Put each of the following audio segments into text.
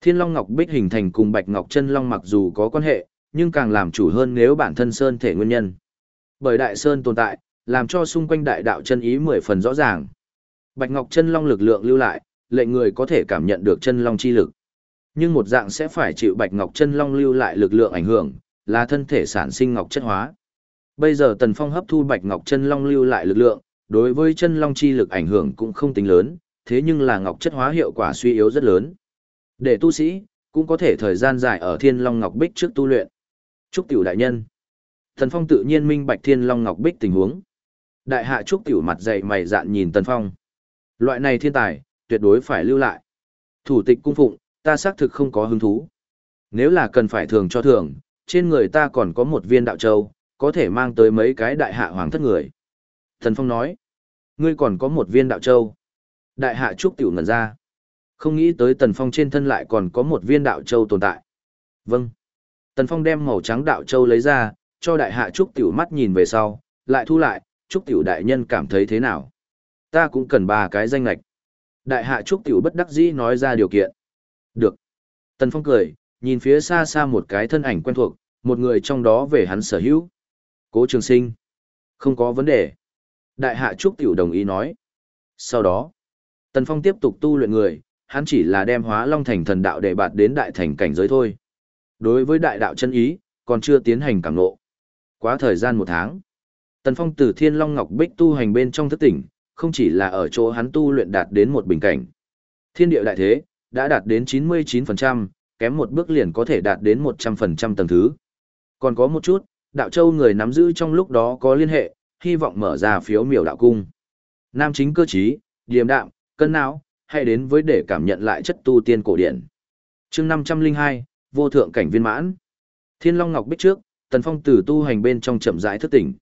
Thiên Long Ngọc Bích hình thành cùng Bạch Ngọc Chân Long mặc dù có quan hệ, nhưng càng làm chủ hơn nếu bản thân sơn thể nguyên nhân. Bởi đại sơn tồn tại, làm cho xung quanh đại đạo chân ý mười phần rõ ràng. Bạch Ngọc Chân Long lực lượng lưu lại, lệnh người có thể cảm nhận được chân long chi lực. Nhưng một dạng sẽ phải chịu Bạch Ngọc Chân Long lưu lại lực lượng ảnh hưởng, là thân thể sản sinh ngọc chất hóa. Bây giờ Tần Phong hấp thu Bạch Ngọc Chân Long lưu lại lực lượng, đối với chân long chi lực ảnh hưởng cũng không tính lớn, thế nhưng là ngọc chất hóa hiệu quả suy yếu rất lớn. Để tu sĩ, cũng có thể thời gian dài ở Thiên Long Ngọc Bích trước tu luyện. Trúc tiểu đại nhân. Tần Phong tự nhiên minh bạch Thiên Long Ngọc Bích tình huống. Đại hạ Trúc tiểu mặt dày mày dạn nhìn Tần Phong. Loại này thiên tài, tuyệt đối phải lưu lại. Thủ tịch cung phụng, ta xác thực không có hứng thú. Nếu là cần phải thường cho thường, trên người ta còn có một viên đạo châu, có thể mang tới mấy cái đại hạ hoàng thất người. Thần Phong nói, ngươi còn có một viên đạo châu. Đại hạ trúc tiểu ngẩn ra. Không nghĩ tới Tần Phong trên thân lại còn có một viên đạo châu tồn tại. Vâng. Tần Phong đem màu trắng đạo châu lấy ra, cho đại hạ trúc tiểu mắt nhìn về sau, lại thu lại, trúc tiểu đại nhân cảm thấy thế nào? Ta cũng cần ba cái danh lệch. Đại hạ trúc tiểu bất đắc dĩ nói ra điều kiện. Được. Tần Phong cười, nhìn phía xa xa một cái thân ảnh quen thuộc, một người trong đó về hắn sở hữu. Cố trường sinh. Không có vấn đề. Đại hạ trúc tiểu đồng ý nói. Sau đó, Tần Phong tiếp tục tu luyện người, hắn chỉ là đem hóa long thành thần đạo để bạt đến đại thành cảnh giới thôi. Đối với đại đạo chân ý, còn chưa tiến hành cảm ngộ. Quá thời gian một tháng, Tần Phong từ Thiên Long Ngọc Bích tu hành bên trong thức tỉnh, không chỉ là ở chỗ hắn tu luyện đạt đến một bình cảnh. Thiên địa đại thế, đã đạt đến 99%, kém một bước liền có thể đạt đến 100% tầng thứ. Còn có một chút, đạo châu người nắm giữ trong lúc đó có liên hệ, hy vọng mở ra phiếu miểu đạo cung. Nam chính cơ trí, điềm đạm, cân não, hay đến với để cảm nhận lại chất tu tiên cổ điển. chương 502, vô thượng cảnh viên mãn. Thiên Long Ngọc Bích trước, Tần Phong từ tu hành bên trong chậm rãi thức tỉnh.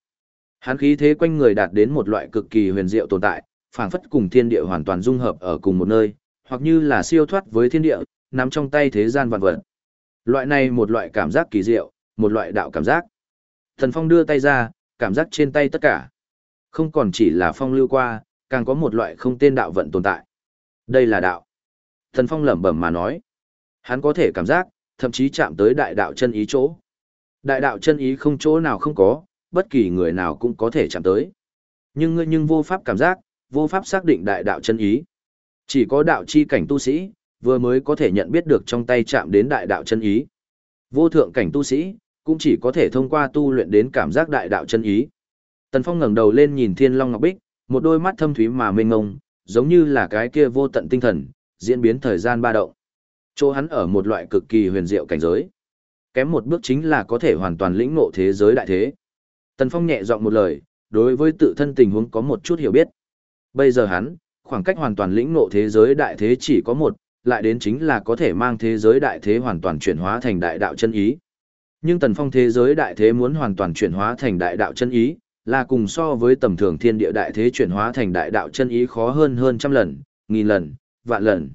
hán khí thế quanh người đạt đến một loại cực kỳ huyền diệu tồn tại, phảng phất cùng thiên địa hoàn toàn dung hợp ở cùng một nơi, hoặc như là siêu thoát với thiên địa, nắm trong tay thế gian vạn vật. Loại này một loại cảm giác kỳ diệu, một loại đạo cảm giác. Thần Phong đưa tay ra, cảm giác trên tay tất cả. Không còn chỉ là phong lưu qua, càng có một loại không tên đạo vận tồn tại. Đây là đạo. Thần Phong lẩm bẩm mà nói. Hắn có thể cảm giác, thậm chí chạm tới đại đạo chân ý chỗ. Đại đạo chân ý không chỗ nào không có, bất kỳ người nào cũng có thể chạm tới. Nhưng ngươi nhưng vô pháp cảm giác, vô pháp xác định đại đạo chân ý. Chỉ có đạo chi cảnh tu sĩ, vừa mới có thể nhận biết được trong tay chạm đến đại đạo chân ý. Vô thượng cảnh tu sĩ, cũng chỉ có thể thông qua tu luyện đến cảm giác đại đạo chân ý. Tần Phong ngẩng đầu lên nhìn Thiên Long Ngọc Bích, một đôi mắt thâm thúy mà mênh mông, giống như là cái kia vô tận tinh thần, diễn biến thời gian ba động. Chỗ hắn ở một loại cực kỳ huyền diệu cảnh giới. Kém một bước chính là có thể hoàn toàn lĩnh ngộ thế giới đại thế. Tần Phong nhẹ giọng một lời, đối với tự thân tình huống có một chút hiểu biết. Bây giờ hắn, khoảng cách hoàn toàn lĩnh ngộ thế giới đại thế chỉ có một, lại đến chính là có thể mang thế giới đại thế hoàn toàn chuyển hóa thành đại đạo chân ý. Nhưng tần phong thế giới đại thế muốn hoàn toàn chuyển hóa thành đại đạo chân ý, là cùng so với tầm thường thiên địa đại thế chuyển hóa thành đại đạo chân ý khó hơn hơn trăm lần, nghìn lần, vạn lần.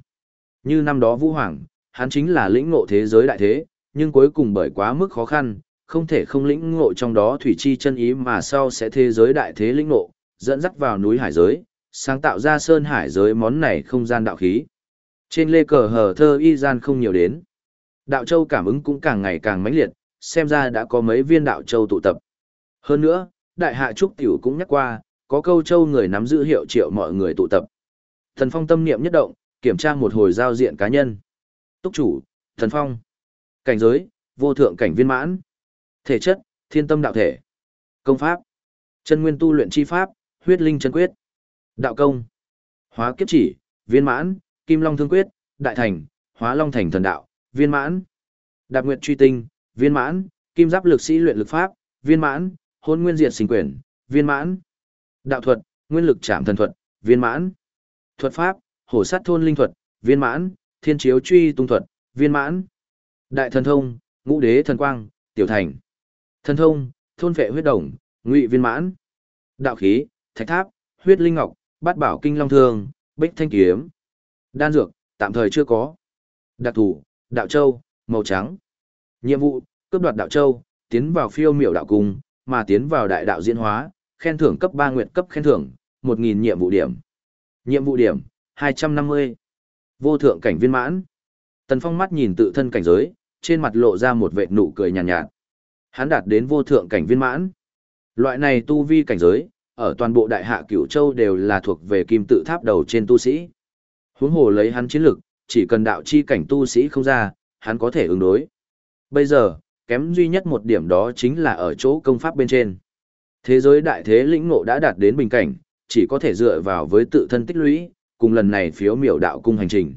Như năm đó Vũ Hoàng, hắn chính là lĩnh ngộ thế giới đại thế, nhưng cuối cùng bởi quá mức khó khăn, không thể không lĩnh ngộ trong đó thủy chi chân ý mà sau sẽ thế giới đại thế lĩnh ngộ, dẫn dắt vào núi hải giới, sáng tạo ra sơn hải giới món này không gian đạo khí. Trên lê cờ hờ thơ y gian không nhiều đến. Đạo châu cảm ứng cũng càng ngày càng mãnh liệt, xem ra đã có mấy viên đạo châu tụ tập. Hơn nữa, đại hạ trúc tiểu cũng nhắc qua, có câu châu người nắm giữ hiệu triệu mọi người tụ tập. Thần Phong tâm niệm nhất động, kiểm tra một hồi giao diện cá nhân. Túc chủ, Thần Phong. Cảnh giới, vô thượng cảnh viên mãn. Thể chất, thiên tâm đạo thể. Công pháp, chân nguyên tu luyện chi pháp, huyết linh chân quyết. Đạo công, hóa kiếp chỉ, viên mãn, kim long thương quyết, đại thành, hóa long thành thần đạo, viên mãn. Đạp nguyện truy tinh, viên mãn, kim giáp lực sĩ luyện lực pháp, viên mãn, hôn nguyên diệt sinh quyền, viên mãn. Đạo thuật, nguyên lực Trạm thần thuật, viên mãn. Thuật pháp, hổ sát thôn linh thuật, viên mãn, thiên chiếu truy tung thuật, viên mãn. Đại thần thông, ngũ đế thần quang, tiểu thành. Thần thông, thôn vệ huyết đồng, ngụy viên mãn. Đạo khí, thạch tháp, huyết linh ngọc, bát bảo kinh long thương, bích thanh kiếm. Đan dược, tạm thời chưa có. Đặc thủ, đạo châu, màu trắng. Nhiệm vụ, cướp đoạt đạo châu, tiến vào phiêu miểu đạo cung, mà tiến vào đại đạo diễn hóa, khen thưởng cấp 3 nguyệt cấp khen thưởng, 1.000 nhiệm vụ điểm. Nhiệm vụ điểm, 250. Vô thượng cảnh viên mãn. Tần Phong mắt nhìn tự thân cảnh giới, trên mặt lộ ra một vệt nụ cười nhàn nhạt, nhạt. Hắn đạt đến vô thượng cảnh viên mãn. Loại này tu vi cảnh giới, ở toàn bộ đại hạ cửu châu đều là thuộc về kim tự tháp đầu trên tu sĩ. Huống hồ lấy hắn chiến lực, chỉ cần đạo chi cảnh tu sĩ không ra, hắn có thể ứng đối. Bây giờ, kém duy nhất một điểm đó chính là ở chỗ công pháp bên trên. Thế giới đại thế lĩnh ngộ đã đạt đến bình cảnh, chỉ có thể dựa vào với tự thân tích lũy, cùng lần này phiếu miểu đạo cung hành trình.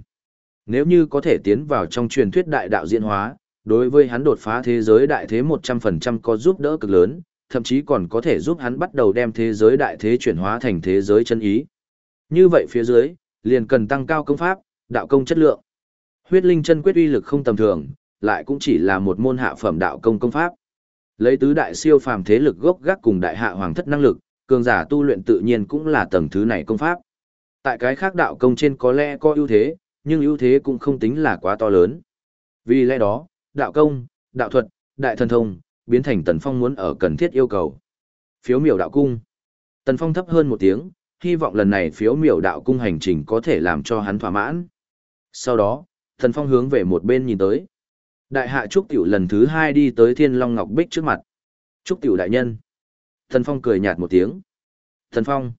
Nếu như có thể tiến vào trong truyền thuyết đại đạo diễn hóa, đối với hắn đột phá thế giới đại thế 100% có giúp đỡ cực lớn, thậm chí còn có thể giúp hắn bắt đầu đem thế giới đại thế chuyển hóa thành thế giới chân ý. Như vậy phía dưới, liền cần tăng cao công pháp, đạo công chất lượng. Huyết linh chân quyết uy lực không tầm thường, lại cũng chỉ là một môn hạ phẩm đạo công công pháp. Lấy tứ đại siêu phàm thế lực gốc gác cùng đại hạ hoàng thất năng lực, cường giả tu luyện tự nhiên cũng là tầng thứ này công pháp. Tại cái khác đạo công trên có lẽ có ưu thế, nhưng ưu thế cũng không tính là quá to lớn. Vì lẽ đó, đạo công, đạo thuật, đại thần thông, biến thành Tần Phong muốn ở cần thiết yêu cầu. Phiếu miểu đạo cung. Tần Phong thấp hơn một tiếng, hy vọng lần này phiếu miểu đạo cung hành trình có thể làm cho hắn thỏa mãn. Sau đó, Tần Phong hướng về một bên nhìn tới. Đại hạ Trúc Tiểu lần thứ hai đi tới Thiên Long Ngọc Bích trước mặt. Trúc Tiểu đại nhân. Thần Phong cười nhạt một tiếng. Thần Phong.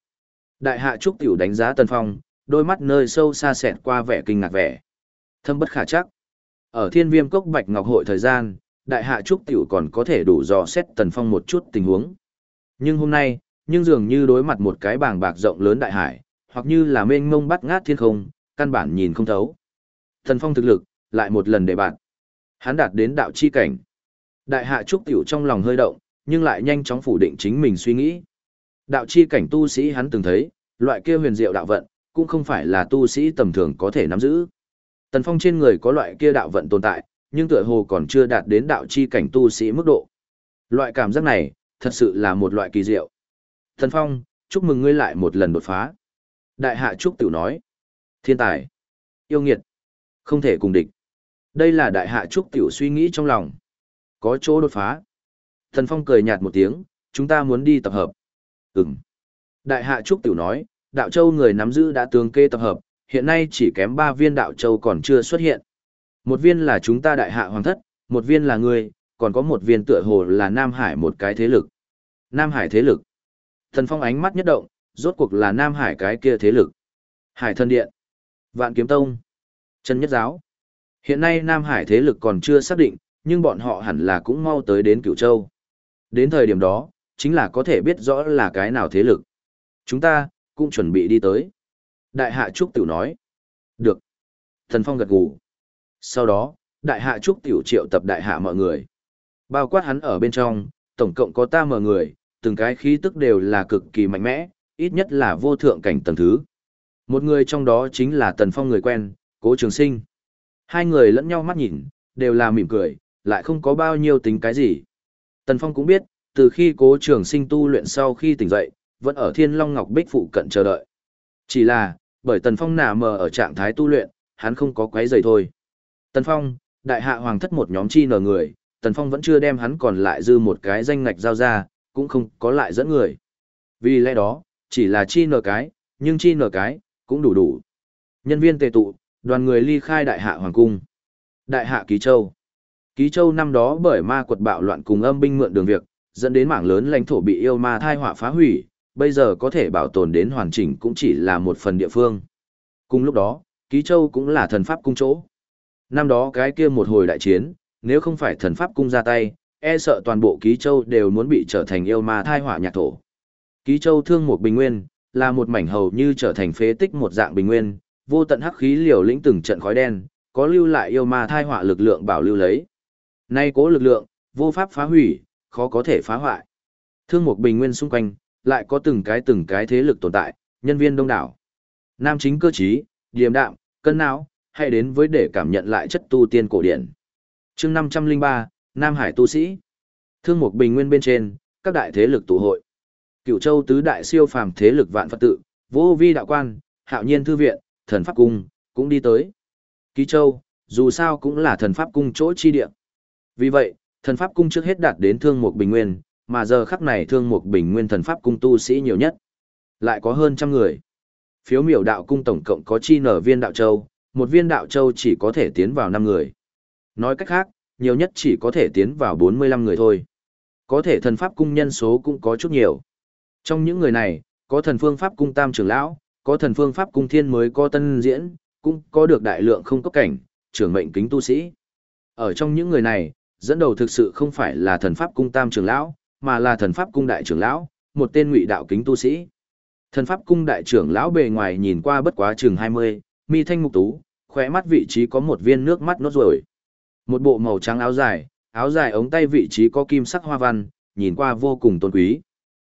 Đại hạ Trúc Tiểu đánh giá Thần Phong, đôi mắt nơi sâu xa xẹt qua vẻ kinh ngạc vẻ. Thâm bất khả chắc. Ở thiên viêm cốc Bạch Ngọc hội thời gian, đại hạ Trúc Tiểu còn có thể đủ dò xét Tần Phong một chút tình huống. Nhưng hôm nay, nhưng dường như đối mặt một cái bảng bạc rộng lớn đại hải, hoặc như là mênh mông bắt ngát thiên không, căn bản nhìn không thấu. Tần Phong thực lực, lại một lần để bạn. Hắn đạt đến đạo chi cảnh. Đại hạ Trúc Tiểu trong lòng hơi động, nhưng lại nhanh chóng phủ định chính mình suy nghĩ. Đạo chi cảnh tu sĩ hắn từng thấy, loại kia huyền diệu đạo vận, cũng không phải là tu sĩ tầm thường có thể nắm giữ. Tần Phong trên người có loại kia đạo vận tồn tại, nhưng tựa hồ còn chưa đạt đến đạo chi cảnh tu sĩ mức độ. Loại cảm giác này, thật sự là một loại kỳ diệu. Tần Phong, chúc mừng ngươi lại một lần đột phá. Đại hạ Trúc Tiểu nói. Thiên tài. Yêu nghiệt. Không thể cùng địch. Đây là đại hạ Trúc Tiểu suy nghĩ trong lòng. Có chỗ đột phá. thần Phong cười nhạt một tiếng, chúng ta muốn đi tập hợp. Ừm. Đại hạ Trúc Tiểu nói, đạo châu người nắm giữ đã tương kê tập hợp, hiện nay chỉ kém 3 viên đạo châu còn chưa xuất hiện. Một viên là chúng ta đại hạ hoàng thất, một viên là ngươi, còn có một viên tựa hồ là Nam Hải một cái thế lực. Nam Hải thế lực. Thần Phong ánh mắt nhất động, rốt cuộc là Nam Hải cái kia thế lực. Hải thân điện. Vạn kiếm tông. Chân nhất giáo. Hiện nay Nam Hải thế lực còn chưa xác định, nhưng bọn họ hẳn là cũng mau tới đến Cửu Châu. Đến thời điểm đó, chính là có thể biết rõ là cái nào thế lực. Chúng ta, cũng chuẩn bị đi tới. Đại hạ Trúc Tiểu nói. Được. Thần Phong gật gù. Sau đó, Đại hạ Trúc Tiểu triệu tập đại hạ mọi người. Bao quát hắn ở bên trong, tổng cộng có ta mở người, từng cái khí tức đều là cực kỳ mạnh mẽ, ít nhất là vô thượng cảnh tầng thứ. Một người trong đó chính là Tần Phong người quen, Cố Trường Sinh. Hai người lẫn nhau mắt nhìn, đều là mỉm cười, lại không có bao nhiêu tính cái gì. Tần Phong cũng biết, từ khi Cố Trường Sinh tu luyện sau khi tỉnh dậy, vẫn ở Thiên Long Ngọc Bích phụ cận chờ đợi. Chỉ là, bởi Tần Phong nà mờ ở trạng thái tu luyện, hắn không có quấy rầy thôi. Tần Phong, đại hạ hoàng thất một nhóm chi nở người, Tần Phong vẫn chưa đem hắn còn lại dư một cái danh ngạch giao ra, cũng không có lại dẫn người. Vì lẽ đó, chỉ là chi nở cái, nhưng chi nở cái, cũng đủ đủ. Nhân viên tề tụ, đoàn người ly khai đại hạ hoàng cung. Đại hạ Ký Châu. Ký Châu năm đó bởi ma quật bạo loạn cùng âm binh mượn đường việc, dẫn đến mảng lớn lãnh thổ bị yêu ma thai họa phá hủy, bây giờ có thể bảo tồn đến hoàn chỉnh cũng chỉ là một phần địa phương. Cùng lúc đó, Ký Châu cũng là thần pháp cung chỗ. Năm đó cái kia một hồi đại chiến, nếu không phải thần pháp cung ra tay, e sợ toàn bộ Ký Châu đều muốn bị trở thành yêu ma thai họa nhạc thổ. Ký Châu thương một bình nguyên, là một mảnh hầu như trở thành phế tích một dạng bình nguyên, vô tận hắc khí liều lĩnh từng trận khói đen, có lưu lại yêu ma thai họa lực lượng bảo lưu lấy. Nay cố lực lượng, vô pháp phá hủy, khó có thể phá hoại. Thương một bình nguyên xung quanh, lại có từng cái từng cái thế lực tồn tại, nhân viên đông đảo. Nam chính cơ trí, điềm đạm, cân não, hay đến với để cảm nhận lại chất tu tiên cổ điển. chương 503, Nam Hải tu sĩ. Thương một bình nguyên bên trên, các đại thế lực tụ hội. Cựu châu tứ đại siêu phàm thế lực vạn Phật tự, vô vi đạo quan, hạo nhiên thư viện, thần pháp cung, cũng đi tới. Ký châu, dù sao cũng là thần pháp cung chỗ chi địa. Vì vậy, thần pháp cung trước hết đạt đến thương Mục bình nguyên, mà giờ khắc này thương Mục bình nguyên thần pháp cung tu sĩ nhiều nhất. Lại có hơn trăm người. Phiếu miểu đạo cung tổng cộng có chi nở viên đạo châu, một viên đạo châu chỉ có thể tiến vào 5 người. Nói cách khác, nhiều nhất chỉ có thể tiến vào 45 người thôi. Có thể thần pháp cung nhân số cũng có chút nhiều. Trong những người này, có thần phương pháp cung tam trưởng lão, có thần phương pháp cung thiên mới có tân diễn, cũng có được đại lượng không cấp cảnh, trưởng mệnh kính tu sĩ. Ở trong những người này, dẫn đầu thực sự không phải là thần pháp cung tam trưởng lão, mà là thần pháp cung đại trưởng lão, một tên ngụy đạo kính tu sĩ. Thần pháp cung đại trưởng lão bề ngoài nhìn qua bất quá chừng 20, mi thanh mục tú, khỏe mắt vị trí có một viên nước mắt nốt rồi. Một bộ màu trắng áo dài, áo dài ống tay vị trí có kim sắc hoa văn, nhìn qua vô cùng tôn quý.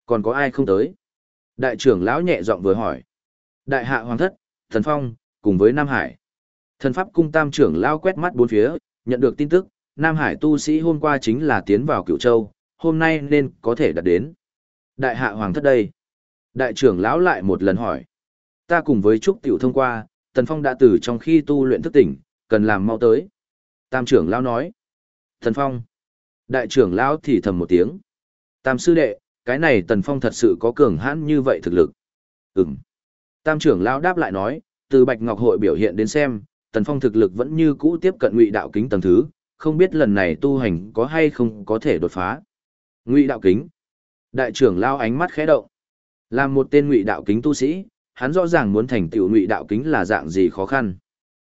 Còn có ai không tới? Đại trưởng lão nhẹ giọng vừa hỏi. Đại hạ hoàng thất, thần phong, cùng với Nam Hải. Thần pháp cung tam trưởng lao quét mắt bốn phía, nhận được tin tức, Nam Hải tu sĩ hôm qua chính là tiến vào cựu châu, hôm nay nên có thể đạt đến. Đại hạ hoàng thất đây. Đại trưởng lão lại một lần hỏi. Ta cùng với Trúc Tiểu thông qua, Tần Phong đã từ trong khi tu luyện thức tỉnh, cần làm mau tới. Tam trưởng lão nói. Tần Phong. Đại trưởng lão thì thầm một tiếng. Tam sư đệ, cái này Tần Phong thật sự có cường hãn như vậy thực lực. Ừm. Tam trưởng lão đáp lại nói, từ Bạch Ngọc hội biểu hiện đến xem, Tần Phong thực lực vẫn như cũ tiếp cận ngụy đạo kính tầng thứ, không biết lần này tu hành có hay không có thể đột phá. Ngụy đạo kính. Đại trưởng lão ánh mắt khẽ động. Làm một tên ngụy đạo kính tu sĩ, hắn rõ ràng muốn thành tựu ngụy đạo kính là dạng gì khó khăn.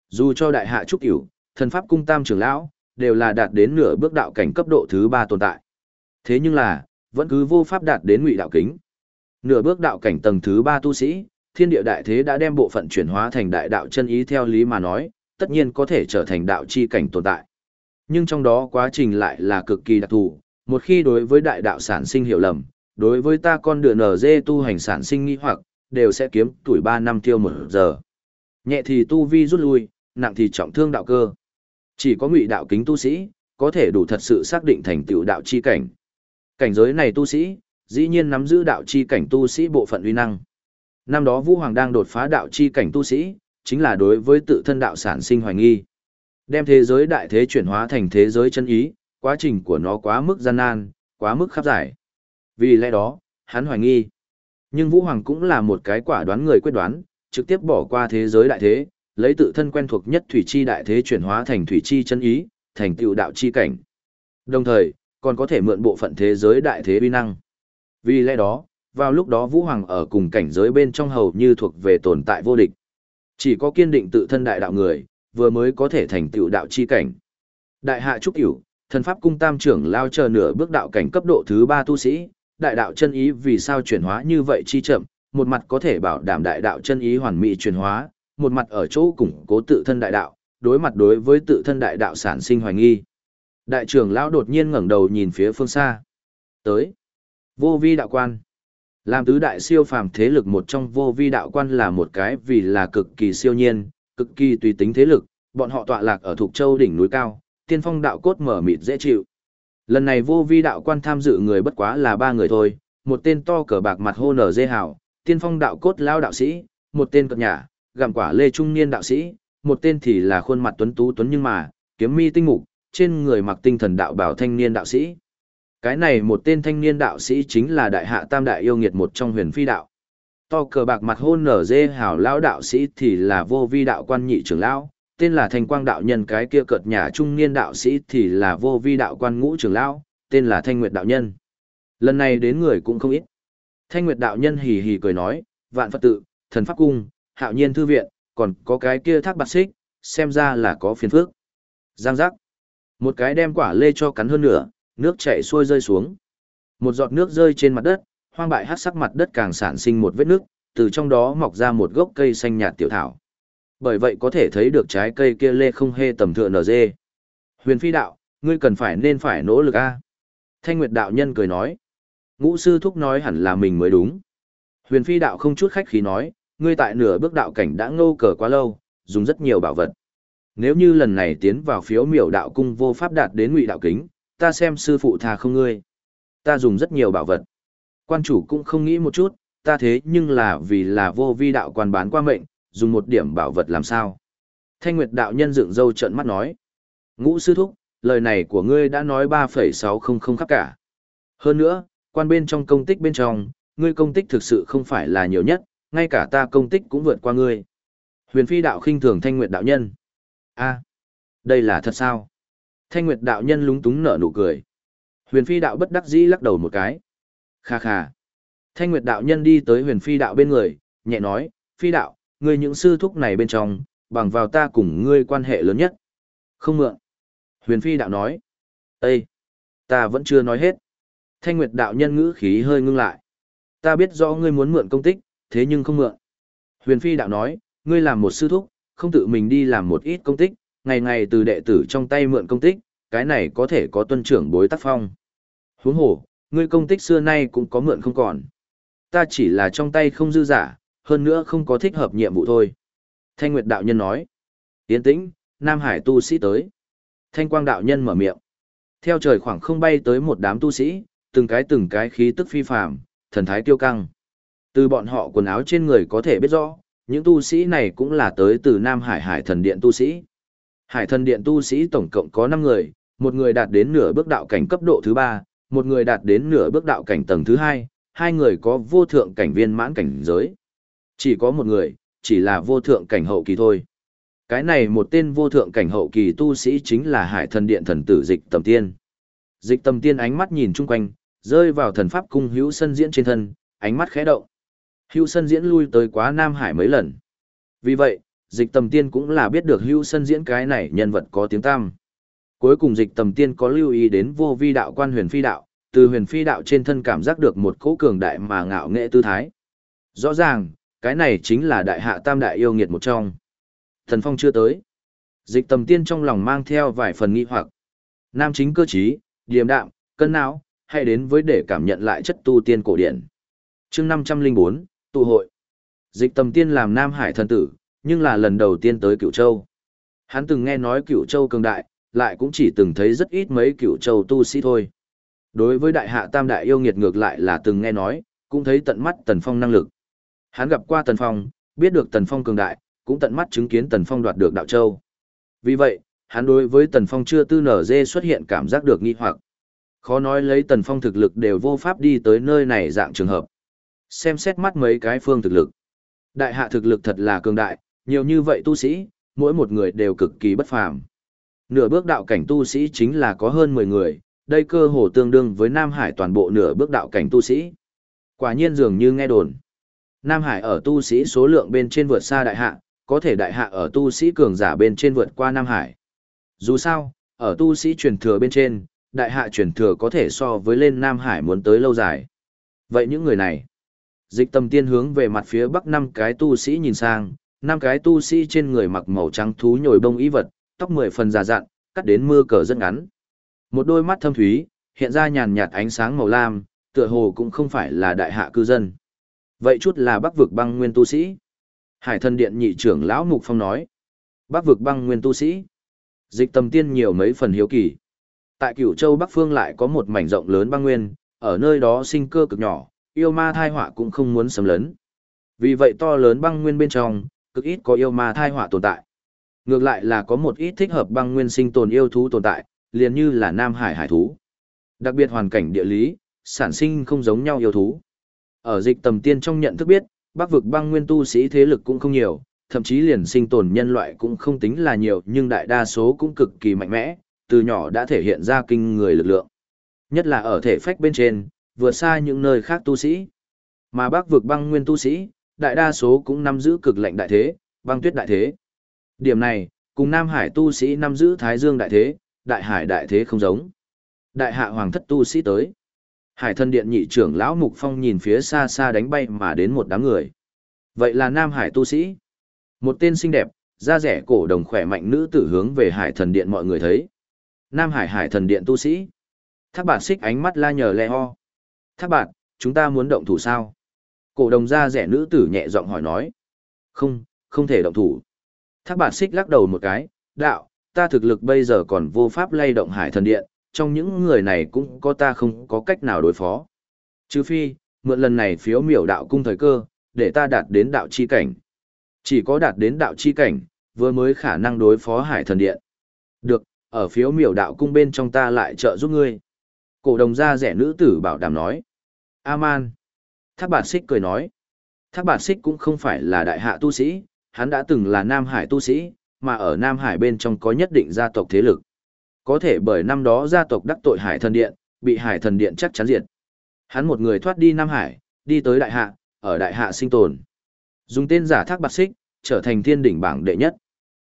Dù cho đại hạ trúc cửu, thần pháp cung tam trưởng lão, đều là đạt đến nửa bước đạo cảnh cấp độ thứ ba tồn tại. Thế nhưng là, vẫn cứ vô pháp đạt đến ngụy đạo kính. Nửa bước đạo cảnh tầng thứ ba tu sĩ, thiên địa đại thế đã đem bộ phận chuyển hóa thành đại đạo chân ý theo lý mà nói, tất nhiên có thể trở thành đạo chi cảnh tồn tại. Nhưng trong đó quá trình lại là cực kỳ đặc thù, một khi đối với đại đạo sản sinh hiểu lầm, đối với ta con đường nở dê tu hành sản sinh nghi hoặc, đều sẽ kiếm tuổi 3 năm tiêu một giờ. Nhẹ thì tu vi rút lui, nặng thì trọng thương đạo cơ. Chỉ có ngụy đạo kính tu sĩ, có thể đủ thật sự xác định thành tựu đạo chi cảnh. Cảnh giới này tu sĩ, dĩ nhiên nắm giữ đạo chi cảnh tu sĩ bộ phận uy năng. Năm đó Vũ Hoàng đang đột phá đạo chi cảnh tu sĩ, chính là đối với tự thân đạo sản sinh hoài nghi. Đem thế giới đại thế chuyển hóa thành thế giới chân ý, quá trình của nó quá mức gian nan, quá mức khắp giải. Vì lẽ đó, hắn hoài nghi. Nhưng Vũ Hoàng cũng là một cái quả đoán người quyết đoán, trực tiếp bỏ qua thế giới đại thế, lấy tự thân quen thuộc nhất thủy chi đại thế chuyển hóa thành thủy chi chân ý, thành tựu đạo chi cảnh. Đồng thời, còn có thể mượn bộ phận thế giới đại thế uy năng. Vì lẽ đó, vào lúc đó Vũ Hoàng ở cùng cảnh giới bên trong hầu như thuộc về tồn tại vô địch. Chỉ có kiên định tự thân đại đạo người, vừa mới có thể thành tựu đạo chi cảnh. Đại hạ trúc cửu, thần pháp cung tam trưởng lao chờ nửa bước đạo cảnh cấp độ thứ ba tu sĩ, đại đạo chân ý vì sao chuyển hóa như vậy chi chậm, một mặt có thể bảo đảm đại đạo chân ý hoàn mỹ chuyển hóa, một mặt ở chỗ củng cố tự thân đại đạo, đối mặt đối với tự thân đại đạo sản sinh hoài nghi. Đại trưởng lão đột nhiên ngẩng đầu nhìn phía phương xa. Tới. Vô vi đạo quan. Làm tứ đại siêu phàm thế lực một trong vô vi đạo quan là một cái vì là cực kỳ siêu nhiên, cực kỳ tùy tính thế lực, bọn họ tọa lạc ở thuộc châu đỉnh núi cao, tiên phong đạo cốt mở mịt dễ chịu. Lần này vô vi đạo quan tham dự người bất quá là ba người thôi, một tên to cờ bạc mặt hô nở dê hào, tiên phong đạo cốt lao đạo sĩ, một tên cận nhà, gặm quả lê trung niên đạo sĩ, một tên thì là khuôn mặt tuấn tú tuấn nhưng mà, kiếm mi tinh mục, trên người mặc tinh thần đạo bảo thanh niên đạo sĩ. Cái này một tên thanh niên đạo sĩ chính là đại hạ tam đại yêu nghiệt một trong huyền phi đạo. To cờ bạc mặt hôn nở dê hảo lão đạo sĩ thì là vô vi đạo quan nhị trưởng lão, tên là thanh quang đạo nhân cái kia cợt nhà trung niên đạo sĩ thì là vô vi đạo quan ngũ trưởng lão, tên là thanh nguyệt đạo nhân. Lần này đến người cũng không ít. Thanh nguyệt đạo nhân hì hì cười nói, vạn phật tự, thần pháp cung, hạo nhiên thư viện, còn có cái kia thác bạc xích, xem ra là có phiền phước. Giang giác. Một cái đem quả lê cho cắn hơn nửa, nước chảy xuôi rơi xuống. Một giọt nước rơi trên mặt đất, hoang bại hát sắc mặt đất càng sản sinh một vết nước, từ trong đó mọc ra một gốc cây xanh nhạt tiểu thảo. Bởi vậy có thể thấy được trái cây kia lê không hề tầm thượng nở dê. Huyền phi đạo, ngươi cần phải nên phải nỗ lực a. Thanh Nguyệt đạo nhân cười nói. Ngũ sư thúc nói hẳn là mình mới đúng. Huyền phi đạo không chút khách khí nói, ngươi tại nửa bước đạo cảnh đã ngâu cờ quá lâu, dùng rất nhiều bảo vật. Nếu như lần này tiến vào phiếu miểu đạo cung vô pháp đạt đến ngụy đạo kính, ta xem sư phụ thà không ngươi. Ta dùng rất nhiều bảo vật. Quan chủ cũng không nghĩ một chút, ta thế nhưng là vì là vô vi đạo quan bán qua mệnh, dùng một điểm bảo vật làm sao. Thanh Nguyệt đạo nhân dựng râu trợn mắt nói. Ngũ sư thúc, lời này của ngươi đã nói 3,600 khắp cả. Hơn nữa, quan bên trong công tích bên trong, ngươi công tích thực sự không phải là nhiều nhất, ngay cả ta công tích cũng vượt qua ngươi. Huyền phi đạo khinh thường thanh nguyệt đạo nhân. a đây là thật sao? Thanh nguyệt đạo nhân lúng túng nở nụ cười. Huyền phi đạo bất đắc dĩ lắc đầu một cái. Kha kha. Thanh nguyệt đạo nhân đi tới huyền phi đạo bên người, nhẹ nói, phi đạo, ngươi những sư thúc này bên trong, bằng vào ta cùng ngươi quan hệ lớn nhất. Không mượn. Huyền phi đạo nói. Ê! Ta vẫn chưa nói hết. Thanh nguyệt đạo nhân ngữ khí hơi ngưng lại. Ta biết rõ ngươi muốn mượn công tích, thế nhưng không mượn. Huyền phi đạo nói, ngươi làm một sư thúc, không tự mình đi làm một ít công tích, ngày ngày từ đệ tử trong tay mượn công tích, cái này có thể có tuân trưởng bối tác phong. Huống hồ, ngươi công tích xưa nay cũng có mượn không còn. Ta chỉ là trong tay không dư giả, hơn nữa không có thích hợp nhiệm vụ thôi. Thanh Nguyệt đạo nhân nói. Tiến tĩnh, Nam Hải tu sĩ tới. Thanh Quang đạo nhân mở miệng. Theo trời khoảng không bay tới một đám tu sĩ, từng cái từng cái khí tức phi phàm, thần thái tiêu căng. Từ bọn họ quần áo trên người có thể biết rõ, những tu sĩ này cũng là tới từ Nam Hải Hải thần điện tu sĩ. Hải thần điện tu sĩ tổng cộng có 5 người, một người đạt đến nửa bước đạo cảnh cấp độ thứ 3, một người đạt đến nửa bước đạo cảnh tầng thứ 2, hai người có vô thượng cảnh viên mãn cảnh giới. Chỉ có một người, chỉ là vô thượng cảnh hậu kỳ thôi. Cái này một tên vô thượng cảnh hậu kỳ tu sĩ chính là hải thần điện thần tử dịch tầm tiên. Dịch tầm tiên ánh mắt nhìn chung quanh, rơi vào thần pháp cung hữu sân diễn trên thân, ánh mắt khẽ động. Hữu sân diễn lui tới quá Nam Hải mấy lần. Vì vậy, dịch tầm tiên cũng là biết được hưu sân diễn cái này nhân vật có tiếng tam. Cuối cùng dịch tầm tiên có lưu ý đến vô vi đạo quan huyền phi đạo, từ huyền phi đạo trên thân cảm giác được một cỗ cường đại mà ngạo nghệ tư thái. Rõ ràng, cái này chính là đại hạ tam đại yêu nghiệt một trong. Thần phong chưa tới. Dịch tầm tiên trong lòng mang theo vài phần nghi hoặc. Nam chính cơ trí, điềm đạm, cân não, hay đến với để cảm nhận lại chất tu tiên cổ điển. chương 504, tụ hội. Dịch tầm tiên làm Nam Hải thần tử, nhưng là lần đầu tiên tới Cửu châu. Hắn từng nghe nói Cửu châu cường đại, lại cũng chỉ từng thấy rất ít mấy Cửu châu tu sĩ thôi. Đối với đại hạ tam đại yêu nghiệt ngược lại là từng nghe nói, cũng thấy tận mắt tần phong năng lực. Hắn gặp qua tần phong, biết được tần phong cường đại, cũng tận mắt chứng kiến tần phong đoạt được đạo châu. Vì vậy, hắn đối với tần phong chưa tư nở dê xuất hiện cảm giác được nghi hoặc. Khó nói lấy tần phong thực lực đều vô pháp đi tới nơi này dạng trường hợp. Xem xét mắt mấy cái phương thực lực. Đại hạ thực lực thật là cường đại, nhiều như vậy tu sĩ, mỗi một người đều cực kỳ bất phàm. Nửa bước đạo cảnh tu sĩ chính là có hơn 10 người, đây cơ hồ tương đương với Nam Hải toàn bộ nửa bước đạo cảnh tu sĩ. Quả nhiên dường như nghe đồn. Nam Hải ở tu sĩ số lượng bên trên vượt xa đại hạ, có thể đại hạ ở tu sĩ cường giả bên trên vượt qua Nam Hải. Dù sao, ở tu sĩ truyền thừa bên trên, đại hạ truyền thừa có thể so với lên Nam Hải muốn tới lâu dài. Vậy những người này, dịch tâm tiên hướng về mặt phía bắc năm cái tu sĩ nhìn sang, năm cái tu sĩ trên người mặc màu trắng thú nhồi bông ý vật, tóc mười phần già dặn, cắt đến mưa cờ rất ngắn. Một đôi mắt thâm thúy, hiện ra nhàn nhạt ánh sáng màu lam, tựa hồ cũng không phải là đại hạ cư dân. Vậy chút là bắc vực băng nguyên tu sĩ. Hải thần điện nhị trưởng lão Mục Phong nói. Bắc vực băng nguyên tu sĩ. Dịch tầm tiên nhiều mấy phần hiếu kỳ. Tại cửu châu Bắc Phương lại có một mảnh rộng lớn băng nguyên, ở nơi đó sinh cơ cực nhỏ, yêu ma thai họa cũng không muốn xâm lấn. Vì vậy to lớn băng nguyên bên trong, cực ít có yêu ma thai họa tồn tại. Ngược lại là có một ít thích hợp băng nguyên sinh tồn yêu thú tồn tại, liền như là Nam Hải hải thú. Đặc biệt hoàn cảnh địa lý, sản sinh không giống nhau yêu thú. Ở dịch tầm tiên trong nhận thức biết, bắc vực băng nguyên tu sĩ thế lực cũng không nhiều, thậm chí liền sinh tồn nhân loại cũng không tính là nhiều nhưng đại đa số cũng cực kỳ mạnh mẽ, từ nhỏ đã thể hiện ra kinh người lực lượng. Nhất là ở thể phách bên trên, vượt xa những nơi khác tu sĩ. Mà bắc vực băng nguyên tu sĩ, đại đa số cũng nắm giữ cực lệnh đại thế, băng tuyết đại thế. Điểm này, cùng Nam Hải tu sĩ nắm giữ Thái Dương đại thế, đại hải đại thế không giống. Đại hạ hoàng thất tu sĩ tới. Hải thân điện nhị trưởng lão Mục Phong nhìn phía xa xa đánh bay mà đến một đám người. Vậy là Nam Hải tu sĩ. Một tên xinh đẹp, da rẻ cổ đồng khỏe mạnh nữ tử hướng về Hải thần điện mọi người thấy. Nam Hải Hải thần điện tu sĩ. Thác bạn xích ánh mắt la nhờ le ho. Thác bạn, chúng ta muốn động thủ sao? Cổ đồng da rẻ nữ tử nhẹ giọng hỏi nói. Không, không thể động thủ. Thác bản xích lắc đầu một cái, đạo, ta thực lực bây giờ còn vô pháp lay động hải thần điện, trong những người này cũng có ta không có cách nào đối phó. Trừ phi, mượn lần này phiếu miểu đạo cung thời cơ, để ta đạt đến đạo chi cảnh. Chỉ có đạt đến đạo chi cảnh, vừa mới khả năng đối phó hải thần điện. Được, ở phiếu miểu đạo cung bên trong ta lại trợ giúp ngươi. Cổ đồng gia rẻ nữ tử bảo đảm nói. Aman. Thác bạt xích cười nói. Thác bạt xích cũng không phải là đại hạ tu sĩ, hắn đã từng là Nam Hải tu sĩ, mà ở Nam Hải bên trong có nhất định gia tộc thế lực. Có thể bởi năm đó gia tộc đắc tội Hải Thần Điện, bị Hải Thần Điện chắc chắn diệt. Hắn một người thoát đi Nam Hải, đi tới Đại Hạ, ở Đại Hạ sinh tồn. Dùng tên giả Thác Bạt Xích, trở thành thiên đỉnh bảng đệ nhất.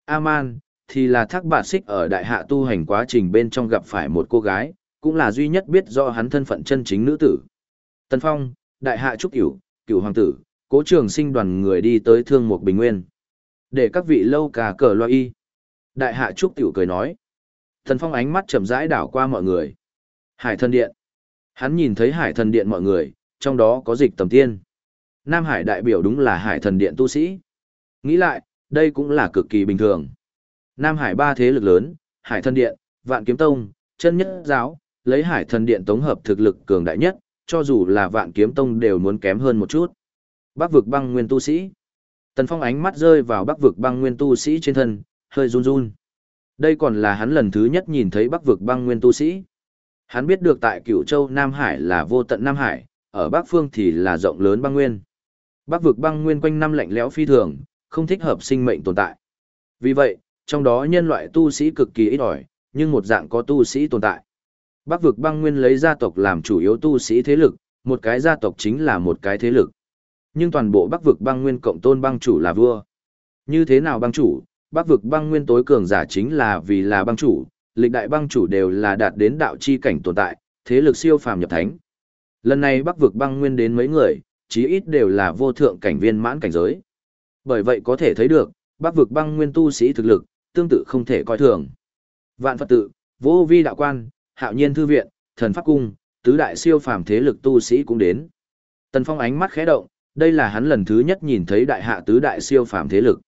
Aman, thì là Thác Bạt Xích ở Đại Hạ tu hành quá trình bên trong gặp phải một cô gái, cũng là duy nhất biết do hắn thân phận chân chính nữ tử. Tần Phong, Đại Hạ Trúc Cửu, Cửu Hoàng tử, Cố Trường Sinh đoàn người đi tới Thương Mục Bình Nguyên. Để các vị lâu cả cờ loa y. Đại Hạ Trúc Cửu cười nói. Thần Phong ánh mắt chậm rãi đảo qua mọi người. Hải Thần Điện. Hắn nhìn thấy Hải Thần Điện mọi người, trong đó có dịch tầm tiên. Nam Hải đại biểu đúng là Hải Thần Điện tu sĩ. Nghĩ lại, đây cũng là cực kỳ bình thường. Nam Hải ba thế lực lớn, Hải Thần Điện, Vạn Kiếm Tông, Chân Nhất Giáo, lấy Hải Thần Điện tổng hợp thực lực cường đại nhất, cho dù là Vạn Kiếm Tông đều muốn kém hơn một chút. Bắc vực băng nguyên tu sĩ. Tần Phong ánh mắt rơi vào Bắc vực băng nguyên tu sĩ trên thân, hơi run run. Đây còn là hắn lần thứ nhất nhìn thấy Bắc vực băng nguyên tu sĩ. Hắn biết được tại Cửu Châu Nam Hải là vô tận Nam Hải, ở Bắc phương thì là rộng lớn băng nguyên. Bắc vực băng nguyên quanh năm lạnh lẽo phi thường, không thích hợp sinh mệnh tồn tại. Vì vậy, trong đó nhân loại tu sĩ cực kỳ ít ỏi, nhưng một dạng có tu sĩ tồn tại. Bắc vực băng nguyên lấy gia tộc làm chủ yếu tu sĩ thế lực, một cái gia tộc chính là một cái thế lực. Nhưng toàn bộ Bắc vực băng nguyên cộng tôn băng chủ là vua. Như thế nào băng chủ, Bắc vực băng nguyên tối cường giả chính là vì là băng chủ, lịch đại băng chủ đều là đạt đến đạo chi cảnh tồn tại, thế lực siêu phàm nhập thánh. Lần này Bắc vực băng nguyên đến mấy người, chí ít đều là vô thượng cảnh viên mãn cảnh giới. Bởi vậy có thể thấy được, Bắc vực băng nguyên tu sĩ thực lực, tương tự không thể coi thường. Vạn Phật tự, Vô Vi đạo quan, Hạo Nhiên thư viện, Thần pháp cung, tứ đại siêu phàm thế lực tu sĩ cũng đến. Tần Phong ánh mắt khẽ động, đây là hắn lần thứ nhất nhìn thấy đại hạ tứ đại siêu phàm thế lực.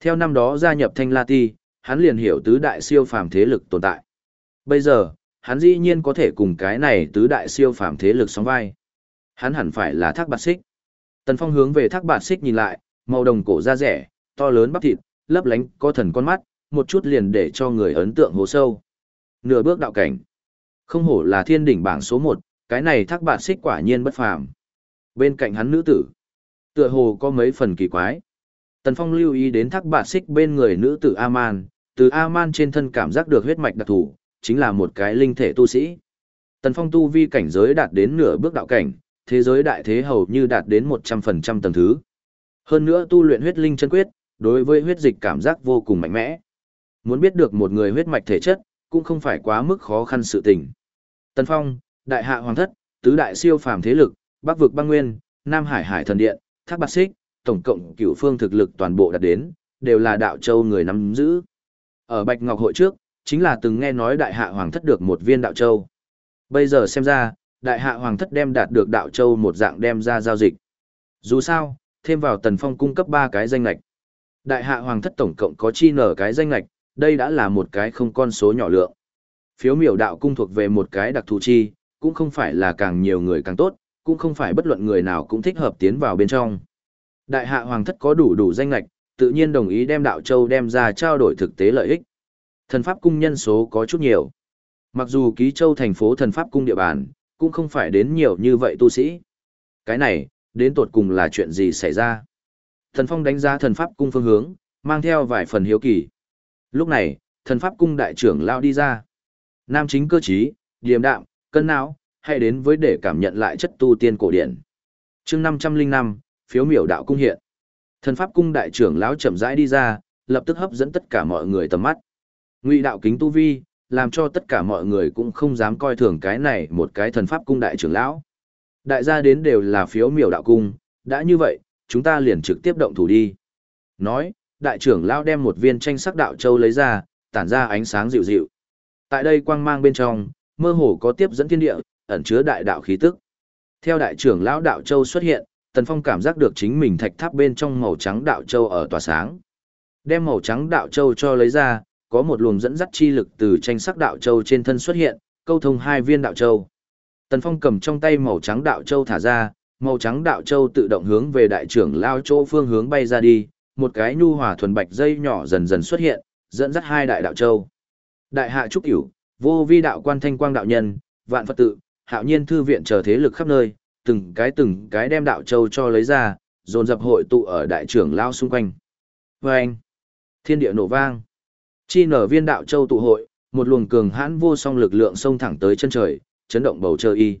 Theo năm đó gia nhập Thanh La Ti, hắn liền hiểu tứ đại siêu phàm thế lực tồn tại. Bây giờ, hắn dĩ nhiên có thể cùng cái này tứ đại siêu phàm thế lực song vai. Hắn hẳn phải là thác bạt xích. Tần Phong hướng về thác bạt xích nhìn lại, màu đồng cổ da rẻ, to lớn bắp thịt, lấp lánh có thần con mắt, một chút liền để cho người ấn tượng hồ sâu. Nửa bước đạo cảnh. Không hổ là thiên đỉnh bảng số một, cái này thác bạt xích quả nhiên bất phàm. Bên cạnh hắn nữ tử, tựa hồ có mấy phần kỳ quái. Tần Phong lưu ý đến thác bạt xích bên người nữ tử Aman, từ Aman trên thân cảm giác được huyết mạch đặc thù, chính là một cái linh thể tu sĩ. Tần Phong tu vi cảnh giới đạt đến nửa bước đạo cảnh, thế giới đại thế hầu như đạt đến 100% tầng thứ. Hơn nữa tu luyện huyết linh chân quyết, đối với huyết dịch cảm giác vô cùng mạnh mẽ. Muốn biết được một người huyết mạch thể chất, cũng không phải quá mức khó khăn sự tình. Tần Phong, Đại Hạ Hoàng Thất, Tứ Đại Siêu Phàm Thế Lực, Bắc Vực Băng Nguyên, Nam Hải Hải Thần Điện, Thác Bạc Xích, tổng cộng cửu phương thực lực toàn bộ đạt đến, đều là đạo châu người nắm giữ. Ở Bạch Ngọc hội trước, chính là từng nghe nói Đại Hạ Hoàng Thất được một viên đạo châu. Bây giờ xem ra, Đại Hạ Hoàng Thất đem đạt được đạo châu một dạng đem ra giao dịch. Dù sao, thêm vào Tần Phong cung cấp ba cái danh lạch. Đại Hạ Hoàng Thất tổng cộng có chi nở cái danh lạch, đây đã là một cái không con số nhỏ lượng. Phiếu miểu đạo cung thuộc về một cái đặc thù chi, cũng không phải là càng nhiều người càng tốt, cũng không phải bất luận người nào cũng thích hợp tiến vào bên trong. Đại hạ hoàng thất có đủ đủ danh lạch, tự nhiên đồng ý đem đạo châu đem ra trao đổi thực tế lợi ích. Thần pháp cung nhân số có chút nhiều. Mặc dù ký châu thành phố thần pháp cung địa bàn, cũng không phải đến nhiều như vậy tu sĩ. Cái này, đến tột cùng là chuyện gì xảy ra? Thần phong đánh giá thần pháp cung phương hướng, mang theo vài phần hiếu kỳ. Lúc này, thần pháp cung đại trưởng lao đi ra. Nam chính cơ trí, điềm đạm, cân não, hay đến với để cảm nhận lại chất tu tiên cổ điển. chương 505, phiếu miểu đạo cung hiện. Thần pháp cung đại trưởng lão chậm rãi đi ra, lập tức hấp dẫn tất cả mọi người tầm mắt. Ngụy đạo kính tu vi, làm cho tất cả mọi người cũng không dám coi thường cái này một cái thần pháp cung đại trưởng lão. Đại gia đến đều là phiếu miểu đạo cung, đã như vậy, chúng ta liền trực tiếp động thủ đi. Nói, đại trưởng lão đem một viên tranh sắc đạo châu lấy ra, tản ra ánh sáng dịu dịu. Tại đây quang mang bên trong, mơ hồ có tiếp dẫn thiên địa, ẩn chứa đại đạo khí tức. Theo đại trưởng lão đạo châu xuất hiện, Tần Phong cảm giác được chính mình thạch tháp bên trong màu trắng đạo châu ở tỏa sáng. Đem màu trắng đạo châu cho lấy ra, có một luồng dẫn dắt chi lực từ tranh sắc đạo châu trên thân xuất hiện, câu thông hai viên đạo châu. Tần Phong cầm trong tay màu trắng đạo châu thả ra, màu trắng đạo châu tự động hướng về đại trưởng lao chỗ phương hướng bay ra đi, một cái nhu hòa thuần bạch dây nhỏ dần dần xuất hiện, dẫn dắt hai đại đạo châu. Đại hạ trúc cửu, vô vi đạo quan thanh quang đạo nhân, vạn phật tự, hạo nhiên thư viện chờ thế lực khắp nơi, từng cái từng cái đem đạo châu cho lấy ra, dồn dập hội tụ ở đại trưởng lao xung quanh. Và anh, thiên địa nổ vang. Chi nở viên đạo châu tụ hội, một luồng cường hãn vô song lực lượng xông thẳng tới chân trời, chấn động bầu trời y.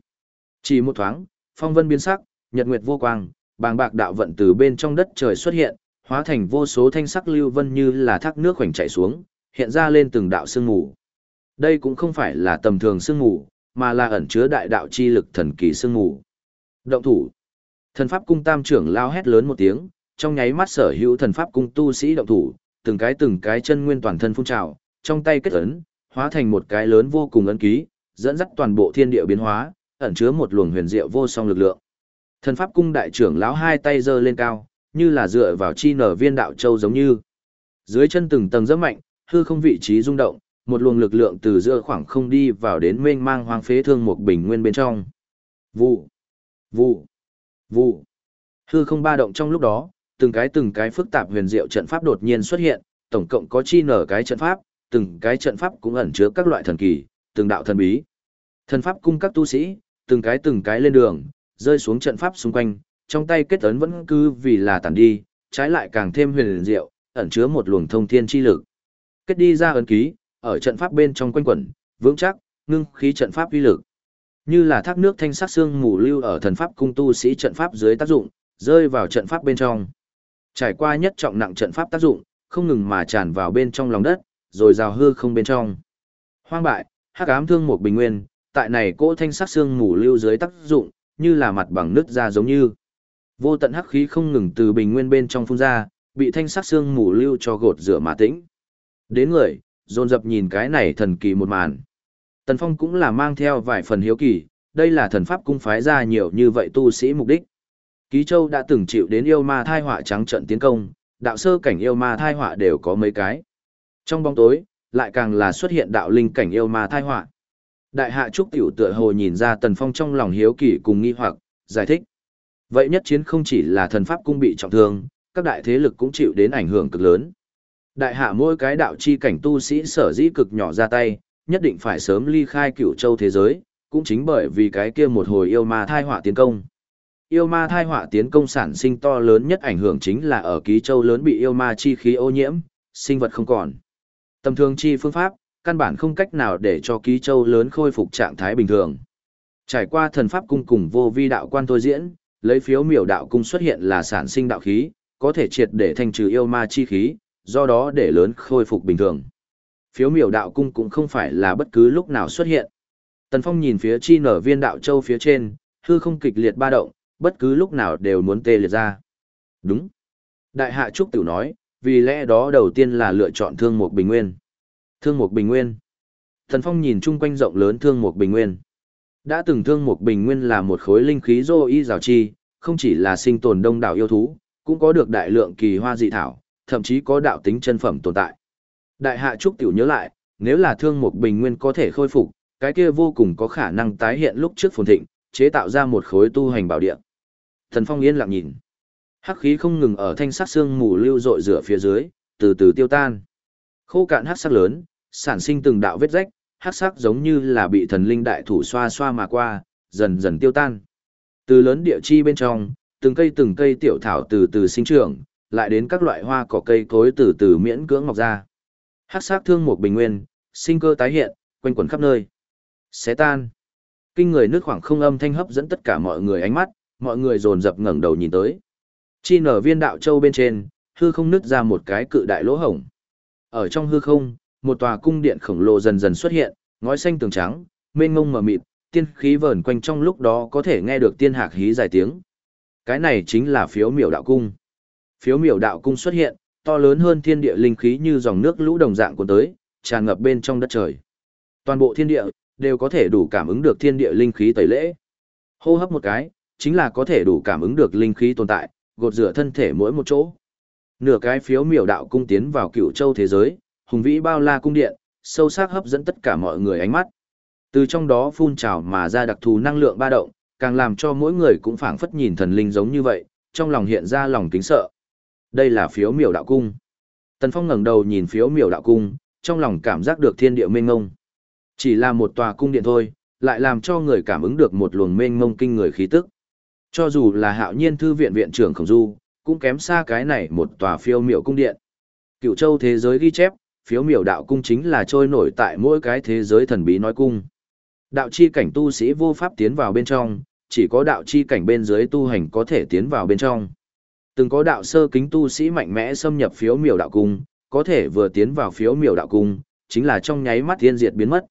Chỉ một thoáng, phong vân biến sắc, nhật nguyệt vô quang, bàng bạc đạo vận từ bên trong đất trời xuất hiện, hóa thành vô số thanh sắc lưu vân như là thác nước khoảnh chảy xuống, hiện ra lên từng đạo sương mù. Đây cũng không phải là tầm thường sương mù, mà là ẩn chứa đại đạo chi lực thần kỳ sương mù. Động thủ. Thần pháp cung tam trưởng lao hét lớn một tiếng, trong nháy mắt sở hữu thần pháp cung tu sĩ động thủ, từng cái từng cái chân nguyên toàn thân phun trào, trong tay kết ấn, hóa thành một cái lớn vô cùng ấn ký, dẫn dắt toàn bộ thiên địa biến hóa, ẩn chứa một luồng huyền diệu vô song lực lượng. Thần pháp cung đại trưởng lão hai tay giơ lên cao, như là dựa vào chi nở viên đạo châu giống như. Dưới chân từng tầng rất mạnh, hư không vị trí rung động, một luồng lực lượng từ giữa khoảng không đi vào đến mênh mang hoang phế thương một bình nguyên bên trong. Vụ, vụ, vụ. Hư không ba động trong lúc đó, từng cái từng cái phức tạp huyền diệu trận pháp đột nhiên xuất hiện, tổng cộng có chi nở cái trận pháp, từng cái trận pháp cũng ẩn chứa các loại thần kỳ, từng đạo thần bí. Thần pháp cung các tu sĩ, từng cái từng cái lên đường, rơi xuống trận pháp xung quanh, trong tay kết ấn vẫn cứ vì là tản đi, trái lại càng thêm huyền diệu, ẩn chứa một luồng thông thiên chi lực. Kết đi ra ấn ký, ở trận pháp bên trong quanh quẩn, vững chắc, ngưng khí trận pháp uy lực. Như là thác nước thanh sắc xương mù lưu ở thần pháp cung tu sĩ trận pháp dưới tác dụng, rơi vào trận pháp bên trong. Trải qua nhất trọng nặng trận pháp tác dụng, không ngừng mà tràn vào bên trong lòng đất, rồi rào hư không bên trong. Hoang bại, hắc ám thương một bình nguyên, tại này cỗ thanh sắc xương mù lưu dưới tác dụng, như là mặt bằng nứt ra giống như. Vô tận hắc khí không ngừng từ bình nguyên bên trong phun ra, bị thanh sắc xương mù lưu cho gột rửa mà tĩnh. Đến người, dồn dập nhìn cái này thần kỳ một màn. Tần Phong cũng là mang theo vài phần hiếu kỳ, đây là thần pháp cung phái ra nhiều như vậy tu sĩ mục đích. Ký Châu đã từng chịu đến yêu ma thai họa trắng trận tiến công, đạo sơ cảnh yêu ma thai họa đều có mấy cái. Trong bóng tối, lại càng là xuất hiện đạo linh cảnh yêu ma thai họa. Đại hạ trúc tiểu tựa hồ nhìn ra Tần Phong trong lòng hiếu kỳ cùng nghi hoặc, giải thích. Vậy nhất chiến không chỉ là thần pháp cung bị trọng thương, các đại thế lực cũng chịu đến ảnh hưởng cực lớn. Đại hạ mỗi cái đạo chi cảnh tu sĩ sở dĩ cực nhỏ ra tay, nhất định phải sớm ly khai cửu châu thế giới, cũng chính bởi vì cái kia một hồi yêu ma thai họa tiến công. Yêu ma thai họa tiến công sản sinh to lớn nhất ảnh hưởng chính là ở ký châu lớn bị yêu ma chi khí ô nhiễm, sinh vật không còn. Tầm thường chi phương pháp, căn bản không cách nào để cho ký châu lớn khôi phục trạng thái bình thường. Trải qua thần pháp cung cùng vô vi đạo quan thôi diễn, lấy phiếu miểu đạo cung xuất hiện là sản sinh đạo khí, có thể triệt để thanh trừ yêu ma chi khí, do đó để lớn khôi phục bình thường. Phiếu miểu đạo cung cũng không phải là bất cứ lúc nào xuất hiện. Tần Phong nhìn phía chi nở viên đạo châu phía trên, hư không kịch liệt ba động, bất cứ lúc nào đều muốn tê liệt ra. Đúng. Đại hạ Trúc Tiểu nói, vì lẽ đó đầu tiên là lựa chọn thương mục bình nguyên. Thương mục bình nguyên. Tần Phong nhìn chung quanh rộng lớn thương mục bình nguyên. Đã từng thương mục bình nguyên là một khối linh khí dô y rào chi, không chỉ là sinh tồn đông đảo yêu thú, cũng có được đại lượng kỳ hoa dị thảo, thậm chí có đạo tính chân phẩm tồn tại. Đại hạ Trúc Tiểu nhớ lại, nếu là thương mục bình nguyên có thể khôi phục, cái kia vô cùng có khả năng tái hiện lúc trước phồn thịnh, chế tạo ra một khối tu hành bảo địa. Thần Phong yên lặng nhìn. Hắc khí không ngừng ở thanh sắc xương mù lưu rội rửa phía dưới, từ từ tiêu tan. Khô cạn hắc sắc lớn, sản sinh từng đạo vết rách, hắc sắc giống như là bị thần linh đại thủ xoa xoa mà qua, dần dần tiêu tan. Từ lớn địa chi bên trong, từng cây từng cây tiểu thảo từ từ sinh trưởng, lại đến các loại hoa cỏ cây cối từ từ miễn cưỡng mọc ra. Hắc sắc thương một bình nguyên, sinh cơ tái hiện, quanh quẩn khắp nơi. Xé tan. Kinh người nước khoảng không âm thanh hấp dẫn tất cả mọi người ánh mắt, mọi người dồn dập ngẩng đầu nhìn tới. Chi nở viên đạo châu bên trên, hư không nứt ra một cái cự đại lỗ hổng. Ở trong hư không, một tòa cung điện khổng lồ dần dần xuất hiện, ngói xanh tường trắng, mênh mông mờ mịt, tiên khí vờn quanh trong lúc đó có thể nghe được tiên hạc hí dài tiếng. Cái này chính là phiếu miểu đạo cung. Phiếu miểu đạo cung xuất hiện, to lớn hơn thiên địa linh khí như dòng nước lũ đồng dạng của tới, tràn ngập bên trong đất trời. Toàn bộ thiên địa đều có thể đủ cảm ứng được thiên địa linh khí tẩy lễ. Hô hấp một cái, chính là có thể đủ cảm ứng được linh khí tồn tại, gột rửa thân thể mỗi một chỗ. Nửa cái phiếu miểu đạo cung tiến vào cựu châu thế giới, hùng vĩ bao la cung điện, sâu sắc hấp dẫn tất cả mọi người ánh mắt. Từ trong đó phun trào mà ra đặc thù năng lượng ba động, càng làm cho mỗi người cũng phảng phất nhìn thần linh giống như vậy, trong lòng hiện ra lòng kính sợ. Đây là phiếu miểu đạo cung. Tần Phong ngẩng đầu nhìn phiếu miểu đạo cung, trong lòng cảm giác được thiên địa mênh ngông. Chỉ là một tòa cung điện thôi, lại làm cho người cảm ứng được một luồng mênh ngông kinh người khí tức. Cho dù là hạo nhiên thư viện viện trưởng khổng du, cũng kém xa cái này một tòa phiêu miểu cung điện, Cựu châu thế giới ghi chép, phiếu miểu đạo cung chính là trôi nổi tại mỗi cái thế giới thần bí nói cung. Đạo chi cảnh tu sĩ vô pháp tiến vào bên trong, chỉ có đạo chi cảnh bên dưới tu hành có thể tiến vào bên trong. Từng có đạo sơ kính tu sĩ mạnh mẽ xâm nhập phiếu miểu đạo cung, có thể vừa tiến vào phiếu miểu đạo cung, chính là trong nháy mắt thiên diệt biến mất.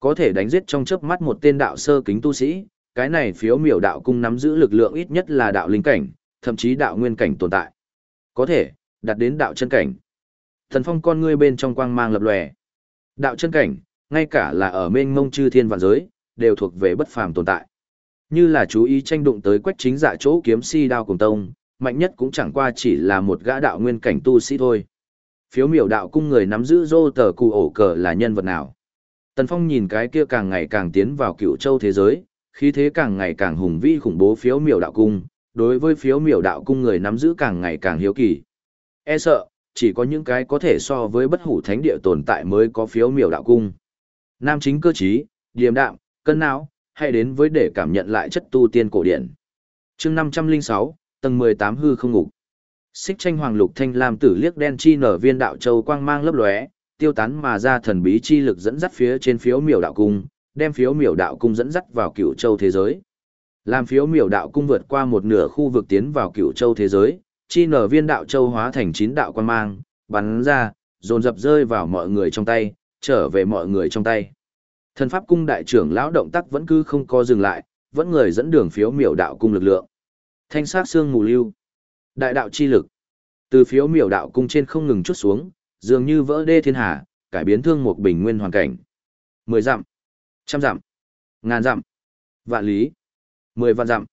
Có thể đánh giết trong chớp mắt một tên đạo sơ kính tu sĩ, cái này phiếu miểu đạo cung nắm giữ lực lượng ít nhất là đạo linh cảnh, thậm chí đạo nguyên cảnh tồn tại. Có thể, đạt đến đạo chân cảnh. Thần phong con ngươi bên trong quang mang lập lòe. Đạo chân cảnh, ngay cả là ở mênh mông chư thiên vạn giới, đều thuộc về bất phàm tồn tại. Như là chú ý tranh đụng tới quách chính dạ chỗ kiếm si đao cùng tông, mạnh nhất cũng chẳng qua chỉ là một gã đạo nguyên cảnh tu sĩ thôi. Phiếu miểu đạo cung người nắm giữ dô tờ cụ ổ cờ là nhân vật nào? Tần Phong nhìn cái kia càng ngày càng tiến vào cựu châu thế giới, khí thế càng ngày càng hùng vĩ khủng bố phiếu miểu đạo cung, đối với phiếu miểu đạo cung người nắm giữ càng ngày càng hiếu kỳ. E sợ, chỉ có những cái có thể so với bất hủ thánh địa tồn tại mới có phiếu miểu đạo cung. Nam chính cơ trí, điềm đạm, cân não, hay đến với để cảm nhận lại chất tu tiên cổ điển. chương 506, tầng 18 hư không ngục. Xích tranh hoàng lục thanh lam tử liếc đen chi nở viên đạo châu quang mang lấp lóe, tiêu tán mà ra thần bí chi lực dẫn dắt phía trên phiếu miểu đạo cung, đem phiếu miểu đạo cung dẫn dắt vào cựu châu thế giới. Làm phiếu miểu đạo cung vượt qua một nửa khu vực tiến vào cựu châu thế giới, chi nở viên đạo châu hóa thành chín đạo quang mang, bắn ra, dồn dập rơi vào mọi người trong tay, trở về mọi người trong tay. Thần pháp cung đại trưởng lão động tác vẫn cứ không co dừng lại, vẫn người dẫn đường phiếu miểu đạo cung lực lượng. Thanh sát xương mù lưu. Đại đạo chi lực. Từ phiếu miểu đạo cung trên không ngừng chút xuống, dường như vỡ đê thiên hà, cải biến thương một bình nguyên hoàn cảnh. Mười dặm, trăm dặm, ngàn dặm, vạn lý, mười vạn dặm,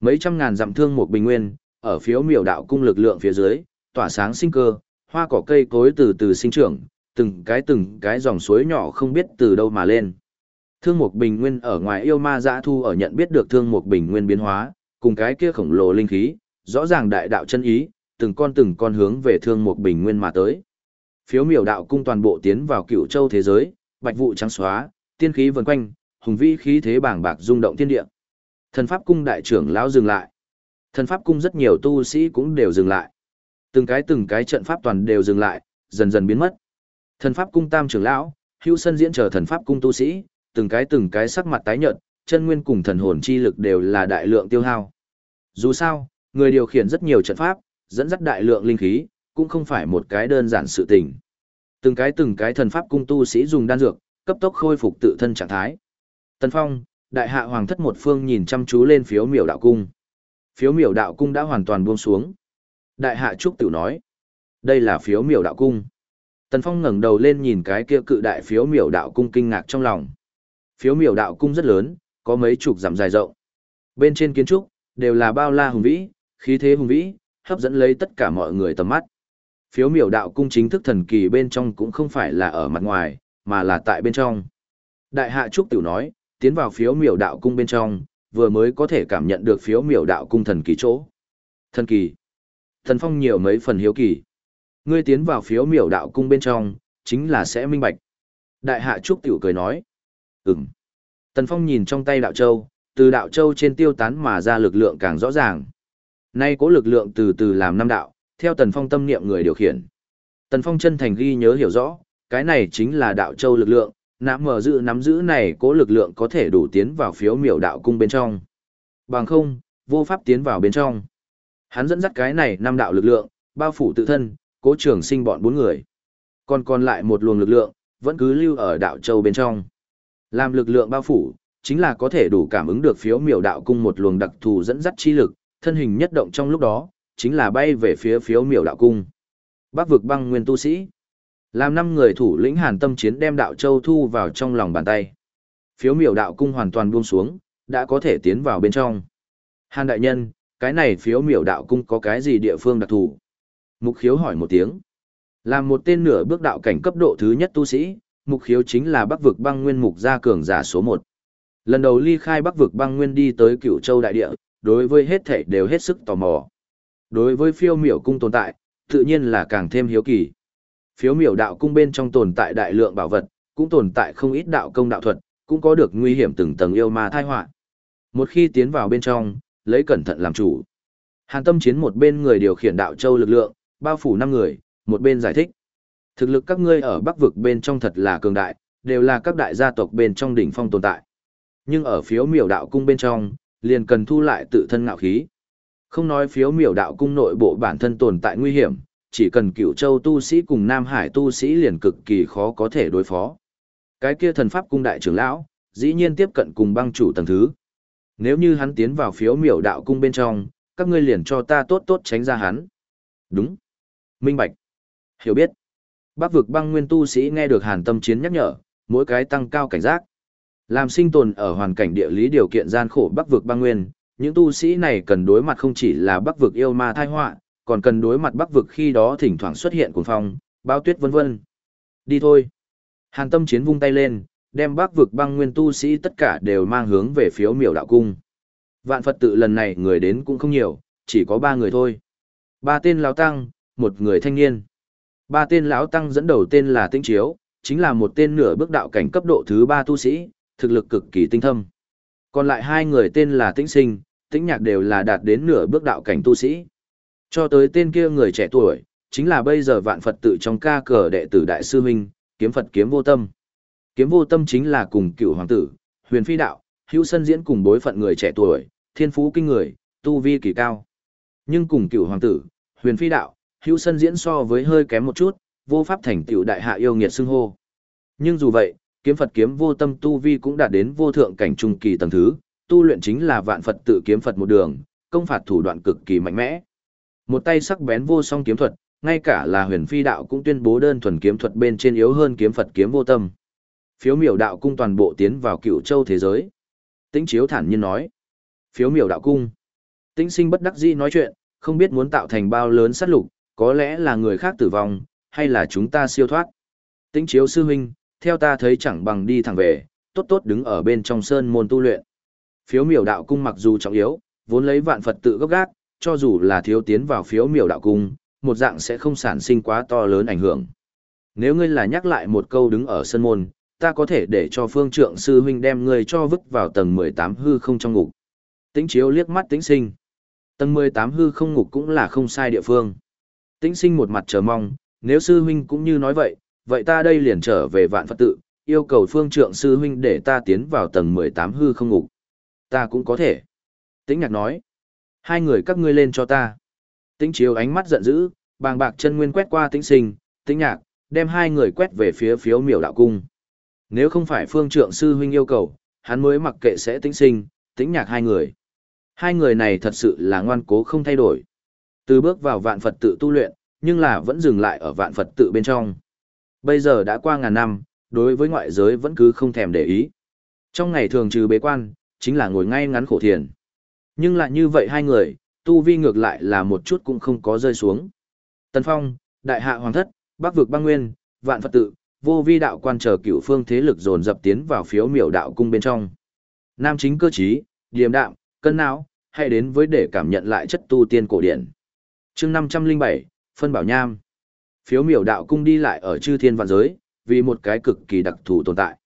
mấy trăm ngàn dặm thương một bình nguyên, ở phiếu miểu đạo cung lực lượng phía dưới, tỏa sáng sinh cơ, hoa cỏ cây cối từ từ sinh trưởng, từng cái từng cái dòng suối nhỏ không biết từ đâu mà lên. Thương Mục Bình Nguyên ở ngoài yêu ma dã thu ở nhận biết được Thương Mục Bình Nguyên biến hóa, cùng cái kia khổng lồ linh khí, rõ ràng đại đạo chân ý, từng con từng con hướng về Thương Mục Bình Nguyên mà tới. Phiếu miểu đạo cung toàn bộ tiến vào cựu châu thế giới, bạch vụ trắng xóa, tiên khí vần quanh, hùng vĩ khí thế bảng bạc rung động thiên địa. Thần pháp cung đại trưởng lão dừng lại. Thần pháp cung rất nhiều tu sĩ cũng đều dừng lại. Từng cái từng cái trận pháp toàn đều dừng lại, dần dần biến mất. Thần pháp cung tam trưởng lão, hưu sân diễn chờ thần pháp cung tu sĩ, từng cái từng cái sắc mặt tái nhợt, chân nguyên cùng thần hồn chi lực đều là đại lượng tiêu hao. Dù sao, người điều khiển rất nhiều trận pháp, dẫn dắt đại lượng linh khí, cũng không phải một cái đơn giản sự tình. Từng cái từng cái thần pháp cung tu sĩ dùng đan dược, cấp tốc khôi phục tự thân trạng thái. Tần Phong, đại hạ hoàng thất một phương nhìn chăm chú lên phiếu miểu đạo cung. Phiếu miểu đạo cung đã hoàn toàn buông xuống. Đại hạ trúc tiểu nói, đây là phiếu miểu đạo cung. Tần Phong ngẩng đầu lên nhìn cái kia cự đại phiếu miểu đạo cung kinh ngạc trong lòng. Phiếu miểu đạo cung rất lớn, có mấy chục dặm dài rộng. Bên trên kiến trúc, đều là bao la hùng vĩ, khí thế hùng vĩ, hấp dẫn lấy tất cả mọi người tầm mắt. Phiếu miểu đạo cung chính thức thần kỳ bên trong cũng không phải là ở mặt ngoài, mà là tại bên trong. Đại hạ Trúc Tiểu nói, tiến vào phiếu miểu đạo cung bên trong, vừa mới có thể cảm nhận được phiếu miểu đạo cung thần kỳ chỗ. Thần kỳ. Thần phong nhiều mấy phần hiếu kỳ. Ngươi tiến vào phiếu miểu đạo cung bên trong, chính là sẽ minh bạch. Đại hạ Trúc Tiểu cười nói. Ừm. Tần Phong nhìn trong tay đạo châu, từ đạo châu trên tiêu tán mà ra lực lượng càng rõ ràng. Nay cố lực lượng từ từ làm năm đạo, theo Tần Phong tâm niệm người điều khiển. Tần Phong chân thành ghi nhớ hiểu rõ, cái này chính là đạo châu lực lượng, nắm mở dự nắm giữ này cố lực lượng có thể đủ tiến vào phiếu miểu đạo cung bên trong. Bằng không, vô pháp tiến vào bên trong. Hắn dẫn dắt cái này năm đạo lực lượng, bao phủ tự thân, cố trường sinh bọn bốn người. Còn còn lại một luồng lực lượng, vẫn cứ lưu ở đạo châu bên trong. Làm lực lượng bao phủ, chính là có thể đủ cảm ứng được phiếu miểu đạo cung một luồng đặc thù dẫn dắt chi lực, thân hình nhất động trong lúc đó, chính là bay về phía phiếu miểu đạo cung. Bắc vực băng nguyên tu sĩ. Làm năm người thủ lĩnh hàn tâm chiến đem đạo châu thu vào trong lòng bàn tay. Phiếu miểu đạo cung hoàn toàn buông xuống, đã có thể tiến vào bên trong. Hàn đại nhân, cái này phiếu miểu đạo cung có cái gì địa phương đặc thù? Mục khiếu hỏi một tiếng. Làm một tên nửa bước đạo cảnh cấp độ thứ nhất tu sĩ, mục khiếu chính là bắc vực băng nguyên mục gia cường giả số một. Lần đầu ly khai bắc vực băng nguyên đi tới cựu châu đại địa, đối với hết thảy đều hết sức tò mò. Đối với phiêu miểu cung tồn tại, tự nhiên là càng thêm hiếu kỳ. Phiếu miểu đạo cung bên trong tồn tại đại lượng bảo vật, cũng tồn tại không ít đạo công đạo thuật, cũng có được nguy hiểm từng tầng yêu ma thai họa. Một khi tiến vào bên trong, lấy cẩn thận làm chủ. Hàn tâm chiến một bên người điều khiển đạo châu lực lượng, bao phủ năm người, một bên giải thích. Thực lực các ngươi ở Bắc vực bên trong thật là cường đại, đều là các đại gia tộc bên trong đỉnh phong tồn tại. Nhưng ở phiếu miểu đạo cung bên trong, liền cần thu lại tự thân ngạo khí. Không nói phiếu miểu đạo cung nội bộ bản thân tồn tại nguy hiểm, chỉ cần cựu châu tu sĩ cùng Nam Hải tu sĩ liền cực kỳ khó có thể đối phó. Cái kia thần pháp cung đại trưởng lão, dĩ nhiên tiếp cận cùng băng chủ tầng thứ. Nếu như hắn tiến vào phiếu miểu đạo cung bên trong, các ngươi liền cho ta tốt tốt tránh ra hắn. Đúng. Minh Bạch. Hiểu biết. Bắc vực băng nguyên tu sĩ nghe được hàn tâm chiến nhắc nhở, mỗi cái tăng cao cảnh giác. Làm sinh tồn ở hoàn cảnh địa lý điều kiện gian khổ Bắc vực băng nguyên, những tu sĩ này cần đối mặt không chỉ là Bắc vực yêu ma thai họa, còn cần đối mặt Bắc vực khi đó thỉnh thoảng xuất hiện cuồng phong, bao tuyết vân vân. Đi thôi. Hàn tâm chiến vung tay lên, đem Bắc vực băng nguyên tu sĩ tất cả đều mang hướng về phiếu miểu đạo cung. Vạn Phật tự lần này người đến cũng không nhiều, chỉ có ba người thôi. Ba tên lão tăng, một người thanh niên. Ba tên lão tăng dẫn đầu tên là Tĩnh Chiếu, chính là một tên nửa bước đạo cảnh cấp độ thứ ba tu sĩ, thực lực cực kỳ tinh thâm. Còn lại hai người tên là Tĩnh Sinh, Tĩnh Nhạc đều là đạt đến nửa bước đạo cảnh tu sĩ. Cho tới tên kia người trẻ tuổi, chính là bây giờ vạn Phật tự trong ca cờ đệ tử Đại Sư Minh, kiếm Phật kiếm vô tâm. Kiếm vô tâm chính là cùng cựu hoàng tử, huyền phi đạo, hữu sân diễn cùng bối phận người trẻ tuổi, thiên phú kinh người, tu vi kỳ cao. Nhưng cùng cựu hoàng tử, huyền phi đạo, hữu sân diễn so với hơi kém một chút, vô pháp thành tựu đại hạ yêu nghiệt xưng hô. Nhưng dù vậy, kiếm Phật kiếm vô tâm tu vi cũng đạt đến vô thượng cảnh trung kỳ tầng thứ, tu luyện chính là vạn Phật tự kiếm Phật một đường, công phạt thủ đoạn cực kỳ mạnh mẽ. Một tay sắc bén vô song kiếm thuật, ngay cả là huyền phi đạo cũng tuyên bố đơn thuần kiếm thuật bên trên yếu hơn kiếm Phật kiếm vô tâm. Phiếu miểu đạo cung toàn bộ tiến vào cựu châu thế giới. Tĩnh chiếu thản nhiên nói. Phiếu miểu đạo cung. Tĩnh sinh bất đắc dĩ nói chuyện, không biết muốn tạo thành bao lớn sát lục, có lẽ là người khác tử vong, hay là chúng ta siêu thoát. Tĩnh chiếu sư huynh, theo ta thấy chẳng bằng đi thẳng về, tốt tốt đứng ở bên trong sơn môn tu luyện. Phiếu miểu đạo cung mặc dù trọng yếu, vốn lấy vạn Phật tự gốc gác, cho dù là thiếu tiến vào phiếu miểu đạo cung, một dạng sẽ không sản sinh quá to lớn ảnh hưởng. Nếu ngươi là nhắc lại một câu đứng ở sân môn, ta có thể để cho phương trượng sư huynh đem ngươi cho vứt vào tầng 18 hư không trong ngục. Tĩnh chiếu liếc mắt tĩnh sinh. Tầng 18 hư không ngục cũng là không sai địa phương. Tĩnh sinh một mặt chờ mong, nếu sư huynh cũng như nói vậy, vậy ta đây liền trở về vạn Phật tự, yêu cầu phương trượng sư huynh để ta tiến vào tầng 18 hư không ngục. Ta cũng có thể. Tĩnh nhạc nói. Hai người các ngươi lên cho ta. Tĩnh chiếu ánh mắt giận dữ, bàng bạc chân nguyên quét qua tĩnh sinh, tĩnh nhạc, đem hai người quét về phía phiếu miểu đạo cung. Nếu không phải phương trượng sư huynh yêu cầu, hắn mới mặc kệ sẽ tĩnh sinh, tĩnh nhạc hai người. Hai người này thật sự là ngoan cố không thay đổi. Từ bước vào vạn Phật tự tu luyện, nhưng là vẫn dừng lại ở vạn Phật tự bên trong. Bây giờ đã qua ngàn năm, đối với ngoại giới vẫn cứ không thèm để ý. Trong ngày thường trừ bế quan, chính là ngồi ngay ngắn khổ thiền. Nhưng lại như vậy hai người, tu vi ngược lại là một chút cũng không có rơi xuống. Tần Phong, Đại Hạ Hoàng Thất, Bắc vực băng nguyên, Vạn Phật tự, vô vi đạo quan chờ cửu phương thế lực dồn dập tiến vào phiếu miểu đạo cung bên trong. Nam chính cơ trí, điềm đạm, cân não, hay đến với để cảm nhận lại chất tu tiên cổ điển chương 507, Phân Bảo Nham. Phiếu miểu đạo cung đi lại ở chư thiên vạn giới, vì một cái cực kỳ đặc thù tồn tại.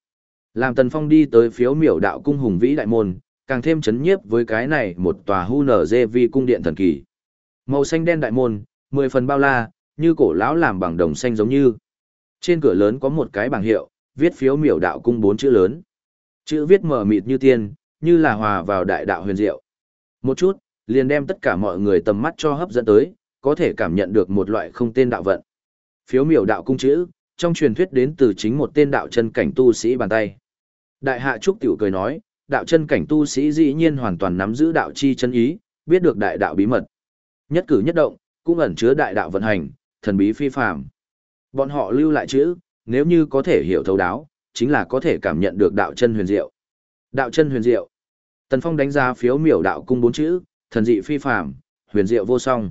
Làm Tần Phong đi tới phiếu miểu đạo cung hùng vĩ đại môn, càng thêm chấn nhiếp với cái này một tòa hu nở dê vi cung điện thần kỳ. Màu xanh đen đại môn, mười phần bao la, như cổ lão làm bằng đồng xanh giống như. Trên cửa lớn có một cái bảng hiệu, viết phiếu miểu đạo cung bốn chữ lớn. Chữ viết mờ mịt như tiên, như là hòa vào đại đạo huyền diệu. Một chút, liền đem tất cả mọi người tầm mắt cho hấp dẫn tới, có thể cảm nhận được một loại không tên đạo vận. Phiếu miểu đạo cung chữ, trong truyền thuyết đến từ chính một tên đạo chân cảnh tu sĩ bàn tay. Đại hạ trúc tiểu cười nói, đạo chân cảnh tu sĩ dĩ nhiên hoàn toàn nắm giữ đạo chi chân ý, biết được đại đạo bí mật. Nhất cử nhất động, cũng ẩn chứa đại đạo vận hành, thần bí phi phàm. Bọn họ lưu lại chữ, nếu như có thể hiểu thấu đáo, chính là có thể cảm nhận được đạo chân huyền diệu. Đạo chân huyền diệu. Tần Phong đánh giá phiếu miểu đạo cung bốn chữ, thần dị phi phàm, huyền diệu vô song.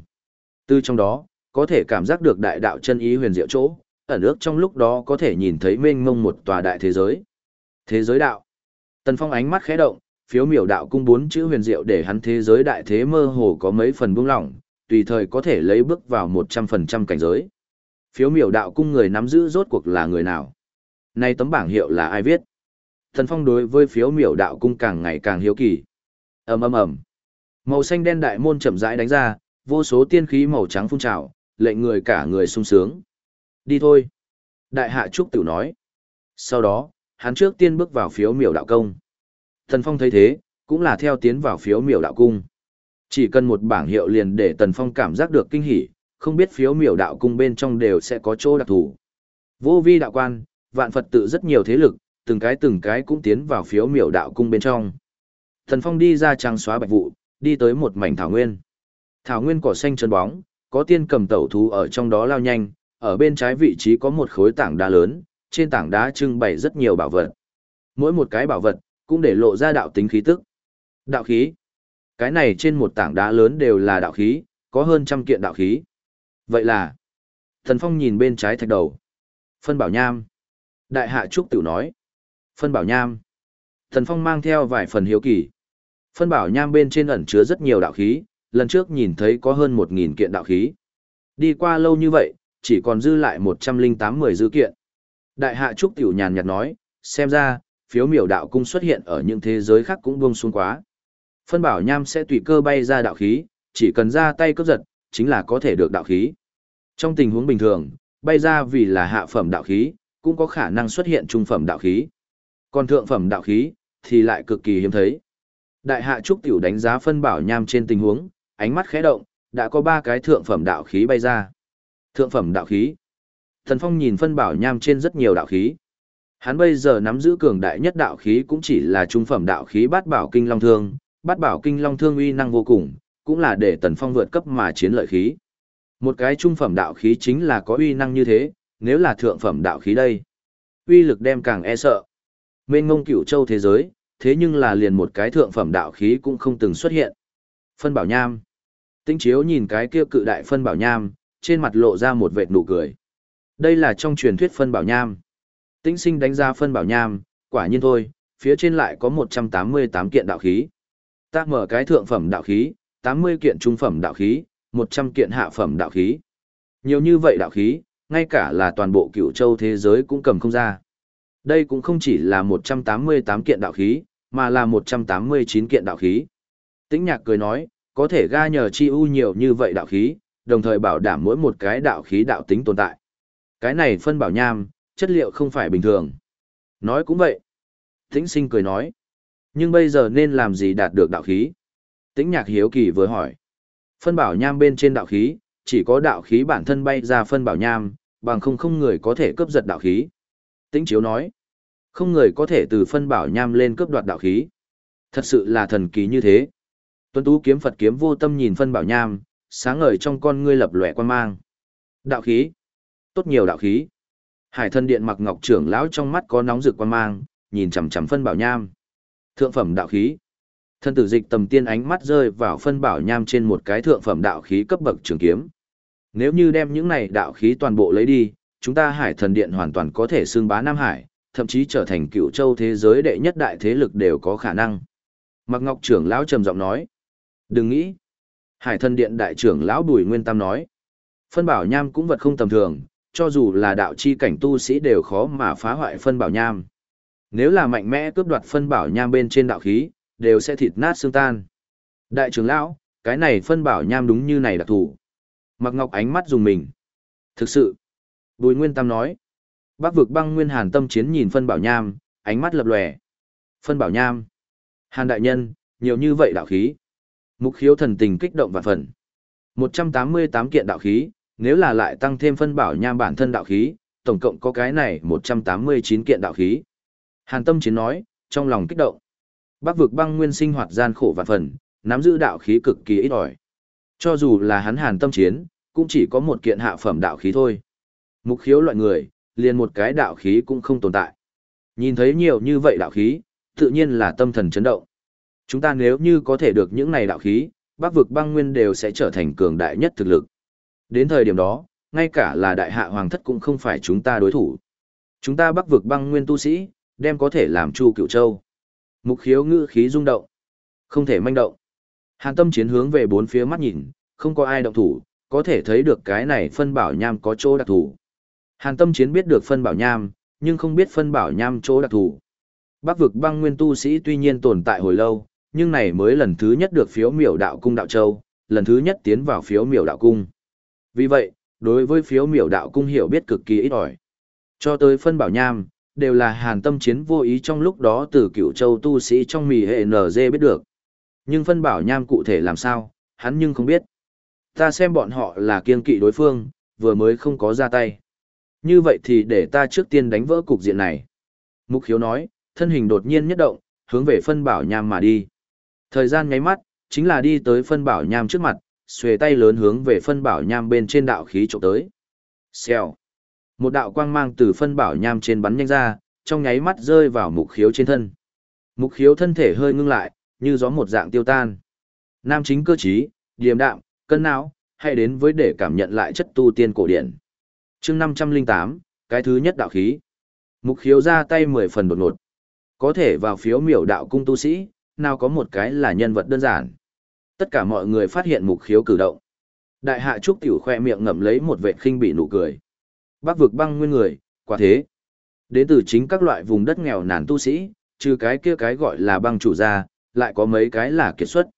Từ trong đó, có thể cảm giác được đại đạo chân ý huyền diệu chỗ, ẩn ước trong lúc đó có thể nhìn thấy mênh mông một tòa đại thế giới. Thế giới đạo. Tần Phong ánh mắt khẽ động, phiếu miểu đạo cung bốn chữ huyền diệu để hắn thế giới đại thế mơ hồ có mấy phần buông lỏng, tùy thời có thể lấy bước vào 100% cảnh giới. Phiếu miểu đạo cung người nắm giữ rốt cuộc là người nào? Nay tấm bảng hiệu là ai viết? Tần Phong đối với phiếu miểu đạo cung càng ngày càng hiếu kỳ. ầm ầm ầm, màu xanh đen đại môn chậm rãi đánh ra, vô số tiên khí màu trắng phun trào, lệnh người cả người sung sướng. Đi thôi. Đại hạ trúc tiểu nói. Sau đó, hắn trước tiên bước vào phiếu miểu đạo công. Tần Phong thấy thế, cũng là theo tiến vào phiếu miểu đạo cung. Chỉ cần một bảng hiệu liền để Tần Phong cảm giác được kinh hỉ, không biết phiếu miểu đạo cung bên trong đều sẽ có chỗ đặc thù. Vô vi đạo quan, vạn Phật tự rất nhiều thế lực, từng cái từng cái cũng tiến vào phiếu miểu đạo cung bên trong. Tần Phong đi ra trang xóa bạch vụ, đi tới một mảnh thảo nguyên. Thảo nguyên cỏ xanh trơn bóng, có tiên cầm tẩu thú ở trong đó lao nhanh, ở bên trái vị trí có một khối tảng đá lớn, trên tảng đá trưng bày rất nhiều bảo vật. Mỗi một cái bảo vật, cũng để lộ ra đạo tính khí tức. Đạo khí. Cái này trên một tảng đá lớn đều là đạo khí, có hơn trăm kiện đạo khí. Vậy là, thần phong nhìn bên trái thạch đầu. Phân bảo nham. Đại hạ trúc tiểu nói. Phân bảo nham. Thần phong mang theo vài phần hiếu kỳ. Phân bảo nham bên trên ẩn chứa rất nhiều đạo khí, lần trước nhìn thấy có hơn một nghìn kiện đạo khí. Đi qua lâu như vậy, chỉ còn dư lại một trăm linh tám mười dư kiện. Đại hạ trúc tiểu nhàn nhạt nói, xem ra, phiếu miểu đạo cung xuất hiện ở những thế giới khác cũng buông xuống quá. Phân bảo nham sẽ tùy cơ bay ra đạo khí, chỉ cần ra tay cướp giật, chính là có thể được đạo khí. Trong tình huống bình thường, bay ra vì là hạ phẩm đạo khí, cũng có khả năng xuất hiện trung phẩm đạo khí. Còn thượng phẩm đạo khí, thì lại cực kỳ hiếm thấy. Đại hạ trúc tiểu đánh giá phân bảo nham trên tình huống, ánh mắt khẽ động, đã có ba cái thượng phẩm đạo khí bay ra. Thượng phẩm đạo khí. Thần Phong nhìn phân bảo nham trên rất nhiều đạo khí. Hắn bây giờ nắm giữ cường đại nhất đạo khí cũng chỉ là trung phẩm đạo khí bát bảo kinh long thương, bát bảo kinh long thương uy năng vô cùng, cũng là để Tần Phong vượt cấp mà chiến lợi khí. Một cái trung phẩm đạo khí chính là có uy năng như thế, nếu là thượng phẩm đạo khí đây. Uy lực đem càng e sợ. Mên ngông cửu châu thế giới, thế nhưng là liền một cái thượng phẩm đạo khí cũng không từng xuất hiện. Phân bảo nham. Tinh chiếu nhìn cái kia cự đại phân bảo nham, trên mặt lộ ra một vệt nụ cười. Đây là trong truyền thuyết phân bảo nham. Tĩnh sinh đánh ra phân bảo nham, quả nhiên thôi, phía trên lại có 188 kiện đạo khí. Ta mở cái thượng phẩm đạo khí, 80 kiện trung phẩm đạo khí, 100 kiện hạ phẩm đạo khí. Nhiều như vậy đạo khí, ngay cả là toàn bộ cựu châu thế giới cũng cầm không ra. Đây cũng không chỉ là 188 kiện đạo khí, mà là 189 kiện đạo khí. Tĩnh nhạc cười nói, có thể ga nhờ chi u nhiều như vậy đạo khí, đồng thời bảo đảm mỗi một cái đạo khí đạo tính tồn tại. Cái này phân bảo nham, chất liệu không phải bình thường. Nói cũng vậy. Tĩnh sinh cười nói. Nhưng bây giờ nên làm gì đạt được đạo khí? Tĩnh nhạc hiếu kỳ vừa hỏi. Phân bảo nham bên trên đạo khí, chỉ có đạo khí bản thân bay ra phân bảo nham, bằng không không người có thể cướp giật đạo khí. Tĩnh chiếu nói. Không người có thể từ phân bảo nham lên cướp đoạt đạo khí. Thật sự là thần kỳ như thế. Tuấn Tú kiếm Phật kiếm vô tâm nhìn phân bảo nham, sáng ngời trong con ngươi lập lòe quan mang. Đạo khí. Tốt nhiều đạo khí. Hải thân điện mặc ngọc trưởng lão trong mắt có nóng rực quan mang, nhìn chằm chằm phân bảo nham. Thượng phẩm đạo khí. Thân tử dịch tầm tiên ánh mắt rơi vào phân bảo nham trên một cái thượng phẩm đạo khí cấp bậc trường kiếm. Nếu như đem những này đạo khí toàn bộ lấy đi, chúng ta hải thần điện hoàn toàn có thể xương bá Nam Hải, thậm chí trở thành cựu châu thế giới đệ nhất đại thế lực đều có khả năng. Mặc ngọc trưởng lão trầm giọng nói. Đừng nghĩ. Hải thần điện đại trưởng lão Bùi Nguyên Tam nói. Phân bảo nham cũng vật không tầm thường, cho dù là đạo chi cảnh tu sĩ đều khó mà phá hoại phân bảo nham. Nếu là mạnh mẽ cướp đoạt phân bảo nham bên trên đạo khí, đều sẽ thịt nát xương tan. Đại trưởng lão, cái này phân bảo nham đúng như này đặc thủ. Mặc Ngọc ánh mắt dùng mình. Thực sự. Bùi Nguyên Tam nói. Bác vực băng nguyên hàn tâm chiến nhìn phân bảo nham, ánh mắt lập lòe. Phân bảo nham. Hàn đại nhân, nhiều như vậy đạo khí. Mục khiếu thần tình kích động vạn phần. 188 kiện đạo khí, nếu là lại tăng thêm phân bảo nham bản thân đạo khí, tổng cộng có cái này 189 kiện đạo khí. Hàn tâm chiến nói, trong lòng kích động. Bắc vực băng nguyên sinh hoạt gian khổ vạn phần, nắm giữ đạo khí cực kỳ ít ỏi. Cho dù là hắn hàn tâm chiến, cũng chỉ có một kiện hạ phẩm đạo khí thôi. Mục khiếu loại người, liền một cái đạo khí cũng không tồn tại. Nhìn thấy nhiều như vậy đạo khí, tự nhiên là tâm thần chấn động. Chúng ta nếu như có thể được những này đạo khí, bắc vực băng nguyên đều sẽ trở thành cường đại nhất thực lực. Đến thời điểm đó, ngay cả là đại hạ hoàng thất cũng không phải chúng ta đối thủ. Chúng ta bắc vực băng nguyên tu sĩ, đem có thể làm chu cựu châu. Mục khiếu ngữ khí rung động. Không thể manh động. Hàn tâm chiến hướng về bốn phía mắt nhìn, không có ai động thủ, có thể thấy được cái này phân bảo nham có chỗ đặc thù. Hàn tâm chiến biết được phân bảo nham, nhưng không biết phân bảo nham chỗ đặc thù. Bắc vực băng nguyên tu sĩ tuy nhiên tồn tại hồi lâu, nhưng này mới lần thứ nhất được phiếu miểu đạo cung đạo châu, lần thứ nhất tiến vào phiếu miểu đạo cung. Vì vậy, đối với phiếu miểu đạo cung hiểu biết cực kỳ ít ỏi. Cho tới phân bảo nham, đều là hàn tâm chiến vô ý trong lúc đó từ cựu châu tu sĩ trong mì hệ NG biết được. Nhưng phân bảo nham cụ thể làm sao, hắn nhưng không biết. Ta xem bọn họ là kiên kỵ đối phương, vừa mới không có ra tay. Như vậy thì để ta trước tiên đánh vỡ cục diện này. Mục khiếu nói, thân hình đột nhiên nhất động, hướng về phân bảo nham mà đi. Thời gian nháy mắt, chính là đi tới phân bảo nham trước mặt, xuề tay lớn hướng về phân bảo nham bên trên đạo khí trộm tới. Xèo. Một đạo quang mang từ phân bảo nham trên bắn nhanh ra, trong nháy mắt rơi vào mục khiếu trên thân. Mục khiếu thân thể hơi ngưng lại, như gió một dạng tiêu tan. Nam chính cơ trí, điềm đạm, cân não, hãy đến với để cảm nhận lại chất tu tiên cổ điển. chương 508, cái thứ nhất đạo khí. Mục khiếu ra tay 10 phần đột ngột. Có thể vào phiếu miểu đạo cung tu sĩ, nào có một cái là nhân vật đơn giản. Tất cả mọi người phát hiện mục khiếu cử động. Đại hạ trúc tiểu khoe miệng ngậm lấy một vệt khinh bị nụ cười. Bác vực băng nguyên người, quả thế. Đến từ chính các loại vùng đất nghèo nàn tu sĩ, trừ cái kia cái gọi là băng chủ gia, lại có mấy cái là kiệt xuất.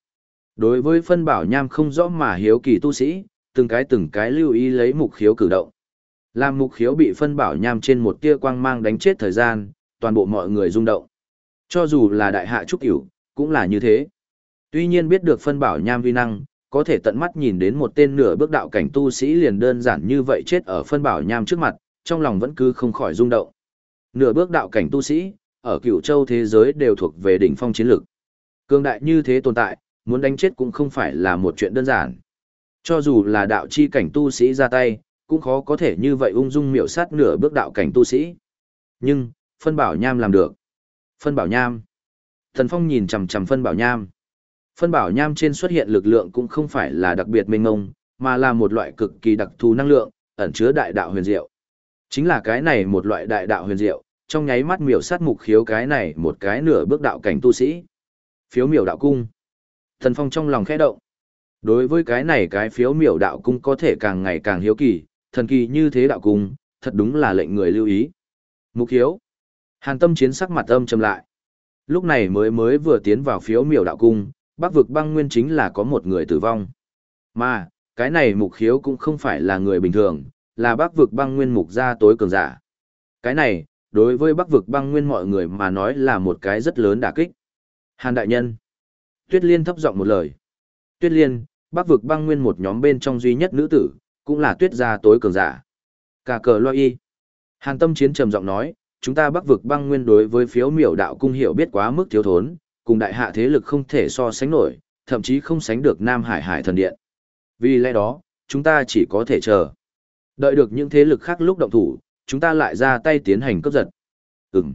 Đối với phân bảo nham không rõ mà hiếu kỳ tu sĩ, từng cái từng cái lưu ý lấy mục khiếu cử động. Làm mục khiếu bị phân bảo nham trên một tia quang mang đánh chết thời gian, toàn bộ mọi người rung động. Cho dù là đại hạ trúc hiểu, cũng là như thế. Tuy nhiên biết được phân bảo nham vi năng, có thể tận mắt nhìn đến một tên nửa bước đạo cảnh tu sĩ liền đơn giản như vậy chết ở phân bảo nham trước mặt, trong lòng vẫn cứ không khỏi rung động. Nửa bước đạo cảnh tu sĩ, ở cửu châu thế giới đều thuộc về đỉnh phong chiến lực. Cương đại như thế tồn tại, muốn đánh chết cũng không phải là một chuyện đơn giản. Cho dù là đạo chi cảnh tu sĩ ra tay, cũng khó có thể như vậy ung dung miểu sát nửa bước đạo cảnh tu sĩ. Nhưng, phân bảo nham làm được. Phân bảo nham. Thần Phong nhìn chằm chằm phân bảo nham. Phân bảo nham trên xuất hiện lực lượng cũng không phải là đặc biệt mênh ngông, mà là một loại cực kỳ đặc thù năng lượng, ẩn chứa đại đạo huyền diệu. Chính là cái này một loại đại đạo huyền diệu, trong nháy mắt miểu sát mục khiếu cái này một cái nửa bước đạo cảnh tu sĩ. Phiếu miểu đạo cung. Thần Phong trong lòng khẽ động. Đối với cái này cái phiếu miểu đạo cung có thể càng ngày càng hiếu kỳ, thần kỳ như thế đạo cung, thật đúng là lệnh người lưu ý. Mục khiếu, Hàn tâm chiến sắc mặt âm trầm lại. Lúc này mới mới vừa tiến vào phiếu miểu đạo cung, bắc vực băng nguyên chính là có một người tử vong. Mà, cái này mục khiếu cũng không phải là người bình thường, là bắc vực băng nguyên mục gia tối cường giả. Cái này, đối với bắc vực băng nguyên mọi người mà nói là một cái rất lớn đả kích. Hàn đại nhân. Tuyết Liên thấp giọng một lời. Tuyết Liên, bắc vực băng nguyên một nhóm bên trong duy nhất nữ tử, cũng là tuyết gia tối cường giả. Cả cờ loa y. Hàn tâm chiến trầm giọng nói, chúng ta bắc vực băng nguyên đối với phiếu miểu đạo cung hiểu biết quá mức thiếu thốn, cùng đại hạ thế lực không thể so sánh nổi, thậm chí không sánh được Nam Hải Hải thần điện. Vì lẽ đó, chúng ta chỉ có thể chờ. Đợi được những thế lực khác lúc động thủ, chúng ta lại ra tay tiến hành cấp giật. Ừm.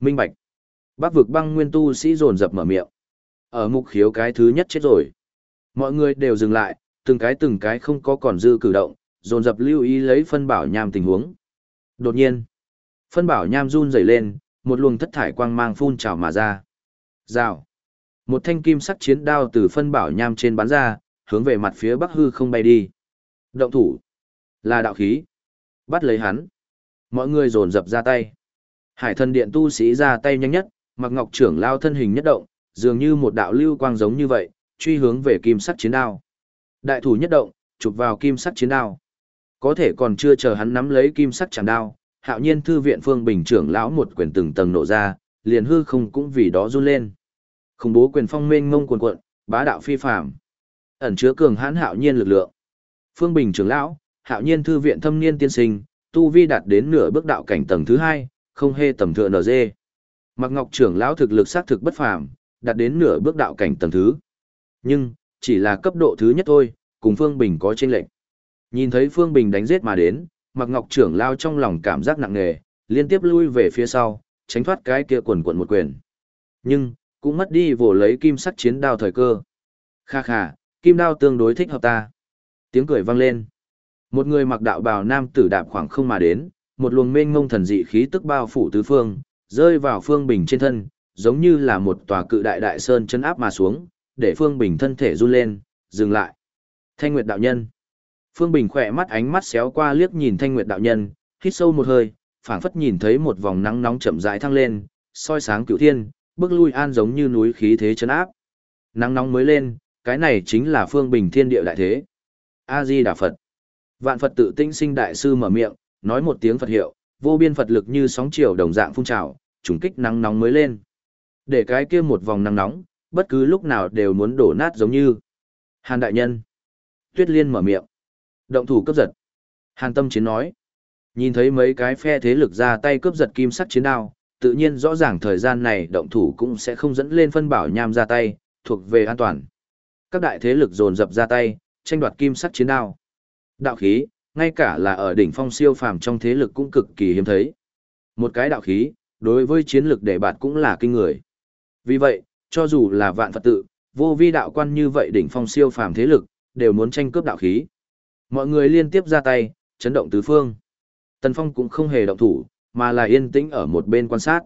Minh Bạch. Bắc vực băng nguyên tu sĩ rồn dập mở miệng. Ở mục khiếu cái thứ nhất chết rồi. Mọi người đều dừng lại, từng cái từng cái không có còn dư cử động, dồn dập lưu ý lấy phân bảo nham tình huống. Đột nhiên, phân bảo nham run rẩy lên, một luồng thất thải quang mang phun trào mà ra. Rào. Một thanh kim sắc chiến đao từ phân bảo nham trên bắn ra, hướng về mặt phía bắc hư không bay đi. Động thủ. Là đạo khí. Bắt lấy hắn. Mọi người dồn dập ra tay. Hải thần điện tu sĩ ra tay nhanh nhất, mặc ngọc trưởng lao thân hình nhất động, dường như một đạo lưu quang giống như vậy, truy hướng về kim sắc chiến đao. Đại thủ nhất động, chụp vào kim sắc chiến đao. Có thể còn chưa chờ hắn nắm lấy kim sắc chẳng đao, hạo nhiên thư viện phương bình trưởng lão một quyền từng tầng nổ ra, liền hư không cũng vì đó run lên. Khủng bố quyền phong mênh mông cuồn cuộn, bá đạo phi phàm, ẩn chứa cường hãn hạo nhiên lực lượng. Phương Bình trưởng lão, hạo nhiên thư viện thâm niên tiên sinh, tu vi đạt đến nửa bước đạo cảnh tầng thứ hai, không hề tầm thượng NG. Mặc Ngọc trưởng lão thực lực xác thực bất phàm, đạt đến nửa bước đạo cảnh tầng thứ. Nhưng, chỉ là cấp độ thứ nhất thôi, cùng Phương Bình có chênh lệnh. Nhìn thấy Phương Bình đánh giết mà đến, Mặc Ngọc trưởng lao trong lòng cảm giác nặng nề, liên tiếp lui về phía sau, tránh thoát cái kia quần quận một quyền. Nhưng, cũng mất đi vồ lấy kim sắc chiến đao thời cơ. Kha kha, kim đao tương đối thích hợp ta. Tiếng cười vang lên. Một người mặc đạo bào nam tử đạp khoảng không mà đến, một luồng mênh ngông thần dị khí tức bao phủ tứ phương, rơi vào Phương Bình trên thân, giống như là một tòa cự đại đại sơn chân áp mà xuống, để Phương Bình thân thể run lên, dừng lại. Thanh Nguyệt đạo nhân. Phương Bình khỏe mắt ánh mắt xéo qua liếc nhìn Thanh Nguyệt đạo nhân, hít sâu một hơi, phảng phất nhìn thấy một vòng nắng nóng chậm rãi thăng lên, soi sáng cửu thiên, bước lui an giống như núi khí thế chấn áp. Nắng nóng mới lên, cái này chính là phương bình thiên địa đại thế. A Di Đà Phật. Vạn Phật tự tinh sinh đại sư mở miệng, nói một tiếng Phật hiệu, Vô biên Phật lực như sóng chiều đồng dạng phun trào, trùng kích nắng nóng mới lên. Để cái kia một vòng nắng nóng, bất cứ lúc nào đều muốn đổ nát giống như. Hàn đại nhân. Tuyết Liên mở miệng. Động thủ cướp giật. Hàn tâm chiến nói. Nhìn thấy mấy cái phe thế lực ra tay cướp giật kim sắc chiến đao, tự nhiên rõ ràng thời gian này động thủ cũng sẽ không dẫn lên phân bảo nham ra tay, thuộc về an toàn. Các đại thế lực dồn dập ra tay, tranh đoạt kim sắc chiến đao. Đạo khí, ngay cả là ở đỉnh phong siêu phàm trong thế lực cũng cực kỳ hiếm thấy. Một cái đạo khí, đối với chiến lực để bạt cũng là kinh người. Vì vậy, cho dù là vạn Phật tự, vô vi đạo quan như vậy đỉnh phong siêu phàm thế lực, đều muốn tranh cướp đạo khí. Mọi người liên tiếp ra tay, chấn động tứ phương. Tần Phong cũng không hề động thủ, mà là yên tĩnh ở một bên quan sát.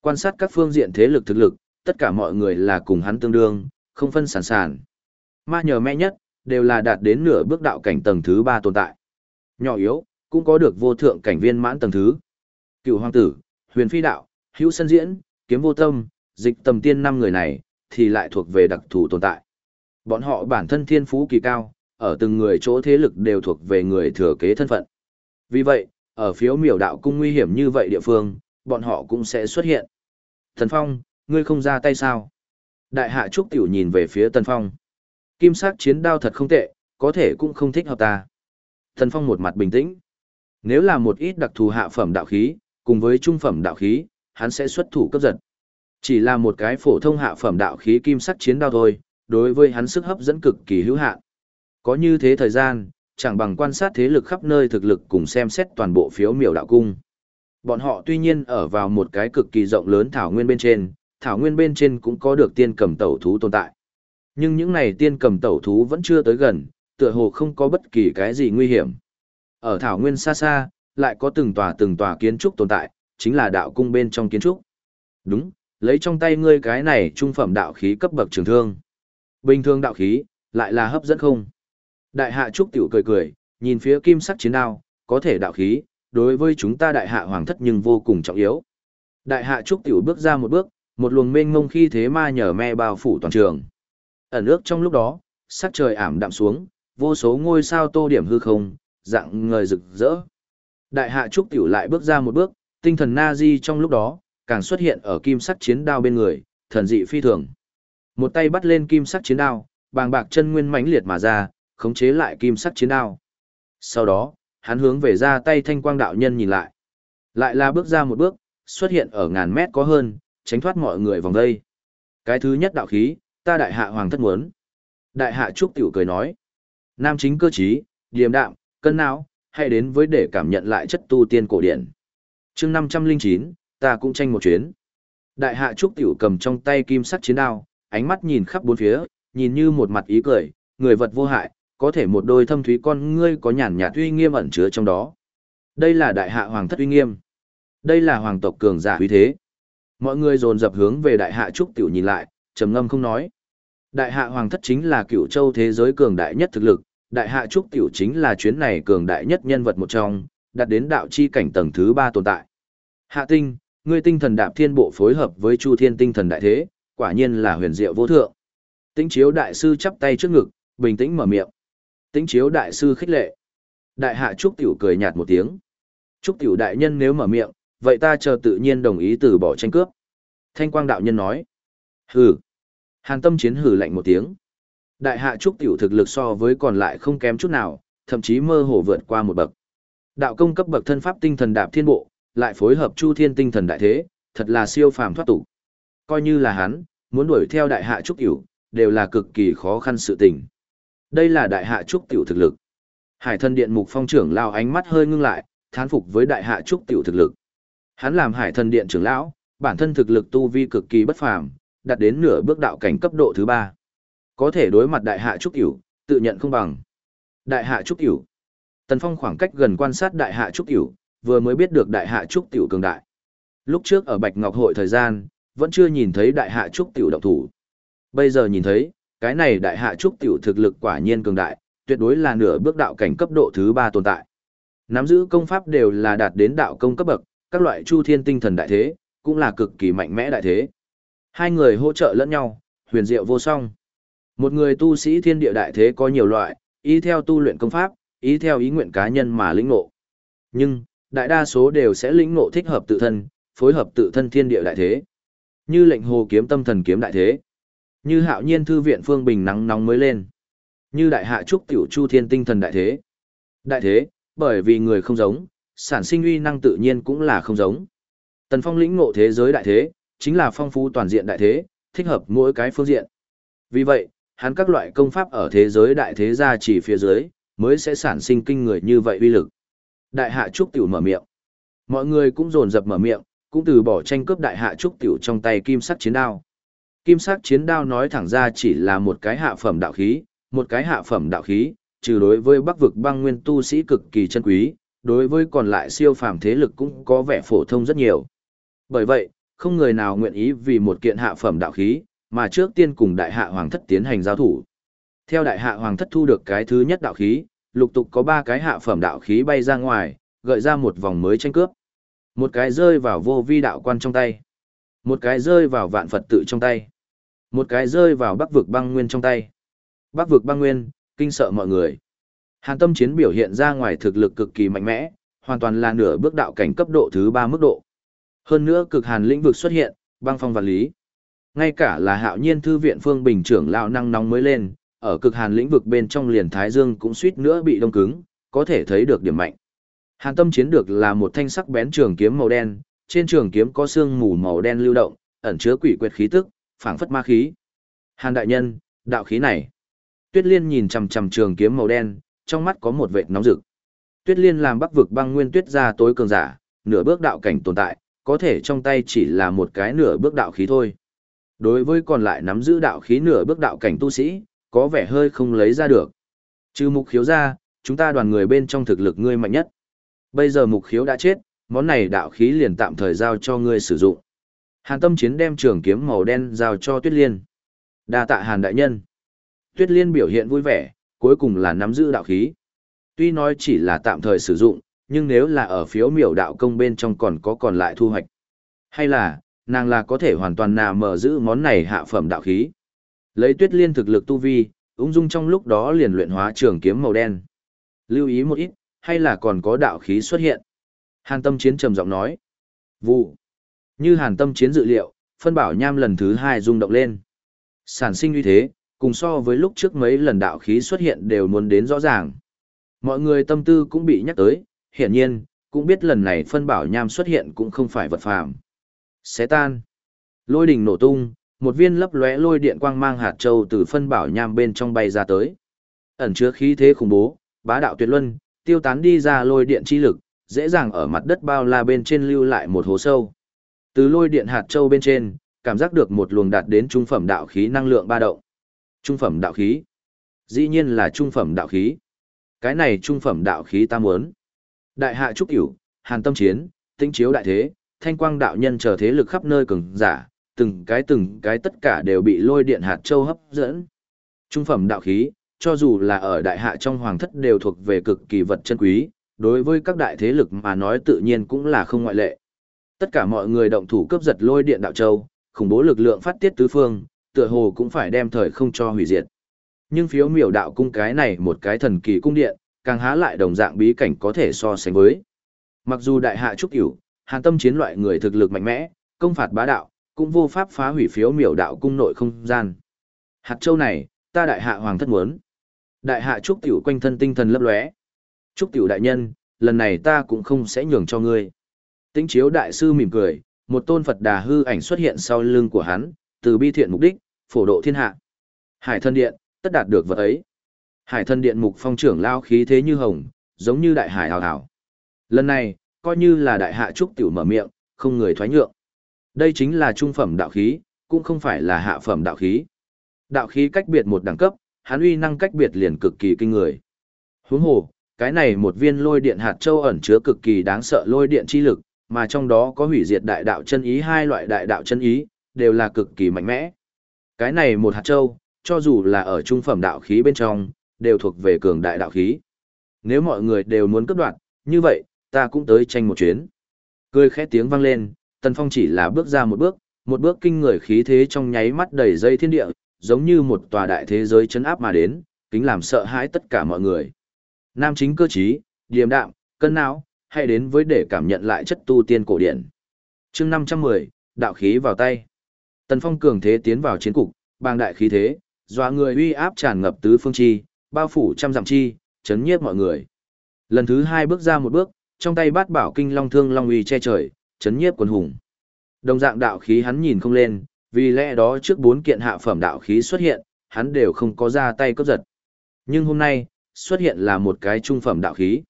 Quan sát các phương diện thế lực thực lực, tất cả mọi người là cùng hắn tương đương, không phân sản sản. Ma nhờ mẹ nhất, đều là đạt đến nửa bước đạo cảnh tầng thứ ba tồn tại. Nhỏ yếu, cũng có được vô thượng cảnh viên mãn tầng thứ. Cựu hoàng tử, huyền phi đạo, hữu sân diễn, kiếm vô tâm, dịch tầm tiên năm người này, thì lại thuộc về đặc thù tồn tại. Bọn họ bản thân thiên phú kỳ cao, ở từng người chỗ thế lực đều thuộc về người thừa kế thân phận. Vì vậy, ở phiếu miểu đạo cung nguy hiểm như vậy địa phương, bọn họ cũng sẽ xuất hiện. Thần Phong, ngươi không ra tay sao? Đại hạ Trúc Tiểu nhìn về phía Tần Phong. Kim sắc chiến đao thật không tệ, có thể cũng không thích hợp ta. Tần Phong một mặt bình tĩnh. Nếu là một ít đặc thù hạ phẩm đạo khí, cùng với trung phẩm đạo khí, hắn sẽ xuất thủ cấp giật. Chỉ là một cái phổ thông hạ phẩm đạo khí kim sắc chiến đao thôi, đối với hắn sức hấp dẫn cực kỳ hữu hạn. Có như thế thời gian, chẳng bằng quan sát thế lực khắp nơi thực lực cùng xem xét toàn bộ phiếu miểu đạo cung. Bọn họ tuy nhiên ở vào một cái cực kỳ rộng lớn thảo nguyên bên trên, thảo nguyên bên trên cũng có được tiên cầm tẩu thú tồn tại. Nhưng những này tiên cầm tẩu thú vẫn chưa tới gần, tựa hồ không có bất kỳ cái gì nguy hiểm. Ở thảo nguyên xa xa, lại có từng tòa từng tòa kiến trúc tồn tại, chính là đạo cung bên trong kiến trúc. Đúng, lấy trong tay ngươi cái này trung phẩm đạo khí cấp bậc trường thương. Bình thường đạo khí, lại là hấp dẫn không? Đại hạ trúc tiểu cười cười, nhìn phía kim sắc chiến đao, có thể đạo khí, đối với chúng ta đại hạ hoàng thất nhưng vô cùng trọng yếu. Đại hạ trúc tiểu bước ra một bước, một luồng mênh mông khi thế ma nhờ me bao phủ toàn trường. Ẩn ước trong lúc đó, sắc trời ảm đạm xuống, vô số ngôi sao tô điểm hư không, dạng người rực rỡ. Đại hạ trúc tiểu lại bước ra một bước, tinh thần na di trong lúc đó, càng xuất hiện ở kim sắc chiến đao bên người, thần dị phi thường. Một tay bắt lên kim sắc chiến đao, bàng bạc chân nguyên mãnh liệt mà ra, khống chế lại kim sắc chiến đao. Sau đó, hắn hướng về ra tay thanh quang đạo nhân nhìn lại. Lại là bước ra một bước, xuất hiện ở ngàn mét có hơn, tránh thoát mọi người vòng đây. Cái thứ nhất đạo khí, ta đại hạ hoàng thất muốn. Đại hạ trúc tiểu cười nói. Nam chính cơ trí, điềm đạm, cân não, hãy đến với để cảm nhận lại chất tu tiên cổ điển. chương 509, ta cũng tranh một chuyến. Đại hạ trúc tiểu cầm trong tay kim sắc chiến đao, ánh mắt nhìn khắp bốn phía, nhìn như một mặt ý cười, người vật vô hại, có thể một đôi thâm thúy con ngươi có nhàn nhạt uy nghiêm ẩn chứa trong đó. Đây là đại hạ hoàng thất uy nghiêm. Đây là hoàng tộc cường giả uy thế. Mọi người dồn dập hướng về đại hạ trúc tiểu nhìn lại, trầm ngâm không nói. Đại hạ hoàng thất chính là cựu châu thế giới cường đại nhất thực lực, đại hạ trúc tiểu chính là chuyến này cường đại nhất nhân vật một trong, đạt đến đạo chi cảnh tầng thứ ba tồn tại. Hạ tinh, ngươi tinh thần đạp thiên bộ phối hợp với chu thiên tinh thần đại thế, quả nhiên là huyền diệu vô thượng. Tĩnh chiếu đại sư chắp tay trước ngực, bình tĩnh mở miệng. Tĩnh chiếu đại sư khích lệ. Đại hạ Trúc Tiểu cười nhạt một tiếng. Trúc Tiểu đại nhân nếu mở miệng, vậy ta chờ tự nhiên đồng ý từ bỏ tranh cướp. Thanh quang đạo nhân nói. Hừ. Hàn tâm chiến hừ lạnh một tiếng. Đại hạ Trúc Tiểu thực lực so với còn lại không kém chút nào, thậm chí mơ hồ vượt qua một bậc. Đạo công cấp bậc thân pháp tinh thần đạp thiên bộ, lại phối hợp chu thiên tinh thần đại thế, thật là siêu phàm thoát tục. Coi như là hắn, muốn đuổi theo đại hạ Trúc Tiểu, đều là cực kỳ khó khăn sự tình. Đây là đại hạ trúc tiểu thực lực. Hải thần điện mục phong trưởng lao ánh mắt hơi ngưng lại, thán phục với đại hạ trúc tiểu thực lực. Hắn làm hải thần điện trưởng lão, bản thân thực lực tu vi cực kỳ bất phàm, đạt đến nửa bước đạo cảnh cấp độ thứ ba. Có thể đối mặt đại hạ trúc tiểu, tự nhận không bằng. Đại hạ trúc tiểu. Tần Phong khoảng cách gần quan sát đại hạ trúc tiểu, vừa mới biết được đại hạ trúc tiểu cường đại. Lúc trước ở Bạch Ngọc hội thời gian, vẫn chưa nhìn thấy đại hạ trúc tiểu động thủ. Bây giờ nhìn thấy, cái này đại hạ trúc tiểu thực lực quả nhiên cường đại, tuyệt đối là nửa bước đạo cảnh cấp độ thứ ba tồn tại. Nắm giữ công pháp đều là đạt đến đạo công cấp bậc, các loại chu thiên tinh thần đại thế, cũng là cực kỳ mạnh mẽ đại thế. Hai người hỗ trợ lẫn nhau, huyền diệu vô song. Một người tu sĩ thiên địa đại thế có nhiều loại, ý theo tu luyện công pháp, ý theo ý nguyện cá nhân mà lĩnh ngộ. Nhưng, đại đa số đều sẽ lĩnh ngộ thích hợp tự thân, phối hợp tự thân thiên địa đại thế. Như lệnh hồ kiếm tâm thần kiếm đại thế. Như hạo nhiên thư viện phương bình nắng nóng mới lên. Như đại hạ trúc tiểu chu thiên tinh thần đại thế. Đại thế, bởi vì người không giống, sản sinh uy năng tự nhiên cũng là không giống. Tần Phong lĩnh ngộ thế giới đại thế, chính là phong phú toàn diện đại thế, thích hợp mỗi cái phương diện. Vì vậy, hắn các loại công pháp ở thế giới đại thế gia chỉ phía dưới, mới sẽ sản sinh kinh người như vậy uy lực. Đại hạ trúc tiểu mở miệng. Mọi người cũng dồn dập mở miệng, cũng từ bỏ tranh cướp đại hạ trúc tiểu trong tay kim sắc chiến đao. Kim sắc chiến đao nói thẳng ra chỉ là một cái hạ phẩm đạo khí, một cái hạ phẩm đạo khí, trừ đối với bắc vực băng nguyên tu sĩ cực kỳ chân quý, đối với còn lại siêu phàm thế lực cũng có vẻ phổ thông rất nhiều. Bởi vậy, không người nào nguyện ý vì một kiện hạ phẩm đạo khí, mà trước tiên cùng đại hạ hoàng thất tiến hành giao thủ. Theo đại hạ hoàng thất thu được cái thứ nhất đạo khí, lục tục có ba cái hạ phẩm đạo khí bay ra ngoài, gợi ra một vòng mới tranh cướp. Một cái rơi vào vô vi đạo quan trong tay. Một cái rơi vào vạn Phật tự trong tay. Một cái rơi vào bắc vực băng nguyên trong tay. Bắc vực băng nguyên, kinh sợ mọi người. Hàn tâm chiến biểu hiện ra ngoài thực lực cực kỳ mạnh mẽ, hoàn toàn là nửa bước đạo cảnh cấp độ thứ ba mức độ. Hơn nữa cực hàn lĩnh vực xuất hiện, băng phong và lý. Ngay cả là hạo nhiên thư viện phương bình trưởng lão năng nóng mới lên, ở cực hàn lĩnh vực bên trong liền Thái Dương cũng suýt nữa bị đông cứng, có thể thấy được điểm mạnh. Hàn tâm chiến được là một thanh sắc bén trường kiếm màu đen, trên trường kiếm có xương mù màu đen lưu động, ẩn chứa quỷ quyệt khí tức, phảng phất ma khí. Hàn đại nhân, đạo khí này. Tuyết Liên nhìn chằm chằm trường kiếm màu đen, trong mắt có một vệt nóng rực. Tuyết Liên làm Bắc vực băng nguyên tuyết ra tối cường giả, nửa bước đạo cảnh tồn tại, có thể trong tay chỉ là một cái nửa bước đạo khí thôi. Đối với còn lại nắm giữ đạo khí nửa bước đạo cảnh tu sĩ, có vẻ hơi không lấy ra được. Trừ mục khiếu ra, chúng ta đoàn người bên trong thực lực ngươi mạnh nhất. Bây giờ mục khiếu đã chết, món này đạo khí liền tạm thời giao cho ngươi sử dụng. Hàn tâm chiến đem trường kiếm màu đen giao cho Tuyết Liên. đa tạ Hàn đại nhân. Tuyết Liên biểu hiện vui vẻ, cuối cùng là nắm giữ đạo khí. Tuy nói chỉ là tạm thời sử dụng, nhưng nếu là ở phiếu miểu đạo công bên trong còn có còn lại thu hoạch. Hay là, nàng là có thể hoàn toàn nà mở giữ món này hạ phẩm đạo khí. Lấy tuyết liên thực lực tu vi, ung dung trong lúc đó liền luyện hóa trường kiếm màu đen. Lưu ý một ít, hay là còn có đạo khí xuất hiện. Hàn tâm chiến trầm giọng nói. Vụ. Như hàn tâm chiến dự liệu, phân bảo nham lần thứ hai rung động lên. Sản sinh như thế, cùng so với lúc trước mấy lần đạo khí xuất hiện đều muốn đến rõ ràng. Mọi người tâm tư cũng bị nhắc tới, hiển nhiên, cũng biết lần này phân bảo nham xuất hiện cũng không phải vật phàm. Xé tan. Lôi đỉnh nổ tung, một viên lấp lóe lôi điện quang mang hạt châu từ phân bảo nham bên trong bay ra tới. Ẩn chứa khí thế khủng bố, bá đạo tuyệt luân, tiêu tán đi ra lôi điện chi lực, dễ dàng ở mặt đất bao la bên trên lưu lại một hố sâu. Từ lôi điện hạt châu bên trên, cảm giác được một luồng đạt đến trung phẩm đạo khí năng lượng ba động. Trung phẩm đạo khí. Dĩ nhiên là trung phẩm đạo khí. Cái này trung phẩm đạo khí ta muốn. Đại hạ trúc cửu, hàn tâm chiến, tinh chiếu đại thế, thanh quang đạo nhân chờ thế lực khắp nơi cường giả, từng cái từng cái tất cả đều bị lôi điện hạt châu hấp dẫn. Trung phẩm đạo khí, cho dù là ở đại hạ trong hoàng thất đều thuộc về cực kỳ vật chân quý, đối với các đại thế lực mà nói tự nhiên cũng là không ngoại lệ. Tất cả mọi người động thủ cướp giật lôi điện đạo châu, khủng bố lực lượng phát tiết tứ phương, tựa hồ cũng phải đem thời không cho hủy diệt. Nhưng phiếu miểu đạo cung cái này một cái thần kỳ cung điện, càng há lại đồng dạng bí cảnh có thể so sánh với. Mặc dù đại hạ trúc cửu, hàn tâm chiến loại người thực lực mạnh mẽ, công phạt bá đạo, cũng vô pháp phá hủy phiếu miểu đạo cung nội không gian. Hạt châu này, ta đại hạ hoàng thất muốn. Đại hạ trúc tiểu quanh thân tinh thần lấp lóe. Trúc tiểu đại nhân, lần này ta cũng không sẽ nhường cho ngươi. Tĩnh chiếu đại sư mỉm cười, một tôn Phật đà hư ảnh xuất hiện sau lưng của hắn, từ bi thiện mục đích, phổ độ thiên hạ. Hải thân điện, tất đạt được vật ấy. Hải thân điện mục phong trưởng lao khí thế như hồng, giống như đại hải hào hào. Lần này, coi như là đại hạ trúc tiểu mở miệng, không người thoái nhượng. Đây chính là trung phẩm đạo khí, cũng không phải là hạ phẩm đạo khí. Đạo khí cách biệt một đẳng cấp, hắn uy năng cách biệt liền cực kỳ kinh người. Huống hồ, cái này một viên lôi điện hạt châu ẩn chứa cực kỳ đáng sợ lôi điện chi lực, mà trong đó có hủy diệt đại đạo chân ý hai loại đại đạo chân ý, đều là cực kỳ mạnh mẽ. Cái này một hạt châu, cho dù là ở trung phẩm đạo khí bên trong, đều thuộc về cường đại đạo khí. Nếu mọi người đều muốn cấp đoạt, như vậy, ta cũng tới tranh một chuyến. Cười khẽ tiếng vang lên, Tần Phong chỉ là bước ra một bước, một bước kinh người khí thế trong nháy mắt đầy dây thiên địa, giống như một tòa đại thế giới chấn áp mà đến, kính làm sợ hãi tất cả mọi người. Nam chính cơ trí, điềm đạm, cân não, hay đến với để cảm nhận lại chất tu tiên cổ điển. chương 510, đạo khí vào tay. Tần Phong cường thế tiến vào chiến cục, bang đại khí thế, dọa người uy áp tràn ngập tứ phương chi, bao phủ trăm dặm chi, chấn nhiếp mọi người. Lần thứ hai bước ra một bước, trong tay bát bảo kinh long thương long uy che trời, chấn nhiếp quần hùng. Đồng dạng đạo khí hắn nhìn không lên, vì lẽ đó trước bốn kiện hạ phẩm đạo khí xuất hiện, hắn đều không có ra tay cướp giật. Nhưng hôm nay, xuất hiện là một cái trung phẩm đạo khí.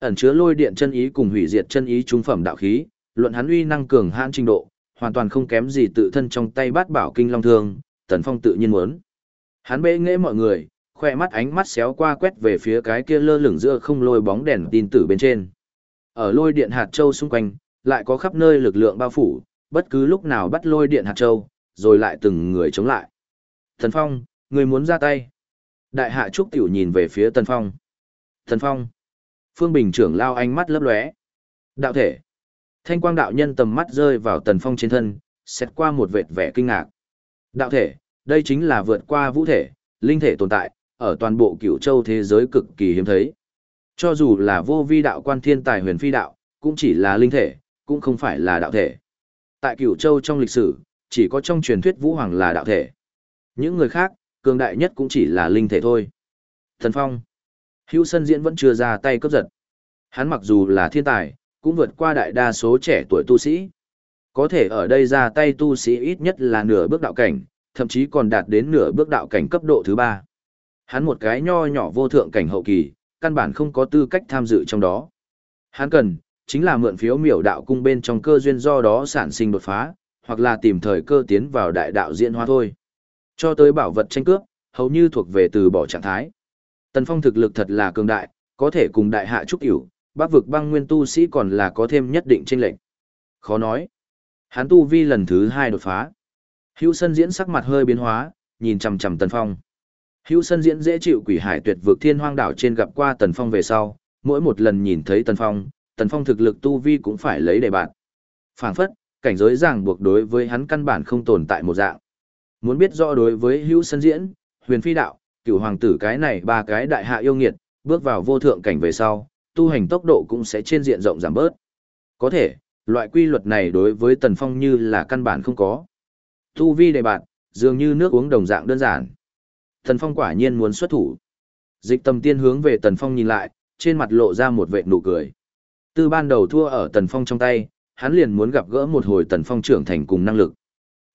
Ẩn chứa lôi điện chân ý cùng hủy diệt chân ý trung phẩm đạo khí, luận hắn uy năng cường hãn trình độ, hoàn toàn không kém gì tự thân trong tay bát bảo kinh long thương, Tần Phong tự nhiên muốn. Hắn bệ nghệ mọi người, khoe mắt ánh mắt xéo qua quét về phía cái kia lơ lửng giữa không lôi bóng đèn tin tử bên trên. Ở lôi điện hạt châu xung quanh, lại có khắp nơi lực lượng bao phủ, bất cứ lúc nào bắt lôi điện hạt châu, rồi lại từng người chống lại. Thần Phong, người muốn ra tay. Đại hạ Trúc Tiểu nhìn về phía Tần Phong. Thần Phong. Phương Bình trưởng lao ánh mắt lấp lóe. Đạo thể. Thanh quang đạo nhân tầm mắt rơi vào Tần Phong trên thân, xét qua một vệt vẻ kinh ngạc. Đạo thể, đây chính là vượt qua vũ thể, linh thể tồn tại, ở toàn bộ cửu châu thế giới cực kỳ hiếm thấy. Cho dù là vô vi đạo quan thiên tài huyền phi đạo, cũng chỉ là linh thể, cũng không phải là đạo thể. Tại cửu châu trong lịch sử, chỉ có trong truyền thuyết vũ hoàng là đạo thể. Những người khác, cường đại nhất cũng chỉ là linh thể thôi. Thần Phong. Hữu Sân Diễn vẫn chưa ra tay cấp giật. Hắn mặc dù là thiên tài, cũng vượt qua đại đa số trẻ tuổi tu sĩ. Có thể ở đây ra tay tu sĩ ít nhất là nửa bước đạo cảnh, thậm chí còn đạt đến nửa bước đạo cảnh cấp độ thứ ba. Hắn một cái nho nhỏ vô thượng cảnh hậu kỳ, căn bản không có tư cách tham dự trong đó. Hắn cần, chính là mượn phiếu miểu đạo cung bên trong cơ duyên do đó sản sinh đột phá, hoặc là tìm thời cơ tiến vào đại đạo diễn hóa thôi. Cho tới bảo vật tranh cướp, hầu như thuộc về từ bỏ trạng thái. Tần Phong thực lực thật là cường đại, có thể cùng đại hạ trúc hiểu, bác vực băng nguyên tu sĩ còn là có thêm nhất định chênh lệnh. Khó nói. Hắn tu vi lần thứ hai đột phá. Hữu Sân diễn sắc mặt hơi biến hóa, nhìn chằm chằm Tần Phong. Hữu Sân diễn dễ chịu quỷ hải tuyệt vực thiên hoang đảo trên gặp qua Tần Phong về sau, mỗi một lần nhìn thấy Tần Phong, Tần Phong thực lực tu vi cũng phải lấy để bạn. Phảng phất, cảnh giới ràng buộc đối với hắn căn bản không tồn tại một dạng. Muốn biết rõ đối với Hữu Sân diễn, Huyền Phi đạo, Cựu hoàng tử cái này ba cái đại hạ yêu nghiệt, bước vào vô thượng cảnh về sau, tu hành tốc độ cũng sẽ trên diện rộng giảm bớt. Có thể, loại quy luật này đối với Tần Phong như là căn bản không có. Tu vi đề bạn, dường như nước uống đồng dạng đơn giản. Tần Phong quả nhiên muốn xuất thủ. Dịch tầm tiên hướng về Tần Phong nhìn lại, trên mặt lộ ra một vệt nụ cười. Từ ban đầu thua ở Tần Phong trong tay, hắn liền muốn gặp gỡ một hồi Tần Phong trưởng thành cùng năng lực.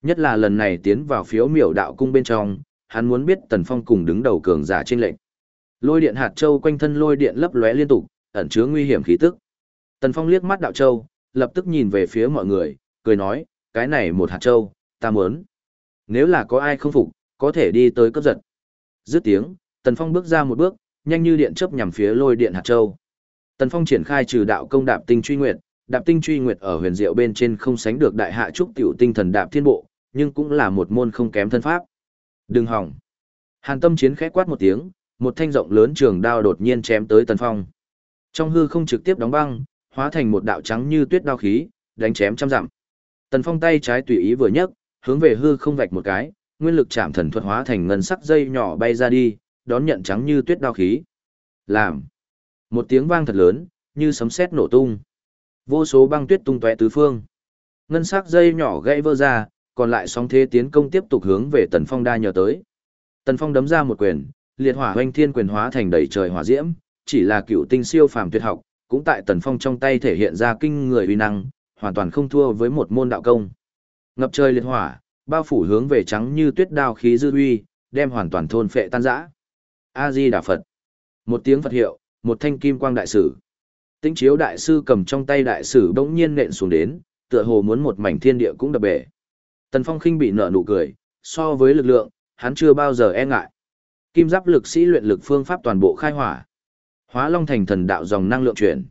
Nhất là lần này tiến vào phiếu miểu đạo cung bên trong, hắn muốn biết Tần Phong cùng đứng đầu cường giả trên lệnh. Lôi điện hạt châu quanh thân lôi điện lấp lóe liên tục, ẩn chứa nguy hiểm khí tức. Tần Phong liếc mắt đạo châu, lập tức nhìn về phía mọi người, cười nói, cái này một hạt châu, ta muốn. Nếu là có ai không phục, có thể đi tới cấp giật. Dứt tiếng, Tần Phong bước ra một bước, nhanh như điện chớp nhằm phía lôi điện hạt châu. Tần Phong triển khai trừ đạo công đạp tinh truy nguyệt, đạp tinh truy nguyệt ở huyền diệu bên trên không sánh được đại hạ trúc tiểu tinh thần đạp thiên bộ, nhưng cũng là một môn không kém thân pháp. Đừng hỏng. Hàn tâm chiến khẽ quát một tiếng, một thanh rộng lớn trường đao đột nhiên chém tới Tần Phong. Trong hư không trực tiếp đóng băng, hóa thành một đạo trắng như tuyết đao khí, đánh chém trăm dặm. Tần Phong tay trái tùy ý vừa nhấc, hướng về hư không vạch một cái, nguyên lực chạm thần thuật hóa thành ngân sắc dây nhỏ bay ra đi, đón nhận trắng như tuyết đao khí. Làm. Một tiếng vang thật lớn, như sấm sét nổ tung. Vô số băng tuyết tung tóe tứ phương. Ngân sắc dây nhỏ gãy vỡ ra, còn lại sóng thế tiến công tiếp tục hướng về Tần Phong đa nhờ tới. Tần Phong đấm ra một quyền, liệt hỏa hoanh thiên quyền hóa thành đầy trời hỏa diễm, chỉ là cựu tinh siêu phàm tuyệt học, cũng tại Tần Phong trong tay thể hiện ra kinh người uy năng, hoàn toàn không thua với một môn đạo công. Ngập trời liệt hỏa, bao phủ hướng về trắng như tuyết đao khí dư uy, đem hoàn toàn thôn phệ tan rã. A Di Đà Phật. Một tiếng Phật hiệu, một thanh kim quang đại sử. Tĩnh chiếu đại sư cầm trong tay đại sử bỗng nhiên nện xuống đến, tựa hồ muốn một mảnh thiên địa cũng đập bể. Tần Phong khinh bị nở nụ cười, so với lực lượng, hắn chưa bao giờ e ngại. Kim giáp lực sĩ luyện lực phương pháp toàn bộ khai hỏa. Hóa Long thành thần đạo dòng năng lượng chuyển.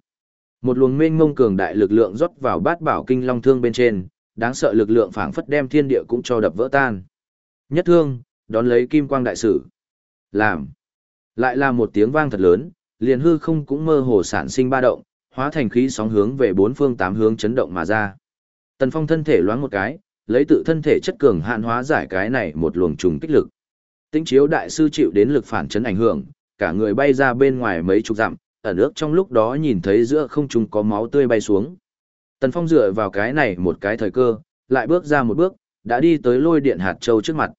Một luồng mênh mông cường đại lực lượng rót vào bát bảo kinh long thương bên trên, đáng sợ lực lượng phảng phất đem thiên địa cũng cho đập vỡ tan. Nhất thương, đón lấy kim quang đại sử. Làm. Lại là một tiếng vang thật lớn, liền hư không cũng mơ hồ sản sinh ba động, hóa thành khí sóng hướng về bốn phương tám hướng chấn động mà ra. Tần Phong thân thể loáng một cái, lấy tự thân thể chất cường hạn hóa giải cái này một luồng trùng kích lực. Tĩnh chiếu đại sư chịu đến lực phản chấn ảnh hưởng, cả người bay ra bên ngoài mấy chục dặm, ẩn ước trong lúc đó nhìn thấy giữa không trung có máu tươi bay xuống. Tần Phong dựa vào cái này một cái thời cơ, lại bước ra một bước, đã đi tới lôi điện hạt châu trước mặt.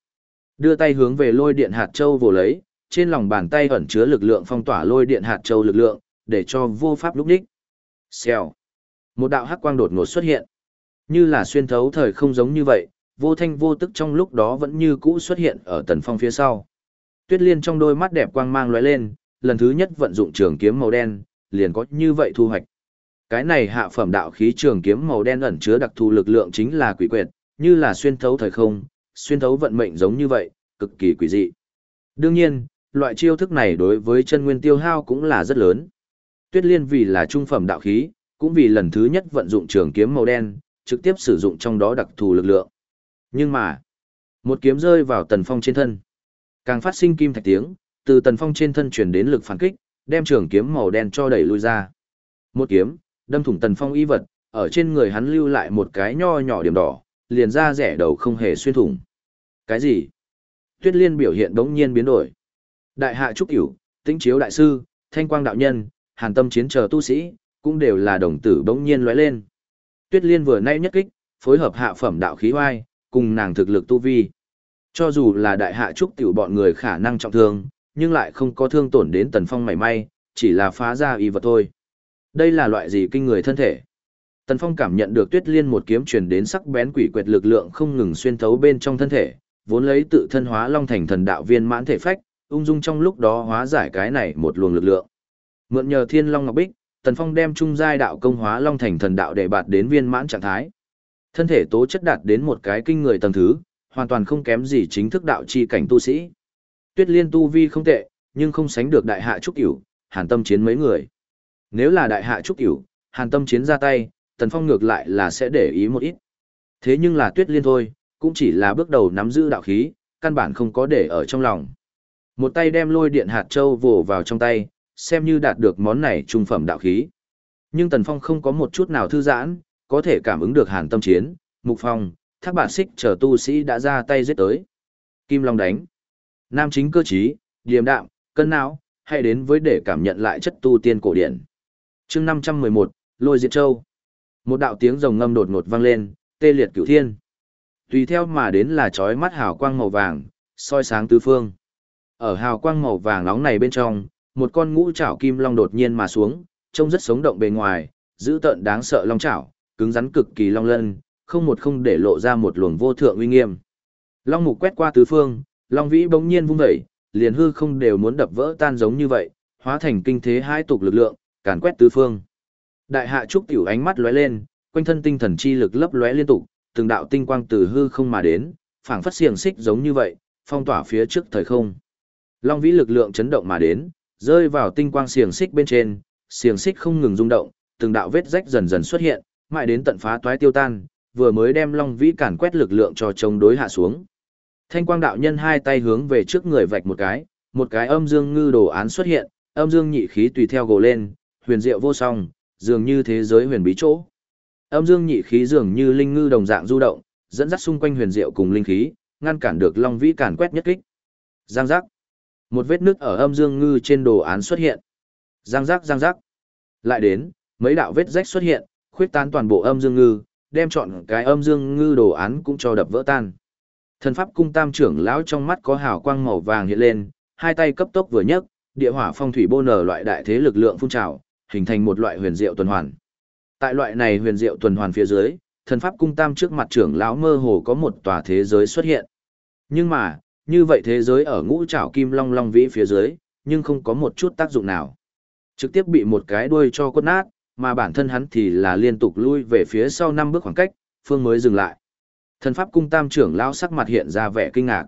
Đưa tay hướng về lôi điện hạt châu vồ lấy, trên lòng bàn tay ẩn chứa lực lượng phong tỏa lôi điện hạt châu lực lượng, để cho vô pháp lúc đích. Xèo. Một đạo hắc quang đột ngột xuất hiện. Như là xuyên thấu thời không giống như vậy, vô thanh vô tức trong lúc đó vẫn như cũ xuất hiện ở tần phong phía sau. Tuyết liên trong đôi mắt đẹp quang mang lóe lên, lần thứ nhất vận dụng trường kiếm màu đen, liền có như vậy thu hoạch. Cái này hạ phẩm đạo khí trường kiếm màu đen ẩn chứa đặc thù lực lượng chính là quỷ quyệt, như là xuyên thấu thời không, xuyên thấu vận mệnh giống như vậy, cực kỳ quỷ dị. Đương nhiên, loại chiêu thức này đối với chân nguyên tiêu hao cũng là rất lớn. Tuyết liên vì là trung phẩm đạo khí, cũng vì lần thứ nhất vận dụng trường kiếm màu đen, trực tiếp sử dụng trong đó đặc thù lực lượng. Nhưng mà, một kiếm rơi vào tần phong trên thân. Càng phát sinh kim thạch tiếng, từ tần phong trên thân truyền đến lực phản kích, đem trường kiếm màu đen cho đẩy lui ra. Một kiếm, đâm thủng tần phong y vật, ở trên người hắn lưu lại một cái nho nhỏ điểm đỏ, liền ra rẻ đầu không hề xuyên thủng. Cái gì? Tuyết liên biểu hiện đống nhiên biến đổi. Đại hạ trúc cửu, tĩnh chiếu đại sư, thanh quang đạo nhân, hàn tâm chiến chờ tu sĩ, cũng đều là đồng tử bỗng nhiên lóe lên. Tuyết liên vừa nay nhất kích, phối hợp hạ phẩm đạo khí hoai, cùng nàng thực lực tu vi. Cho dù là đại hạ trúc tiểu bọn người khả năng trọng thương, nhưng lại không có thương tổn đến tần phong mảy may, chỉ là phá ra y vật thôi. Đây là loại gì kinh người thân thể? Tần phong cảm nhận được tuyết liên một kiếm truyền đến sắc bén quỷ quyệt lực lượng không ngừng xuyên thấu bên trong thân thể, vốn lấy tự thân hóa long thành thần đạo viên mãn thể phách, ung dung trong lúc đó hóa giải cái này một luồng lực lượng. Mượn nhờ thiên long ngọc bích, tần phong đem trung giai đạo công hóa long thành thần đạo để bạt đến viên mãn trạng thái. Thân thể tố chất đạt đến một cái kinh người tầng thứ, hoàn toàn không kém gì chính thức đạo chi cảnh tu sĩ. Tuyết liên tu vi không tệ, nhưng không sánh được đại hạ trúc cửu, hàn tâm chiến mấy người. Nếu là đại hạ trúc cửu, hàn tâm chiến ra tay, tần phong ngược lại là sẽ để ý một ít. Thế nhưng là tuyết liên thôi, cũng chỉ là bước đầu nắm giữ đạo khí, căn bản không có để ở trong lòng. Một tay đem lôi điện hạt châu vồ vào trong tay, xem như đạt được món này trung phẩm đạo khí. Nhưng Tần Phong không có một chút nào thư giãn, có thể cảm ứng được hàn tâm chiến, mục phong, thác bản xích chờ tu sĩ đã ra tay giết tới. Kim Long đánh. Nam chính cơ trí, điềm đạm, cân não, hãy đến với để cảm nhận lại chất tu tiên cổ điển. chương 511, Lôi Diệt Châu. Một đạo tiếng rồng ngâm đột ngột vang lên, tê liệt cửu thiên. Tùy theo mà đến là chói mắt hào quang màu vàng, soi sáng tứ phương. Ở hào quang màu vàng nóng này bên trong, một con ngũ trảo kim long đột nhiên mà xuống, trông rất sống động bề ngoài, giữ tợn đáng sợ long trảo, cứng rắn cực kỳ long lân, không một không để lộ ra một luồng vô thượng uy nghiêm. Long mục quét qua tứ phương, long vĩ bỗng nhiên vung dậy, liền hư không đều muốn đập vỡ tan giống như vậy, hóa thành kinh thế hai tục lực lượng, càn quét tứ phương. Đại hạ trúc tiểu ánh mắt lóe lên, quanh thân tinh thần chi lực lấp lóe liên tục, từng đạo tinh quang từ hư không mà đến, phảng phất xiềng xích giống như vậy, phong tỏa phía trước thời không. Long vĩ lực lượng chấn động mà đến, rơi vào tinh quang xiềng xích bên trên, xiềng xích không ngừng rung động, từng đạo vết rách dần dần xuất hiện, mãi đến tận phá toái tiêu tan, vừa mới đem Long Vĩ cản quét lực lượng cho chống đối hạ xuống. Thanh quang đạo nhân hai tay hướng về trước người vạch một cái, một cái âm dương ngư đồ án xuất hiện, âm dương nhị khí tùy theo gồ lên, huyền diệu vô song, dường như thế giới huyền bí chỗ. Âm dương nhị khí dường như linh ngư đồng dạng du động, dẫn dắt xung quanh huyền diệu cùng linh khí, ngăn cản được Long Vĩ cản quét nhất kích. Giang giác. Một vết nứt ở âm dương ngư trên đồ án xuất hiện. Giang rác giang rác, Lại đến, mấy đạo vết rách xuất hiện, khuyết tán toàn bộ âm dương ngư, đem chọn cái âm dương ngư đồ án cũng cho đập vỡ tan. Thần pháp cung tam trưởng lão trong mắt có hào quang màu vàng hiện lên, hai tay cấp tốc vừa nhấc, địa hỏa phong thủy bô nở loại đại thế lực lượng phun trào, hình thành một loại huyền diệu tuần hoàn. Tại loại này huyền diệu tuần hoàn phía dưới, thần pháp cung tam trước mặt trưởng lão mơ hồ có một tòa thế giới xuất hiện. Nhưng mà, như vậy thế giới ở ngũ trảo kim long long vĩ phía dưới, nhưng không có một chút tác dụng nào. Trực tiếp bị một cái đuôi cho quất nát, mà bản thân hắn thì là liên tục lui về phía sau năm bước khoảng cách, phương mới dừng lại. Thần pháp cung tam trưởng lão sắc mặt hiện ra vẻ kinh ngạc.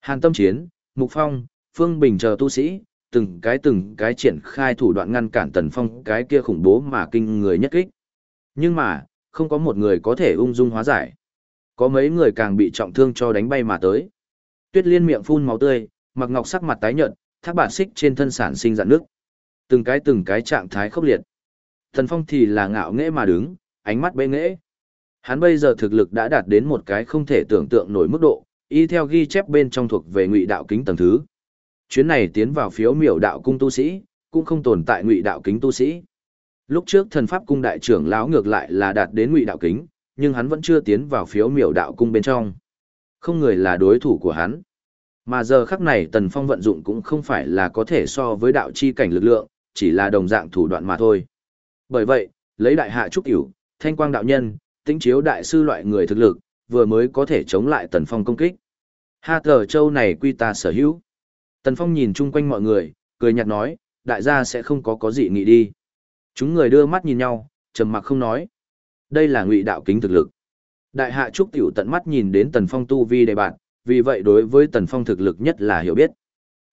Hàn tâm chiến, mục phong, phương bình chờ tu sĩ, từng cái từng cái triển khai thủ đoạn ngăn cản tần phong cái kia khủng bố mà kinh người nhất kích. Nhưng mà, không có một người có thể ung dung hóa giải. Có mấy người càng bị trọng thương cho đánh bay mà tới. Tuyết liên miệng phun máu tươi, mặc ngọc sắc mặt tái nhợt, thác bản xích trên thân sản sinh dạn nước. Từng cái từng cái trạng thái khốc liệt. Thần Phong thì là ngạo nghễ mà đứng, ánh mắt bê nghễ. Hắn bây giờ thực lực đã đạt đến một cái không thể tưởng tượng nổi mức độ, y theo ghi chép bên trong thuộc về ngụy đạo kính tầng thứ. Chuyến này tiến vào phiếu miểu đạo cung tu sĩ, cũng không tồn tại ngụy đạo kính tu sĩ. Lúc trước thần pháp cung đại trưởng lão ngược lại là đạt đến ngụy đạo kính, nhưng hắn vẫn chưa tiến vào phiếu miểu đạo cung bên trong. Không người là đối thủ của hắn. Mà giờ khắc này Tần Phong vận dụng cũng không phải là có thể so với đạo chi cảnh lực lượng, chỉ là đồng dạng thủ đoạn mà thôi. Bởi vậy, lấy đại hạ trúc hiểu, thanh quang đạo nhân, tính chiếu đại sư loại người thực lực, vừa mới có thể chống lại Tần Phong công kích. Ha tờ châu này quy ta sở hữu. Tần Phong nhìn chung quanh mọi người, cười nhạt nói, đại gia sẽ không có có gì nghĩ đi. Chúng người đưa mắt nhìn nhau, trầm mặc không nói. Đây là ngụy đạo kính thực lực. Đại hạ trúc tiểu tận mắt nhìn đến Tần Phong tu vi đề bạn, vì vậy đối với Tần Phong thực lực nhất là hiểu biết.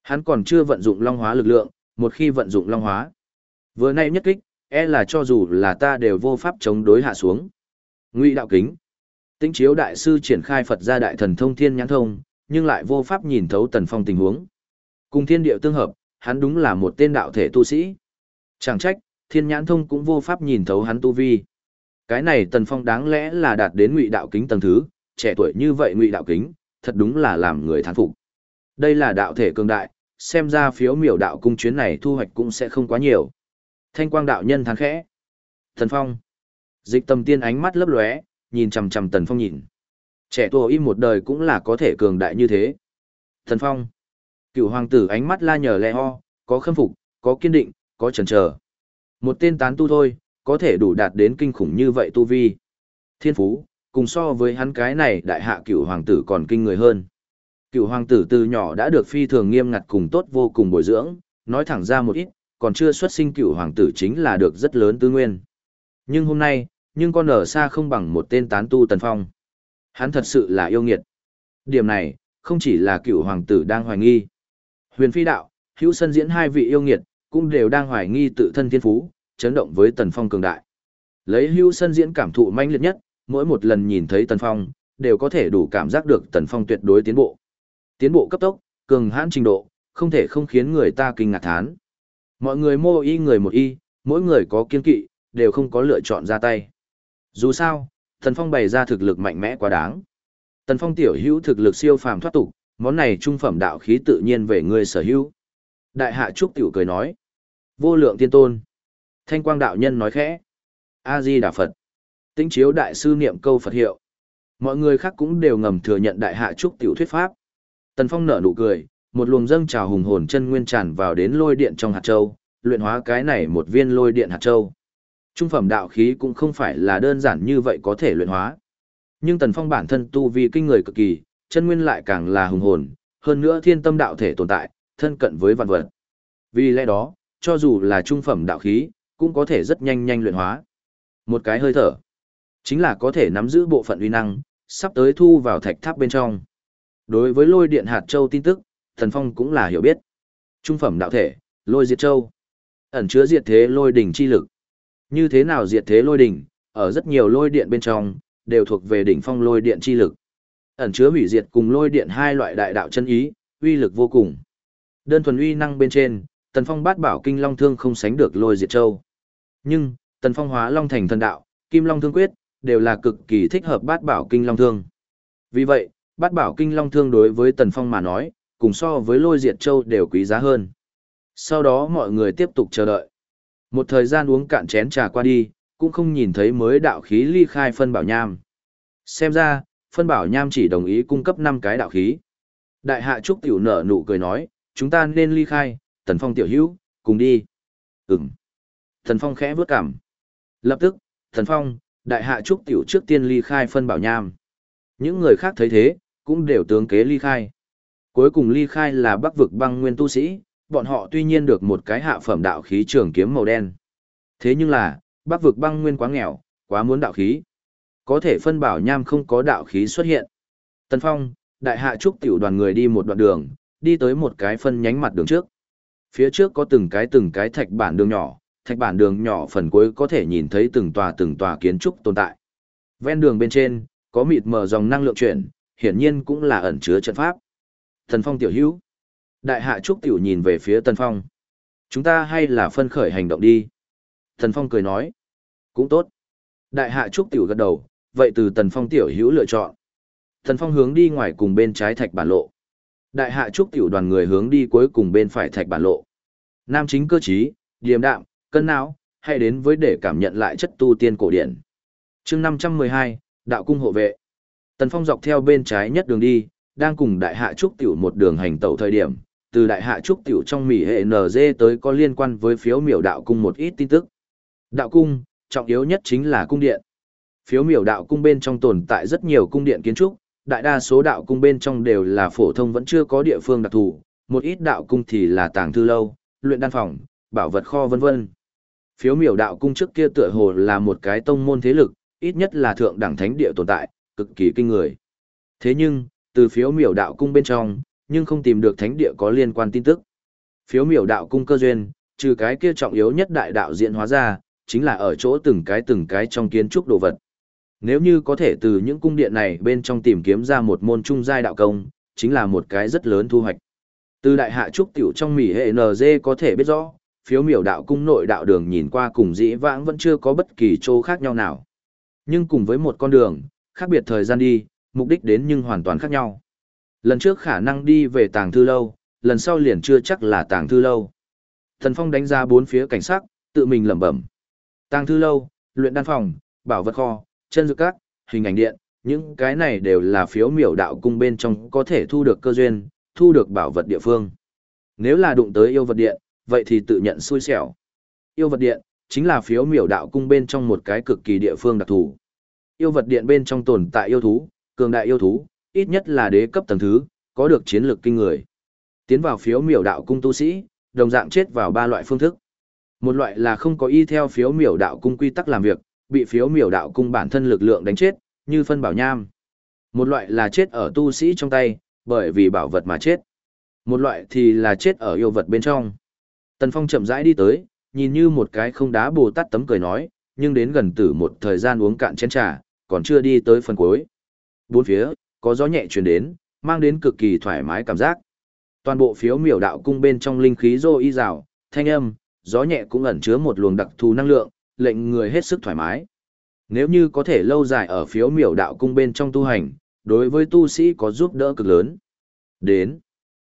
Hắn còn chưa vận dụng long hóa lực lượng, một khi vận dụng long hóa. Vừa nay nhất kích, e là cho dù là ta đều vô pháp chống đối hạ xuống. Ngụy đạo kính. Tĩnh chiếu đại sư triển khai Phật gia đại thần thông thiên nhãn thông, nhưng lại vô pháp nhìn thấu Tần Phong tình huống. Cùng thiên điệu tương hợp, hắn đúng là một tên đạo thể tu sĩ. Chẳng trách, thiên nhãn thông cũng vô pháp nhìn thấu hắn tu vi. Cái này Tần Phong đáng lẽ là đạt đến ngụy đạo kính tầng thứ, trẻ tuổi như vậy ngụy đạo kính, thật đúng là làm người thán phục. Đây là đạo thể cường đại, xem ra phiếu miểu đạo cung chuyến này thu hoạch cũng sẽ không quá nhiều. Thanh quang đạo nhân thán khẽ. Tần Phong. Dịch tâm tiên ánh mắt lấp lóe, nhìn chằm chằm Tần Phong nhìn. Trẻ tuổi im một đời cũng là có thể cường đại như thế. Tần Phong. Cựu hoàng tử ánh mắt la nhờ le ho, có khâm phục, có kiên định, có chần chờ. Một tên tán tu thôi, có thể đủ đạt đến kinh khủng như vậy tu vi. Thiên phú, cùng so với hắn cái này đại hạ cựu hoàng tử còn kinh người hơn. Cựu hoàng tử từ nhỏ đã được phi thường nghiêm ngặt cùng tốt vô cùng bồi dưỡng, nói thẳng ra một ít, còn chưa xuất sinh cựu hoàng tử chính là được rất lớn tư nguyên. Nhưng hôm nay, nhưng con ở xa không bằng một tên tán tu tần phong. Hắn thật sự là yêu nghiệt. Điểm này, không chỉ là cựu hoàng tử đang hoài nghi. Huyền phi đạo, hữu sân diễn hai vị yêu nghiệt, cũng đều đang hoài nghi tự thân thiên phú, chấn động với tần phong cường đại. Lấy hưu sân diễn cảm thụ manh liệt nhất, mỗi một lần nhìn thấy tần phong, đều có thể đủ cảm giác được tần phong tuyệt đối tiến bộ. Tiến bộ cấp tốc, cường hãn trình độ, không thể không khiến người ta kinh ngạc thán. Mọi người mô y người một y, mỗi người có kiên kỵ, đều không có lựa chọn ra tay. Dù sao, Tần Phong bày ra thực lực mạnh mẽ quá đáng. Tần Phong tiểu hữu thực lực siêu phàm thoát tục, món này trung phẩm đạo khí tự nhiên về người sở hữu. Đại hạ trúc tiểu cười nói. Vô lượng tiên tôn. Thanh quang đạo nhân nói khẽ. A-di Đà Phật. Tĩnh chiếu đại sư niệm câu Phật hiệu. Mọi người khác cũng đều ngầm thừa nhận đại hạ trúc tiểu thuyết pháp. Tần Phong nở nụ cười, một luồng dâng trào hùng hồn chân nguyên tràn vào đến lôi điện trong hạt châu, luyện hóa cái này một viên lôi điện hạt châu. Trung phẩm đạo khí cũng không phải là đơn giản như vậy có thể luyện hóa. Nhưng Tần Phong bản thân tu vi kinh người cực kỳ, chân nguyên lại càng là hùng hồn, hơn nữa thiên tâm đạo thể tồn tại, thân cận với vạn vật. Vì lẽ đó, cho dù là trung phẩm đạo khí, cũng có thể rất nhanh nhanh luyện hóa. Một cái hơi thở, chính là có thể nắm giữ bộ phận uy năng, sắp tới thu vào thạch tháp bên trong. Đối với lôi điện hạt châu tin tức, Thần Phong cũng là hiểu biết. Trung phẩm đạo thể, lôi diệt châu, ẩn chứa diệt thế lôi đỉnh chi lực. Như thế nào diệt thế lôi đỉnh, ở rất nhiều lôi điện bên trong, đều thuộc về đỉnh phong lôi điện chi lực. Ẩn chứa hủy diệt cùng lôi điện hai loại đại đạo chân ý, uy lực vô cùng. Đơn thuần uy năng bên trên, Tần Phong bát bảo kinh long thương không sánh được lôi diệt châu. Nhưng, Tần Phong hóa long thành thần đạo, kim long thương quyết, đều là cực kỳ thích hợp bát bảo kinh long thương. Vì vậy, bát bảo kinh long thương đối với Tần Phong mà nói, cùng so với lôi diệt châu đều quý giá hơn. Sau đó mọi người tiếp tục chờ đợi. Một thời gian uống cạn chén trà qua đi, cũng không nhìn thấy mới đạo khí ly khai phân bảo nham. Xem ra, phân bảo nham chỉ đồng ý cung cấp 5 cái đạo khí. Đại hạ trúc tiểu nở nụ cười nói, chúng ta nên ly khai, tần phong tiểu hữu, cùng đi. Ừm. Thần phong khẽ vướt cảm. Lập tức, thần phong, đại hạ trúc tiểu trước tiên ly khai phân bảo nham. Những người khác thấy thế, cũng đều tướng kế ly khai. Cuối cùng ly khai là bắc vực băng nguyên tu sĩ, bọn họ tuy nhiên được một cái hạ phẩm đạo khí trường kiếm màu đen. Thế nhưng là, bắc vực băng nguyên quá nghèo, quá muốn đạo khí. Có thể phân bảo nham không có đạo khí xuất hiện. Tần Phong, đại hạ trúc tiểu đoàn người đi một đoạn đường, đi tới một cái phân nhánh mặt đường trước. Phía trước có từng cái từng cái thạch bản đường nhỏ, thạch bản đường nhỏ phần cuối có thể nhìn thấy từng tòa từng tòa kiến trúc tồn tại. Ven đường bên trên, có mịt mờ dòng năng lượng chuyển, hiển nhiên cũng là ẩn chứa trận pháp. Thần Phong tiểu hữu. Đại hạ trúc tiểu nhìn về phía Tần Phong. Chúng ta hay là phân khởi hành động đi. Thần Phong cười nói. Cũng tốt. Đại hạ trúc tiểu gật đầu, vậy từ Tần Phong tiểu hữu lựa chọn. Thần Phong hướng đi ngoài cùng bên trái thạch bản lộ. Đại hạ trúc tiểu đoàn người hướng đi cuối cùng bên phải thạch bản lộ. Nam chính cơ trí, điềm đạm, cân não, hay đến với để cảm nhận lại chất tu tiên cổ điển. chương 512, Đạo Cung Hộ Vệ. Tần Phong dọc theo bên trái nhất đường đi, đang cùng đại hạ trúc tiểu một đường hành tẩu thời điểm, từ đại hạ trúc tiểu trong mỉ hệ NG tới có liên quan với phiếu miểu đạo cung một ít tin tức. Đạo cung, trọng yếu nhất chính là cung điện. Phiếu miểu đạo cung bên trong tồn tại rất nhiều cung điện kiến trúc, đại đa số đạo cung bên trong đều là phổ thông vẫn chưa có địa phương đặc thù, một ít đạo cung thì là tàng thư lâu, luyện đan phòng, bảo vật kho vân vân. Phiếu miểu đạo cung trước kia tựa hồ là một cái tông môn thế lực, ít nhất là thượng đẳng thánh địa tồn tại, cực kỳ kinh người. Thế nhưng, từ phiếu miểu đạo cung bên trong, nhưng không tìm được thánh địa có liên quan tin tức. Phiếu miểu đạo cung cơ duyên, trừ cái kia trọng yếu nhất đại đạo diễn hóa ra, chính là ở chỗ từng cái từng cái trong kiến trúc đồ vật. Nếu như có thể từ những cung điện này bên trong tìm kiếm ra một môn trung giai đạo công, chính là một cái rất lớn thu hoạch. Từ đại hạ trúc tiểu trong mỉ hệ NG có thể biết rõ, phiếu miểu đạo cung nội đạo đường nhìn qua cùng dĩ vãng vẫn chưa có bất kỳ chỗ khác nhau nào. Nhưng cùng với một con đường, khác biệt thời gian đi, mục đích đến nhưng hoàn toàn khác nhau. Lần trước khả năng đi về tàng thư lâu, lần sau liền chưa chắc là tàng thư lâu. Thần Phong đánh ra bốn phía cảnh sát, tự mình lẩm bẩm. Tàng thư lâu, luyện đan phòng, bảo vật kho, chân dược các, hình ảnh điện, những cái này đều là phiếu miểu đạo cung bên trong có thể thu được cơ duyên, thu được bảo vật địa phương. Nếu là đụng tới yêu vật điện, vậy thì tự nhận xui xẻo. Yêu vật điện, chính là phiếu miểu đạo cung bên trong một cái cực kỳ địa phương đặc thù. Yêu vật điện bên trong tồn tại yêu thú, cường đại yêu thú, ít nhất là đế cấp tầng thứ, có được chiến lược kinh người. Tiến vào phiếu miểu đạo cung tu sĩ, đồng dạng chết vào ba loại phương thức. Một loại là không có y theo phiếu miểu đạo cung quy tắc làm việc, bị phiếu miểu đạo cung bản thân lực lượng đánh chết, như phân bảo nham. Một loại là chết ở tu sĩ trong tay, bởi vì bảo vật mà chết. Một loại thì là chết ở yêu vật bên trong. Tần Phong chậm rãi đi tới, nhìn như một cái không đá bồ tát tấm cười nói, nhưng đến gần tử một thời gian uống cạn chén trà, còn chưa đi tới phần cuối. Bốn phía, có gió nhẹ truyền đến, mang đến cực kỳ thoải mái cảm giác. Toàn bộ phiếu miểu đạo cung bên trong linh khí rô y rào, thanh âm, gió nhẹ cũng ẩn chứa một luồng đặc thù năng lượng, lệnh người hết sức thoải mái. Nếu như có thể lâu dài ở phiếu miểu đạo cung bên trong tu hành, đối với tu sĩ có giúp đỡ cực lớn. Đến.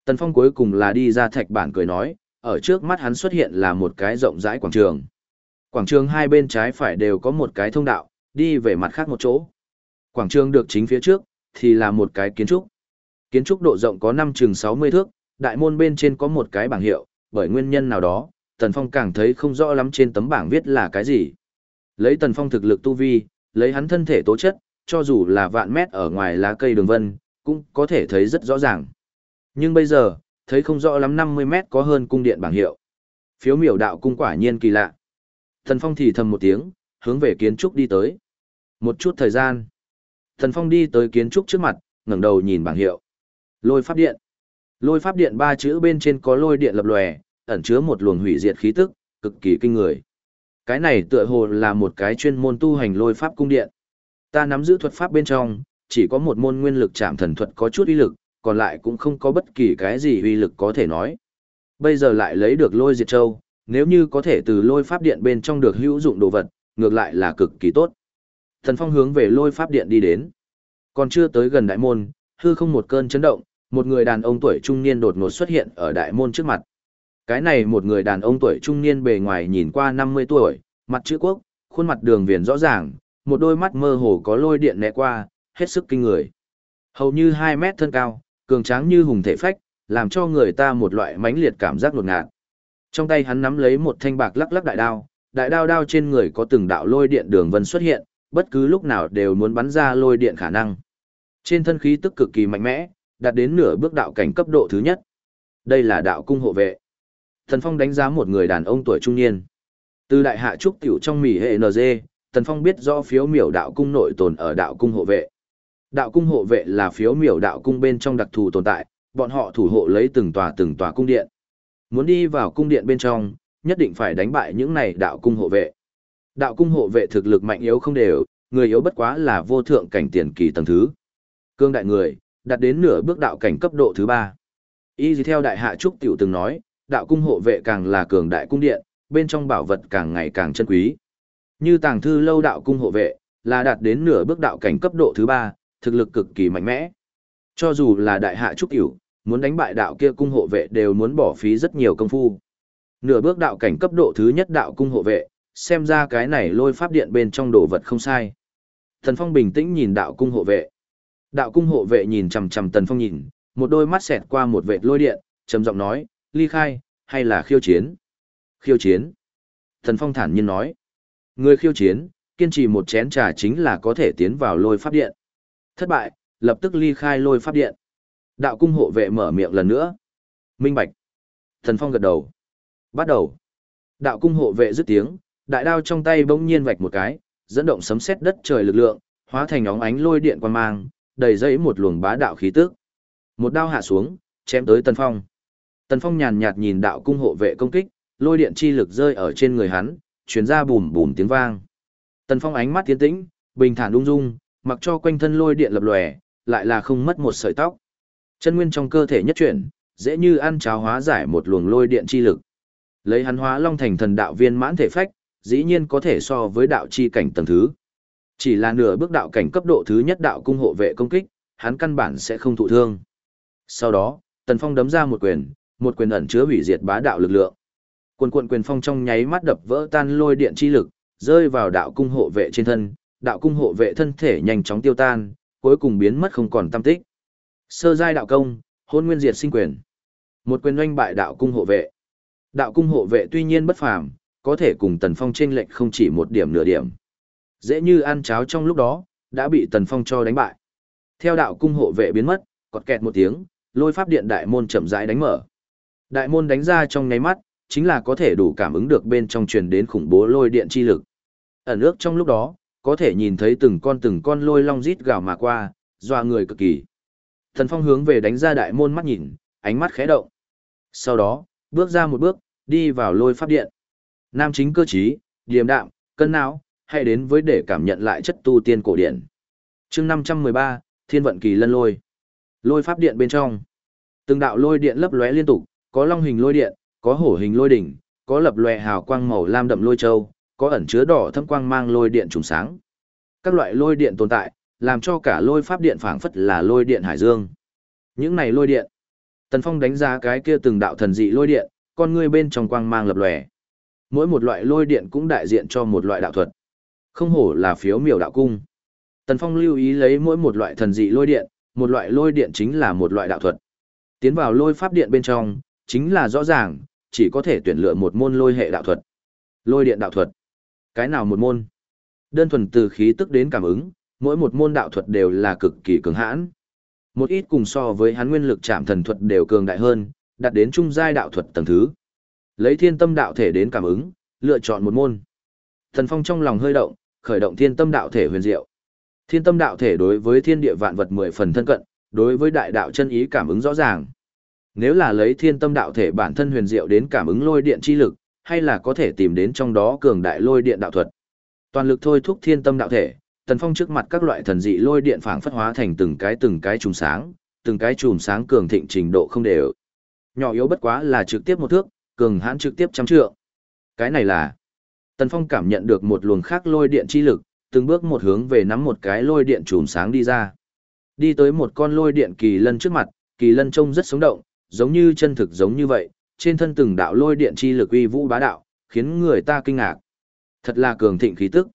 Tần Phong cuối cùng là đi ra thạch bản cười nói, ở trước mắt hắn xuất hiện là một cái rộng rãi quảng trường. Quảng trường hai bên trái phải đều có một cái thông đạo, đi về mặt khác một chỗ. Quảng trường được chính phía trước, thì là một cái kiến trúc. Kiến trúc độ rộng có 5 chừng 60 thước, đại môn bên trên có một cái bảng hiệu, bởi nguyên nhân nào đó, Tần Phong càng thấy không rõ lắm trên tấm bảng viết là cái gì. Lấy Tần Phong thực lực tu vi, lấy hắn thân thể tố chất, cho dù là vạn mét ở ngoài lá cây đường vân, cũng có thể thấy rất rõ ràng. Nhưng bây giờ, thấy không rõ lắm 50 mét có hơn cung điện bảng hiệu. Phiếu miểu đạo cung quả nhiên kỳ lạ. thần Phong thì thầm một tiếng, hướng về kiến trúc đi tới. Một chút thời gian. thần Phong đi tới kiến trúc trước mặt, ngẩng đầu nhìn bảng hiệu. Lôi pháp điện. Lôi pháp điện ba chữ bên trên có lôi điện lập lòe, ẩn chứa một luồng hủy diệt khí tức, cực kỳ kinh người. Cái này tựa hồ là một cái chuyên môn tu hành lôi pháp cung điện. Ta nắm giữ thuật pháp bên trong, chỉ có một môn nguyên lực chạm thần thuật có chút uy lực, còn lại cũng không có bất kỳ cái gì uy lực có thể nói. Bây giờ lại lấy được lôi diệt châu, nếu như có thể từ lôi pháp điện bên trong được hữu dụng đồ vật, ngược lại là cực kỳ tốt. Thần Phong hướng về lôi pháp điện đi đến. Còn chưa tới gần đại môn, hư không một cơn chấn động, một người đàn ông tuổi trung niên đột ngột xuất hiện ở đại môn trước mặt. Cái này một người đàn ông tuổi trung niên bề ngoài nhìn qua 50 tuổi, mặt chữ quốc, khuôn mặt đường viền rõ ràng, một đôi mắt mơ hồ có lôi điện né qua, hết sức kinh người. Hầu như 2 mét thân cao, cường tráng như hùng thể phách, làm cho người ta một loại mãnh liệt cảm giác đột ngạt. Trong tay hắn nắm lấy một thanh bạc lắc lắc đại đao, đại đao đao trên người có từng đạo lôi điện đường vân xuất hiện, bất cứ lúc nào đều muốn bắn ra lôi điện khả năng. Trên thân khí tức cực kỳ mạnh mẽ, đạt đến nửa bước đạo cảnh cấp độ thứ nhất. Đây là đạo cung hộ vệ. Thần Phong đánh giá một người đàn ông tuổi trung niên. Từ đại hạ trúc tiểu trong mỉ hệ NG, Thần Phong biết rõ phiếu miểu đạo cung nội tồn ở đạo cung hộ vệ. Đạo cung hộ vệ là phiếu miểu đạo cung bên trong đặc thù tồn tại, bọn họ thủ hộ lấy từng tòa từng tòa cung điện. Muốn đi vào cung điện bên trong, nhất định phải đánh bại những này đạo cung hộ vệ. Đạo cung hộ vệ thực lực mạnh yếu không đều, người yếu bất quá là vô thượng cảnh tiền kỳ tầng thứ. Cương đại người, đạt đến nửa bước đạo cảnh cấp độ thứ ba. Y theo đại hạ trúc tiểu từng nói, đạo cung hộ vệ càng là cường đại cung điện, bên trong bảo vật càng ngày càng chân quý. Như tàng thư lâu đạo cung hộ vệ, là đạt đến nửa bước đạo cảnh cấp độ thứ ba, thực lực cực kỳ mạnh mẽ. Cho dù là đại hạ trúc cửu muốn đánh bại đạo kia cung hộ vệ đều muốn bỏ phí rất nhiều công phu. Nửa bước đạo cảnh cấp độ thứ nhất đạo cung hộ vệ, xem ra cái này lôi pháp điện bên trong đồ vật không sai. thần Phong bình tĩnh nhìn đạo cung hộ vệ. Đạo cung hộ vệ nhìn chằm chằm Tần Phong nhìn, một đôi mắt xẹt qua một vệt lôi điện, trầm giọng nói, ly khai, hay là khiêu chiến? Khiêu chiến. thần Phong thản nhiên nói, người khiêu chiến, kiên trì một chén trà chính là có thể tiến vào lôi pháp điện. Thất bại, lập tức ly khai lôi pháp điện. Đạo cung hộ vệ mở miệng lần nữa. Minh bạch. Thần Phong gật đầu. Bắt đầu. Đạo cung hộ vệ dứt tiếng, đại đao trong tay bỗng nhiên vạch một cái, dẫn động sấm sét đất trời lực lượng, hóa thành óng ánh lôi điện quang mang, đầy dẫy một luồng bá đạo khí tức. Một đao hạ xuống, chém tới Tần Phong. Tần Phong nhàn nhạt nhìn đạo cung hộ vệ công kích, lôi điện chi lực rơi ở trên người hắn, truyền ra bùm bùm tiếng vang. Tần Phong ánh mắt tiến tĩnh, bình thản ung dung, mặc cho quanh thân lôi điện lập lòe, lại là không mất một sợi tóc. Chân nguyên trong cơ thể nhất chuyển, dễ như ăn cháo hóa giải một luồng lôi điện chi lực. Lấy hắn hóa long thành thần đạo viên mãn thể phách, dĩ nhiên có thể so với đạo chi cảnh tầng thứ. Chỉ là nửa bước đạo cảnh cấp độ thứ nhất đạo cung hộ vệ công kích, hắn căn bản sẽ không thụ thương. Sau đó, Tần Phong đấm ra một quyền, một quyền ẩn chứa hủy diệt bá đạo lực lượng. Quần quần quyền phong trong nháy mắt đập vỡ tan lôi điện chi lực, rơi vào đạo cung hộ vệ trên thân, đạo cung hộ vệ thân thể nhanh chóng tiêu tan, cuối cùng biến mất không còn tâm tích. Sơ giai đạo công, hôn nguyên diệt sinh quyền. Một quyền oanh bại đạo cung hộ vệ. Đạo cung hộ vệ tuy nhiên bất phàm, có thể cùng Tần Phong chênh lệch không chỉ một điểm nửa điểm. Dễ như ăn cháo trong lúc đó, đã bị Tần Phong cho đánh bại. Theo đạo cung hộ vệ biến mất, cọt kẹt một tiếng, lôi pháp điện đại môn chậm rãi đánh mở. Đại môn đánh ra trong nháy mắt, chính là có thể đủ cảm ứng được bên trong truyền đến khủng bố lôi điện chi lực. Ẩn ước trong lúc đó, có thể nhìn thấy từng con từng con lôi long rít gào mà qua, dọa người cực kỳ. Thần Phong hướng về đánh ra đại môn mắt nhìn, ánh mắt khẽ động. Sau đó, bước ra một bước, đi vào lôi pháp điện. Nam chính cơ trí, điềm đạm, cân não, hãy đến với để cảm nhận lại chất tu tiên cổ điển. chương 513, Thiên vận kỳ lân lôi. Lôi pháp điện bên trong. Từng đạo lôi điện lấp lóe liên tục, có long hình lôi điện, có hổ hình lôi đỉnh, có lập lòe hào quang màu lam đậm lôi châu, có ẩn chứa đỏ thâm quang mang lôi điện trùng sáng. Các loại lôi điện tồn tại, làm cho cả lôi pháp điện phảng phất là lôi điện hải dương. Những này lôi điện, Tần Phong đánh giá cái kia từng đạo thần dị lôi điện, con ngươi bên trong quang mang lập lòe. Mỗi một loại lôi điện cũng đại diện cho một loại đạo thuật. Không hổ là phiếu miểu đạo cung. Tần Phong lưu ý lấy mỗi một loại thần dị lôi điện, một loại lôi điện chính là một loại đạo thuật. Tiến vào lôi pháp điện bên trong, chính là rõ ràng, chỉ có thể tuyển lựa một môn lôi hệ đạo thuật. Lôi điện đạo thuật. Cái nào một môn? Đơn thuần từ khí tức đến cảm ứng, mỗi một môn đạo thuật đều là cực kỳ cường hãn. Một ít cùng so với hắn nguyên lực chạm thần thuật đều cường đại hơn, đạt đến trung giai đạo thuật tầng thứ. Lấy thiên tâm đạo thể đến cảm ứng, lựa chọn một môn. Thần Phong trong lòng hơi động, khởi động thiên tâm đạo thể huyền diệu. Thiên tâm đạo thể đối với thiên địa vạn vật mười phần thân cận, đối với đại đạo chân ý cảm ứng rõ ràng. Nếu là lấy thiên tâm đạo thể bản thân huyền diệu đến cảm ứng lôi điện chi lực, hay là có thể tìm đến trong đó cường đại lôi điện đạo thuật. Toàn lực thôi thúc thiên tâm đạo thể, Tần Phong trước mặt các loại thần dị lôi điện phảng phất hóa thành từng cái từng cái chùm sáng, từng cái chùm sáng cường thịnh trình độ không đều. Nhỏ yếu bất quá là trực tiếp một thước, cường hãn trực tiếp trăm trượng. Cái này là Tần Phong cảm nhận được một luồng khác lôi điện chi lực, từng bước một hướng về nắm một cái lôi điện chùm sáng đi ra. Đi tới một con lôi điện kỳ lân trước mặt, kỳ lân trông rất sống động, giống như chân thực giống như vậy, trên thân từng đạo lôi điện chi lực uy vũ bá đạo, khiến người ta kinh ngạc. Thật là cường thịnh khí tức.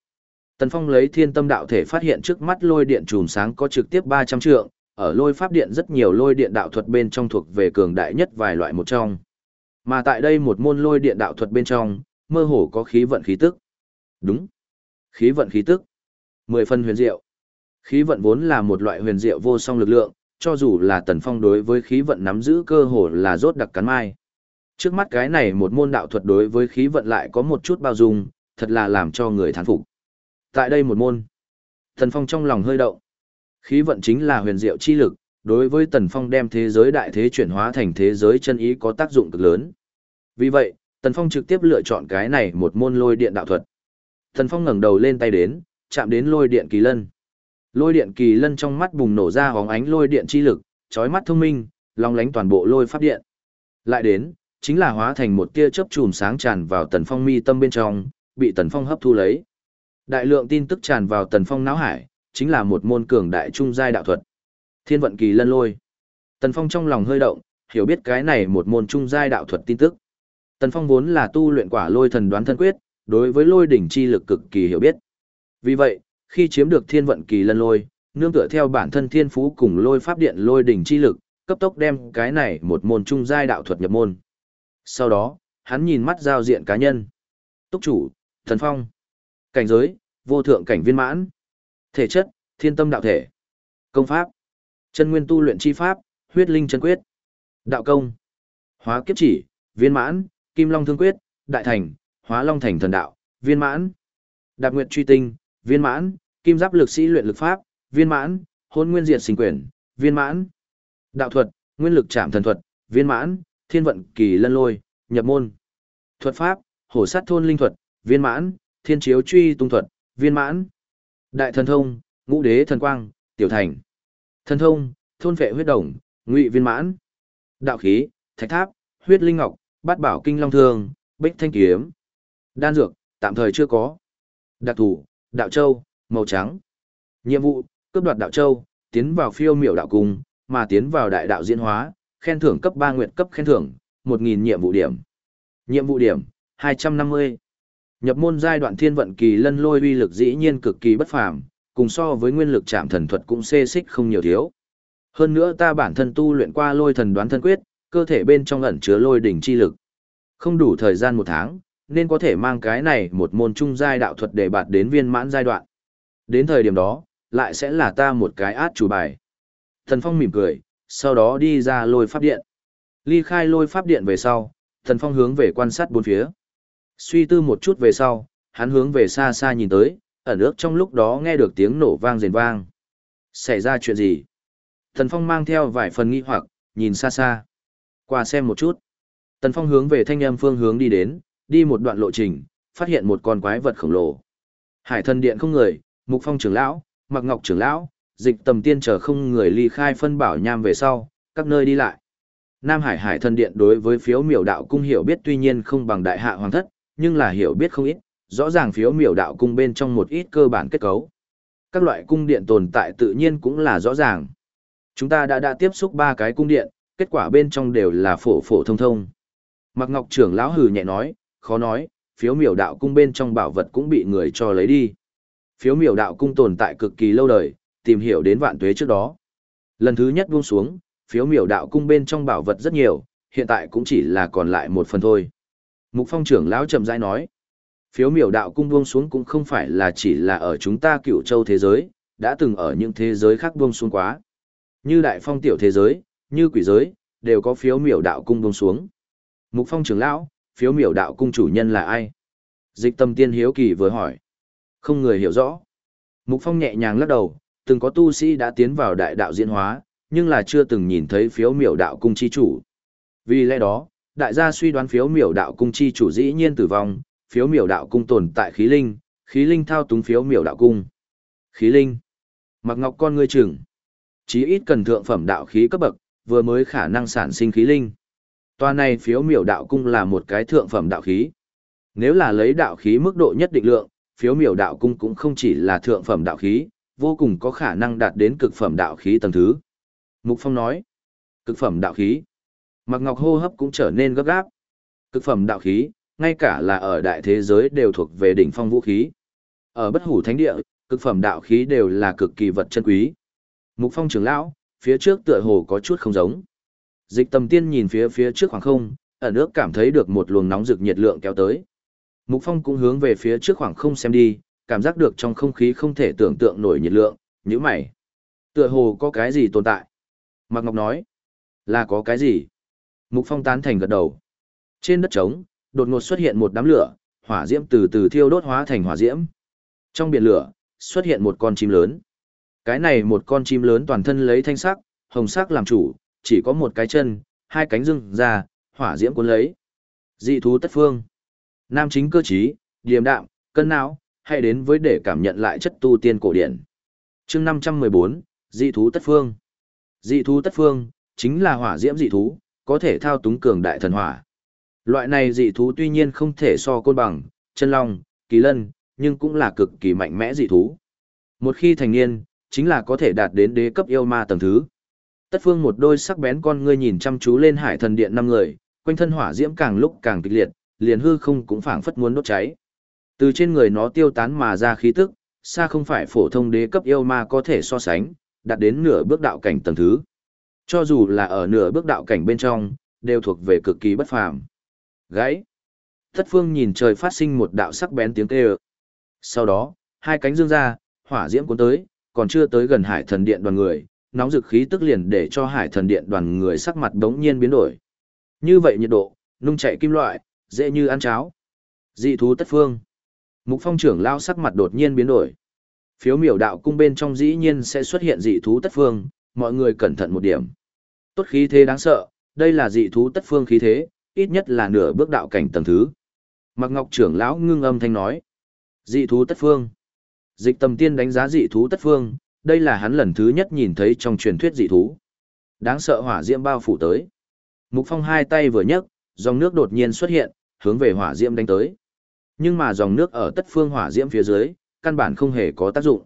Tần Phong lấy thiên tâm đạo thể phát hiện trước mắt lôi điện chùm sáng có trực tiếp 300 trượng, ở lôi pháp điện rất nhiều lôi điện đạo thuật bên trong thuộc về cường đại nhất vài loại một trong. Mà tại đây một môn lôi điện đạo thuật bên trong, mơ hồ có khí vận khí tức. Đúng. Khí vận khí tức. Mười phân huyền diệu. Khí vận vốn là một loại huyền diệu vô song lực lượng, cho dù là Tần Phong đối với khí vận nắm giữ cơ hồ là rốt đặc cắn mai. Trước mắt cái này một môn đạo thuật đối với khí vận lại có một chút bao dung, thật là làm cho người thán phục. Tại đây một môn, Tần Phong trong lòng hơi động. Khí vận chính là huyền diệu chi lực, đối với Tần Phong đem thế giới đại thế chuyển hóa thành thế giới chân ý có tác dụng cực lớn. Vì vậy, Tần Phong trực tiếp lựa chọn cái này một môn lôi điện đạo thuật. Tần Phong ngẩng đầu lên tay đến, chạm đến lôi điện kỳ lân. Lôi điện kỳ lân trong mắt bùng nổ ra hóng ánh lôi điện chi lực, chói mắt thông minh, long lánh toàn bộ lôi pháp điện. Lại đến, chính là hóa thành một tia chớp chùm sáng tràn vào Tần Phong mi tâm bên trong, bị Tần Phong hấp thu lấy. Đại lượng tin tức tràn vào Tần Phong não hải, chính là một môn cường đại trung giai đạo thuật. Thiên vận kỳ lân lôi. Tần Phong trong lòng hơi động, hiểu biết cái này một môn trung giai đạo thuật tin tức. Tần Phong vốn là tu luyện quả lôi thần đoán thân quyết, đối với lôi đỉnh chi lực cực kỳ hiểu biết. Vì vậy, khi chiếm được thiên vận kỳ lân lôi, nương tựa theo bản thân thiên phú cùng lôi pháp điện lôi đỉnh chi lực, cấp tốc đem cái này một môn trung giai đạo thuật nhập môn. Sau đó, hắn nhìn mắt giao diện cá nhân. Túc chủ, thần phong. Cảnh giới, vô thượng cảnh viên mãn. Thể chất, thiên tâm đạo thể. Công pháp, chân nguyên tu luyện chi pháp, huyết linh chân quyết. Đạo công, hóa kiếp chỉ, viên mãn, kim long thương quyết, đại thành, hóa long thành thần đạo, viên mãn. Đạp nguyện truy tinh, viên mãn, kim giáp lực sĩ luyện lực pháp, viên mãn, hôn nguyên diệt sinh quyền, viên mãn. Đạo thuật, nguyên lực chạm thần thuật, viên mãn, thiên vận kỳ lân lôi, nhập môn. Thuật pháp, hổ sát thôn linh thuật, viên mãn, thiên chiếu truy tung thuật, viên mãn. Đại thần thông, ngũ đế thần quang, tiểu thành. Thần thông, thôn vệ huyết đồng, ngụy viên mãn. Đạo khí, thạch tháp, huyết linh ngọc, bát bảo kinh long thương, bích thanh kiếm. Đan dược, tạm thời chưa có. Đặc thủ, đạo châu, màu trắng. Nhiệm vụ, cướp đoạt đạo châu, tiến vào phiêu miểu đạo cung, mà tiến vào đại đạo diễn hóa, khen thưởng cấp 3 nguyện cấp khen thưởng, 1.000 nhiệm vụ điểm. Nhiệm vụ điểm, 250. Nhập môn giai đoạn thiên vận kỳ lân lôi uy lực dĩ nhiên cực kỳ bất phàm, cùng so với nguyên lực chạm thần thuật cũng xê xích không nhiều thiếu. Hơn nữa ta bản thân tu luyện qua lôi thần đoán thân quyết, cơ thể bên trong ẩn chứa lôi đỉnh chi lực. Không đủ thời gian một tháng, nên có thể mang cái này một môn trung giai đạo thuật để bạt đến viên mãn giai đoạn. Đến thời điểm đó, lại sẽ là ta một cái át chủ bài. Thần Phong mỉm cười, sau đó đi ra lôi pháp điện. Ly khai lôi pháp điện về sau, Thần Phong hướng về quan sát bốn phía. Suy tư một chút về sau, hắn hướng về xa xa nhìn tới, ở nước trong lúc đó nghe được tiếng nổ vang rền vang. Xảy ra chuyện gì? Thần Phong mang theo vài phần nghi hoặc, nhìn xa xa. Qua xem một chút. Tần Phong hướng về thanh âm phương hướng đi đến, đi một đoạn lộ trình, phát hiện một con quái vật khổng lồ. Hải thần điện không người, Mục Phong trưởng lão, Mặc Ngọc trưởng lão, dịch tầm tiên chờ không người ly khai phân bảo nham về sau, các nơi đi lại. Nam Hải Hải thần điện đối với phiếu miểu đạo cung hiểu biết tuy nhiên không bằng đại hạ hoàng thất, nhưng là hiểu biết không ít, rõ ràng phiếu miểu đạo cung bên trong một ít cơ bản kết cấu. Các loại cung điện tồn tại tự nhiên cũng là rõ ràng. Chúng ta đã đã tiếp xúc ba cái cung điện, kết quả bên trong đều là phổ phổ thông thông. Mạc Ngọc trưởng lão hừ nhẹ nói, khó nói, phiếu miểu đạo cung bên trong bảo vật cũng bị người cho lấy đi. Phiếu miểu đạo cung tồn tại cực kỳ lâu đời, tìm hiểu đến vạn tuế trước đó. Lần thứ nhất buông xuống, phiếu miểu đạo cung bên trong bảo vật rất nhiều, hiện tại cũng chỉ là còn lại một phần thôi. Mục phong trưởng lão chậm rãi nói, phiếu miểu đạo cung buông xuống cũng không phải là chỉ là ở chúng ta cựu châu thế giới, đã từng ở những thế giới khác buông xuống quá. Như đại phong tiểu thế giới, như quỷ giới, đều có phiếu miểu đạo cung buông xuống. Mục phong trưởng lão, phiếu miểu đạo cung chủ nhân là ai? Dịch tâm tiên hiếu kỳ vừa hỏi. Không người hiểu rõ. Mục phong nhẹ nhàng lắc đầu, từng có tu sĩ đã tiến vào đại đạo diễn hóa, nhưng là chưa từng nhìn thấy phiếu miểu đạo cung chi chủ. Vì lẽ đó, đại gia suy đoán phiếu miểu đạo cung chi chủ dĩ nhiên tử vong, phiếu miểu đạo cung tồn tại khí linh, khí linh thao túng phiếu miểu đạo cung. Khí linh. Mặc ngọc con ngươi trưởng, Chí ít cần thượng phẩm đạo khí cấp bậc, vừa mới khả năng sản sinh khí linh. Toa này phiếu miểu đạo cung là một cái thượng phẩm đạo khí. Nếu là lấy đạo khí mức độ nhất định lượng, phiếu miểu đạo cung cũng không chỉ là thượng phẩm đạo khí, vô cùng có khả năng đạt đến cực phẩm đạo khí tầng thứ. Mục Phong nói, cực phẩm đạo khí. Mặc Ngọc hô hấp cũng trở nên gấp gáp. Cực phẩm đạo khí, ngay cả là ở đại thế giới đều thuộc về đỉnh phong vũ khí. Ở bất hủ thánh địa, cực phẩm đạo khí đều là cực kỳ vật chân quý. Mục Phong trưởng lão, phía trước tựa hồ có chút không giống. Dịch tầm tiên nhìn phía phía trước khoảng không, ở nước cảm thấy được một luồng nóng rực nhiệt lượng kéo tới. Mục Phong cũng hướng về phía trước khoảng không xem đi, cảm giác được trong không khí không thể tưởng tượng nổi nhiệt lượng, như mày. Tựa hồ có cái gì tồn tại. Mạc Ngọc nói, là có cái gì? Mục Phong tán thành gật đầu. Trên đất trống, đột ngột xuất hiện một đám lửa, hỏa diễm từ từ thiêu đốt hóa thành hỏa diễm. Trong biển lửa, xuất hiện một con chim lớn. Cái này một con chim lớn toàn thân lấy thanh sắc, hồng sắc làm chủ, chỉ có một cái chân, hai cánh rưng ra, hỏa diễm cuốn lấy. Dị thú tất phương. Nam chính cơ trí, điềm đạm, cân não, hãy đến với để cảm nhận lại chất tu tiên cổ điển. chương 514, dị thú tất phương. Dị thú tất phương, chính là hỏa diễm dị thú, có thể thao túng cường đại thần hỏa. Loại này dị thú tuy nhiên không thể so côn bằng, chân long, kỳ lân, nhưng cũng là cực kỳ mạnh mẽ dị thú. Một khi thành niên, chính là có thể đạt đến đế cấp yêu ma tầng thứ. Tất phương một đôi sắc bén con ngươi nhìn chăm chú lên hải thần điện năm người, quanh thân hỏa diễm càng lúc càng kịch liệt, liền hư không cũng phảng phất muốn đốt cháy. Từ trên người nó tiêu tán mà ra khí tức, xa không phải phổ thông đế cấp yêu ma có thể so sánh, đạt đến nửa bước đạo cảnh tầng thứ. Cho dù là ở nửa bước đạo cảnh bên trong, đều thuộc về cực kỳ bất phàm. Gãy. Thất phương nhìn trời phát sinh một đạo sắc bén tiếng kêu. Sau đó, hai cánh dương ra, hỏa diễm cuốn tới, còn chưa tới gần hải thần điện đoàn người, nóng dực khí tức liền để cho hải thần điện đoàn người sắc mặt đống nhiên biến đổi. Như vậy nhiệt độ, nung chạy kim loại, dễ như ăn cháo. Dị thú tất phương. Mục phong trưởng lao sắc mặt đột nhiên biến đổi. Phiếu miểu đạo cung bên trong dĩ nhiên sẽ xuất hiện dị thú tất phương, mọi người cẩn thận một điểm. Tốt khí thế đáng sợ, đây là dị thú tất phương khí thế, ít nhất là nửa bước đạo cảnh tầng thứ. Mạc Ngọc trưởng lão ngưng âm thanh nói. Dị thú tất phương. Dịch tầm tiên đánh giá dị thú tất phương, đây là hắn lần thứ nhất nhìn thấy trong truyền thuyết dị thú. Đáng sợ hỏa diễm bao phủ tới. Mục Phong hai tay vừa nhấc, dòng nước đột nhiên xuất hiện, hướng về hỏa diễm đánh tới. Nhưng mà dòng nước ở tất phương hỏa diễm phía dưới, căn bản không hề có tác dụng.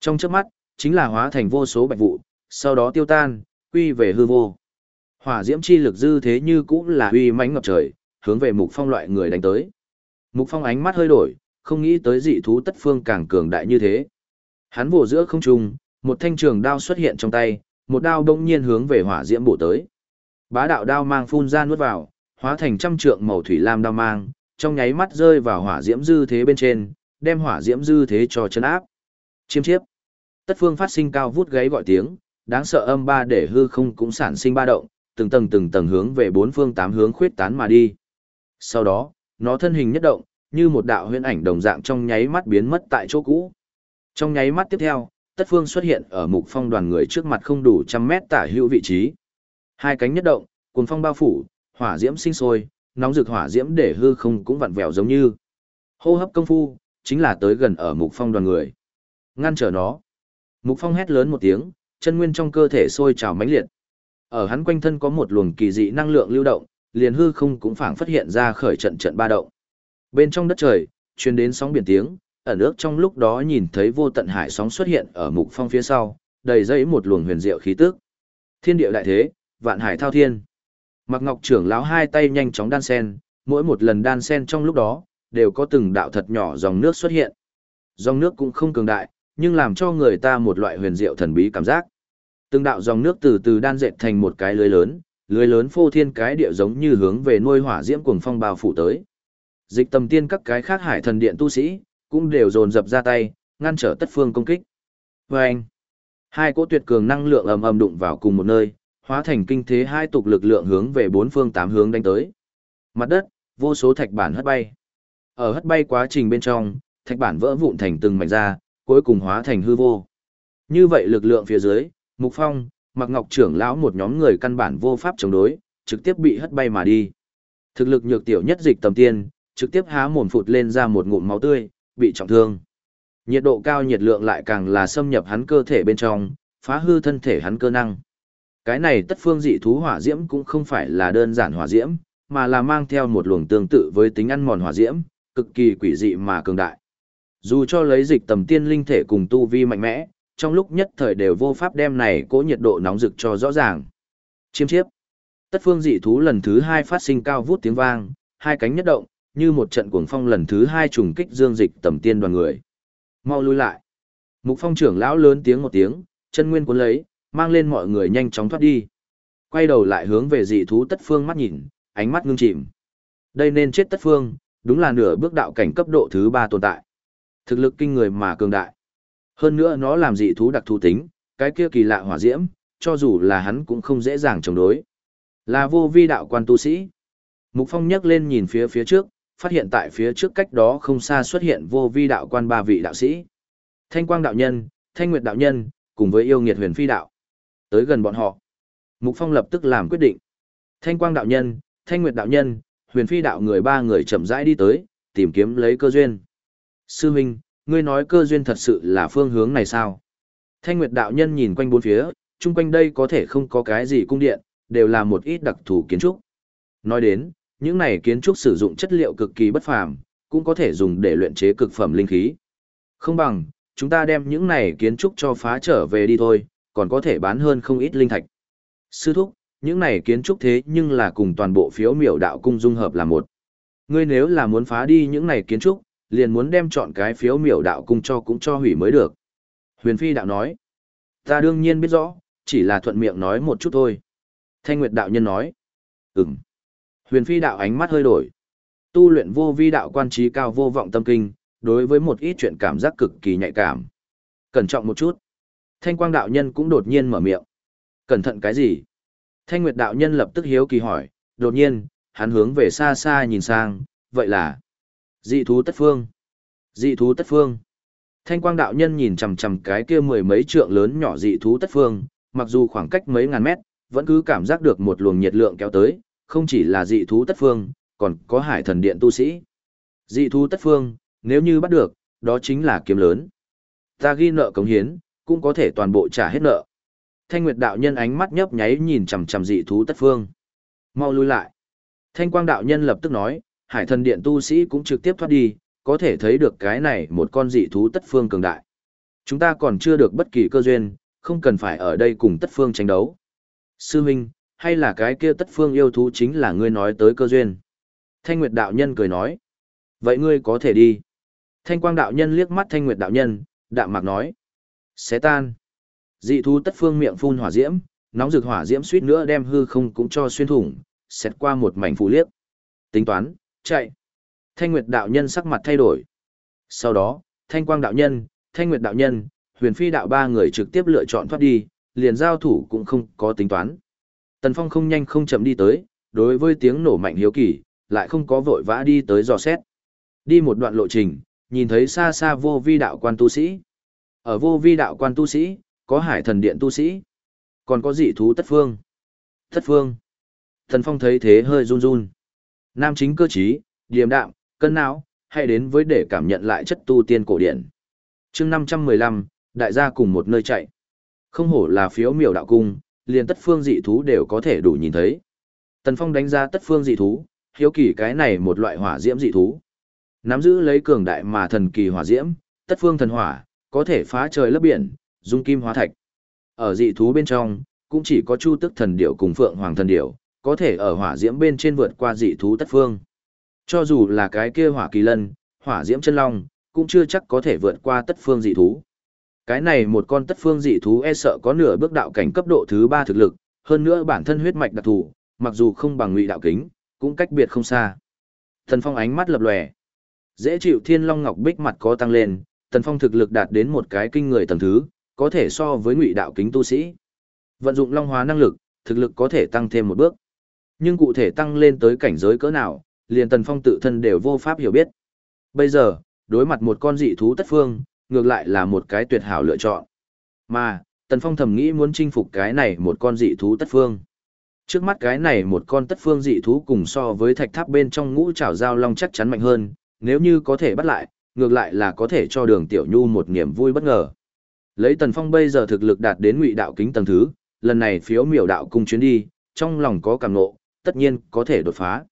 Trong chớp mắt, chính là hóa thành vô số bạch vụ, sau đó tiêu tan, quy về hư vô. Hỏa diễm chi lực dư thế như cũng là uy mãnh ngập trời, hướng về Mục Phong loại người đánh tới. Mục Phong ánh mắt hơi đổi, không nghĩ tới dị thú tất phương càng cường đại như thế. Hắn vồ giữa không trung, một thanh trường đao xuất hiện trong tay, một đao bỗng nhiên hướng về hỏa diễm bổ tới. Bá đạo đao mang phun ra nuốt vào, hóa thành trăm trượng màu thủy lam đao mang, trong nháy mắt rơi vào hỏa diễm dư thế bên trên, đem hỏa diễm dư thế cho chân áp. Chiêm chiếp. Tất phương phát sinh cao vút gáy gọi tiếng, đáng sợ âm ba để hư không cũng sản sinh ba động, từng tầng từng tầng hướng về bốn phương tám hướng khuyết tán mà đi. Sau đó, nó thân hình nhất động, như một đạo huyễn ảnh đồng dạng trong nháy mắt biến mất tại chỗ cũ. Trong nháy mắt tiếp theo, Tất Phương xuất hiện ở mục phong đoàn người trước mặt không đủ trăm mét tả hữu vị trí. Hai cánh nhất động, cuồng phong bao phủ, hỏa diễm sinh sôi, nóng rực hỏa diễm để hư không cũng vặn vẹo giống như. Hô hấp công phu, chính là tới gần ở mục phong đoàn người. Ngăn trở nó. Mục phong hét lớn một tiếng, chân nguyên trong cơ thể sôi trào mãnh liệt. Ở hắn quanh thân có một luồng kỳ dị năng lượng lưu động, liền hư không cũng phảng phát hiện ra khởi trận trận ba động. Bên trong đất trời, truyền đến sóng biển tiếng, ẩn ước trong lúc đó nhìn thấy vô tận hải sóng xuất hiện ở mục phong phía sau, đầy dẫy một luồng huyền diệu khí tức. Thiên địa đại thế, vạn hải thao thiên. Mạc Ngọc trưởng lão hai tay nhanh chóng đan sen, mỗi một lần đan sen trong lúc đó, đều có từng đạo thật nhỏ dòng nước xuất hiện. Dòng nước cũng không cường đại, nhưng làm cho người ta một loại huyền diệu thần bí cảm giác. Từng đạo dòng nước từ từ đan dệt thành một cái lưới lớn, lưới lớn phô thiên cái địa giống như hướng về nuôi hỏa diễm cuồng phong bao phủ tới. Dịch tầm tiên các cái khác hải thần điện tu sĩ, cũng đều dồn dập ra tay, ngăn trở tất phương công kích. Và anh, hai cỗ tuyệt cường năng lượng ầm ầm đụng vào cùng một nơi, hóa thành kinh thế hai tục lực lượng hướng về bốn phương tám hướng đánh tới. Mặt đất, vô số thạch bản hất bay. Ở hất bay quá trình bên trong, thạch bản vỡ vụn thành từng mảnh ra, cuối cùng hóa thành hư vô. Như vậy lực lượng phía dưới, Mục Phong, Mặc Ngọc trưởng lão một nhóm người căn bản vô pháp chống đối, trực tiếp bị hất bay mà đi. Thực lực nhược tiểu nhất dịch tầm tiên, trực tiếp há mồm phụt lên ra một ngụm máu tươi, bị trọng thương. Nhiệt độ cao nhiệt lượng lại càng là xâm nhập hắn cơ thể bên trong, phá hư thân thể hắn cơ năng. Cái này tất phương dị thú hỏa diễm cũng không phải là đơn giản hỏa diễm, mà là mang theo một luồng tương tự với tính ăn mòn hỏa diễm, cực kỳ quỷ dị mà cường đại. Dù cho lấy dịch tầm tiên linh thể cùng tu vi mạnh mẽ, trong lúc nhất thời đều vô pháp đem này cố nhiệt độ nóng rực cho rõ ràng. Chiêm chiếp. Tất phương dị thú lần thứ hai phát sinh cao vút tiếng vang, hai cánh nhất động, như một trận cuồng phong lần thứ hai trùng kích dương dịch tầm tiên đoàn người. Mau lui lại. Mục phong trưởng lão lớn tiếng một tiếng, chân nguyên cuốn lấy, mang lên mọi người nhanh chóng thoát đi. Quay đầu lại hướng về dị thú tất phương mắt nhìn, ánh mắt ngưng chìm. Đây nên chết tất phương, đúng là nửa bước đạo cảnh cấp độ thứ ba tồn tại. Thực lực kinh người mà cường đại. Hơn nữa nó làm dị thú đặc thù tính, cái kia kỳ lạ hỏa diễm, cho dù là hắn cũng không dễ dàng chống đối. Là vô vi đạo quan tu sĩ. Mục Phong nhấc lên nhìn phía phía trước, phát hiện tại phía trước cách đó không xa xuất hiện vô vi đạo quan ba vị đạo sĩ. Thanh quang đạo nhân, thanh nguyệt đạo nhân, cùng với yêu nghiệt huyền phi đạo. Tới gần bọn họ. Mục Phong lập tức làm quyết định. Thanh quang đạo nhân, thanh nguyệt đạo nhân, huyền phi đạo người ba người chậm rãi đi tới, tìm kiếm lấy cơ duyên. Sư huynh, ngươi nói cơ duyên thật sự là phương hướng này sao? Thanh nguyệt đạo nhân nhìn quanh bốn phía, chung quanh đây có thể không có cái gì cung điện, đều là một ít đặc thù kiến trúc. Nói đến, những này kiến trúc sử dụng chất liệu cực kỳ bất phàm, cũng có thể dùng để luyện chế cực phẩm linh khí. Không bằng, chúng ta đem những này kiến trúc cho phá trở về đi thôi, còn có thể bán hơn không ít linh thạch. Sư thúc, những này kiến trúc thế nhưng là cùng toàn bộ phiếu miểu đạo cung dung hợp là một. Ngươi nếu là muốn phá đi những này kiến trúc, liền muốn đem chọn cái phiếu miểu đạo cung cho cũng cho hủy mới được. Huyền Phi đạo nói, ta đương nhiên biết rõ, chỉ là thuận miệng nói một chút thôi. Thanh Nguyệt đạo nhân nói, ừm. Huyền Phi đạo ánh mắt hơi đổi. Tu luyện vô vi đạo quan trí cao vô vọng tâm kinh, đối với một ít chuyện cảm giác cực kỳ nhạy cảm. Cẩn trọng một chút. Thanh Quang đạo nhân cũng đột nhiên mở miệng. Cẩn thận cái gì? Thanh Nguyệt đạo nhân lập tức hiếu kỳ hỏi, đột nhiên, hắn hướng về xa xa nhìn sang, vậy là dị thú tất phương. Dị thú tất phương. Thanh Quang đạo nhân nhìn chằm chằm cái kia mười mấy trượng lớn nhỏ dị thú tất phương, mặc dù khoảng cách mấy ngàn mét, vẫn cứ cảm giác được một luồng nhiệt lượng kéo tới, không chỉ là dị thú tất phương, còn có hải thần điện tu sĩ. Dị thú tất phương, nếu như bắt được, đó chính là kiếm lớn. Ta ghi nợ cống hiến, cũng có thể toàn bộ trả hết nợ. Thanh Nguyệt đạo nhân ánh mắt nhấp nháy nhìn chằm chằm dị thú tất phương. Mau lui lại. Thanh Quang đạo nhân lập tức nói, Hải thần điện tu sĩ cũng trực tiếp thoát đi, có thể thấy được cái này một con dị thú tất phương cường đại. Chúng ta còn chưa được bất kỳ cơ duyên, không cần phải ở đây cùng tất phương tranh đấu. Sư huynh, hay là cái kia tất phương yêu thú chính là ngươi nói tới cơ duyên? Thanh Nguyệt đạo nhân cười nói. Vậy ngươi có thể đi. Thanh Quang đạo nhân liếc mắt Thanh Nguyệt đạo nhân, đạm mạc nói. Xé tan. Dị thú tất phương miệng phun hỏa diễm, nóng rực hỏa diễm suýt nữa đem hư không cũng cho xuyên thủng, xét qua một mảnh phù liếc. Tính toán, chạy. Thanh Nguyệt đạo nhân sắc mặt thay đổi. Sau đó, Thanh Quang đạo nhân, Thanh Nguyệt đạo nhân, Huyền Phi đạo ba người trực tiếp lựa chọn thoát đi, liền giao thủ cũng không có tính toán. Tần Phong không nhanh không chậm đi tới, đối với tiếng nổ mạnh hiếu kỳ, lại không có vội vã đi tới dò xét. Đi một đoạn lộ trình, nhìn thấy xa xa vô vi đạo quan tu sĩ. Ở vô vi đạo quan tu sĩ, có hải thần điện tu sĩ, còn có dị thú tất phương. Tất phương. Thần Phong thấy thế hơi run run. Nam chính cơ trí, điềm đạm, cân não, hay đến với để cảm nhận lại chất tu tiên cổ điển. chương 515, đại gia cùng một nơi chạy. Không hổ là phiếu miểu đạo cung, liền tất phương dị thú đều có thể đủ nhìn thấy. Tần Phong đánh giá tất phương dị thú, hiếu kỳ cái này một loại hỏa diễm dị thú. Nắm giữ lấy cường đại mà thần kỳ hỏa diễm, tất phương thần hỏa, có thể phá trời lấp biển, dung kim hóa thạch. Ở dị thú bên trong, cũng chỉ có Chu Tức thần điểu cùng Phượng Hoàng thần điểu, có thể ở hỏa diễm bên trên vượt qua dị thú tất phương. Cho dù là cái kia hỏa kỳ lân, hỏa diễm chân long, cũng chưa chắc có thể vượt qua tất phương dị thú. Cái này một con tất phương dị thú e sợ có nửa bước đạo cảnh cấp độ thứ ba thực lực, hơn nữa bản thân huyết mạch đặc thù, mặc dù không bằng ngụy đạo kính, cũng cách biệt không xa. Thần Phong ánh mắt lập lòe. Dễ chịu Thiên Long Ngọc Bích mặt có tăng lên, Tần Phong thực lực đạt đến một cái kinh người tầng thứ, có thể so với ngụy đạo kính tu sĩ. Vận dụng long hóa năng lực, thực lực có thể tăng thêm một bước. Nhưng cụ thể tăng lên tới cảnh giới cỡ nào, liền Tần Phong tự thân đều vô pháp hiểu biết. Bây giờ, đối mặt một con dị thú tất phương, ngược lại là một cái tuyệt hảo lựa chọn. Mà, Tần Phong thầm nghĩ muốn chinh phục cái này một con dị thú tất phương. Trước mắt cái này một con tất phương dị thú cùng so với thạch tháp bên trong ngũ trảo giao long chắc chắn mạnh hơn, nếu như có thể bắt lại, ngược lại là có thể cho đường tiểu nhu một niềm vui bất ngờ. Lấy Tần Phong bây giờ thực lực đạt đến ngụy đạo kính tầng thứ, lần này phiếu miểu đạo cung chuyến đi, trong lòng có cảm nộ, tất nhiên có thể đột phá.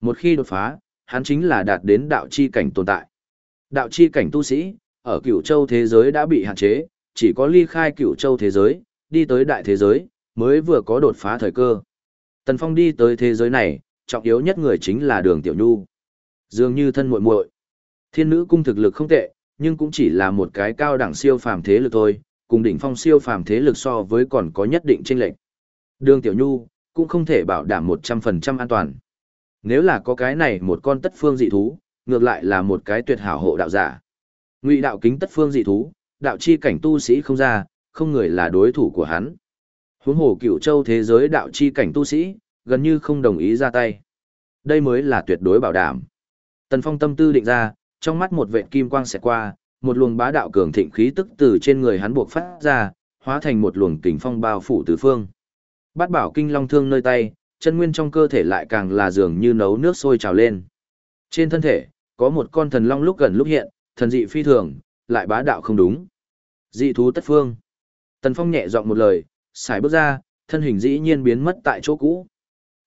Một khi đột phá, hắn chính là đạt đến đạo chi cảnh tồn tại. Đạo chi cảnh tu sĩ, ở cửu châu thế giới đã bị hạn chế, chỉ có ly khai cửu châu thế giới, đi tới đại thế giới, mới vừa có đột phá thời cơ. Tần Phong đi tới thế giới này, trọng yếu nhất người chính là đường tiểu nhu. Dường như thân muội muội. Thiên nữ cung thực lực không tệ, nhưng cũng chỉ là một cái cao đẳng siêu phàm thế lực thôi, cùng đỉnh phong siêu phàm thế lực so với còn có nhất định chênh lệch. Đường Tiểu Nhu cũng không thể bảo đảm 100% an toàn. Nếu là có cái này một con tất phương dị thú, ngược lại là một cái tuyệt hảo hộ đạo giả. Ngụy đạo kính tất phương dị thú, đạo chi cảnh tu sĩ không ra, không người là đối thủ của hắn. Huống hồ Cửu Châu thế giới đạo chi cảnh tu sĩ, gần như không đồng ý ra tay. Đây mới là tuyệt đối bảo đảm. Tần Phong tâm tư định ra, trong mắt một vệt kim quang xẹt qua, một luồng bá đạo cường thịnh khí tức từ trên người hắn buộc phát ra, hóa thành một luồng kình phong bao phủ tứ phương. Bát bảo kinh long thương nơi tay, chân nguyên trong cơ thể lại càng là dường như nấu nước sôi trào lên. Trên thân thể, có một con thần long lúc gần lúc hiện, thần dị phi thường, lại bá đạo không đúng. Dị thú tất phương. Tần Phong nhẹ giọng một lời, xài bước ra, thân hình dĩ nhiên biến mất tại chỗ cũ.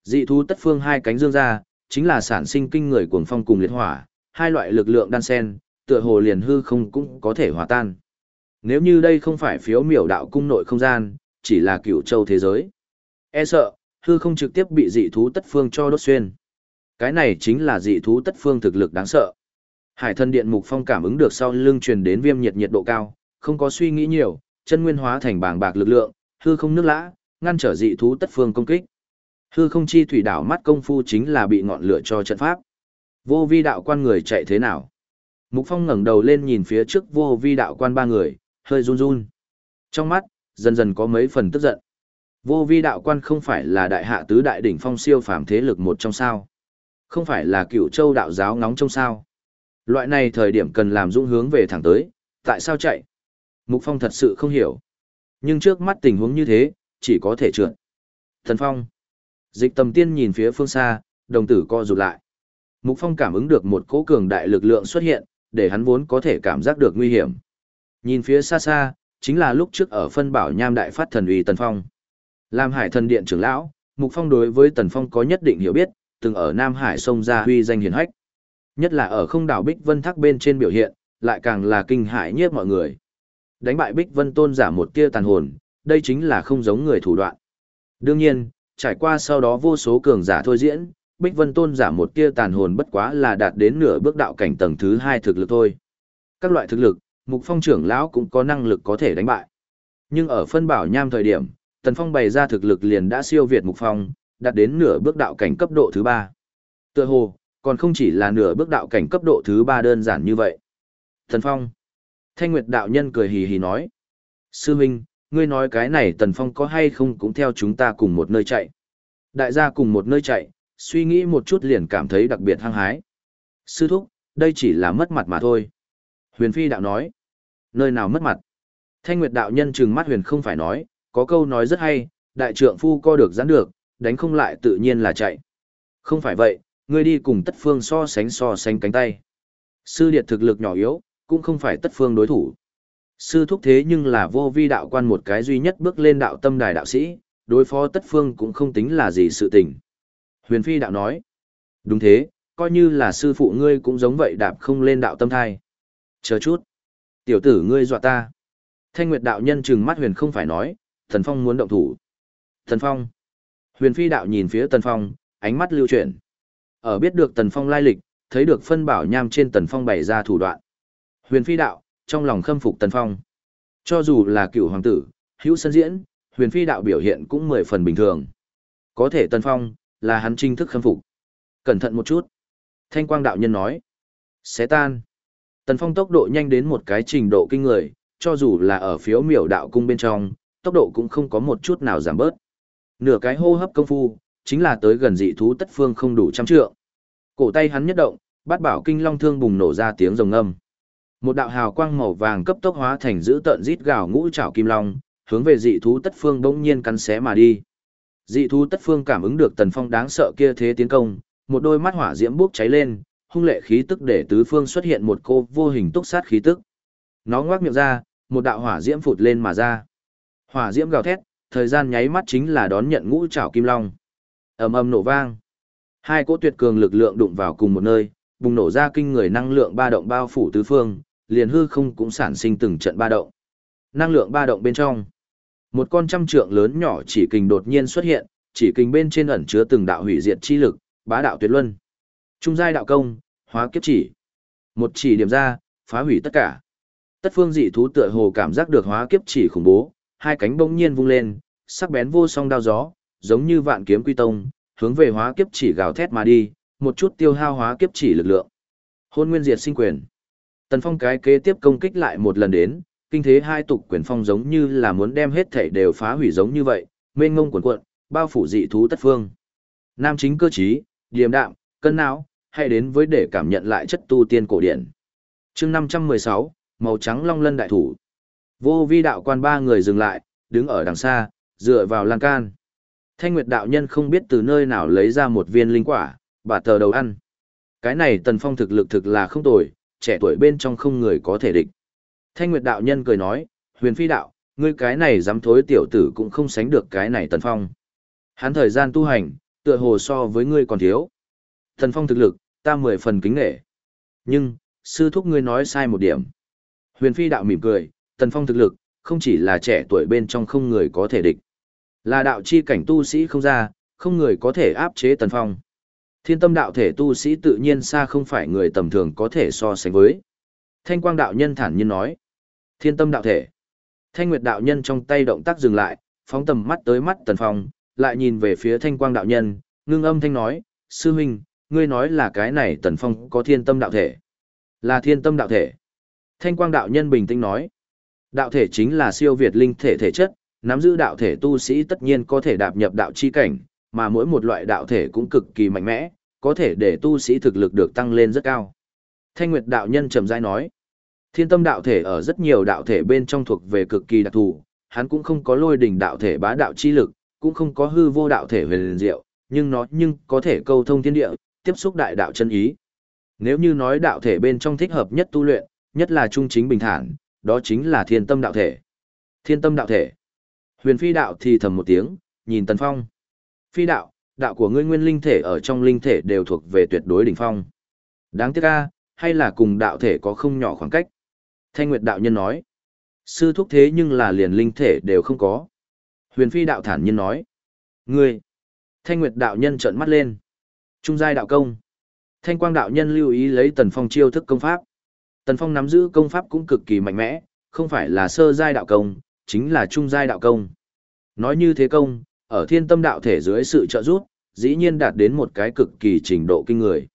Dị thú tất phương hai cánh dương ra, chính là sản sinh kinh người cuồng phong cùng liệt hỏa, hai loại lực lượng đan sen, tựa hồ liền hư không cũng có thể hòa tan. Nếu như đây không phải phiếu miểu đạo cung nội không gian, chỉ là cựu châu thế giới. E sợ, hư không trực tiếp bị dị thú tất phương cho đốt xuyên. Cái này chính là dị thú tất phương thực lực đáng sợ. Hải thân điện mục phong cảm ứng được sau lưng truyền đến viêm nhiệt nhiệt độ cao, không có suy nghĩ nhiều, chân nguyên hóa thành bảng bạc lực lượng, hư không nước lã, ngăn trở dị thú tất phương công kích. Hư không chi thủy đảo mắt công phu chính là bị ngọn lửa cho trận pháp. Vô vi đạo quan người chạy thế nào? Mục Phong ngẩng đầu lên nhìn phía trước vô vi đạo quan ba người, hơi run run. Trong mắt, dần dần có mấy phần tức giận. Vô vi đạo quan không phải là đại hạ tứ đại đỉnh phong siêu phàm thế lực một trong sao. Không phải là cựu châu đạo giáo ngóng trong sao. Loại này thời điểm cần làm dũng hướng về thẳng tới, tại sao chạy? Mục Phong thật sự không hiểu. Nhưng trước mắt tình huống như thế, chỉ có thể trượt. Thần Phong. Dịch tầm tiên nhìn phía phương xa, đồng tử co rụt lại. Mục Phong cảm ứng được một cỗ cường đại lực lượng xuất hiện, để hắn vốn có thể cảm giác được nguy hiểm. Nhìn phía xa xa, chính là lúc trước ở phân bảo nham đại phát thần uy Tần Phong. Làm hải thần điện trưởng lão, Mục Phong đối với Tần Phong có nhất định hiểu biết, từng ở Nam Hải sông ra huy danh hiển hách. Nhất là ở không đảo Bích Vân Thác bên trên biểu hiện, lại càng là kinh hại nhiếp mọi người. Đánh bại Bích Vân Tôn giả một tia tàn hồn, đây chính là không giống người thủ đoạn. Đương nhiên, trải qua sau đó vô số cường giả thôi diễn, Bích Vân Tôn giả một tia tàn hồn bất quá là đạt đến nửa bước đạo cảnh tầng thứ hai thực lực thôi. Các loại thực lực, Mục Phong trưởng lão cũng có năng lực có thể đánh bại. Nhưng ở phân bảo nham thời điểm, Tần Phong bày ra thực lực liền đã siêu việt Mục Phong, đạt đến nửa bước đạo cảnh cấp độ thứ ba. Tựa hồ, còn không chỉ là nửa bước đạo cảnh cấp độ thứ ba đơn giản như vậy. Tần Phong. Thanh Nguyệt đạo nhân cười hì hì nói. Sư Minh, ngươi nói cái này Tần Phong có hay không cũng theo chúng ta cùng một nơi chạy. Đại gia cùng một nơi chạy, suy nghĩ một chút liền cảm thấy đặc biệt hăng hái. Sư thúc, đây chỉ là mất mặt mà thôi. Huyền Phi đạo nói. Nơi nào mất mặt? Thanh Nguyệt đạo nhân trừng mắt huyền không phải nói, có câu nói rất hay, đại trượng phu co được giãn được, đánh không lại tự nhiên là chạy. Không phải vậy, ngươi đi cùng tất phương so sánh so sánh cánh tay. Sư điệt thực lực nhỏ yếu, cũng không phải tất phương đối thủ. Sư thúc thế nhưng là vô vi đạo quan một cái duy nhất bước lên đạo tâm đài đạo sĩ, đối phó tất phương cũng không tính là gì sự tình. Huyền Phi đạo nói, đúng thế, coi như là sư phụ ngươi cũng giống vậy đạp không lên đạo tâm thai. Chờ chút, tiểu tử ngươi dọa ta. Thanh Nguyệt đạo nhân trừng mắt Huyền không phải nói, Thần Phong muốn động thủ. Thần Phong. Huyền Phi đạo nhìn phía Tần Phong, ánh mắt lưu chuyển. Ở biết được Tần Phong lai lịch, thấy được phân bảo nham trên Tần Phong bày ra thủ đoạn. Huyền Phi đạo, trong lòng khâm phục Tần Phong. Cho dù là cựu hoàng tử, hữu sân diễn, Huyền Phi đạo biểu hiện cũng mười phần bình thường. Có thể Tần Phong, là hắn trinh thức khâm phục. Cẩn thận một chút. Thanh quang đạo nhân nói. Xé tan. Tần Phong tốc độ nhanh đến một cái trình độ kinh người, cho dù là ở phiếu miểu đạo cung bên trong, tốc độ cũng không có một chút nào giảm bớt. Nửa cái hô hấp công phu, chính là tới gần dị thú tất phương không đủ trăm trượng. Cổ tay hắn nhất động, bát bảo kinh long thương bùng nổ ra tiếng rồng ngâm. Một đạo hào quang màu vàng cấp tốc hóa thành giữ tợn rít gào ngũ trảo kim long, hướng về dị thú tất phương bỗng nhiên cắn xé mà đi. Dị thú tất phương cảm ứng được tần phong đáng sợ kia thế tiến công, một đôi mắt hỏa diễm bốc cháy lên, hung lệ khí tức để tứ phương xuất hiện một cô vô hình túc sát khí tức. Nó ngoác miệng ra, một đạo hỏa diễm phụt lên mà ra. Hỏa diễm gào thét, thời gian nháy mắt chính là đón nhận ngũ trảo kim long. Ầm ầm nổ vang. Hai cỗ tuyệt cường lực lượng đụng vào cùng một nơi, bùng nổ ra kinh người năng lượng ba động bao phủ tứ phương, liền hư không cũng sản sinh từng trận ba động. Năng lượng ba động bên trong, một con trăm trượng lớn nhỏ chỉ kình đột nhiên xuất hiện, chỉ kình bên trên ẩn chứa từng đạo hủy diệt chi lực, bá đạo tuyệt luân. Trung giai đạo công, hóa kiếp chỉ. Một chỉ điểm ra, phá hủy tất cả. Tất phương dị thú tựa hồ cảm giác được hóa kiếp chỉ khủng bố, hai cánh bỗng nhiên vung lên, sắc bén vô song đao gió, giống như vạn kiếm quy tông, hướng về hóa kiếp chỉ gào thét mà đi, một chút tiêu hao hóa kiếp chỉ lực lượng. Hôn nguyên diệt sinh quyền. Tần Phong cái kế tiếp công kích lại một lần đến, kinh thế hai tục quyền phong giống như là muốn đem hết thảy đều phá hủy giống như vậy, mênh ngông cuồn cuộn, bao phủ dị thú tất phương. Nam chính cơ trí, điềm đạm, cân não, hay đến với để cảm nhận lại chất tu tiên cổ điển. Chương 516, màu trắng long lân đại thủ. Vô vi đạo quan ba người dừng lại, đứng ở đằng xa, dựa vào lan can. Thanh Nguyệt đạo nhân không biết từ nơi nào lấy ra một viên linh quả, bà tờ đầu ăn. Cái này tần phong thực lực thực là không tồi, trẻ tuổi bên trong không người có thể địch. Thanh Nguyệt đạo nhân cười nói, huyền phi đạo, ngươi cái này dám thối tiểu tử cũng không sánh được cái này tần phong. Hắn thời gian tu hành, tựa hồ so với ngươi còn thiếu. Tần phong thực lực, ta mười phần kính nghệ. Nhưng, sư thúc ngươi nói sai một điểm. Huyền phi đạo mỉm cười, tần phong thực lực, không chỉ là trẻ tuổi bên trong không người có thể địch. Là đạo chi cảnh tu sĩ không ra, không người có thể áp chế Tần Phong. Thiên tâm đạo thể tu sĩ tự nhiên xa không phải người tầm thường có thể so sánh với. Thanh quang đạo nhân thản nhiên nói. Thiên tâm đạo thể. Thanh nguyệt đạo nhân trong tay động tác dừng lại, phóng tầm mắt tới mắt Tần Phong, lại nhìn về phía thanh quang đạo nhân, ngưng âm thanh nói, sư huynh, ngươi nói là cái này Tần Phong có thiên tâm đạo thể. Là thiên tâm đạo thể. Thanh quang đạo nhân bình tĩnh nói, đạo thể chính là siêu việt linh thể thể chất, nắm giữ đạo thể tu sĩ tất nhiên có thể đạp nhập đạo chi cảnh, mà mỗi một loại đạo thể cũng cực kỳ mạnh mẽ, có thể để tu sĩ thực lực được tăng lên rất cao. Thanh Nguyệt đạo nhân trầm rãi nói, thiên tâm đạo thể ở rất nhiều đạo thể bên trong thuộc về cực kỳ đặc thù, hắn cũng không có lôi đỉnh đạo thể bá đạo chi lực, cũng không có hư vô đạo thể huyền diệu, nhưng nó nhưng có thể câu thông thiên địa, tiếp xúc đại đạo chân ý. Nếu như nói đạo thể bên trong thích hợp nhất tu luyện, nhất là trung chính bình thản, đó chính là thiên tâm đạo thể. Thiên tâm đạo thể. Huyền phi đạo thì thầm một tiếng, nhìn Tần Phong. Phi đạo, đạo của ngươi nguyên linh thể ở trong linh thể đều thuộc về tuyệt đối đỉnh phong. Đáng tiếc a, hay là cùng đạo thể có không nhỏ khoảng cách. Thanh Nguyệt đạo nhân nói. Sư thúc thế nhưng là liền linh thể đều không có. Huyền phi đạo thản nhiên nói. Ngươi. Thanh Nguyệt đạo nhân trợn mắt lên. Trung giai đạo công. Thanh quang đạo nhân lưu ý lấy Tần Phong chiêu thức công pháp. Tần Phong nắm giữ công pháp cũng cực kỳ mạnh mẽ, không phải là sơ giai đạo công, chính là trung giai đạo công. Nói như thế công, ở thiên tâm đạo thể dưới sự trợ giúp, dĩ nhiên đạt đến một cái cực kỳ trình độ kinh người.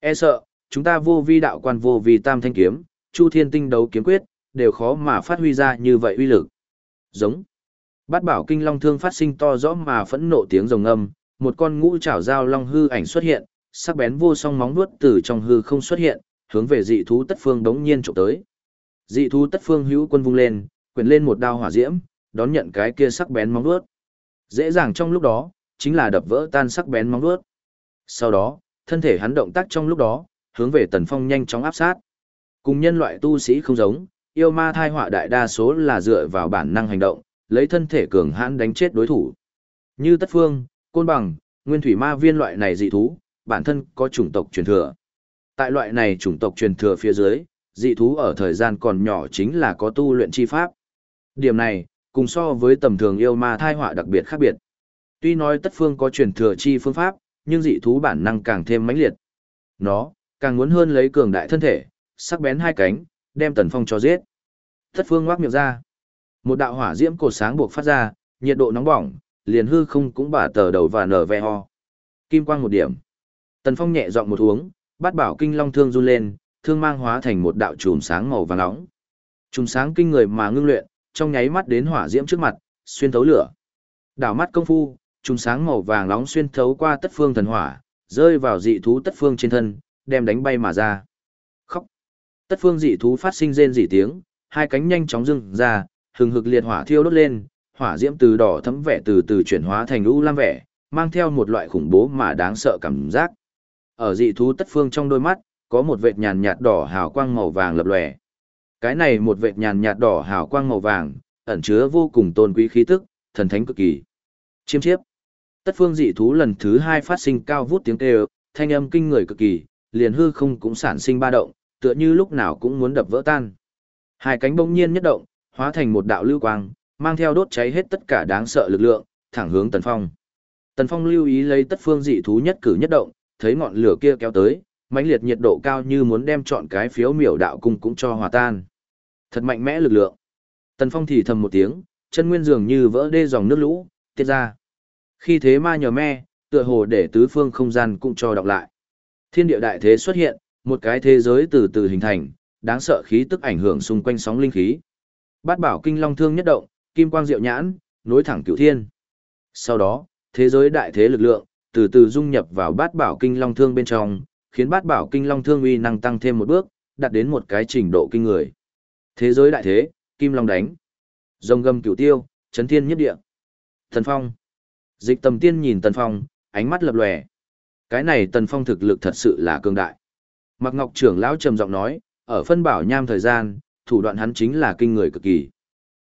E sợ, chúng ta vô vi đạo quan vô vi tam thanh kiếm, chu thiên tinh đấu kiếm quyết, đều khó mà phát huy ra như vậy uy lực. Giống. Bát bảo kinh long thương phát sinh to rõ mà phẫn nộ tiếng rồng âm, một con ngũ trảo dao long hư ảnh xuất hiện, sắc bén vô song móng vuốt từ trong hư không xuất hiện, hướng về dị thú tất phương đống nhiên trộm tới. Dị thú tất phương hữu quân vung lên, quyền lên một đao hỏa diễm, đón nhận cái kia sắc bén móng vuốt. Dễ dàng trong lúc đó, chính là đập vỡ tan sắc bén móng vuốt. Sau đó, thân thể hắn động tác trong lúc đó, hướng về Tần Phong nhanh chóng áp sát. Cùng nhân loại tu sĩ không giống, yêu ma thai họa đại đa số là dựa vào bản năng hành động, lấy thân thể cường hãn đánh chết đối thủ. Như Tất Phương, Côn Bằng, Nguyên Thủy Ma Viên loại này dị thú, bản thân có chủng tộc truyền thừa. Tại loại này chủng tộc truyền thừa phía dưới, dị thú ở thời gian còn nhỏ chính là có tu luyện chi pháp. Điểm này, cùng so với tầm thường yêu ma thai họa đặc biệt khác biệt. Tuy nói tất phương có truyền thừa chi phương pháp, nhưng dị thú bản năng càng thêm mãnh liệt. Nó, càng muốn hơn lấy cường đại thân thể, sắc bén hai cánh, đem tần phong cho giết. Tất phương ngoác miệng ra. Một đạo hỏa diễm cột sáng buộc phát ra, nhiệt độ nóng bỏng, liền hư không cũng bả tờ đầu và nở ve ho. Kim quang một điểm. Tần phong nhẹ giọng một uống, bắt bảo kinh long thương run lên, thương mang hóa thành một đạo chùm sáng màu vàng nóng. Chùm sáng kinh người mà ngưng luyện, trong nháy mắt đến hỏa diễm trước mặt, xuyên thấu lửa. Đảo mắt công phu, chùm sáng màu vàng nóng xuyên thấu qua tất phương thần hỏa, rơi vào dị thú tất phương trên thân, đem đánh bay mà ra. Tất phương dị thú phát sinh rên dị tiếng, hai cánh nhanh chóng dưng ra, hừng hực liệt hỏa thiêu đốt lên, hỏa diễm từ đỏ thấm vẻ từ từ chuyển hóa thành u lam vẻ, mang theo một loại khủng bố mà đáng sợ cảm giác. Ở dị thú tất phương trong đôi mắt, có một vệt nhàn nhạt đỏ hào quang màu vàng lập lòe. Cái này một vệt nhàn nhạt đỏ hào quang màu vàng, ẩn chứa vô cùng tôn quý khí tức, thần thánh cực kỳ. Chiêm chiếp. Tất phương dị thú lần thứ hai phát sinh cao vút tiếng kêu, thanh âm kinh người cực kỳ, liền hư không cũng sản sinh ba động, tựa như lúc nào cũng muốn đập vỡ tan. Hai cánh bỗng nhiên nhất động, hóa thành một đạo lưu quang, mang theo đốt cháy hết tất cả đáng sợ lực lượng, thẳng hướng Tần Phong. Tần Phong lưu ý lấy tất phương dị thú nhất cử nhất động, thấy ngọn lửa kia kéo tới, mãnh liệt nhiệt độ cao như muốn đem chọn cái phiếu miểu đạo cung cũng cho hòa tan. Thật mạnh mẽ lực lượng. Tần Phong thì thầm một tiếng, chân nguyên dường như vỡ đê dòng nước lũ, tiết ra. Khi thế ma nhờ me, tựa hồ để tứ phương không gian cũng cho đọc lại. Thiên địa đại thế xuất hiện, một cái thế giới từ từ hình thành, đáng sợ khí tức ảnh hưởng xung quanh sóng linh khí. Bát bảo kinh long thương nhất động, kim quang diệu nhãn, nối thẳng cửu thiên. Sau đó, thế giới đại thế lực lượng, từ từ dung nhập vào bát bảo kinh long thương bên trong, khiến bát bảo kinh long thương uy năng tăng thêm một bước, đạt đến một cái trình độ kinh người. Thế giới đại thế, kim long đánh. Rồng gầm cửu tiêu, chấn thiên nhất địa. Thần Phong. Dịch tầm tiên nhìn Tần Phong, ánh mắt lập lòe. Cái này Tần Phong thực lực thật sự là cường đại. Mạc Ngọc trưởng lão trầm giọng nói, ở phân bảo nham thời gian, thủ đoạn hắn chính là kinh người cực kỳ.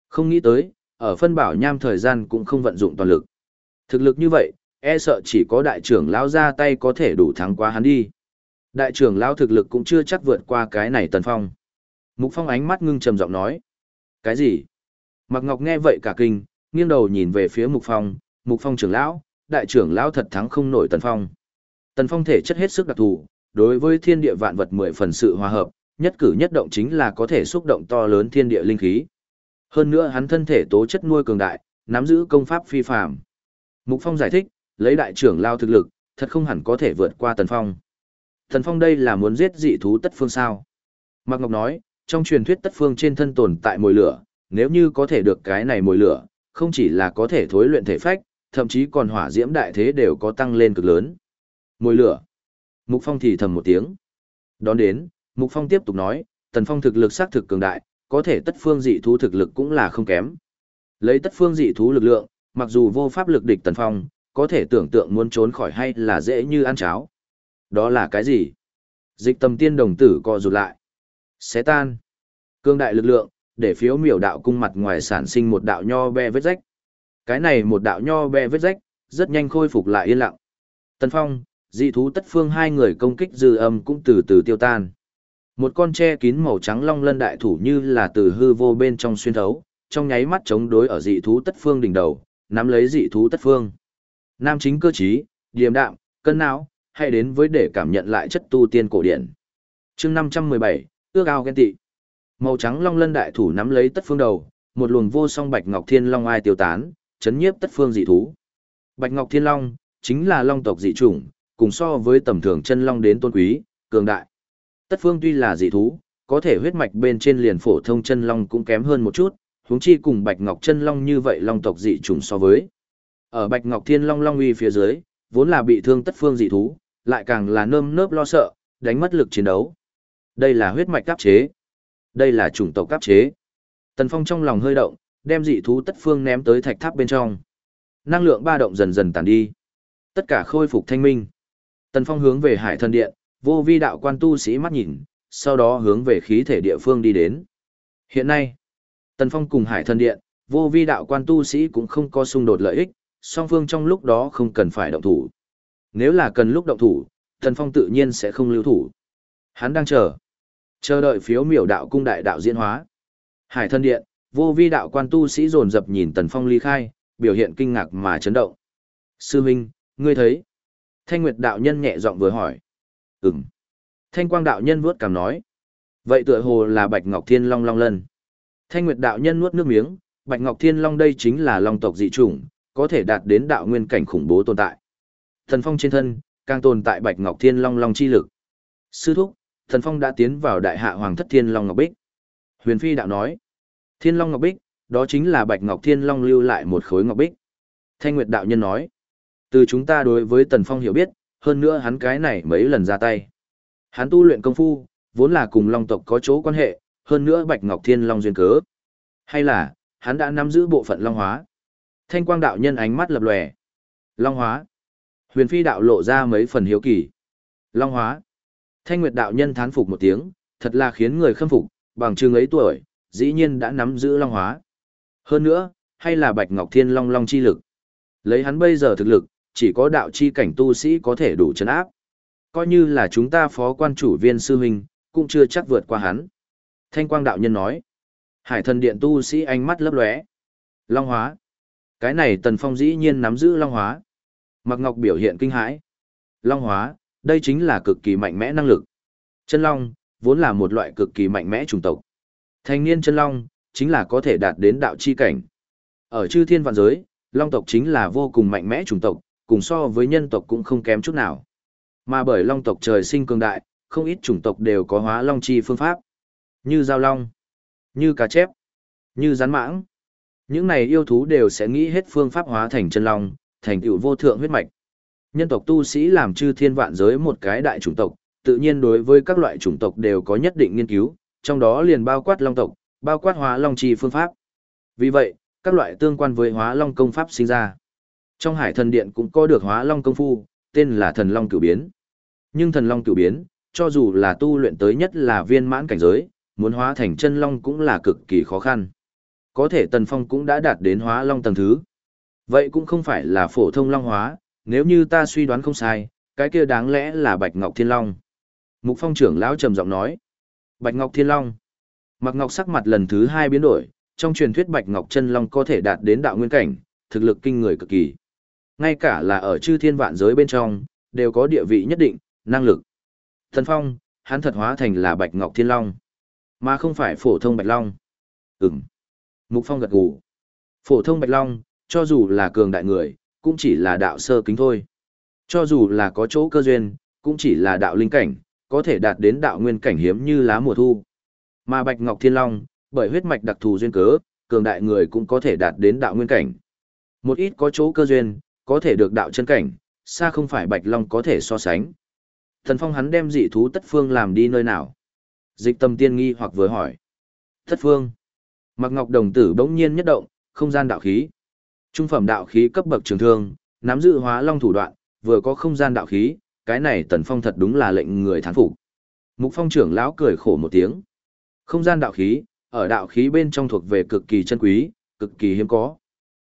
Không nghĩ tới, ở phân bảo nham thời gian cũng không vận dụng toàn lực. Thực lực như vậy, e sợ chỉ có đại trưởng lão ra tay có thể đủ thắng qua hắn đi. Đại trưởng lão thực lực cũng chưa chắc vượt qua cái này Tần Phong. Mục Phong ánh mắt ngưng trầm giọng nói. Cái gì? Mạc Ngọc nghe vậy cả kinh, nghiêng đầu nhìn về phía Mục Phong, Mục Phong trưởng lão, đại trưởng lão thật thắng không nổi Tần Phong. Tần Phong thể chất hết sức đặc thù, đối với thiên địa vạn vật mười phần sự hòa hợp, nhất cử nhất động chính là có thể xúc động to lớn thiên địa linh khí. Hơn nữa hắn thân thể tố chất nuôi cường đại, nắm giữ công pháp phi phàm. Mục Phong giải thích, lấy đại trưởng lao thực lực, thật không hẳn có thể vượt qua Tần Phong. Tần Phong đây là muốn giết dị thú tất phương sao? Mạc Ngọc nói, trong truyền thuyết tất phương trên thân tồn tại mồi lửa, nếu như có thể được cái này mồi lửa, không chỉ là có thể thối luyện thể phách, thậm chí còn hỏa diễm đại thế đều có tăng lên cực lớn. Mồi lửa. Mục Phong thì thầm một tiếng. Đón đến, Mục Phong tiếp tục nói, Tần Phong thực lực xác thực cường đại, có thể tất phương dị thú thực lực cũng là không kém. Lấy tất phương dị thú lực lượng, mặc dù vô pháp lực địch Tần Phong, có thể tưởng tượng muốn trốn khỏi hay là dễ như ăn cháo. Đó là cái gì? Dịch tầm tiên đồng tử co rụt lại. Xé tan. Cương đại lực lượng, để phiếu miểu đạo cung mặt ngoài sản sinh một đạo nho be vết rách. Cái này một đạo nho be vết rách, rất nhanh khôi phục lại yên lặng. Tần Phong, dị thú tất phương hai người công kích dư âm cũng từ từ tiêu tan. Một con tre kín màu trắng long lân đại thủ như là từ hư vô bên trong xuyên thấu, trong nháy mắt chống đối ở dị thú tất phương đỉnh đầu, nắm lấy dị thú tất phương. Nam chính cơ trí, điềm đạm, cân não, hay đến với để cảm nhận lại chất tu tiên cổ điển. chương 517, ước ao ghen tị. Màu trắng long lân đại thủ nắm lấy tất phương đầu, một luồng vô song bạch ngọc thiên long ai tiêu tán, chấn nhiếp tất phương dị thú. Bạch ngọc thiên long, chính là long tộc dị chủng, cùng so với tầm thường chân long đến tôn quý, cường đại. Tất phương tuy là dị thú, có thể huyết mạch bên trên liền phổ thông chân long cũng kém hơn một chút, huống chi cùng bạch ngọc chân long như vậy long tộc dị trùng so với. Ở bạch ngọc thiên long long uy phía dưới, vốn là bị thương tất phương dị thú, lại càng là nơm nớp lo sợ, đánh mất lực chiến đấu. Đây là huyết mạch cấp chế. Đây là chủng tộc cấp chế. Tần Phong trong lòng hơi động, đem dị thú tất phương ném tới thạch tháp bên trong. Năng lượng ba động dần dần tàn đi. Tất cả khôi phục thanh minh. Tần Phong hướng về Hải Thần Điện, vô vi đạo quan tu sĩ mắt nhìn, sau đó hướng về khí thể địa phương đi đến. Hiện nay, Tần Phong cùng Hải Thần Điện, vô vi đạo quan tu sĩ cũng không có xung đột lợi ích, song phương trong lúc đó không cần phải động thủ. Nếu là cần lúc động thủ, Tần Phong tự nhiên sẽ không lưu thủ. Hắn đang chờ. Chờ đợi phiếu miểu đạo cung đại đạo diễn hóa. Hải Thần điện, vô vi đạo quan tu sĩ dồn dập nhìn Tần Phong ly khai, biểu hiện kinh ngạc mà chấn động. Sư Minh, ngươi thấy. Thanh Nguyệt đạo nhân nhẹ giọng vừa hỏi. Ừm. Thanh Quang đạo nhân vuốt cằm nói. Vậy tựa hồ là Bạch Ngọc Thiên Long Long Lân. Thanh Nguyệt đạo nhân nuốt nước miếng, Bạch Ngọc Thiên Long đây chính là long tộc dị chủng, có thể đạt đến đạo nguyên cảnh khủng bố tồn tại. Thần Phong trên thân, càng tồn tại Bạch Ngọc Thiên Long Long chi lực. Sư thúc, Thần Phong đã tiến vào đại hạ hoàng thất Thiên Long Ngọc Bích. Huyền Phi đạo nói, Thiên Long Ngọc Bích, đó chính là Bạch Ngọc Thiên Long lưu lại một khối Ngọc Bích. Thanh Nguyệt đạo nhân nói, từ chúng ta đối với Tần Phong hiểu biết, hơn nữa hắn cái này mấy lần ra tay. Hắn tu luyện công phu, vốn là cùng Long tộc có chỗ quan hệ, hơn nữa Bạch Ngọc Thiên Long duyên cớ. Hay là, hắn đã nắm giữ bộ phận Long hóa. Thanh Quang đạo nhân ánh mắt lập lòe. Long hóa. Huyền Phi đạo lộ ra mấy phần hiếu kỳ. Long hóa. Thanh Nguyệt đạo nhân thán phục một tiếng, thật là khiến người khâm phục, bằng chừng ấy tuổi, dĩ nhiên đã nắm giữ long hóa. Hơn nữa, hay là Bạch Ngọc Thiên Long Long chi lực. Lấy hắn bây giờ thực lực, chỉ có đạo chi cảnh tu sĩ có thể đủ chấn áp. Coi như là chúng ta phó quan chủ viên sư huynh, cũng chưa chắc vượt qua hắn. Thanh Quang đạo nhân nói. Hải thần điện tu sĩ ánh mắt lấp lóe. Long hóa. Cái này Tần Phong dĩ nhiên nắm giữ long hóa. Mặc Ngọc biểu hiện kinh hãi. Long hóa, đây chính là cực kỳ mạnh mẽ năng lực. Chân long, vốn là một loại cực kỳ mạnh mẽ chủng tộc. Thanh niên chân long, chính là có thể đạt đến đạo chi cảnh. Ở chư thiên vạn giới, long tộc chính là vô cùng mạnh mẽ chủng tộc, cùng so với nhân tộc cũng không kém chút nào. Mà bởi long tộc trời sinh cường đại, không ít chủng tộc đều có hóa long chi phương pháp. Như giao long, như cá chép, như rắn mãng. Những này yêu thú đều sẽ nghĩ hết phương pháp hóa thành chân long, thành tựu vô thượng huyết mạch. Nhân tộc tu sĩ làm chư thiên vạn giới một cái đại chủng tộc, tự nhiên đối với các loại chủng tộc đều có nhất định nghiên cứu, trong đó liền bao quát long tộc, bao quát hóa long chi phương pháp. Vì vậy, các loại tương quan với hóa long công pháp sinh ra. Trong hải thần điện cũng có được hóa long công phu, tên là thần long cửu biến. Nhưng thần long cửu biến, cho dù là tu luyện tới nhất là viên mãn cảnh giới, muốn hóa thành chân long cũng là cực kỳ khó khăn. Có thể tần phong cũng đã đạt đến hóa long tầng thứ. Vậy cũng không phải là phổ thông long hóa, nếu như ta suy đoán không sai, cái kia đáng lẽ là Bạch Ngọc Thiên Long. Mục Phong trưởng lão trầm giọng nói. Bạch Ngọc Thiên Long. Mặc Ngọc sắc mặt lần thứ hai biến đổi, trong truyền thuyết Bạch Ngọc Chân Long có thể đạt đến đạo nguyên cảnh, thực lực kinh người cực kỳ. Ngay cả là ở chư thiên vạn giới bên trong, đều có địa vị nhất định, năng lực. Thần Phong, hắn thật hóa thành là Bạch Ngọc Thiên Long, mà không phải phổ thông Bạch Long. Ừm. Mục Phong gật gù. Phổ thông Bạch Long, cho dù là cường đại người, cũng chỉ là đạo sơ kính thôi. Cho dù là có chỗ cơ duyên, cũng chỉ là đạo linh cảnh, có thể đạt đến đạo nguyên cảnh hiếm như lá mùa thu. Mà Bạch Ngọc Thiên Long, bởi huyết mạch đặc thù duyên cớ, cường đại người cũng có thể đạt đến đạo nguyên cảnh. Một ít có chỗ cơ duyên, có thể được đạo chân cảnh, xa không phải Bạch Long có thể so sánh. Thần Phong hắn đem dị thú tất phương làm đi nơi nào? Dịch tâm tiên nghi hoặc vừa hỏi. Tất phương. Mặc ngọc đồng tử bỗng nhiên nhất động, không gian đạo khí. Trung phẩm đạo khí cấp bậc trường thương, nắm giữ hóa long thủ đoạn, vừa có không gian đạo khí, cái này Tần Phong thật đúng là lệnh người thán phục. Mục Phong trưởng lão cười khổ một tiếng. Không gian đạo khí, ở đạo khí bên trong thuộc về cực kỳ chân quý, cực kỳ hiếm có.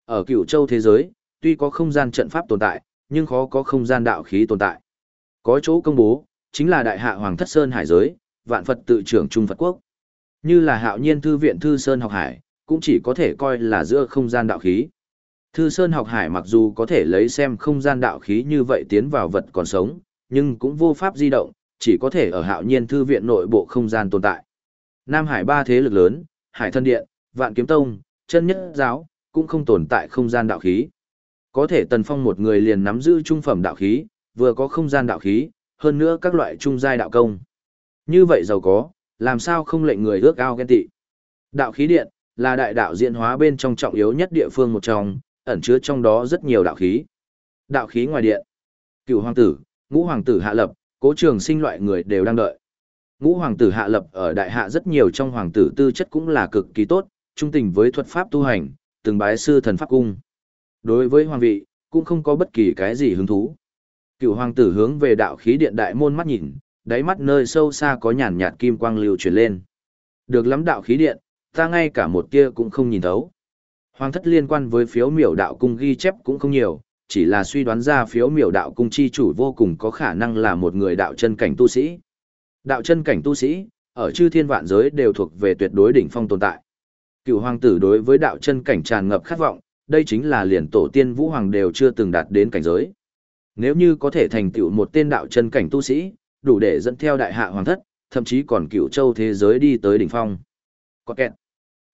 Ở Cửu Châu thế giới, tuy có không gian trận pháp tồn tại, nhưng khó có không gian đạo khí tồn tại. Có chỗ công bố, chính là Đại Hạ Hoàng Thất Sơn Hải giới, Vạn Phật tự trưởng Trung Phật quốc. Như là Hạo Nhiên thư viện Thư Sơn học hải, cũng chỉ có thể coi là giữa không gian đạo khí. Thư Sơn học hải mặc dù có thể lấy xem không gian đạo khí như vậy tiến vào vật còn sống, nhưng cũng vô pháp di động, chỉ có thể ở hạo nhiên thư viện nội bộ không gian tồn tại. Nam Hải ba thế lực lớn, Hải Thân Điện, Vạn Kiếm Tông, Chân Nhất Giáo, cũng không tồn tại không gian đạo khí. Có thể Tần Phong một người liền nắm giữ trung phẩm đạo khí, vừa có không gian đạo khí, hơn nữa các loại trung giai đạo công. Như vậy giàu có, làm sao không lệnh người ước ao ghen tị. Đạo khí điện, là đại đạo diễn hóa bên trong trọng yếu nhất địa phương một trong, ẩn chứa trong đó rất nhiều đạo khí. Đạo khí ngoài điện, cựu hoàng tử, ngũ hoàng tử hạ lập, cố trường sinh loại người đều đang đợi. Ngũ hoàng tử hạ lập ở đại hạ rất nhiều trong hoàng tử tư chất cũng là cực kỳ tốt, trung tình với thuật pháp tu hành, từng bái sư thần pháp cung. Đối với hoàng vị, cũng không có bất kỳ cái gì hứng thú. Cựu hoàng tử hướng về đạo khí điện đại môn mắt nhìn, đáy mắt nơi sâu xa có nhàn nhạt kim quang lưu truyền lên. Được lắm đạo khí điện, ta ngay cả một kia cũng không nhìn thấu. Hoàng thất liên quan với phiếu miểu đạo cung ghi chép cũng không nhiều, chỉ là suy đoán ra phiếu miểu đạo cung chi chủ vô cùng có khả năng là một người đạo chân cảnh tu sĩ. Đạo chân cảnh tu sĩ, ở chư thiên vạn giới đều thuộc về tuyệt đối đỉnh phong tồn tại. Cựu hoàng tử đối với đạo chân cảnh tràn ngập khát vọng, đây chính là liền tổ tiên vũ hoàng đều chưa từng đạt đến cảnh giới. Nếu như có thể thành tựu một tên đạo chân cảnh tu sĩ, đủ để dẫn theo đại hạ hoàng thất, thậm chí còn cựu châu thế giới đi tới đỉnh phong. Có kẹt.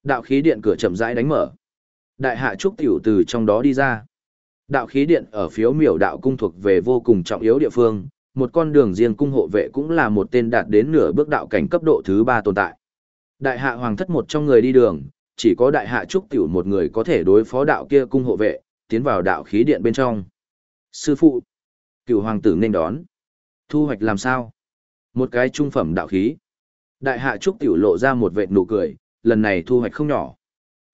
Đạo khí điện cửa chậm rãi đánh mở. Đại hạ trúc tiểu từ trong đó đi ra. Đạo khí điện ở phiếu miểu đạo cung thuộc về vô cùng trọng yếu địa phương, một con đường riêng cung hộ vệ cũng là một tên đạt đến nửa bước đạo cảnh cấp độ thứ ba tồn tại. Đại hạ hoàng thất một trong người đi đường, chỉ có đại hạ trúc tiểu một người có thể đối phó đạo kia cung hộ vệ, tiến vào đạo khí điện bên trong. Sư phụ, cựu hoàng tử nên đón. Thu hoạch làm sao? Một cái trung phẩm đạo khí. Đại hạ trúc tiểu lộ ra một vệt nụ cười, lần này thu hoạch không nhỏ.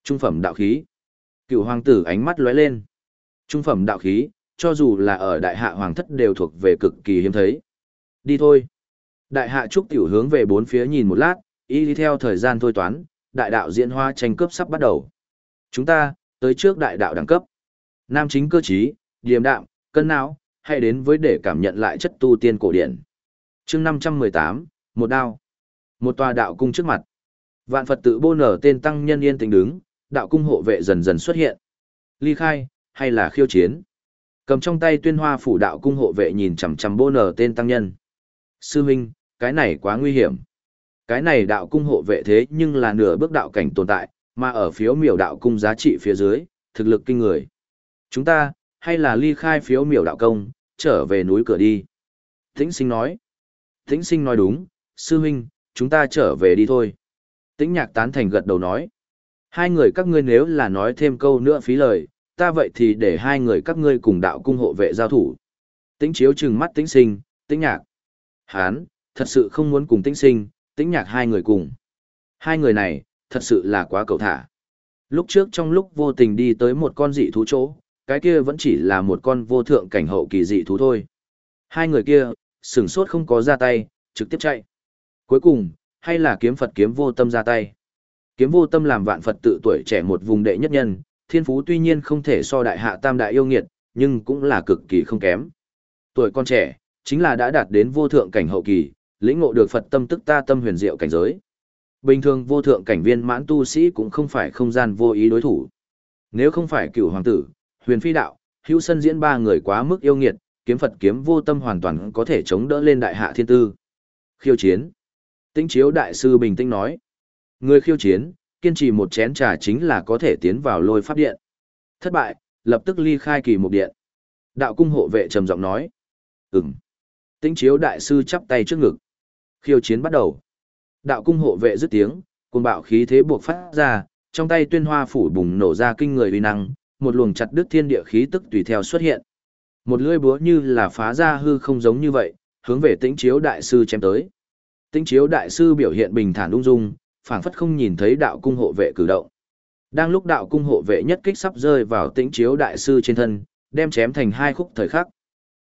Trung phẩm đạo khí. Cựu hoàng tử ánh mắt lóe lên. Trung phẩm đạo khí, cho dù là ở đại hạ hoàng thất đều thuộc về cực kỳ hiếm thấy. Đi thôi. Đại hạ trúc tiểu hướng về bốn phía nhìn một lát, y đi theo thời gian thôi toán, đại đạo diễn hoa tranh cướp sắp bắt đầu. Chúng ta, tới trước đại đạo đẳng cấp. Nam chính cơ trí, điềm đạm, cân não, hãy đến với để cảm nhận lại chất tu tiên cổ điển. chương 518, một đao. Một tòa đạo cung trước mặt. Vạn Phật tự bô nở tên tăng nhân yên tĩnh đứng, đạo cung hộ vệ dần dần xuất hiện. Ly khai, hay là khiêu chiến? Cầm trong tay tuyên hoa phủ đạo cung hộ vệ nhìn chằm chằm bô nở tên tăng nhân. Sư huynh, cái này quá nguy hiểm. Cái này đạo cung hộ vệ thế nhưng là nửa bước đạo cảnh tồn tại, mà ở phiếu miểu đạo cung giá trị phía dưới, thực lực kinh người. Chúng ta, hay là ly khai phiếu miểu đạo công, trở về núi cửa đi. Tĩnh sinh nói. Tĩnh sinh nói đúng, sư huynh, chúng ta trở về đi thôi. Tĩnh nhạc tán thành gật đầu nói. Hai người các ngươi nếu là nói thêm câu nữa phí lời, ta vậy thì để hai người các ngươi cùng đạo cung hộ vệ giao thủ. Tĩnh chiếu trừng mắt tĩnh sinh, tĩnh nhạc. Hán, thật sự không muốn cùng tĩnh sinh, tĩnh nhạc hai người cùng. Hai người này, thật sự là quá cầu thả. Lúc trước trong lúc vô tình đi tới một con dị thú chỗ, cái kia vẫn chỉ là một con vô thượng cảnh hậu kỳ dị thú thôi. Hai người kia, sửng sốt không có ra tay, trực tiếp chạy. Cuối cùng, hay là kiếm Phật kiếm vô tâm ra tay. Kiếm vô tâm làm vạn Phật tự tuổi trẻ một vùng đệ nhất nhân, thiên phú tuy nhiên không thể so đại hạ tam đại yêu nghiệt, nhưng cũng là cực kỳ không kém. Tuổi con trẻ, chính là đã đạt đến vô thượng cảnh hậu kỳ, lĩnh ngộ được Phật tâm tức ta tâm huyền diệu cảnh giới. Bình thường vô thượng cảnh viên mãn tu sĩ cũng không phải không gian vô ý đối thủ. Nếu không phải cựu hoàng tử, huyền phi đạo, hữu sân diễn ba người quá mức yêu nghiệt, kiếm Phật kiếm vô tâm hoàn toàn có thể chống đỡ lên đại hạ thiên tư. Khiêu chiến. Tĩnh chiếu đại sư bình tĩnh nói. Người khiêu chiến, kiên trì một chén trà chính là có thể tiến vào lôi pháp điện. Thất bại, lập tức ly khai kỳ một điện. Đạo cung hộ vệ trầm giọng nói. Ừm. Tĩnh chiếu đại sư chắp tay trước ngực. Khiêu chiến bắt đầu. Đạo cung hộ vệ dứt tiếng, cuồng bạo khí thế buộc phát ra, trong tay tuyên hoa phủ bùng nổ ra kinh người uy năng, một luồng chặt đứt thiên địa khí tức tùy theo xuất hiện. Một lưỡi búa như là phá ra hư không giống như vậy, hướng về Tĩnh Chiếu đại sư chém tới. Tĩnh Chiếu đại sư biểu hiện bình thản ung dung, phảng phất không nhìn thấy đạo cung hộ vệ cử động. Đang lúc đạo cung hộ vệ nhất kích sắp rơi vào Tĩnh Chiếu đại sư trên thân, đem chém thành hai khúc thời khắc.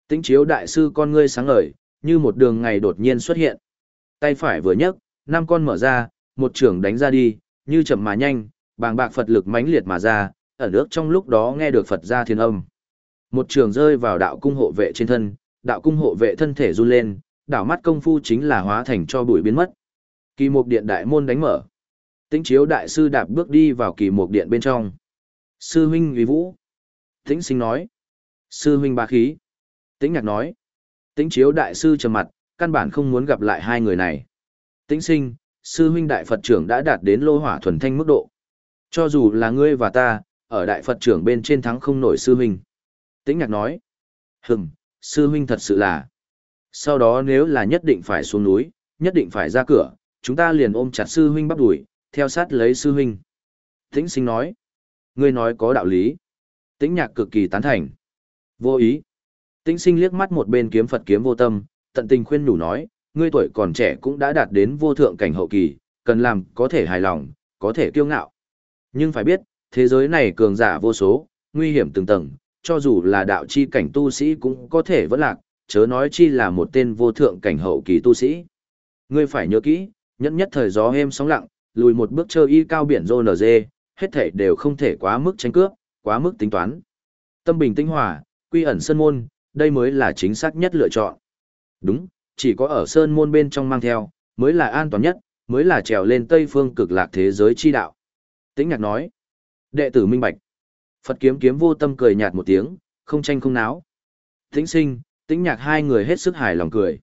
Tĩnh Chiếu đại sư con ngươi sáng ngời, như một đường ngày đột nhiên xuất hiện. Tay phải vừa nhấc, năm con mở ra, một trường đánh ra đi, như chậm mà nhanh, bàng bạc Phật lực mãnh liệt mà ra, ở nước trong lúc đó nghe được Phật ra thiên âm. Một trường rơi vào đạo cung hộ vệ trên thân, đạo cung hộ vệ thân thể run lên, đảo mắt công phu chính là hóa thành cho bụi biến mất. Kỳ mục điện đại môn đánh mở. Tĩnh chiếu đại sư đạp bước đi vào kỳ mục điện bên trong. Sư huynh uy vũ. Tĩnh sinh nói. Sư huynh ba khí. Tĩnh nhạc nói. Tĩnh chiếu đại sư trầm mặt, căn bản không muốn gặp lại hai người này. Tĩnh sinh, sư huynh đại Phật trưởng đã đạt đến lô hỏa thuần thanh mức độ. Cho dù là ngươi và ta, ở đại Phật trưởng bên trên thắng không nổi sư huynh. Tĩnh nhạc nói. hừng, sư huynh thật sự là. Sau đó nếu là nhất định phải xuống núi, nhất định phải ra cửa, chúng ta liền ôm chặt sư huynh bắt đuổi, theo sát lấy sư huynh. Tĩnh sinh nói. Ngươi nói có đạo lý. Tĩnh nhạc cực kỳ tán thành. Vô ý. Tĩnh sinh liếc mắt một bên kiếm Phật kiếm vô tâm, tận tình khuyên nhủ nói, ngươi tuổi còn trẻ cũng đã đạt đến vô thượng cảnh hậu kỳ, cần làm có thể hài lòng, có thể kiêu ngạo. Nhưng phải biết, thế giới này cường giả vô số, nguy hiểm từng tầng, cho dù là đạo chi cảnh tu sĩ cũng có thể vẫn lạc, chớ nói chi là một tên vô thượng cảnh hậu kỳ tu sĩ. Ngươi phải nhớ kỹ, nhẫn nhất thời gió êm sóng lặng, lùi một bước chơi y cao biển rô nở dê, hết thể đều không thể quá mức tranh cướp, quá mức tính toán. Tâm bình tinh hòa, quy ẩn sân môn, đây mới là chính xác nhất lựa chọn. Đúng, chỉ có ở sơn môn bên trong mang theo, mới là an toàn nhất, mới là trèo lên tây phương cực lạc thế giới chi đạo. Tĩnh nhạc nói, đệ tử minh bạch. Phật kiếm kiếm vô tâm cười nhạt một tiếng, không tranh không náo. Tĩnh sinh, tĩnh nhạc hai người hết sức hài lòng cười.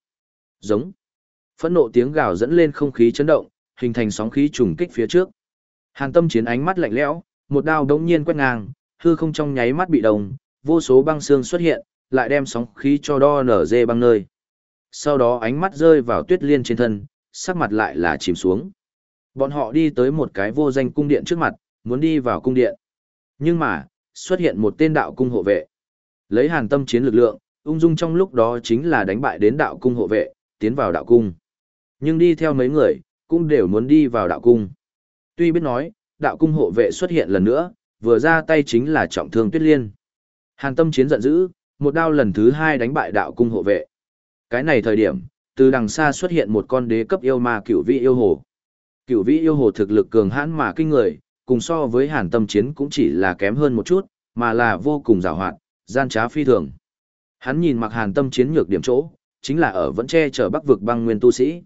Giống. Phẫn nộ tiếng gào dẫn lên không khí chấn động, hình thành sóng khí trùng kích phía trước. Hàn tâm chiến ánh mắt lạnh lẽo, một đao đống nhiên quét ngang, hư không trong nháy mắt bị đồng, vô số băng xương xuất hiện, lại đem sóng khí cho đo nở dê băng nơi. Sau đó ánh mắt rơi vào tuyết liên trên thân, sắc mặt lại là chìm xuống. Bọn họ đi tới một cái vô danh cung điện trước mặt, muốn đi vào cung điện. Nhưng mà, xuất hiện một tên đạo cung hộ vệ. Lấy hàn tâm chiến lực lượng, ung dung trong lúc đó chính là đánh bại đến đạo cung hộ vệ, tiến vào đạo cung. Nhưng đi theo mấy người, cũng đều muốn đi vào đạo cung. Tuy biết nói, đạo cung hộ vệ xuất hiện lần nữa, vừa ra tay chính là trọng thương tuyết liên. Hàn tâm chiến giận dữ, một đao lần thứ hai đánh bại đạo cung hộ vệ. Cái này thời điểm, từ đằng xa xuất hiện một con đế cấp yêu ma cửu vị yêu hồ. Cửu vị yêu hồ thực lực cường hãn mà kinh người, cùng so với hàn tâm chiến cũng chỉ là kém hơn một chút, mà là vô cùng rào hoạt, gian trá phi thường. Hắn nhìn mặc hàn tâm chiến nhược điểm chỗ, chính là ở vẫn che chở bắc vực băng nguyên tu sĩ.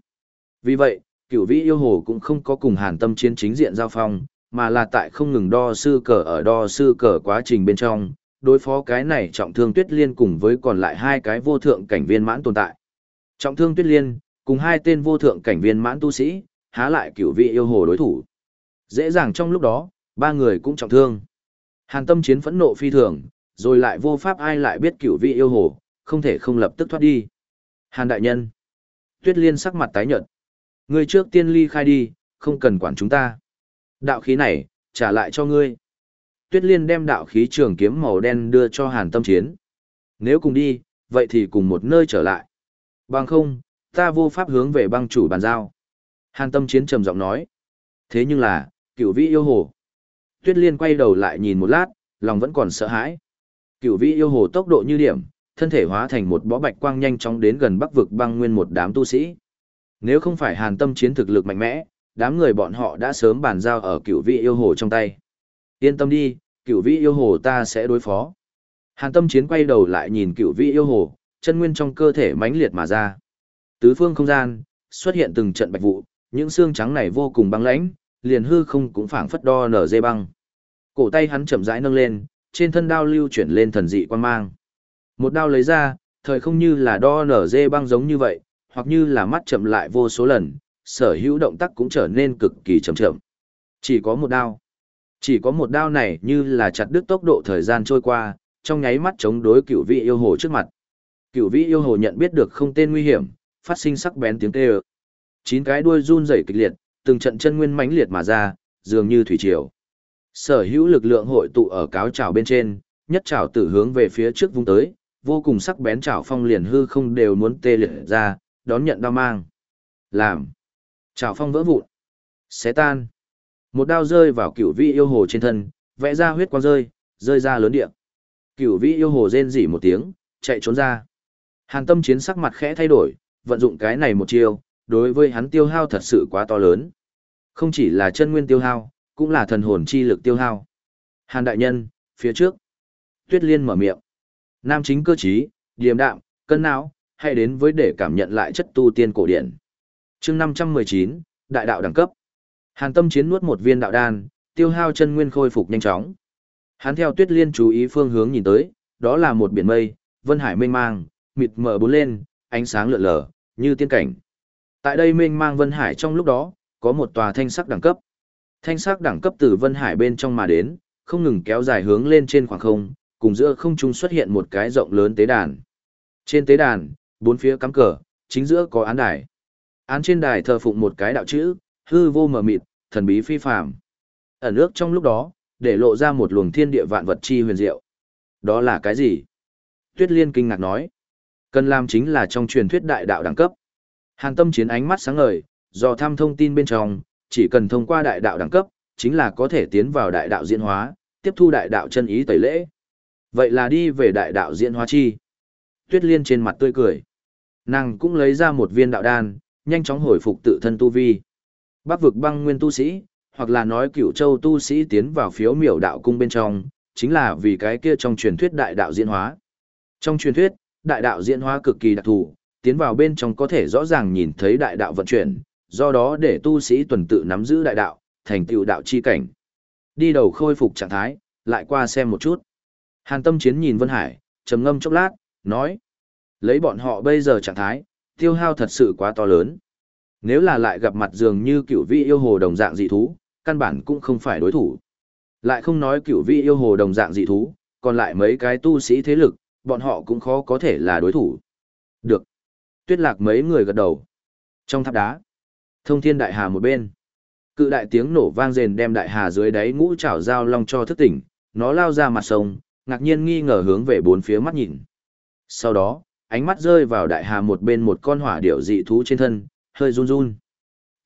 Vì vậy, cửu vĩ yêu hồ cũng không có cùng hàn tâm chiến chính diện giao phong, mà là tại không ngừng đo sư cờ ở đo sư cờ quá trình bên trong, đối phó cái này trọng thương tuyết liên cùng với còn lại hai cái vô thượng cảnh viên mãn tồn tại. Trọng thương tuyết liên, cùng hai tên vô thượng cảnh viên mãn tu sĩ, há lại cửu vị yêu hồ đối thủ. Dễ dàng trong lúc đó, ba người cũng trọng thương. Hàn tâm chiến phẫn nộ phi thường, rồi lại vô pháp ai lại biết cửu vị yêu hồ, không thể không lập tức thoát đi. Hàn đại nhân. Tuyết liên sắc mặt tái nhợt. Ngươi trước tiên ly khai đi, không cần quản chúng ta. Đạo khí này, trả lại cho ngươi. Tuyết liên đem đạo khí trường kiếm màu đen đưa cho hàn tâm chiến. Nếu cùng đi, vậy thì cùng một nơi trở lại. Bằng không, ta vô pháp hướng về băng chủ bàn giao. Hàn tâm chiến trầm giọng nói. Thế nhưng là, cửu vĩ yêu hồ. Tuyết liên quay đầu lại nhìn một lát, lòng vẫn còn sợ hãi. Cửu vĩ yêu hồ tốc độ như điểm, thân thể hóa thành một bó bạch quang nhanh chóng đến gần bắc vực băng nguyên một đám tu sĩ. Nếu không phải hàn tâm chiến thực lực mạnh mẽ, đám người bọn họ đã sớm bàn giao ở cửu vĩ yêu hồ trong tay. Yên tâm đi, Cựu vĩ yêu hồ ta sẽ đối phó. Hàn tâm chiến quay đầu lại nhìn cựu vĩ yêu hồ, chân nguyên trong cơ thể mãnh liệt mà ra. Tứ phương không gian, xuất hiện từng trận bạch vụ, những xương trắng này vô cùng băng lãnh, liền hư không cũng phảng phất đo nở dây băng. Cổ tay hắn chậm rãi nâng lên, trên thân đao lưu chuyển lên thần dị quan mang. Một đao lấy ra, thời không như là đo nở dê băng giống như vậy, hoặc như là mắt chậm lại vô số lần, sở hữu động tác cũng trở nên cực kỳ chậm chậm. Chỉ có một đao. Chỉ có một đao này như là chặt đứt tốc độ thời gian trôi qua, trong nháy mắt chống đối cửu vị yêu hồ trước mặt. Cửu vị yêu hồ nhận biết được không tên nguy hiểm, phát sinh sắc bén tiếng kêu. Chín cái đuôi run rẩy kịch liệt, từng trận chân nguyên mãnh liệt mà ra, dường như thủy triều. Sở hữu lực lượng hội tụ ở cáo trào bên trên, nhất trào tử hướng về phía trước vung tới, vô cùng sắc bén trào phong liền hư không đều muốn tê liệt ra, đón nhận đao mang. Làm. Trào phong vỡ vụn. Xé tan. Một đao rơi vào cửu vị yêu hồ trên thân, vẽ ra huyết quang rơi, rơi ra lớn địa. Cửu vị yêu hồ rên rỉ một tiếng, chạy trốn ra. Hàn tâm chiến sắc mặt khẽ thay đổi, vận dụng cái này một chiêu, đối với hắn tiêu hao thật sự quá to lớn. Không chỉ là chân nguyên tiêu hao, cũng là thần hồn chi lực tiêu hao. Hàn đại nhân, phía trước. Tuyết liên mở miệng. Nam chính cơ trí, điềm đạm, cân não, hay đến với để cảm nhận lại chất tu tiên cổ điển. chương 519, đại đạo đẳng cấp. Hàn tâm chiến nuốt một viên đạo đan, tiêu hao chân nguyên khôi phục nhanh chóng. Hắn theo tuyết liên chú ý phương hướng nhìn tới, đó là một biển mây, vân hải mênh mang, mịt mờ bốn lên, ánh sáng lượn lờ, như tiên cảnh. Tại đây mênh mang vân hải trong lúc đó, có một tòa thanh sắc đẳng cấp. Thanh sắc đẳng cấp từ vân hải bên trong mà đến, không ngừng kéo dài hướng lên trên khoảng không, cùng giữa không trung xuất hiện một cái rộng lớn tế đàn. Trên tế đàn, bốn phía cắm cờ, chính giữa có án đài. Án trên đài thờ phụng một cái đạo chữ, hư vô mờ mịt, thần bí phi phàm. Ẩn ước trong lúc đó, để lộ ra một luồng thiên địa vạn vật chi huyền diệu. Đó là cái gì? Tuyết Liên kinh ngạc nói. Cần làm chính là trong truyền thuyết đại đạo đẳng cấp. Hàn tâm chiến ánh mắt sáng ngời, do tham thông tin bên trong, chỉ cần thông qua đại đạo đẳng cấp, chính là có thể tiến vào đại đạo diễn hóa, tiếp thu đại đạo chân ý tẩy lễ. Vậy là đi về đại đạo diễn hóa chi. Tuyết Liên trên mặt tươi cười. Nàng cũng lấy ra một viên đạo đan, nhanh chóng hồi phục tự thân tu vi. Bắc vực băng nguyên tu sĩ, hoặc là nói cửu châu tu sĩ tiến vào phiếu miểu đạo cung bên trong, chính là vì cái kia trong truyền thuyết đại đạo diễn hóa. Trong truyền thuyết, đại đạo diễn hóa cực kỳ đặc thù, tiến vào bên trong có thể rõ ràng nhìn thấy đại đạo vận chuyển, do đó để tu sĩ tuần tự nắm giữ đại đạo, thành tựu đạo chi cảnh. Đi đầu khôi phục trạng thái, lại qua xem một chút. Hàn tâm chiến nhìn Vân Hải, trầm ngâm chốc lát, nói. Lấy bọn họ bây giờ trạng thái, tiêu hao thật sự quá to lớn. Nếu là lại gặp mặt dường như cựu vị yêu hồ đồng dạng dị thú, căn bản cũng không phải đối thủ. Lại không nói cựu vị yêu hồ đồng dạng dị thú, còn lại mấy cái tu sĩ thế lực, bọn họ cũng khó có thể là đối thủ. Được. Tuyết lạc mấy người gật đầu. Trong tháp đá, thông thiên đại hà một bên. Cự đại tiếng nổ vang rền đem đại hà dưới đáy ngũ trảo giao long cho thức tỉnh, nó lao ra mặt sông, ngạc nhiên nghi ngờ hướng về bốn phía mắt nhìn. Sau đó, ánh mắt rơi vào đại hà một bên một con hỏa điểu dị thú trên thân, hơi run run.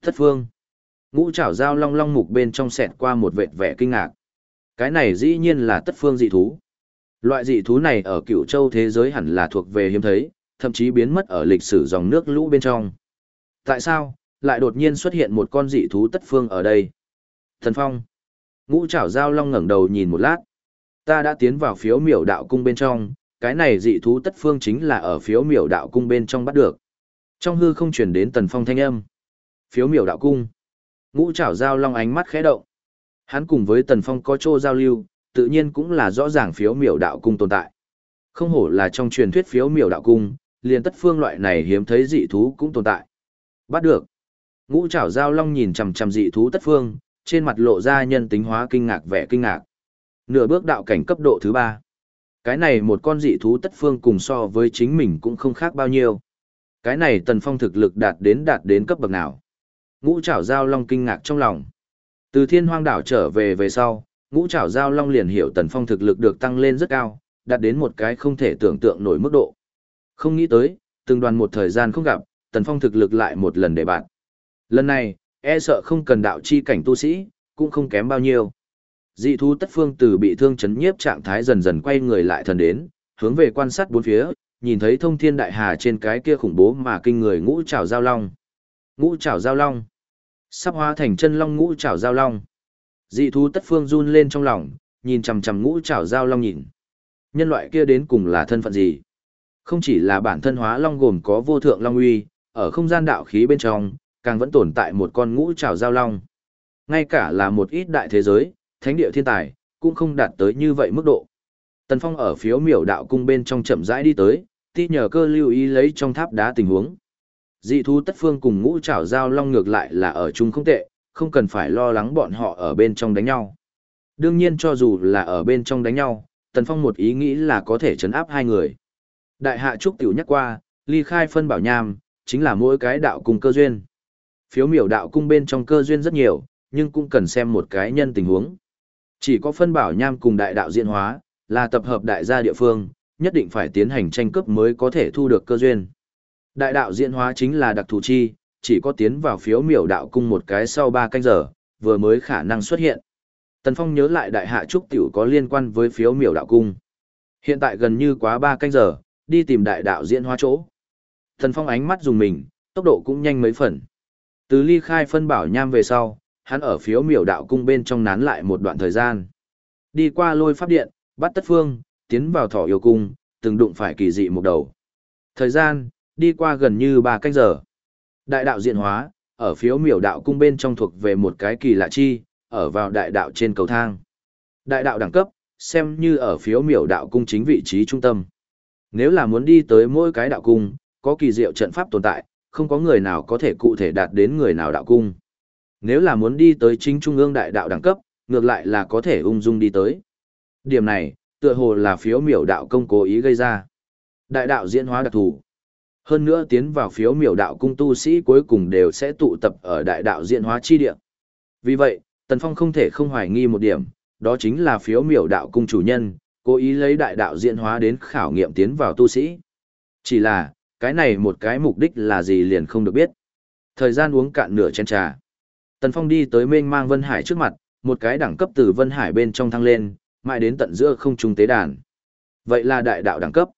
Thất phương. Ngũ trảo dao long long mục bên trong xẹt qua một vệt vẻ kinh ngạc. Cái này dĩ nhiên là tất phương dị thú. Loại dị thú này ở cựu châu thế giới hẳn là thuộc về hiếm thấy, thậm chí biến mất ở lịch sử dòng nước lũ bên trong. Tại sao, lại đột nhiên xuất hiện một con dị thú tất phương ở đây? Thần Phong. Ngũ trảo dao long ngẩng đầu nhìn một lát. Ta đã tiến vào phiếu miểu đạo cung bên trong, cái này dị thú tất phương chính là ở phiếu miểu đạo cung bên trong bắt được. Trong hư không chuyển đến tần phong thanh âm. Phiếu miểu đạo cung. Ngũ trảo giao long ánh mắt khẽ động. Hắn cùng với tần phong có chỗ giao lưu, tự nhiên cũng là rõ ràng phiếu miểu đạo cung tồn tại. Không hổ là trong truyền thuyết phiếu miểu đạo cung, liền tất phương loại này hiếm thấy dị thú cũng tồn tại. Bắt được. Ngũ trảo giao long nhìn chằm chằm dị thú tất phương, trên mặt lộ ra nhân tính hóa kinh ngạc vẻ kinh ngạc. Nửa bước đạo cảnh cấp độ thứ ba. Cái này một con dị thú tất phương cùng so với chính mình cũng không khác bao nhiêu. Cái này tần phong thực lực đạt đến đạt đến cấp bậc nào. Ngũ trảo giao long kinh ngạc trong lòng. Từ thiên hoang đảo trở về về sau, ngũ trảo giao long liền hiểu tần phong thực lực được tăng lên rất cao, đạt đến một cái không thể tưởng tượng nổi mức độ. Không nghĩ tới, từng đoàn một thời gian không gặp, tần phong thực lực lại một lần để bạn. Lần này, e sợ không cần đạo chi cảnh tu sĩ, cũng không kém bao nhiêu. Dị thú tất phương từ bị thương chấn nhiếp trạng thái dần dần quay người lại thần đến, hướng về quan sát bốn phía, nhìn thấy thông thiên đại hà trên cái kia khủng bố mà kinh người ngũ trảo giao long. Ngũ trảo giao long. Sắp hóa thành chân long ngũ trảo giao long. Dị thú tất phương run lên trong lòng, nhìn chằm chằm ngũ trảo giao long nhìn. Nhân loại kia đến cùng là thân phận gì? Không chỉ là bản thân hóa long gồm có vô thượng long uy, ở không gian đạo khí bên trong, càng vẫn tồn tại một con ngũ trảo giao long. Ngay cả là một ít đại thế giới, thánh địa thiên tài, cũng không đạt tới như vậy mức độ. Tần Phong ở phiếu miểu đạo cung bên trong chậm rãi đi tới, ti nhờ cơ lưu ý lấy trong tháp đá tình huống. Dị thú tất phương cùng ngũ trảo giao long ngược lại là ở chung không tệ, không cần phải lo lắng bọn họ ở bên trong đánh nhau. Đương nhiên cho dù là ở bên trong đánh nhau, Tần Phong một ý nghĩ là có thể chấn áp hai người. Đại hạ Trúc Tiểu nhắc qua, ly khai phân bảo nham, chính là mỗi cái đạo cung cơ duyên. Phiếu miểu đạo cung bên trong cơ duyên rất nhiều, nhưng cũng cần xem một cái nhân tình huống. Chỉ có phân bảo nham cùng đại đạo diễn hóa, là tập hợp đại gia địa phương, nhất định phải tiến hành tranh cướp mới có thể thu được cơ duyên. Đại đạo diễn hóa chính là đặc thù chi, chỉ có tiến vào phiếu miểu đạo cung một cái sau ba canh giờ, vừa mới khả năng xuất hiện. Tần Phong nhớ lại đại hạ trúc tiểu có liên quan với phiếu miểu đạo cung. Hiện tại gần như quá ba canh giờ, đi tìm đại đạo diễn hóa chỗ. Tần Phong ánh mắt dùng mình, tốc độ cũng nhanh mấy phần. Từ ly khai phân bảo nham về sau, hắn ở phiếu miểu đạo cung bên trong nán lại một đoạn thời gian. Đi qua lôi pháp điện, bắt tất phương, tiến vào thỏ yêu cung, từng đụng phải kỳ dị một đầu. Thời gian, đi qua gần như ba canh giờ. Đại đạo diện hóa, ở phiếu miểu đạo cung bên trong thuộc về một cái kỳ lạ chi, ở vào đại đạo trên cầu thang. Đại đạo đẳng cấp, xem như ở phiếu miểu đạo cung chính vị trí trung tâm. Nếu là muốn đi tới mỗi cái đạo cung, có kỳ diệu trận pháp tồn tại, không có người nào có thể cụ thể đạt đến người nào đạo cung. Nếu là muốn đi tới chính trung ương đại đạo đẳng cấp, ngược lại là có thể ung dung đi tới. Điểm này, tựa hồ là phiếu miểu đạo công cố ý gây ra. Đại đạo diễn hóa đặc thù. Hơn nữa tiến vào phiếu miểu đạo cung tu sĩ cuối cùng đều sẽ tụ tập ở đại đạo diễn hóa chi địa. Vì vậy, Tần Phong không thể không hoài nghi một điểm, đó chính là phiếu miểu đạo cung chủ nhân, cố ý lấy đại đạo diễn hóa đến khảo nghiệm tiến vào tu sĩ. Chỉ là, cái này một cái mục đích là gì liền không được biết. Thời gian uống cạn nửa chén trà. Tần Phong đi tới mênh mang Vân Hải trước mặt, một cái đẳng cấp từ Vân Hải bên trong thăng lên, mãi đến tận giữa không trung tế đàn. Vậy là đại đạo đẳng cấp.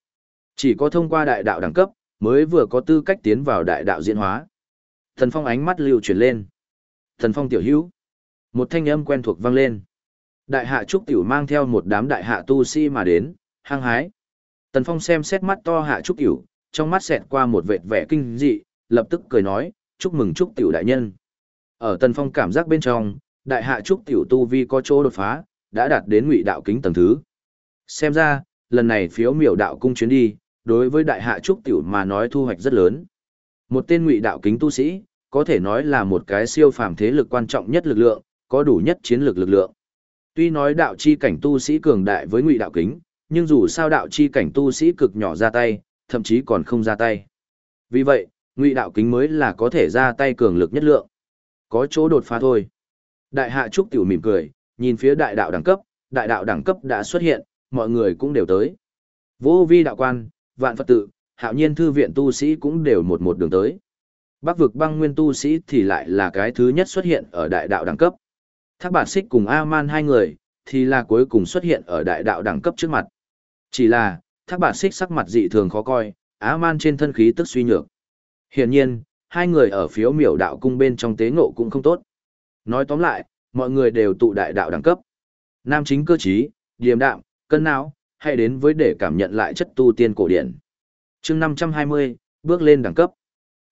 Chỉ có thông qua đại đạo đẳng cấp, mới vừa có tư cách tiến vào đại đạo diễn hóa. Thần Phong ánh mắt lưu chuyển lên. Thần Phong tiểu hữu. Một thanh âm quen thuộc vang lên. Đại hạ trúc tiểu mang theo một đám đại hạ tu sĩ mà đến, hăng hái. Tần Phong xem xét mắt to hạ trúc tiểu, trong mắt xẹt qua một vệt vẻ kinh dị, lập tức cười nói, chúc mừng trúc tiểu đại nhân. Ở Tần Phong cảm giác bên trong, đại hạ trúc tiểu tu vi có chỗ đột phá, đã đạt đến ngụy đạo kính tầng thứ. Xem ra, lần này phiếu miểu đạo cung chuyến đi, đối với đại hạ trúc tiểu mà nói thu hoạch rất lớn. Một tên ngụy đạo kính tu sĩ, có thể nói là một cái siêu phàm thế lực quan trọng nhất lực lượng, có đủ nhất chiến lược lực lượng. Tuy nói đạo chi cảnh tu sĩ cường đại với ngụy đạo kính, nhưng dù sao đạo chi cảnh tu sĩ cực nhỏ ra tay, thậm chí còn không ra tay. Vì vậy, ngụy đạo kính mới là có thể ra tay cường lực nhất lượng. Có chỗ đột phá thôi. Đại hạ trúc tiểu mỉm cười, nhìn phía đại đạo đẳng cấp, đại đạo đẳng cấp đã xuất hiện, mọi người cũng đều tới. Vô vi đạo quan, vạn phật tự, hạo nhiên thư viện tu sĩ cũng đều một một đường tới. Bắc vực băng nguyên tu sĩ thì lại là cái thứ nhất xuất hiện ở đại đạo đẳng cấp. Thác bản xích cùng A-man hai người, thì là cuối cùng xuất hiện ở đại đạo đẳng cấp trước mặt. Chỉ là, thác bản xích sắc mặt dị thường khó coi, A-man trên thân khí tức suy nhược. Hiển nhiên, hai người ở phiếu miểu đạo cung bên trong tế ngộ cũng không tốt. Nói tóm lại, mọi người đều tụ đại đạo đẳng cấp. Nam chính cơ trí, điềm đạm, cân não, hay đến với để cảm nhận lại chất tu tiên cổ điển. chương 520, bước lên đẳng cấp.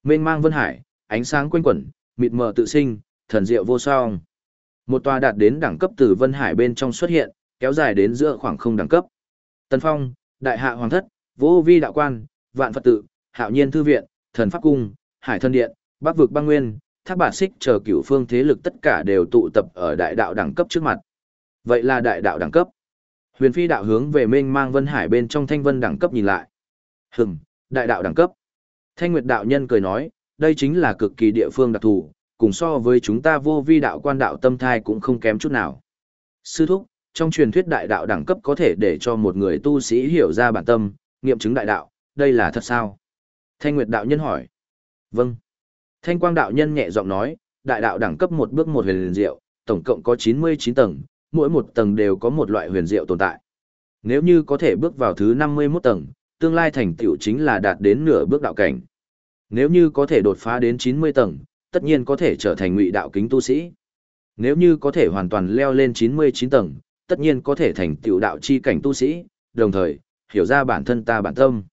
Mênh mang vân hải, ánh sáng quanh quẩn, mịt mờ tự sinh, thần diệu vô song. Một tòa đạt đến đẳng cấp từ vân hải bên trong xuất hiện, kéo dài đến giữa khoảng không đẳng cấp. Tân Phong, Đại Hạ Hoàng Thất, Vô Vi Đạo Quan, Vạn Phật Tự, Hạo Nhiên Thư Viện, Thần Pháp Cung, Hải Thân Điện, Bắc Vực Băng Nguyên, Thác Bạt Xích chờ cửu phương thế lực tất cả đều tụ tập ở đại đạo đẳng cấp trước mặt. Vậy là đại đạo đẳng cấp. Huyền Phi đạo hướng về mênh mang Vân Hải bên trong Thanh Vân đẳng cấp nhìn lại. Hừm, đại đạo đẳng cấp. Thanh Nguyệt đạo nhân cười nói, đây chính là cực kỳ địa phương đặc thù, cùng so với chúng ta vô vi đạo quan đạo tâm thai cũng không kém chút nào. Sư thúc, trong truyền thuyết đại đạo đẳng cấp có thể để cho một người tu sĩ hiểu ra bản tâm, nghiệm chứng đại đạo, đây là thật sao? Thanh Nguyệt đạo nhân hỏi. Vâng. Thanh Quang đạo nhân nhẹ giọng nói, đại đạo đẳng cấp một bước một huyền diệu, tổng cộng có 99 tầng, mỗi một tầng đều có một loại huyền diệu tồn tại. Nếu như có thể bước vào thứ 51 tầng, tương lai thành tựu chính là đạt đến nửa bước đạo cảnh. Nếu như có thể đột phá đến 90 tầng, tất nhiên có thể trở thành ngụy đạo kính tu sĩ. Nếu như có thể hoàn toàn leo lên 99 tầng, tất nhiên có thể thành tiểu đạo chi cảnh tu sĩ, đồng thời, hiểu ra bản thân ta bản tâm.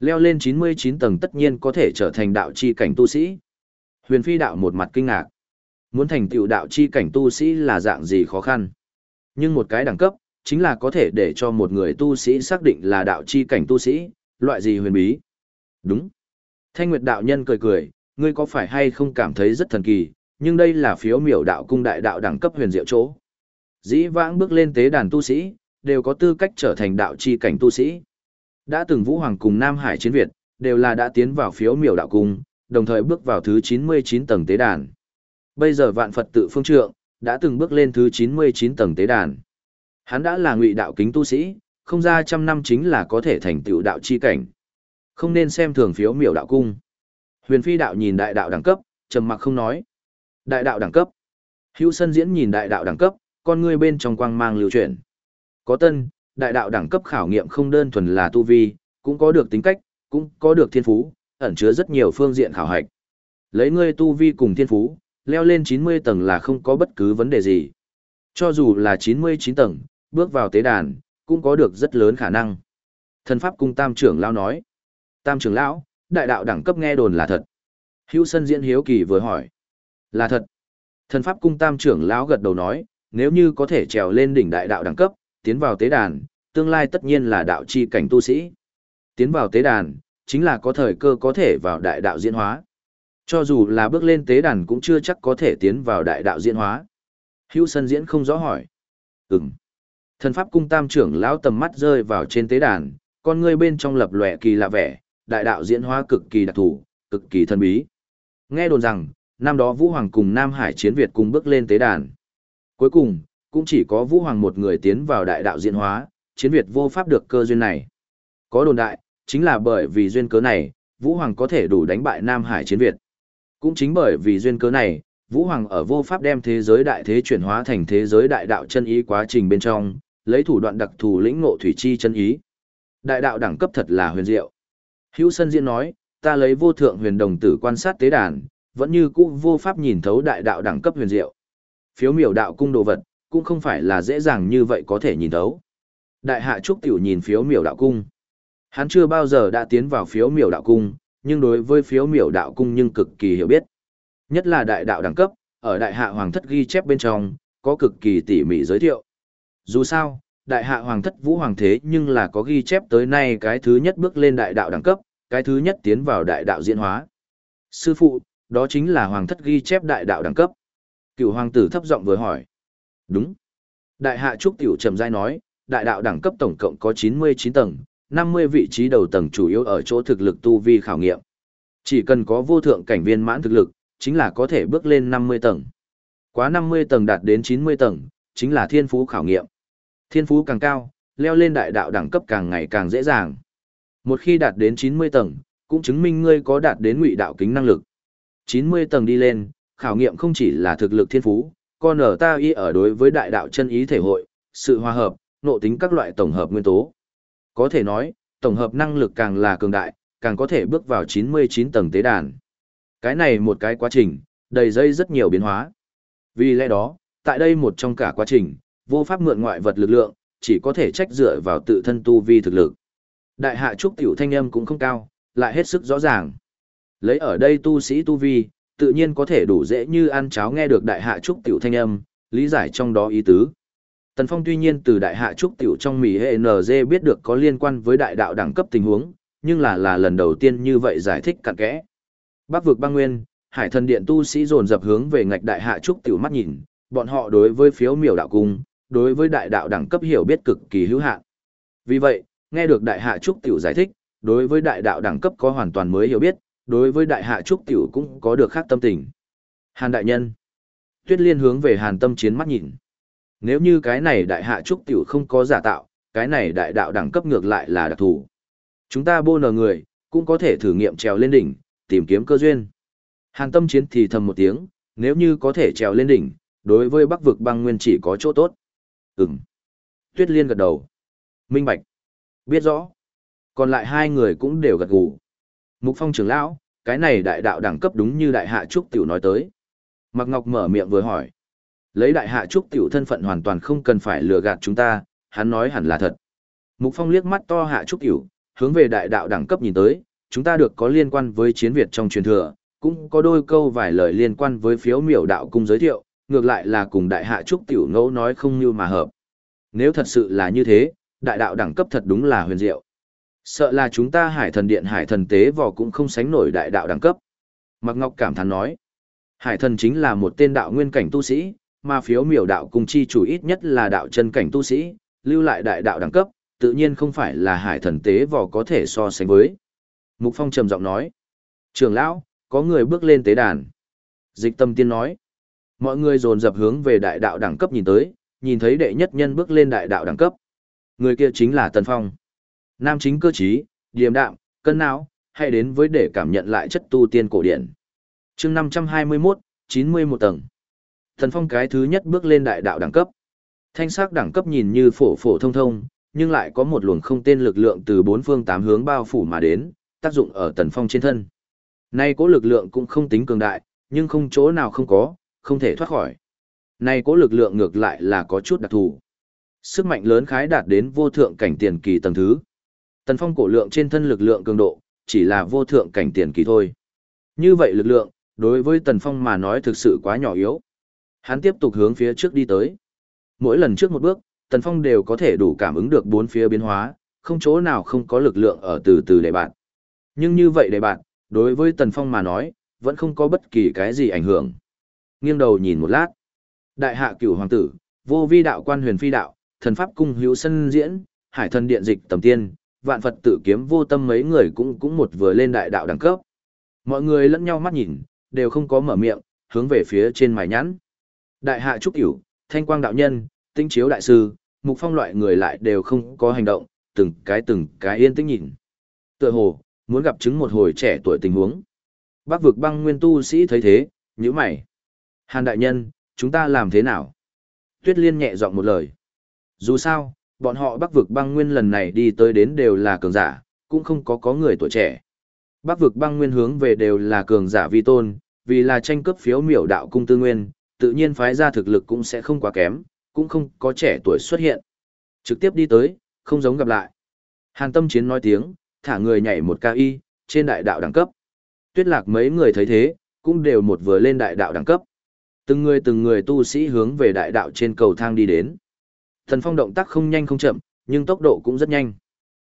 Leo lên 99 tầng tất nhiên có thể trở thành đạo chi cảnh tu sĩ. Huyền phi đạo một mặt kinh ngạc. Muốn thành tựu đạo chi cảnh tu sĩ là dạng gì khó khăn. Nhưng một cái đẳng cấp, chính là có thể để cho một người tu sĩ xác định là đạo chi cảnh tu sĩ, loại gì huyền bí. Đúng. Thanh Nguyệt đạo nhân cười cười, ngươi có phải hay không cảm thấy rất thần kỳ, nhưng đây là phiếu miểu đạo cung đại đạo đẳng cấp huyền diệu chỗ. Dĩ vãng bước lên tế đàn tu sĩ, đều có tư cách trở thành đạo chi cảnh tu sĩ. Đã từng Vũ Hoàng cùng Nam Hải chiến Việt, đều là đã tiến vào phiếu miểu đạo cung, đồng thời bước vào thứ 99 tầng tế đàn. Bây giờ vạn Phật tự phương trượng, đã từng bước lên thứ 99 tầng tế đàn. Hắn đã là ngụy đạo kính tu sĩ, không ra trăm năm chính là có thể thành tựu đạo chi cảnh. Không nên xem thường phiếu miểu đạo cung. Huyền phi đạo nhìn đại đạo đẳng cấp, trầm mặc không nói. Đại đạo đẳng cấp. Hữu sân diễn nhìn đại đạo đẳng cấp, con ngươi bên trong quang mang lưu chuyển. Có tân, đại đạo đẳng cấp khảo nghiệm không đơn thuần là tu vi, cũng có được tính cách, cũng có được thiên phú, ẩn chứa rất nhiều phương diện khảo hạch. Lấy ngươi tu vi cùng thiên phú, leo lên 90 tầng là không có bất cứ vấn đề gì. Cho dù là 99 tầng, bước vào tế đàn, cũng có được rất lớn khả năng. Thần Pháp Cung Tam trưởng lão nói. Tam trưởng lão, đại đạo đẳng cấp nghe đồn là thật. Hữu Sân Diễn hiếu kỳ vừa hỏi. Là thật. Thần Pháp Cung Tam trưởng lão gật đầu nói, nếu như có thể trèo lên đỉnh đại đạo đẳng cấp, tiến vào tế đàn, tương lai tất nhiên là đạo chi cảnh tu sĩ. Tiến vào tế đàn, chính là có thời cơ có thể vào đại đạo diễn hóa. Cho dù là bước lên tế đàn cũng chưa chắc có thể tiến vào đại đạo diễn hóa. Hữu Sân Diễn không rõ hỏi. Ừm. Thần Pháp Cung Tam trưởng lão tầm mắt rơi vào trên tế đàn, con ngươi bên trong lập lòe kỳ lạ vẻ, đại đạo diễn hóa cực kỳ đặc thù, cực kỳ thần bí. Nghe đồn rằng, năm đó Vũ Hoàng cùng Nam Hải chiến Việt cùng bước lên tế đàn. Cuối cùng, cũng chỉ có Vũ Hoàng một người tiến vào đại đạo diễn hóa, chiến Việt vô pháp được cơ duyên này. Có đồn đại, chính là bởi vì duyên cớ này, Vũ Hoàng có thể đủ đánh bại Nam Hải chiến Việt. Cũng chính bởi vì duyên cớ này, Vũ Hoàng ở vô pháp đem thế giới đại thế chuyển hóa thành thế giới đại đạo chân ý quá trình bên trong, lấy thủ đoạn đặc thù lĩnh ngộ thủy chi chân ý. Đại đạo đẳng cấp thật là huyền diệu. Hữu Sân Diễn nói, ta lấy vô thượng huyền đồng tử quan sát tế đàn, vẫn như cũ vô pháp nhìn thấu đại đạo đẳng cấp huyền diệu. Phiếu miểu đạo cung đồ vật, cũng không phải là dễ dàng như vậy có thể nhìn thấu. Đại hạ trúc tiểu nhìn phiếu miểu đạo cung. Hắn chưa bao giờ đã tiến vào phiếu miểu đạo cung, nhưng đối với phiếu miểu đạo cung nhưng cực kỳ hiểu biết. Nhất là đại đạo đẳng cấp, ở đại hạ hoàng thất ghi chép bên trong, có cực kỳ tỉ mỉ giới thiệu. Dù sao, đại hạ hoàng thất vũ hoàng thế nhưng là có ghi chép tới nay cái thứ nhất bước lên đại đạo đẳng cấp, cái thứ nhất tiến vào đại đạo diễn hóa. Sư phụ, đó chính là hoàng thất ghi chép đại đạo đẳng cấp. Cựu hoàng tử thấp giọng vừa hỏi. Đúng. Đại hạ trúc tiểu trầm giai nói, đại đạo đẳng cấp tổng cộng có 99 tầng, 50 vị trí đầu tầng chủ yếu ở chỗ thực lực tu vi khảo nghiệm. Chỉ cần có vô thượng cảnh viên mãn thực lực, chính là có thể bước lên 50 tầng. Quá 50 tầng đạt đến 90 tầng, chính là thiên phú khảo nghiệm. Thiên phú càng cao, leo lên đại đạo đẳng cấp càng ngày càng dễ dàng. Một khi đạt đến 90 tầng, cũng chứng minh ngươi có đạt đến ngụy đạo kính năng lực. 90 tầng đi lên, khảo nghiệm không chỉ là thực lực thiên phú, còn ở ta y ở đối với đại đạo chân ý thể hội, sự hòa hợp, nộ tính các loại tổng hợp nguyên tố. Có thể nói, tổng hợp năng lực càng là cường đại, càng có thể bước vào 99 tầng tế đàn. Cái này một cái quá trình, đầy dây rất nhiều biến hóa. Vì lẽ đó, tại đây một trong cả quá trình, vô pháp mượn ngoại vật lực lượng, chỉ có thể trách dựa vào tự thân tu vi thực lực. Đại hạ trúc tiểu thanh âm cũng không cao, lại hết sức rõ ràng. Lấy ở đây tu sĩ tu vi, tự nhiên có thể đủ dễ như ăn cháo nghe được đại hạ trúc tiểu thanh âm, lý giải trong đó ý tứ. Tần Phong tuy nhiên từ đại hạ trúc tiểu trong mỉ hệ NG biết được có liên quan với đại đạo đẳng cấp tình huống, nhưng là là lần đầu tiên như vậy giải thích cặn kẽ. Bắc vực băng nguyên, hải thần điện tu sĩ dồn dập hướng về ngạch đại hạ trúc tiểu mắt nhìn, bọn họ đối với phiếu miểu đạo cung, đối với đại đạo đẳng cấp hiểu biết cực kỳ hữu hạn. Vì vậy, nghe được đại hạ trúc tiểu giải thích, đối với đại đạo đẳng cấp có hoàn toàn mới hiểu biết, đối với đại hạ trúc tiểu cũng có được khác tâm tình. Hàn đại nhân. Tuyết liên hướng về hàn tâm chiến mắt nhìn. Nếu như cái này đại hạ trúc tiểu không có giả tạo, cái này đại đạo đẳng cấp ngược lại là đặc thù. Chúng ta bô nờ người, cũng có thể thử nghiệm trèo lên đỉnh, tìm kiếm cơ duyên. Hàn tâm chiến thì thầm một tiếng, nếu như có thể trèo lên đỉnh, đối với bắc vực băng nguyên chỉ có chỗ tốt. Ừm. Tuyết liên gật đầu. Minh bạch. Biết rõ. Còn lại hai người cũng đều gật gù. Mục phong trưởng lão, cái này đại đạo đẳng cấp đúng như đại hạ trúc tiểu nói tới. Mạc Ngọc mở miệng vừa hỏi. Lấy đại hạ trúc tiểu thân phận hoàn toàn không cần phải lừa gạt chúng ta, hắn nói hẳn là thật. Mục phong liếc mắt to hạ trúc tiểu, hướng về đại đạo đẳng cấp nhìn tới, chúng ta được có liên quan với chiến Việt trong truyền thừa, cũng có đôi câu vài lời liên quan với phiếu miểu đạo cung giới thiệu, ngược lại là cùng đại hạ trúc tiểu ngẫu nói không như mà hợp. Nếu thật sự là như thế, đại đạo đẳng cấp thật đúng là huyền diệu. Sợ là chúng ta hải thần điện hải thần tế vò cũng không sánh nổi đại đạo đẳng cấp. Mạc Ngọc cảm thán nói, hải thần chính là một tên đạo nguyên cảnh tu sĩ, mà phiếu miểu đạo cung chi chủ ít nhất là đạo chân cảnh tu sĩ, lưu lại đại đạo đẳng cấp, tự nhiên không phải là hải thần tế vò có thể so sánh với. Mục Phong trầm giọng nói, trưởng lão, có người bước lên tế đàn. Dịch tâm tiên nói, mọi người dồn dập hướng về đại đạo đẳng cấp nhìn tới, nhìn thấy đệ nhất nhân bước lên đại đạo đẳng cấp. Người kia chính là Tần Phong. Nam chính cơ trí, điềm đạm, cân não, hay đến với để cảm nhận lại chất tu tiên cổ điển. chương 521, 91 tầng. Thần Phong cái thứ nhất bước lên đại đạo đẳng cấp. Thanh sắc đẳng cấp nhìn như phổ phổ thông thông, nhưng lại có một luồng không tên lực lượng từ bốn phương tám hướng bao phủ mà đến, tác dụng ở Tần Phong trên thân. Nay có lực lượng cũng không tính cường đại, nhưng không chỗ nào không có, không thể thoát khỏi. Nay có lực lượng ngược lại là có chút đặc thù. Sức mạnh lớn khái đạt đến vô thượng cảnh tiền kỳ tầng thứ. Tần Phong cổ lượng trên thân lực lượng cường độ, chỉ là vô thượng cảnh tiền kỳ thôi. Như vậy lực lượng, đối với Tần Phong mà nói thực sự quá nhỏ yếu. Hắn tiếp tục hướng phía trước đi tới. Mỗi lần trước một bước, Tần Phong đều có thể đủ cảm ứng được bốn phía biến hóa, không chỗ nào không có lực lượng ở từ từ để bạn. Nhưng như vậy để bạn, đối với Tần Phong mà nói, vẫn không có bất kỳ cái gì ảnh hưởng. Nghiêng đầu nhìn một lát. Đại hạ cửu hoàng tử, vô vi đạo quan huyền phi đạo, thần pháp cung hữu sân diễn, hải thần điện dịch tầm tiên, vạn Phật tự kiếm vô tâm mấy người cũng cũng một vừa lên đại đạo đẳng cấp. Mọi người lẫn nhau mắt nhìn, đều không có mở miệng, hướng về phía trên mài nhắn. Đại hạ trúc cửu, thanh quang đạo nhân, tinh chiếu đại sư, mục phong loại người lại đều không có hành động, từng cái từng cái yên tĩnh nhìn. Tựa hồ, muốn gặp chứng một hồi trẻ tuổi tình huống. Bác vực băng nguyên tu sĩ thấy thế, nhíu mày. Hàn đại nhân, chúng ta làm thế nào? Tuyết liên nhẹ giọng một lời. Dù sao, bọn họ bắc vực băng nguyên lần này đi tới đến đều là cường giả, cũng không có có người tuổi trẻ. Bắc vực băng nguyên hướng về đều là cường giả vi tôn, vì là tranh cướp phiếu miểu đạo cung tư nguyên, tự nhiên phái ra thực lực cũng sẽ không quá kém, cũng không có trẻ tuổi xuất hiện. Trực tiếp đi tới, không giống gặp lại. Hàn tâm chiến nói tiếng, thả người nhảy một ca y, trên đại đạo đẳng cấp. Tuyết lạc mấy người thấy thế, cũng đều một vừa lên đại đạo đẳng cấp. Từng người từng người tu sĩ hướng về đại đạo trên cầu thang đi đến. Thần Phong động tác không nhanh không chậm, nhưng tốc độ cũng rất nhanh.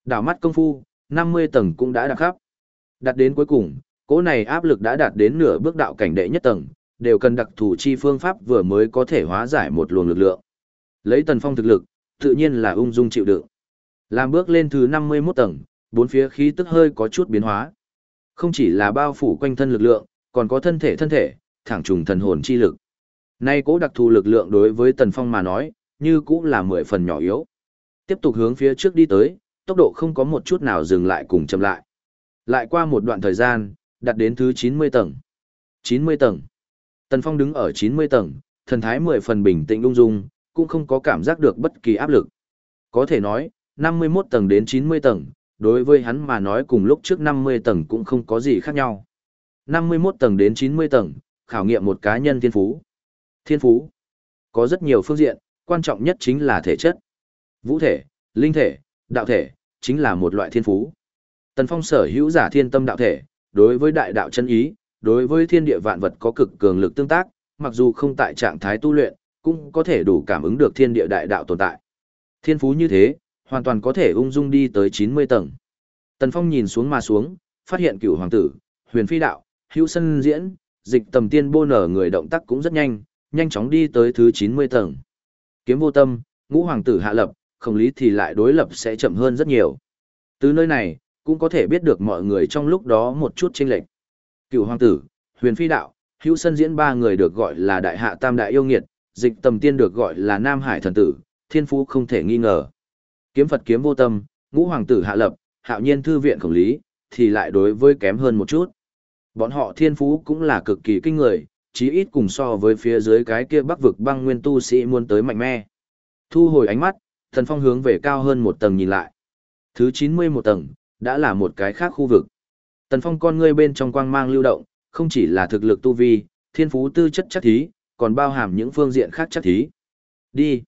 Đảo mắt công phu, 50 tầng cũng đã đạt khắp. Đạt đến cuối cùng, cỗ này áp lực đã đạt đến nửa bước đạo cảnh đệ nhất tầng, đều cần đặc thù chi phương pháp vừa mới có thể hóa giải một luồng lực lượng. Lấy Tần Phong thực lực, tự nhiên là ung dung chịu đựng. Làm bước lên thứ 51 tầng, bốn phía khí tức hơi có chút biến hóa. Không chỉ là bao phủ quanh thân lực lượng, còn có thân thể thân thể, thẳng trùng thần hồn chi lực. Nay cố đặc thù lực lượng đối với Tần Phong mà nói, như cũng là mười phần nhỏ yếu. Tiếp tục hướng phía trước đi tới, tốc độ không có một chút nào dừng lại cùng chậm lại. Lại qua một đoạn thời gian, đạt đến thứ 90 tầng. 90 tầng. Tần Phong đứng ở 90 tầng, thần thái mười phần bình tĩnh ung dung, cũng không có cảm giác được bất kỳ áp lực. Có thể nói, 51 tầng đến 90 tầng, đối với hắn mà nói cùng lúc trước 50 tầng cũng không có gì khác nhau. 51 tầng đến 90 tầng, khảo nghiệm một cá nhân thiên phú. Thiên phú có rất nhiều phương diện, quan trọng nhất chính là thể chất. Vũ thể, linh thể, đạo thể, chính là một loại thiên phú. Tần Phong sở hữu giả thiên tâm đạo thể, đối với đại đạo chân ý, đối với thiên địa vạn vật có cực cường lực tương tác, mặc dù không tại trạng thái tu luyện, cũng có thể đủ cảm ứng được thiên địa đại đạo tồn tại. Thiên phú như thế, hoàn toàn có thể ung dung đi tới 90 tầng. Tần Phong nhìn xuống mà xuống, phát hiện cửu hoàng tử, huyền phi đạo, hữu sân diễn, dịch tầm tiên bô nở người động tác cũng rất nhanh, nhanh chóng đi tới thứ 90 tầng. Kiếm vô tâm, ngũ hoàng tử hạ lập, không lý thì lại đối lập sẽ chậm hơn rất nhiều. Từ nơi này, cũng có thể biết được mọi người trong lúc đó một chút chênh lệch. Cựu hoàng tử, huyền phi đạo, hữu sân diễn ba người được gọi là đại hạ tam đại yêu nghiệt, dịch tầm tiên được gọi là nam hải thần tử, thiên phú không thể nghi ngờ. Kiếm Phật kiếm vô tâm, ngũ hoàng tử hạ lập, hạo nhiên thư viện khổng lý, thì lại đối với kém hơn một chút. Bọn họ thiên phú cũng là cực kỳ kinh người, chí ít cùng so với phía dưới cái kia bắc vực băng nguyên tu sĩ muốn tới mạnh mẽ. Thu hồi ánh mắt, thần phong hướng về cao hơn một tầng nhìn lại. Thứ 91 tầng, đã là một cái khác khu vực. Tần phong con ngươi bên trong quang mang lưu động, không chỉ là thực lực tu vi, thiên phú tư chất chắc thí, còn bao hàm những phương diện khác chắc thí. Đi.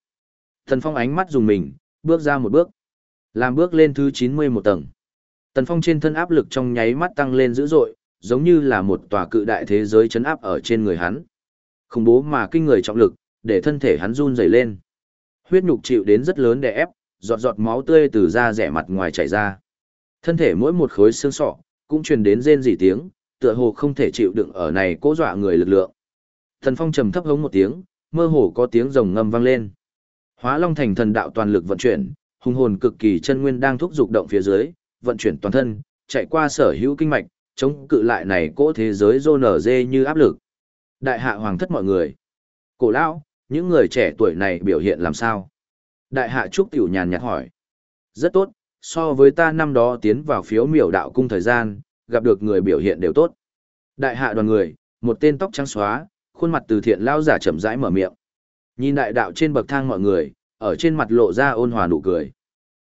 Tần phong ánh mắt dùng mình, bước ra một bước. Làm bước lên thứ 91 tầng. Tần phong trên thân áp lực trong nháy mắt tăng lên dữ dội, giống như là một tòa cự đại thế giới chấn áp ở trên người hắn. Không bố mà kinh người trọng lực, để thân thể hắn run rẩy lên. huyết nhục chịu đến rất lớn để ép, giọt giọt máu tươi từ da rẻ mặt ngoài chảy ra. Thân thể mỗi một khối xương sọ cũng truyền đến rên rỉ tiếng, tựa hồ không thể chịu đựng ở này cố dọa người lực lượng. Thần Phong trầm thấp hống một tiếng, mơ hồ có tiếng rồng ngâm vang lên. Hóa Long Thành thần đạo toàn lực vận chuyển, hung hồn cực kỳ chân nguyên đang thúc dục động phía dưới, vận chuyển toàn thân, chạy qua sở hữu kinh mạch, chống cự lại này cỗ thế giới rô nở dê như áp lực. Đại hạ hoàng thất mọi người. Cổ lão, những người trẻ tuổi này biểu hiện làm sao? Đại hạ Trúc Tiểu nhàn nhạt hỏi. Rất tốt, so với ta năm đó tiến vào phiếu miểu đạo cung thời gian, gặp được người biểu hiện đều tốt. Đại hạ đoàn người, một tên tóc trắng xóa, khuôn mặt từ thiện lao giả chậm rãi mở miệng. Nhìn đại đạo trên bậc thang mọi người, ở trên mặt lộ ra ôn hòa nụ cười.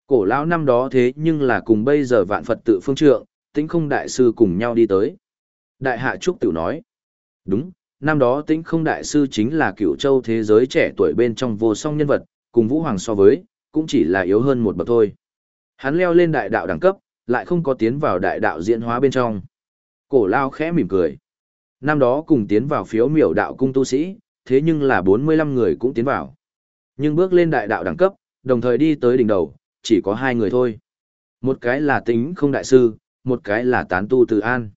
Cổ lão năm đó thế nhưng là cùng bây giờ vạn Phật tự phương trượng, tĩnh không đại sư cùng nhau đi tới. Đại hạ Trúc Tiểu nói. Đúng, năm đó tĩnh không đại sư chính là cựu châu thế giới trẻ tuổi bên trong vô song nhân vật, cùng Vũ Hoàng so với, cũng chỉ là yếu hơn một bậc thôi. Hắn leo lên đại đạo đẳng cấp, lại không có tiến vào đại đạo diễn hóa bên trong. Cổ lao khẽ mỉm cười. Năm đó cùng tiến vào phiếu miểu đạo cung tu sĩ, thế nhưng là 45 người cũng tiến vào. Nhưng bước lên đại đạo đẳng cấp, đồng thời đi tới đỉnh đầu, chỉ có hai người thôi. Một cái là tính không đại sư, một cái là tán tu Từ An.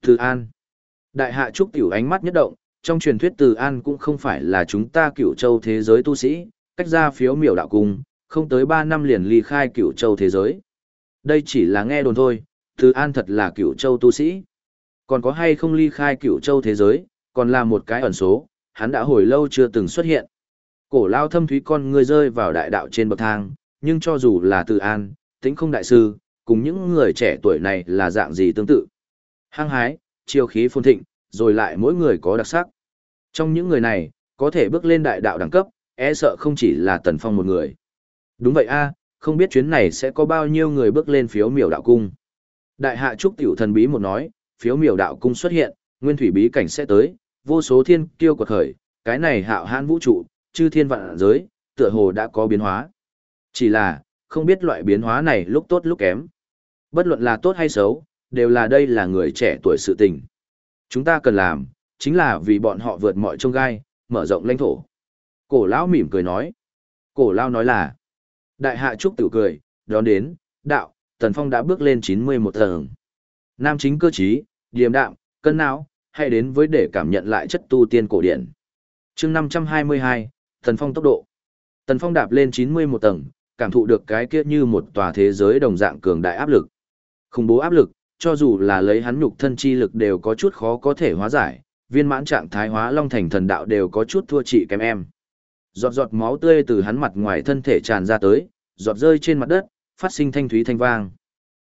Từ An. Đại hạ trúc tiểu ánh mắt nhất động, trong truyền thuyết Từ An cũng không phải là chúng ta cửu châu thế giới tu sĩ, cách ra phiếu miểu đạo cung, không tới 3 năm liền ly khai cựu châu thế giới. Đây chỉ là nghe đồn thôi, Từ An thật là cựu châu tu sĩ. Còn có hay không ly khai cựu châu thế giới, còn là một cái ẩn số, hắn đã hồi lâu chưa từng xuất hiện. Cổ lao thâm thúy con người rơi vào đại đạo trên bậc thang, nhưng cho dù là Từ An, tính không đại sư, cùng những người trẻ tuổi này là dạng gì tương tự. Hăng hái, chiêu khí phồn thịnh, rồi lại mỗi người có đặc sắc. Trong những người này, có thể bước lên đại đạo đẳng cấp, e sợ không chỉ là Tần Phong một người. Đúng vậy a, không biết chuyến này sẽ có bao nhiêu người bước lên phiếu miểu đạo cung. Đại hạ trúc tiểu thần bí một nói, phiếu miểu đạo cung xuất hiện, nguyên thủy bí cảnh sẽ tới, vô số thiên kiêu quật khởi, cái này hạo hãn vũ trụ, chư thiên vạn giới, tựa hồ đã có biến hóa. Chỉ là, không biết loại biến hóa này lúc tốt lúc kém. Bất luận là tốt hay xấu, đều là đây là người trẻ tuổi sự tình. Chúng ta cần làm, chính là vì bọn họ vượt mọi trông gai, mở rộng lãnh thổ. Cổ lão mỉm cười nói. Cổ lão nói là, đại hạ trúc tự cười, đón đến, đạo, tần phong đã bước lên 91 tầng. Nam chính cơ trí, điềm đạm, cân não, hãy đến với để cảm nhận lại chất tu tiên cổ điển. chương 522, tần phong tốc độ. Tần phong đạp lên 91 tầng, cảm thụ được cái kia như một tòa thế giới đồng dạng cường đại áp lực. Khủng bố áp lực, cho dù là lấy hắn nhục thân chi lực đều có chút khó có thể hóa giải, viên mãn trạng thái hóa long thành thần đạo đều có chút thua trị kém em. Giọt giọt máu tươi từ hắn mặt ngoài thân thể tràn ra tới, giọt rơi trên mặt đất, phát sinh thanh thúy thanh vang.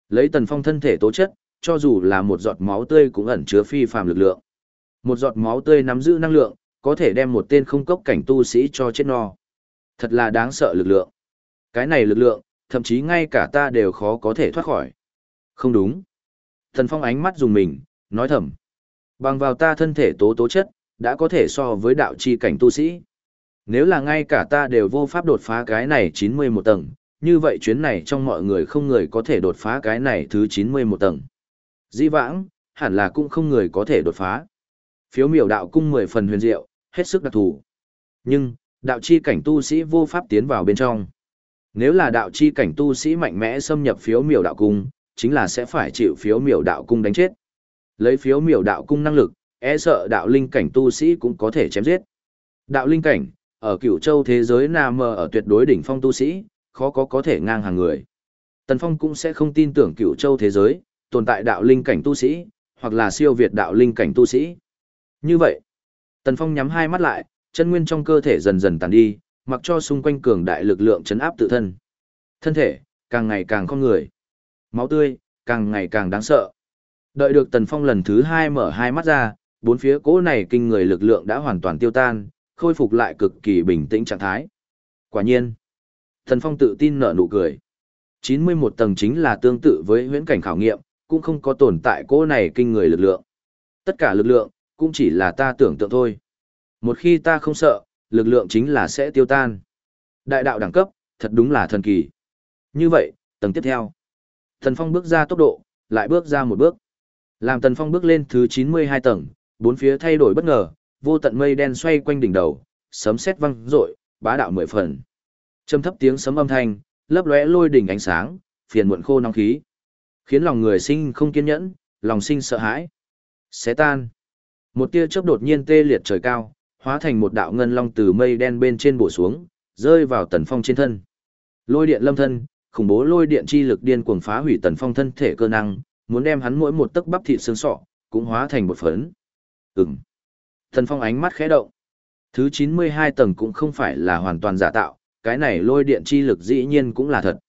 Lấy tần phong thân thể tố chất, cho dù là một giọt máu tươi cũng ẩn chứa phi phàm lực lượng. Một giọt máu tươi nắm giữ năng lượng, có thể đem một tên không cốc cảnh tu sĩ cho chết no. Thật là đáng sợ lực lượng. Cái này lực lượng, thậm chí ngay cả ta đều khó có thể thoát khỏi. Không đúng. Thần Phong ánh mắt dùng mình, nói thầm. Bằng vào ta thân thể tố tố chất, đã có thể so với đạo chi cảnh tu sĩ. Nếu là ngay cả ta đều vô pháp đột phá cái này 91 tầng, như vậy chuyến này trong mọi người không người có thể đột phá cái này thứ 91 tầng. Dĩ vãng, hẳn là cũng không người có thể đột phá. Phiếu miểu đạo cung 10 phần huyền diệu, hết sức đặc thù. Nhưng, đạo chi cảnh tu sĩ vô pháp tiến vào bên trong. Nếu là đạo chi cảnh tu sĩ mạnh mẽ xâm nhập phiếu miểu đạo cung, chính là sẽ phải chịu phiếu miểu đạo cung đánh chết. Lấy phiếu miểu đạo cung năng lực, e sợ đạo linh cảnh tu sĩ cũng có thể chém giết. Đạo linh cảnh, ở cửu châu thế giới nam mờ ở tuyệt đối đỉnh phong tu sĩ, khó có có thể ngang hàng người. Tần Phong cũng sẽ không tin tưởng cửu châu thế giới, tồn tại đạo linh cảnh tu sĩ, hoặc là siêu việt đạo linh cảnh tu sĩ. Như vậy, Tần Phong nhắm hai mắt lại, chân nguyên trong cơ thể dần dần tàn đi, mặc cho xung quanh cường đại lực lượng chấn áp tự thân. Thân thể, càng ngày càng con người. Máu tươi, càng ngày càng đáng sợ. Đợi được Tần Phong lần thứ hai mở hai mắt ra, bốn phía cỗ này kinh người lực lượng đã hoàn toàn tiêu tan, khôi phục lại cực kỳ bình tĩnh trạng thái. Quả nhiên, Thần Phong tự tin nở nụ cười. 91 tầng chính là tương tự với huyễn cảnh khảo nghiệm, cũng không có tồn tại cô này kinh người lực lượng. Tất cả lực lượng, cũng chỉ là ta tưởng tượng thôi. Một khi ta không sợ, lực lượng chính là sẽ tiêu tan. Đại đạo đẳng cấp, thật đúng là thần kỳ. Như vậy, tầng tiếp theo. Thần Phong bước ra tốc độ, lại bước ra một bước. Làm Tần Phong bước lên thứ 92 tầng, bốn phía thay đổi bất ngờ, vô tận mây đen xoay quanh đỉnh đầu, sấm sét vang rội, bá đạo mười phần. Trầm thấp tiếng sấm âm thanh, lấp lóe lôi đỉnh ánh sáng, phiền muộn khô nóng khí. Khiến lòng người sinh không kiên nhẫn, lòng sinh sợ hãi. Xé tan. Một tia chớp đột nhiên tê liệt trời cao, hóa thành một đạo ngân long từ mây đen bên trên bổ xuống, rơi vào Tần Phong trên thân. Lôi điện lâm thân, khủng bố lôi điện chi lực điên cuồng phá hủy Tần Phong thân thể cơ năng, muốn đem hắn mỗi một tấc bắp thịt xương sọ cũng hóa thành một phấn. Ừm. Thần Phong ánh mắt khẽ động. Thứ 92 tầng cũng không phải là hoàn toàn giả tạo, cái này lôi điện chi lực dĩ nhiên cũng là thật.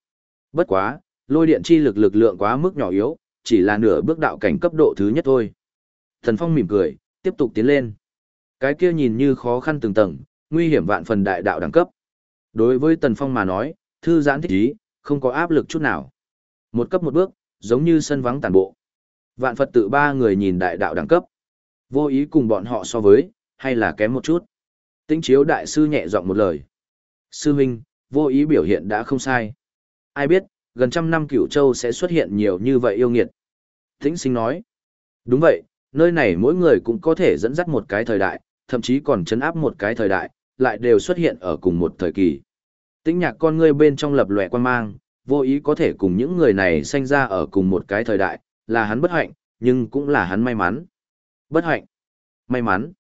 Bất quá, lôi điện chi lực lực lượng quá mức nhỏ yếu, chỉ là nửa bước đạo cảnh cấp độ thứ nhất thôi. Thần Phong mỉm cười, tiếp tục tiến lên. Cái kia nhìn như khó khăn từng tầng, nguy hiểm vạn phần đại đạo đẳng cấp. Đối với Tần Phong mà nói, thư giãn thích ý, không có áp lực chút nào. Một cấp một bước, giống như sân vắng tàn bộ. Vạn Phật tự ba người nhìn đại đạo đẳng cấp. Vô ý cùng bọn họ so với, hay là kém một chút. Tĩnh chiếu đại sư nhẹ giọng một lời. Sư huynh, vô ý biểu hiện đã không sai. Ai biết, gần trăm năm cửu châu sẽ xuất hiện nhiều như vậy yêu nghiệt. Tĩnh sinh nói. Đúng vậy, nơi này mỗi người cũng có thể dẫn dắt một cái thời đại, thậm chí còn chấn áp một cái thời đại, lại đều xuất hiện ở cùng một thời kỳ. Tĩnh nhạc con ngươi bên trong lập lòe quan mang, vô ý có thể cùng những người này sanh ra ở cùng một cái thời đại, là hắn bất hạnh, nhưng cũng là hắn may mắn. Bất hạnh. May mắn.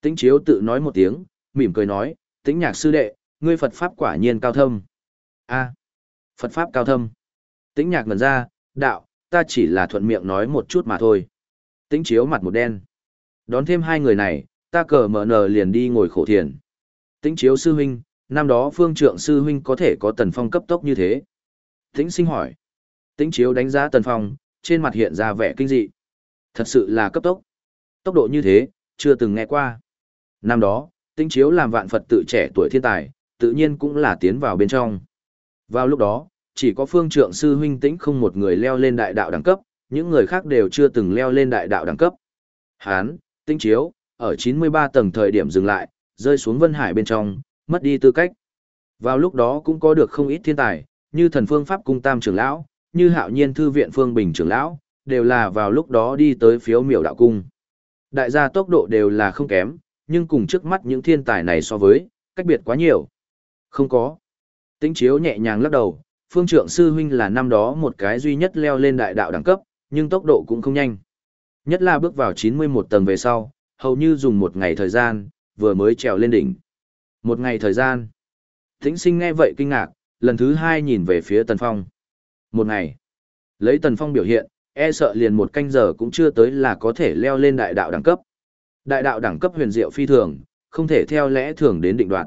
Tĩnh chiếu tự nói một tiếng, mỉm cười nói, tĩnh nhạc sư đệ, ngươi Phật Pháp quả nhiên cao thâm. a Phật Pháp cao thâm. Tĩnh nhạc ngần ra, đạo, ta chỉ là thuận miệng nói một chút mà thôi. Tĩnh chiếu mặt một đen. Đón thêm hai người này, ta cờ mở nờ liền đi ngồi khổ thiền. Tĩnh chiếu sư huynh, năm đó phương trượng sư huynh có thể có tần phong cấp tốc như thế. Tĩnh sinh hỏi. Tĩnh chiếu đánh giá tần phong, trên mặt hiện ra vẻ kinh dị. Thật sự là cấp tốc. Tốc độ như thế, chưa từng nghe qua. Năm đó, Tinh chiếu làm vạn Phật tự trẻ tuổi thiên tài, tự nhiên cũng là tiến vào bên trong. Vào lúc đó, chỉ có phương trượng sư huynh tĩnh không một người leo lên đại đạo đẳng cấp, những người khác đều chưa từng leo lên đại đạo đẳng cấp. Hán, Tinh chiếu, ở 93 tầng thời điểm dừng lại, rơi xuống vân hải bên trong, mất đi tư cách. Vào lúc đó cũng có được không ít thiên tài, như thần phương pháp cung tam trưởng lão, như hạo nhiên thư viện phương bình trưởng lão, đều là vào lúc đó đi tới phiếu miểu đạo cung. Đại gia tốc độ đều là không kém, nhưng cùng trước mắt những thiên tài này so với, cách biệt quá nhiều. Không có. Tĩnh chiếu nhẹ nhàng lắc đầu, phương trượng sư huynh là năm đó một cái duy nhất leo lên đại đạo đẳng cấp, nhưng tốc độ cũng không nhanh. Nhất là bước vào 91 tầng về sau, hầu như dùng một ngày thời gian, vừa mới trèo lên đỉnh. Một ngày thời gian. Tĩnh sinh nghe vậy kinh ngạc, lần thứ hai nhìn về phía Tần Phong. Một ngày. Lấy Tần Phong biểu hiện, e sợ liền một canh giờ cũng chưa tới là có thể leo lên đại đạo đẳng cấp. Đại đạo đẳng cấp huyền diệu phi thường, không thể theo lẽ thường đến định đoạn.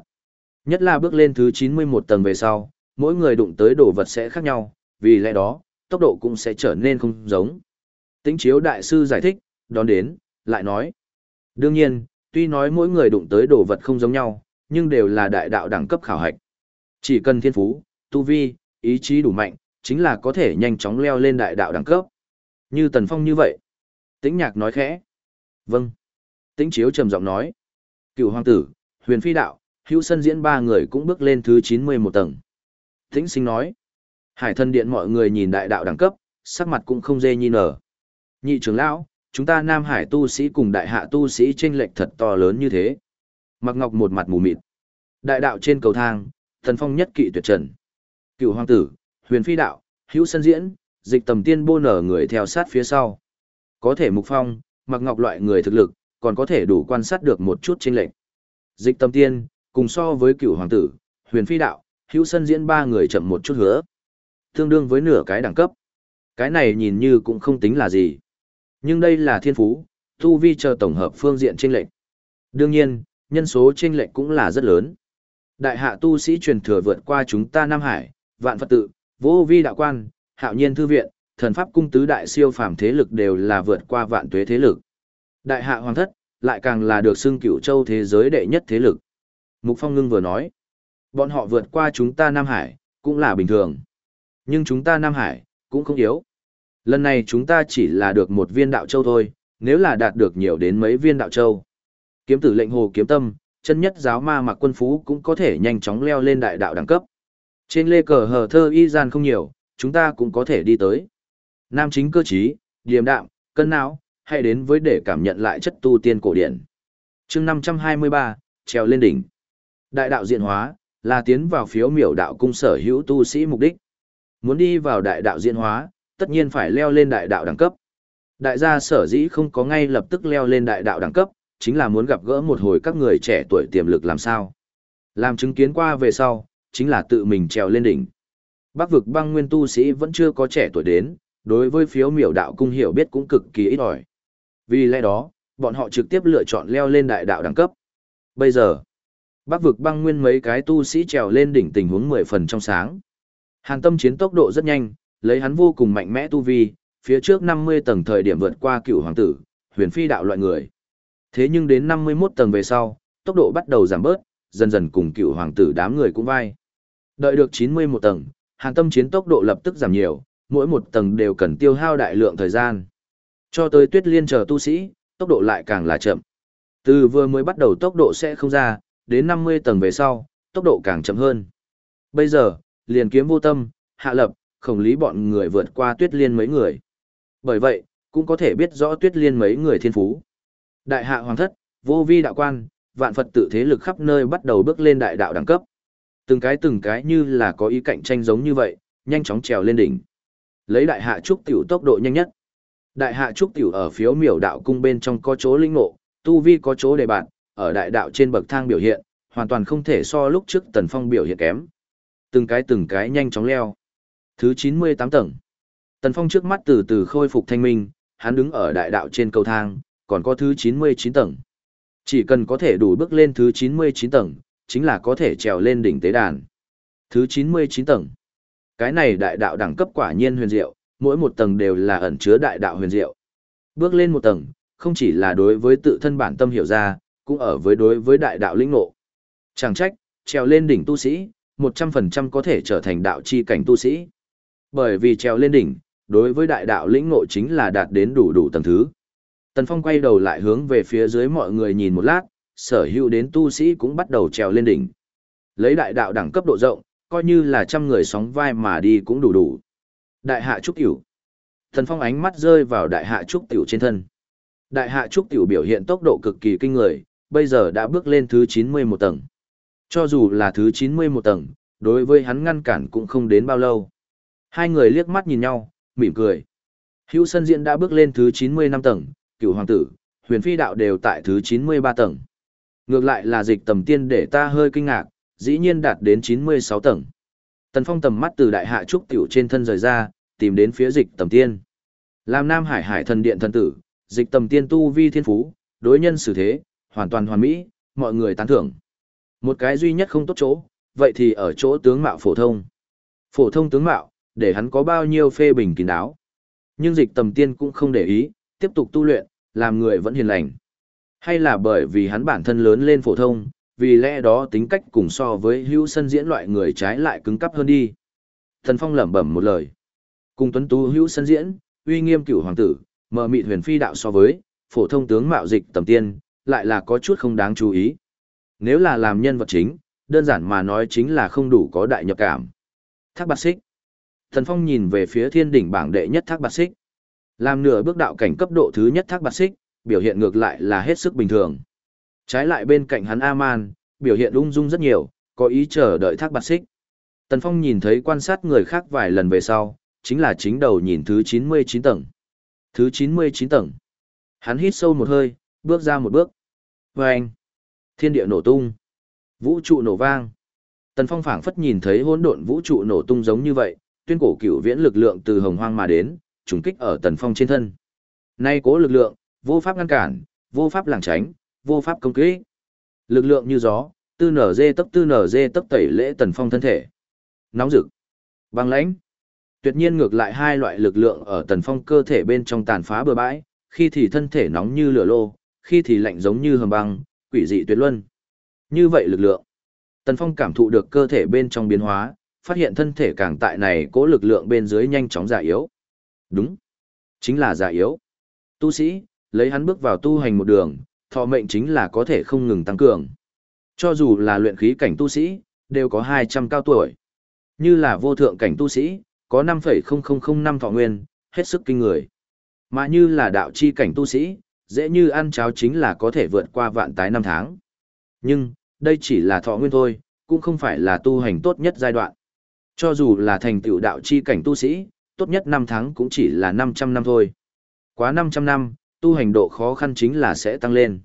Nhất là bước lên thứ 91 tầng về sau, mỗi người đụng tới đồ vật sẽ khác nhau, vì lẽ đó, tốc độ cũng sẽ trở nên không giống. Tính chiếu đại sư giải thích, đón đến, lại nói. Đương nhiên, tuy nói mỗi người đụng tới đồ vật không giống nhau, nhưng đều là đại đạo đẳng cấp khảo hạch. Chỉ cần thiên phú, tu vi, ý chí đủ mạnh, chính là có thể nhanh chóng leo lên đại đạo đẳng cấp. Như Tần Phong như vậy. Tĩnh nhạc nói khẽ. Vâng. Tĩnh chiếu trầm giọng nói. Cựu hoàng tử, huyền phi đạo, hữu sân diễn ba người cũng bước lên thứ 91 tầng. Tĩnh sinh nói. Hải thân điện mọi người nhìn đại đạo đẳng cấp, sắc mặt cũng không dê nhi nở. Nhị trưởng lão, chúng ta Nam Hải tu sĩ cùng đại hạ tu sĩ tranh lệch thật to lớn như thế. Mặc Ngọc một mặt mù mịt. Đại đạo trên cầu thang, thần phong nhất kỵ tuyệt trần. Cựu hoàng tử, huyền phi đạo, hữu sân diễn, dịch tầm tiên bô nở người theo sát phía sau. Có thể mục phong, Mặc Ngọc loại người thực lực, còn có thể đủ quan sát được một chút tranh lệch. Dịch tầm tiên, cùng so với cựu hoàng tử, huyền phi đạo, hữu sân diễn ba người chậm một chút hứa. Tương đương với nửa cái đẳng cấp. Cái này nhìn như cũng không tính là gì. Nhưng đây là thiên phú, tu vi chờ tổng hợp phương diện chênh lệch. Đương nhiên, nhân số chênh lệch cũng là rất lớn. Đại hạ tu sĩ truyền thừa vượt qua chúng ta Nam Hải, vạn Phật tự, vô vi đạo quan, hạo nhiên thư viện, thần pháp cung tứ đại siêu phàm thế lực đều là vượt qua vạn tuế thế lực. Đại hạ hoàng thất, lại càng là được xưng cửu châu thế giới đệ nhất thế lực. Mục Phong ngưng vừa nói, bọn họ vượt qua chúng ta Nam Hải, cũng là bình thường. Nhưng chúng ta Nam Hải, cũng không yếu. Lần này chúng ta chỉ là được một viên đạo châu thôi, nếu là đạt được nhiều đến mấy viên đạo châu. Kiếm tử lệnh hồ kiếm tâm, chân nhất giáo ma mặc quân phú cũng có thể nhanh chóng leo lên đại đạo đẳng cấp. Trên lê cờ hờ thơ y gian không nhiều, chúng ta cũng có thể đi tới. Nam chính cơ trí, điềm đạm, cân não, hãy đến với để cảm nhận lại chất tu tiên cổ điển. chương 523, trèo lên đỉnh. Đại đạo diện hóa, là tiến vào phiếu miểu đạo cung sở hữu tu sĩ mục đích. Muốn đi vào đại đạo diễn hóa, tất nhiên phải leo lên đại đạo đẳng cấp. Đại gia sở dĩ không có ngay lập tức leo lên đại đạo đẳng cấp, chính là muốn gặp gỡ một hồi các người trẻ tuổi tiềm lực làm sao. Làm chứng kiến qua về sau, chính là tự mình trèo lên đỉnh. Bắc vực băng nguyên tu sĩ vẫn chưa có trẻ tuổi đến, đối với phiếu miểu đạo cung hiểu biết cũng cực kỳ ít ỏi. Vì lẽ đó, bọn họ trực tiếp lựa chọn leo lên đại đạo đẳng cấp. Bây giờ, Bắc vực băng nguyên mấy cái tu sĩ trèo lên đỉnh tình huống 10 phần trong sáng. Hàn tâm chiến tốc độ rất nhanh, lấy hắn vô cùng mạnh mẽ tu vi, phía trước 50 tầng thời điểm vượt qua cựu hoàng tử, huyền phi đạo loại người. Thế nhưng đến 51 tầng về sau, tốc độ bắt đầu giảm bớt, dần dần cùng cựu hoàng tử đám người cũng vai. Đợi được 91 tầng, Hàng tâm chiến tốc độ lập tức giảm nhiều, mỗi một tầng đều cần tiêu hao đại lượng thời gian. Cho tới tuyết liên chờ tu sĩ, tốc độ lại càng là chậm. Từ vừa mới bắt đầu tốc độ sẽ không ra, đến 50 tầng về sau, tốc độ càng chậm hơn. Bây giờ, liền kiếm vô tâm, hạ lập, khổng lý bọn người vượt qua tuyết liên mấy người. Bởi vậy, cũng có thể biết rõ tuyết liên mấy người thiên phú. Đại hạ hoàng thất, vô vi đạo quan, vạn Phật tự thế lực khắp nơi bắt đầu bước lên đại đạo đẳng cấp. Từng cái từng cái như là có ý cạnh tranh giống như vậy, nhanh chóng trèo lên đỉnh. Lấy đại hạ trúc tiểu tốc độ nhanh nhất. Đại hạ trúc tiểu ở phiếu miểu đạo cung bên trong có chỗ linh ngộ, tu vi có chỗ đề bạn, ở đại đạo trên bậc thang biểu hiện, hoàn toàn không thể so lúc trước tần phong biểu hiện kém. Từng cái từng cái nhanh chóng leo. Thứ 98 tầng. Tần phong trước mắt từ từ khôi phục thanh minh, hắn đứng ở đại đạo trên cầu thang, còn có thứ 99 tầng. Chỉ cần có thể đủ bước lên thứ 99 tầng, chính là có thể trèo lên đỉnh tế đàn. Thứ 99 tầng. Cái này đại đạo đẳng cấp quả nhiên huyền diệu, mỗi một tầng đều là ẩn chứa đại đạo huyền diệu. Bước lên một tầng, không chỉ là đối với tự thân bản tâm hiểu ra, cũng ở với đối với đại đạo lĩnh ngộ. Chẳng trách, trèo lên đỉnh tu sĩ, 100% có thể trở thành đạo chi cảnh tu sĩ. Bởi vì trèo lên đỉnh, đối với đại đạo lĩnh ngộ chính là đạt đến đủ đủ tầng thứ. Tần Phong quay đầu lại hướng về phía dưới mọi người nhìn một lát, sở hữu đến tu sĩ cũng bắt đầu trèo lên đỉnh. Lấy đại đạo đẳng cấp độ rộng, coi như là trăm người sóng vai mà đi cũng đủ đủ. Đại hạ trúc tiểu. Thần Phong ánh mắt rơi vào đại hạ trúc tiểu trên thân. Đại hạ trúc tiểu biểu hiện tốc độ cực kỳ kinh người, bây giờ đã bước lên thứ 91 tầng. Cho dù là thứ 91 tầng, đối với hắn ngăn cản cũng không đến bao lâu. Hai người liếc mắt nhìn nhau, mỉm cười. Hữu Sân Diễn đã bước lên thứ 95 tầng, cựu hoàng tử, huyền phi đạo đều tại thứ 93 tầng. Ngược lại là dịch tầm tiên để ta hơi kinh ngạc, dĩ nhiên đạt đến 96 tầng. Tần Phong tầm mắt từ đại hạ trúc tiểu trên thân rời ra, tìm đến phía dịch tầm tiên. Làm Nam Hải Hải thần điện thần tử, dịch tầm tiên tu vi thiên phú, đối nhân xử thế, hoàn toàn hoàn mỹ, mọi người tán thưởng. Một cái duy nhất không tốt chỗ, vậy thì ở chỗ tướng mạo phổ thông. Phổ thông tướng mạo, để hắn có bao nhiêu phê bình kín đáo. Nhưng dịch tầm tiên cũng không để ý, tiếp tục tu luyện, làm người vẫn hiền lành. Hay là bởi vì hắn bản thân lớn lên phổ thông, vì lẽ đó tính cách cùng so với hữu sân diễn loại người trái lại cứng cắp hơn đi. Thần Phong lẩm bẩm một lời. Cùng tuấn tú hữu sân diễn, uy nghiêm cửu hoàng tử, mờ mịt huyền phi đạo so với, phổ thông tướng mạo dịch tầm tiên, lại là có chút không đáng chú ý. Nếu là làm nhân vật chính, đơn giản mà nói chính là không đủ có đại nhập cảm. Thác bạc xích. Thần Phong nhìn về phía thiên đỉnh bảng đệ nhất thác bạc xích. Làm nửa bước đạo cảnh cấp độ thứ nhất thác bạc xích, biểu hiện ngược lại là hết sức bình thường. Trái lại bên cạnh hắn A-man, biểu hiện ung dung rất nhiều, có ý chờ đợi thác bạc xích. Tần Phong nhìn thấy quan sát người khác vài lần về sau, chính là chính đầu nhìn thứ 99 tầng. Thứ 99 tầng. Hắn hít sâu một hơi, bước ra một bước. Vâng! anh, thiên địa nổ tung, vũ trụ nổ vang. Tần Phong phảng phất nhìn thấy hỗn độn vũ trụ nổ tung giống như vậy, tuyên cổ cửu viễn lực lượng từ hồng hoang mà đến, trùng kích ở Tần Phong trên thân. Nay cố lực lượng, vô pháp ngăn cản, vô pháp lảng tránh, vô pháp công kích. Lực lượng như gió, tư nở dê tấp tư nở dê tấp tẩy lễ Tần Phong thân thể. Nóng rực, băng lãnh. Tuyệt nhiên ngược lại hai loại lực lượng ở Tần Phong cơ thể bên trong tàn phá bừa bãi, khi thì thân thể nóng như lửa lô, khi thì lạnh giống như hầm băng, quỷ dị tuyệt luân. Như vậy lực lượng. Tần Phong cảm thụ được cơ thể bên trong biến hóa, phát hiện thân thể càng tại này cố lực lượng bên dưới nhanh chóng già yếu. Đúng. Chính là già yếu. Tu sĩ, lấy hắn bước vào tu hành một đường, thọ mệnh chính là có thể không ngừng tăng cường. Cho dù là luyện khí cảnh tu sĩ, đều có 200 cao tuổi. Như là vô thượng cảnh tu sĩ, có 5,0005 thọ nguyên, hết sức kinh người. Mà như là đạo chi cảnh tu sĩ, dễ như ăn cháo chính là có thể vượt qua vạn tái năm tháng. Nhưng, đây chỉ là thọ nguyên thôi, cũng không phải là tu hành tốt nhất giai đoạn. Cho dù là thành tựu đạo chi cảnh tu sĩ, tốt nhất năm tháng cũng chỉ là 500 năm thôi. Quá 500 năm, tu hành độ khó khăn chính là sẽ tăng lên.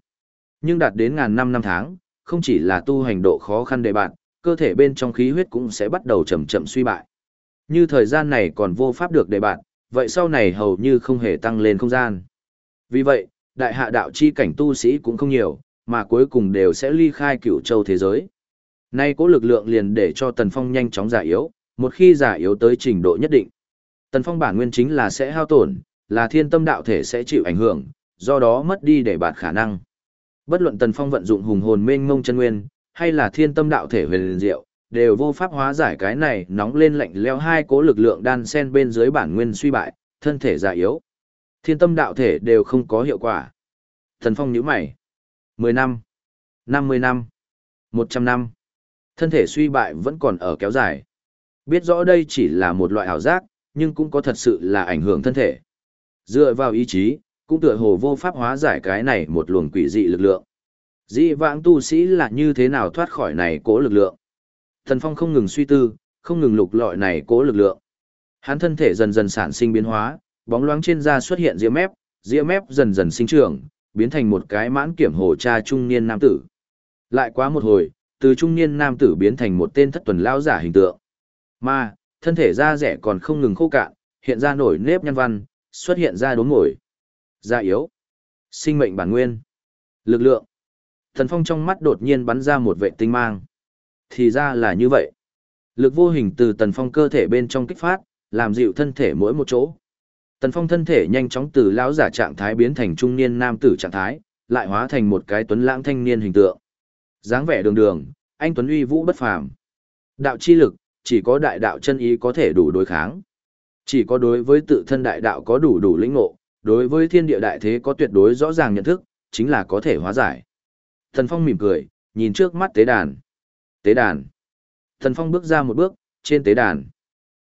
Nhưng đạt đến ngàn năm năm tháng, không chỉ là tu hành độ khó khăn để bạn, cơ thể bên trong khí huyết cũng sẽ bắt đầu chậm chậm suy bại. Như thời gian này còn vô pháp được để bạn, vậy sau này hầu như không hề tăng lên không gian. Vì vậy, đại hạ đạo chi cảnh tu sĩ cũng không nhiều, mà cuối cùng đều sẽ ly khai cửu châu thế giới. Nay cố lực lượng liền để cho Tần Phong nhanh chóng giả yếu, một khi giả yếu tới trình độ nhất định. Tần Phong bản nguyên chính là sẽ hao tổn, là thiên tâm đạo thể sẽ chịu ảnh hưởng, do đó mất đi để bạt khả năng. Bất luận Tần Phong vận dụng hùng hồn mênh ngông chân nguyên, hay là thiên tâm đạo thể huyền diệu, đều vô pháp hóa giải cái này nóng lên lạnh leo hai cố lực lượng đan sen bên dưới bản nguyên suy bại, thân thể già yếu. Thiên tâm đạo thể đều không có hiệu quả. Thần Phong nhíu mày. 10 năm, 50 năm, 100 năm. Thân thể suy bại vẫn còn ở kéo dài. Biết rõ đây chỉ là một loại ảo giác, nhưng cũng có thật sự là ảnh hưởng thân thể. Dựa vào ý chí, cũng tựa hồ vô pháp hóa giải cái này một luồng quỷ dị lực lượng. Dị vãng tu sĩ là như thế nào thoát khỏi này cố lực lượng. Thần Phong không ngừng suy tư, không ngừng lục lọi này cố lực lượng. Hắn thân thể dần dần sản sinh biến hóa, bóng loáng trên da xuất hiện ria mép, ria mép dần dần sinh trưởng, biến thành một cái mãn kiểm hồ cha trung niên nam tử. Lại quá một hồi, từ trung niên nam tử biến thành một tên thất tuần lao giả hình tượng. Mà, thân thể da rẻ còn không ngừng khô cạn, hiện ra nổi nếp nhăn văn, xuất hiện ra đốm ngồi. Da yếu. Sinh mệnh bản nguyên. Lực lượng. Thần Phong trong mắt đột nhiên bắn ra một vệ tinh mang. Thì ra là như vậy. Lực vô hình từ Tần Phong cơ thể bên trong kích phát, làm dịu thân thể mỗi một chỗ. Tần Phong thân thể nhanh chóng từ lão giả trạng thái biến thành trung niên nam tử trạng thái, lại hóa thành một cái tuấn lãng thanh niên hình tượng. dáng vẻ đường đường, anh tuấn uy vũ bất phàm. Đạo chi lực, chỉ có đại đạo chân ý có thể đủ đối kháng. Chỉ có đối với tự thân đại đạo có đủ đủ lĩnh ngộ, đối với thiên địa đại thế có tuyệt đối rõ ràng nhận thức, chính là có thể hóa giải. Thần Phong mỉm cười, nhìn trước mắt tế đàn. Tế đàn. Thần Phong bước ra một bước, trên tế đàn.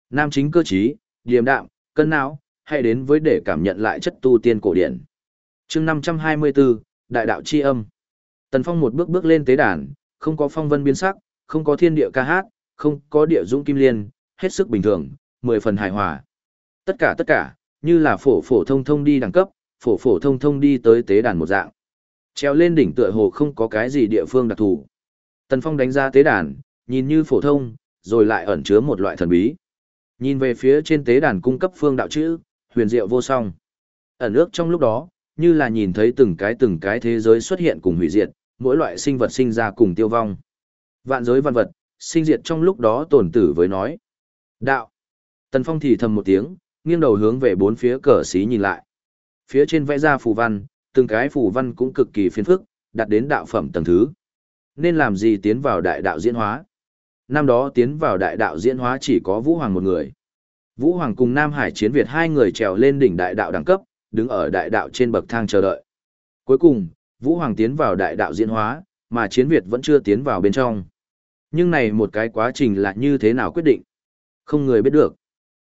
Nam chính cơ trí, điềm đạm, cân não, hãy đến với để cảm nhận lại chất tu tiên cổ điển. chương 524, Đại đạo chi âm. Tần Phong một bước bước lên tế đàn, không có phong vân biến sắc, không có thiên địa ca hát, không có địa dũng kim liên, hết sức bình thường, mười phần hài hòa. Tất cả tất cả, như là phổ phổ thông thông đi đẳng cấp, phổ phổ thông thông đi tới tế đàn một dạng. Treo lên đỉnh tựa hồ không có cái gì địa phương đặc thù. Tần Phong đánh ra tế đàn, nhìn như phổ thông, rồi lại ẩn chứa một loại thần bí. Nhìn về phía trên tế đàn cung cấp phương đạo chữ, huyền diệu vô song. Ẩn ước trong lúc đó, như là nhìn thấy từng cái từng cái thế giới xuất hiện cùng hủy diệt, mỗi loại sinh vật sinh ra cùng tiêu vong. Vạn giới văn vật, sinh diệt trong lúc đó tổn tử với nói. Đạo. Tần Phong thì thầm một tiếng, nghiêng đầu hướng về bốn phía cờ xí nhìn lại. Phía trên vẽ ra phù văn, từng cái phù văn cũng cực kỳ phiền phức, đặt đến đạo phẩm tầng thứ. Nên làm gì tiến vào đại đạo diễn hóa? Năm đó tiến vào đại đạo diễn hóa chỉ có Vũ Hoàng một người. Vũ Hoàng cùng Nam Hải chiến Việt hai người trèo lên đỉnh đại đạo đẳng cấp, đứng ở đại đạo trên bậc thang chờ đợi. Cuối cùng, Vũ Hoàng tiến vào đại đạo diễn hóa, mà chiến Việt vẫn chưa tiến vào bên trong. Nhưng này một cái quá trình là như thế nào quyết định? Không người biết được.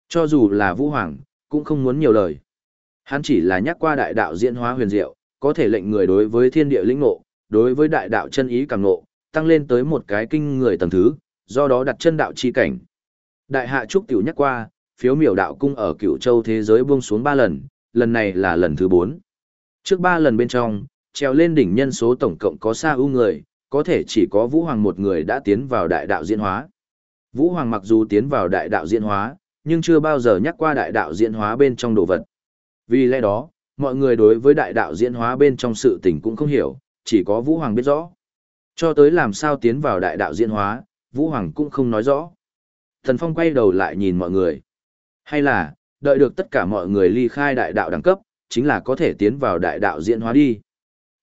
Cho dù là Vũ Hoàng, cũng không muốn nhiều lời. Hắn chỉ là nhắc qua đại đạo diễn hóa huyền diệu, có thể lệnh người đối với thiên địa lĩnh ngộ, đối với đại đạo chân ý càng ngộ, tăng lên tới một cái kinh người tầng thứ, do đó đặt chân đạo chi cảnh. Đại hạ trúc tiểu nhắc qua, phiếu miểu đạo cung ở cựu châu thế giới buông xuống ba lần, lần này là lần thứ bốn. Trước ba lần bên trong, treo lên đỉnh nhân số tổng cộng có xa ưu người, có thể chỉ có Vũ Hoàng một người đã tiến vào đại đạo diễn hóa. Vũ Hoàng mặc dù tiến vào đại đạo diễn hóa, nhưng chưa bao giờ nhắc qua đại đạo diễn hóa bên trong đồ vật. Vì lẽ đó, mọi người đối với đại đạo diễn hóa bên trong sự tình cũng không hiểu, chỉ có Vũ Hoàng biết rõ. Cho tới làm sao tiến vào đại đạo diễn hóa, Vũ Hoàng cũng không nói rõ. Thần Phong quay đầu lại nhìn mọi người. Hay là, đợi được tất cả mọi người ly khai đại đạo đẳng cấp, chính là có thể tiến vào đại đạo diễn hóa đi.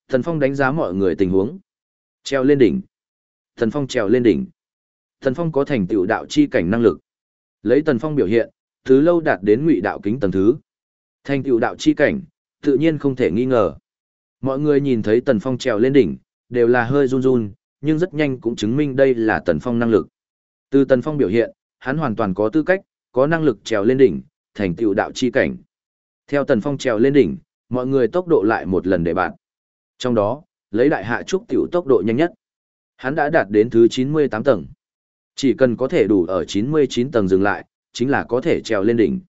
Thần Phong đánh giá mọi người tình huống. Treo lên đỉnh. Thần Phong trèo lên đỉnh. Thần Phong có thành tựu đạo chi cảnh năng lực. Lấy Tần Phong biểu hiện, thứ lâu đạt đến ngụy đạo kính tầng thứ. Thành tựu đạo chi cảnh, tự nhiên không thể nghi ngờ. Mọi người nhìn thấy Tần Phong trèo lên đỉnh, đều là hơi run run, nhưng rất nhanh cũng chứng minh đây là Tần Phong năng lực. Từ Tần Phong biểu hiện, hắn hoàn toàn có tư cách, có năng lực trèo lên đỉnh, thành tựu đạo chi cảnh. Theo Tần Phong trèo lên đỉnh, mọi người tốc độ lại một lần để bạn. Trong đó, lấy đại hạ trúc tiểu tốc độ nhanh nhất. Hắn đã đạt đến thứ 98 tầng. Chỉ cần có thể đủ ở 99 tầng dừng lại, chính là có thể trèo lên đỉnh.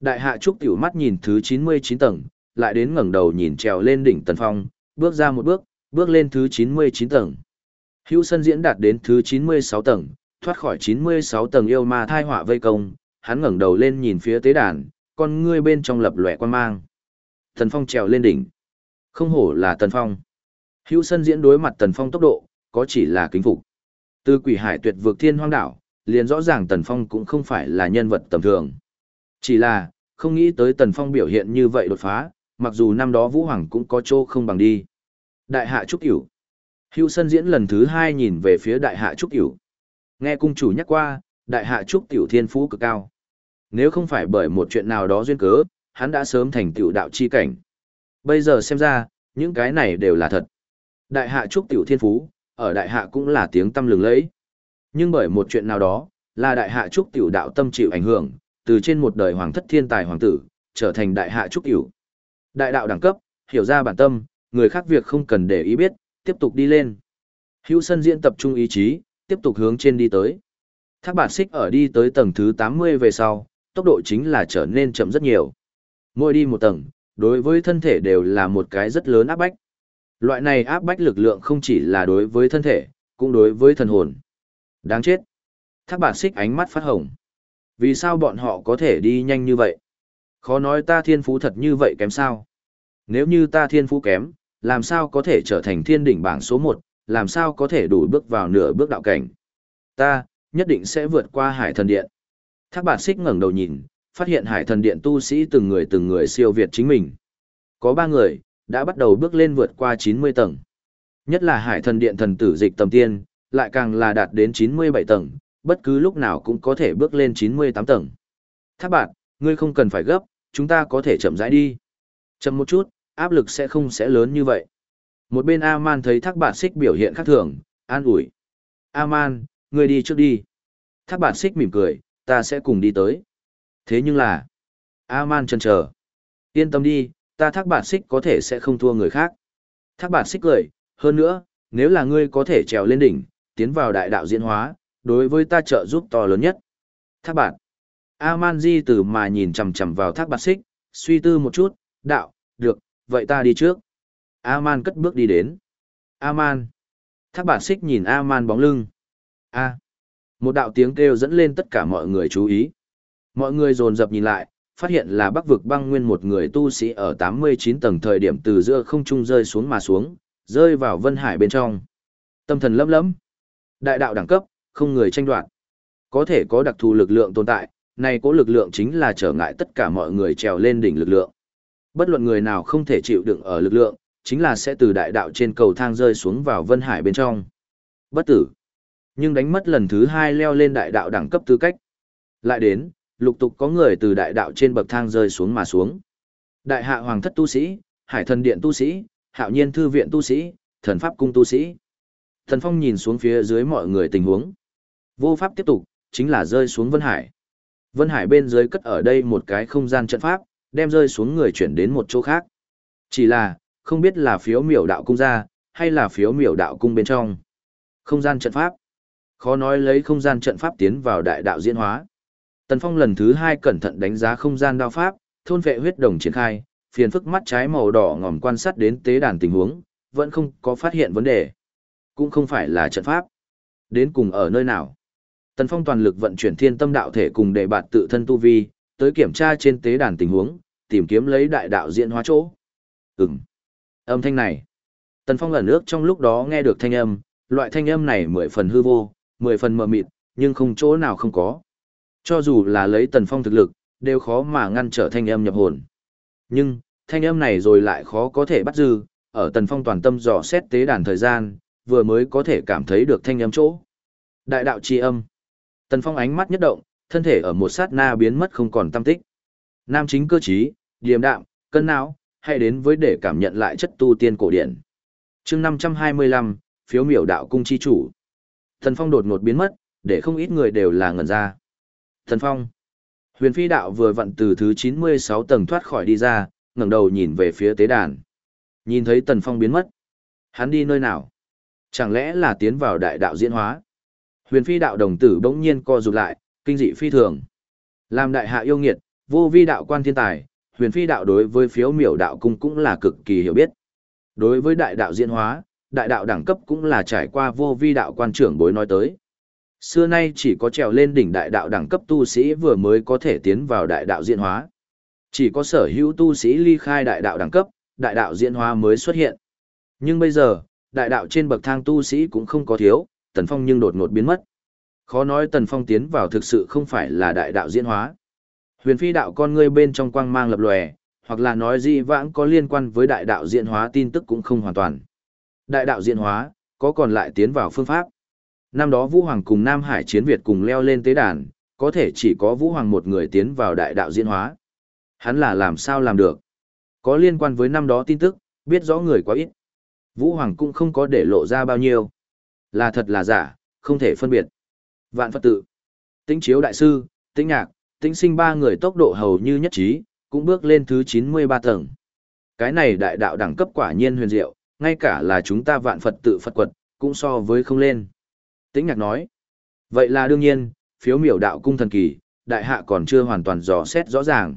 Đại hạ trúc tiểu mắt nhìn thứ 99 tầng, lại đến ngẩng đầu nhìn trèo lên đỉnh tần phong, bước ra một bước, bước lên thứ 99 tầng. Hữu sân diễn đạt đến thứ 96 tầng, thoát khỏi 96 tầng yêu ma thai họa vây công, hắn ngẩng đầu lên nhìn phía tế đàn, con ngươi bên trong lập lòe quan mang. Tần Phong trèo lên đỉnh. Không hổ là Tần Phong. Hữu sân diễn đối mặt Tần Phong tốc độ, có chỉ là kính phục. Từ quỷ hải tuyệt vực thiên hoang đảo, liền rõ ràng Tần Phong cũng không phải là nhân vật tầm thường. Chỉ là, không nghĩ tới Tần Phong biểu hiện như vậy đột phá, mặc dù năm đó Vũ Hoàng cũng có chỗ không bằng đi. Đại hạ Trúc Yểu Hưu Sân diễn lần thứ hai nhìn về phía Đại hạ Trúc Yểu. Nghe cung chủ nhắc qua, Đại hạ Trúc Tiểu thiên phú cực cao. Nếu không phải bởi một chuyện nào đó duyên cớ, hắn đã sớm thành tiểu đạo chi cảnh. Bây giờ xem ra, những cái này đều là thật. Đại hạ Trúc Tiểu thiên phú, ở Đại hạ cũng là tiếng tâm lừng lẫy. Nhưng bởi một chuyện nào đó, là Đại hạ Trúc Tiểu đạo tâm chịu ảnh hưởng, từ trên một đời hoàng thất thiên tài hoàng tử, trở thành Đại hạ Trúc Tiểu. Đại đạo đẳng cấp, hiểu ra bản tâm, người khác việc không cần để ý biết, tiếp tục đi lên. Hữu sân diễn tập trung ý chí, tiếp tục hướng trên đi tới. Thác bản xích ở đi tới tầng thứ 80 về sau, tốc độ chính là trở nên chậm rất nhiều. Mỗi đi một tầng, đối với thân thể đều là một cái rất lớn áp bách. Loại này áp bách lực lượng không chỉ là đối với thân thể, cũng đối với thần hồn. Đáng chết. Thác bản xích ánh mắt phát hồng. Vì sao bọn họ có thể đi nhanh như vậy? Khó nói ta thiên phú thật như vậy kém sao? Nếu như ta thiên phú kém, làm sao có thể trở thành thiên đỉnh bảng số 1, làm sao có thể đủ bước vào nửa bước đạo cảnh? Ta, nhất định sẽ vượt qua hải thần điện. Thác bản xích ngẩng đầu nhìn, phát hiện hải thần điện tu sĩ từng người từng người siêu việt chính mình. Có ba người, đã bắt đầu bước lên vượt qua 90 tầng. Nhất là hải thần điện thần tử dịch tầm tiên, lại càng là đạt đến 97 tầng, bất cứ lúc nào cũng có thể bước lên 98 tầng. Thác bạn, ngươi không cần phải gấp, chúng ta có thể chậm rãi đi. Chậm một chút, áp lực sẽ không sẽ lớn như vậy. Một bên A-man thấy thác bạn xích biểu hiện khác thường, an ủi. A-man, ngươi đi trước đi. Thác bạn xích mỉm cười, ta sẽ cùng đi tới. Thế nhưng là, A-man chần chờ. Yên tâm đi, ta thác bản xích có thể sẽ không thua người khác. Thác bản xích cười, hơn nữa, nếu là ngươi có thể trèo lên đỉnh, tiến vào đại đạo diễn hóa, đối với ta trợ giúp to lớn nhất. Thác bản. Amanji từ mà nhìn chầm chầm vào thác bản xích, suy tư một chút, đạo, được, vậy ta đi trước. Aman cất bước đi đến. Aman. Thác bản xích nhìn Aman bóng lưng. A. Một đạo tiếng kêu dẫn lên tất cả mọi người chú ý. Mọi người dồn dập nhìn lại, phát hiện là bắc vực băng nguyên một người tu sĩ ở 89 tầng thời điểm từ giữa không trung rơi xuống mà xuống, rơi vào vân hải bên trong. Tâm thần lấm lấm. Đại đạo đẳng cấp, không người tranh đoạt. Có thể có đặc thù lực lượng tồn tại, này có lực lượng chính là trở ngại tất cả mọi người trèo lên đỉnh lực lượng. Bất luận người nào không thể chịu đựng ở lực lượng, chính là sẽ từ đại đạo trên cầu thang rơi xuống vào vân hải bên trong. Bất tử. Nhưng đánh mất lần thứ hai leo lên đại đạo đẳng cấp tư cách. Lại đến, lục tục có người từ đại đạo trên bậc thang rơi xuống mà xuống. Đại hạ hoàng thất tu sĩ, hải thần điện tu sĩ, hạo nhiên thư viện tu sĩ, thần pháp cung tu sĩ. Thần phong nhìn xuống phía dưới mọi người tình huống. Vô pháp tiếp tục, chính là rơi xuống Vân Hải. Vân Hải bên dưới cất ở đây một cái không gian trận pháp, đem rơi xuống người chuyển đến một chỗ khác. Chỉ là, không biết là phiếu miểu đạo cung ra, hay là phiếu miểu đạo cung bên trong. Không gian trận pháp. Khó nói lấy không gian trận pháp tiến vào đại đạo diễn hóa. Tần Phong lần thứ hai cẩn thận đánh giá không gian đao pháp, thôn vệ huyết đồng triển khai, phiền phức mắt trái màu đỏ ngòm quan sát đến tế đàn tình huống, vẫn không có phát hiện vấn đề. Cũng không phải là trận pháp. Đến cùng ở nơi nào? Tần Phong toàn lực vận chuyển thiên tâm đạo thể cùng đề bạt tự thân tu vi, tới kiểm tra trên tế đàn tình huống, tìm kiếm lấy đại đạo diễn hóa chỗ. Ừm. Âm thanh này. Tần Phong ẩn ước trong lúc đó nghe được thanh âm, loại thanh âm này mười phần hư vô, mười phần mờ mịt, nhưng không chỗ nào không có. Cho dù là lấy Tần Phong thực lực, đều khó mà ngăn trở thanh âm nhập hồn. Nhưng, thanh âm này rồi lại khó có thể bắt dư, ở Tần Phong toàn tâm dò xét tế đàn thời gian, vừa mới có thể cảm thấy được thanh âm chỗ. Đại đạo chi âm. Tần Phong ánh mắt nhất động, thân thể ở một sát na biến mất không còn tâm tích. Nam chính cơ trí, điềm đạm, cân não, hãy đến với để cảm nhận lại chất tu tiên cổ điển. chương 525, phiếu miểu đạo cung chi chủ. Tần Phong đột ngột biến mất, để không ít người đều là ngẩn ra. Tần Phong. Huyền phi đạo vừa vặn từ thứ 96 tầng thoát khỏi đi ra, ngẩng đầu nhìn về phía tế đàn. Nhìn thấy Tần Phong biến mất. Hắn đi nơi nào? Chẳng lẽ là tiến vào đại đạo diễn hóa? Huyền phi đạo đồng tử bỗng nhiên co rụt lại, kinh dị phi thường. Làm đại hạ yêu nghiệt, vô vi đạo quan thiên tài, huyền phi đạo đối với phiếu miểu đạo cung cũng là cực kỳ hiểu biết. Đối với đại đạo diễn hóa, đại đạo đẳng cấp cũng là trải qua vô vi đạo quan trưởng bối nói tới. Xưa nay chỉ có trèo lên đỉnh đại đạo đẳng cấp tu sĩ vừa mới có thể tiến vào đại đạo diễn hóa. Chỉ có sở hữu tu sĩ ly khai đại đạo đẳng cấp, đại đạo diễn hóa mới xuất hiện. Nhưng bây giờ, đại đạo trên bậc thang tu sĩ cũng không có thiếu, Tần Phong nhưng đột ngột biến mất. Khó nói Tần Phong tiến vào thực sự không phải là đại đạo diễn hóa. Huyền phi đạo con ngươi bên trong quang mang lập lòe, hoặc là nói gì vãng có liên quan với đại đạo diễn hóa tin tức cũng không hoàn toàn. Đại đạo diễn hóa, có còn lại tiến vào phương pháp. Năm đó Vũ Hoàng cùng Nam Hải chiến Việt cùng leo lên tế đàn, có thể chỉ có Vũ Hoàng một người tiến vào đại đạo diễn hóa. Hắn là làm sao làm được? Có liên quan với năm đó tin tức, biết rõ người quá ít. Vũ Hoàng cũng không có để lộ ra bao nhiêu. Là thật là giả, không thể phân biệt. Vạn Phật tự. Tĩnh chiếu đại sư, tĩnh nhạc, tĩnh sinh ba người tốc độ hầu như nhất trí, cũng bước lên thứ 93 tầng. Cái này đại đạo đẳng cấp quả nhiên huyền diệu, ngay cả là chúng ta vạn Phật tự Phật quật, cũng so với không lên. Tĩnh nhạc nói. Vậy là đương nhiên, phiếu miểu đạo cung thần kỳ, đại hạ còn chưa hoàn toàn dò xét rõ ràng.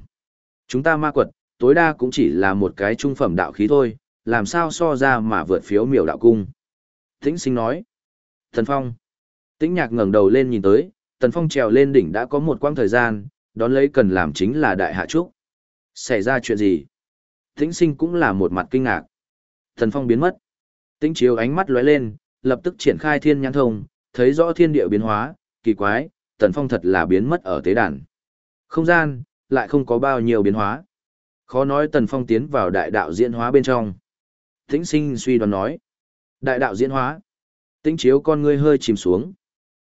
Chúng ta ma quật, tối đa cũng chỉ là một cái trung phẩm đạo khí thôi, làm sao so ra mà vượt phiếu miểu đạo cung. Tĩnh sinh nói. Thần Phong. Tĩnh nhạc ngẩng đầu lên nhìn tới, Tần Phong trèo lên đỉnh đã có một quãng thời gian, đón lấy cần làm chính là đại hạ trúc. Xảy ra chuyện gì? Tĩnh sinh cũng là một mặt kinh ngạc. Tần Phong biến mất. Tĩnh chiếu ánh mắt lóe lên, lập tức triển khai thiên nhãn thông, thấy rõ thiên địa biến hóa, kỳ quái, Tần Phong thật là biến mất ở tế đàn. Không gian, lại không có bao nhiêu biến hóa. Khó nói Tần Phong tiến vào đại đạo diễn hóa bên trong. Tĩnh sinh suy đoán nói. Đại đạo diễn hóa. Tĩnh chiếu con ngươi hơi chìm xuống.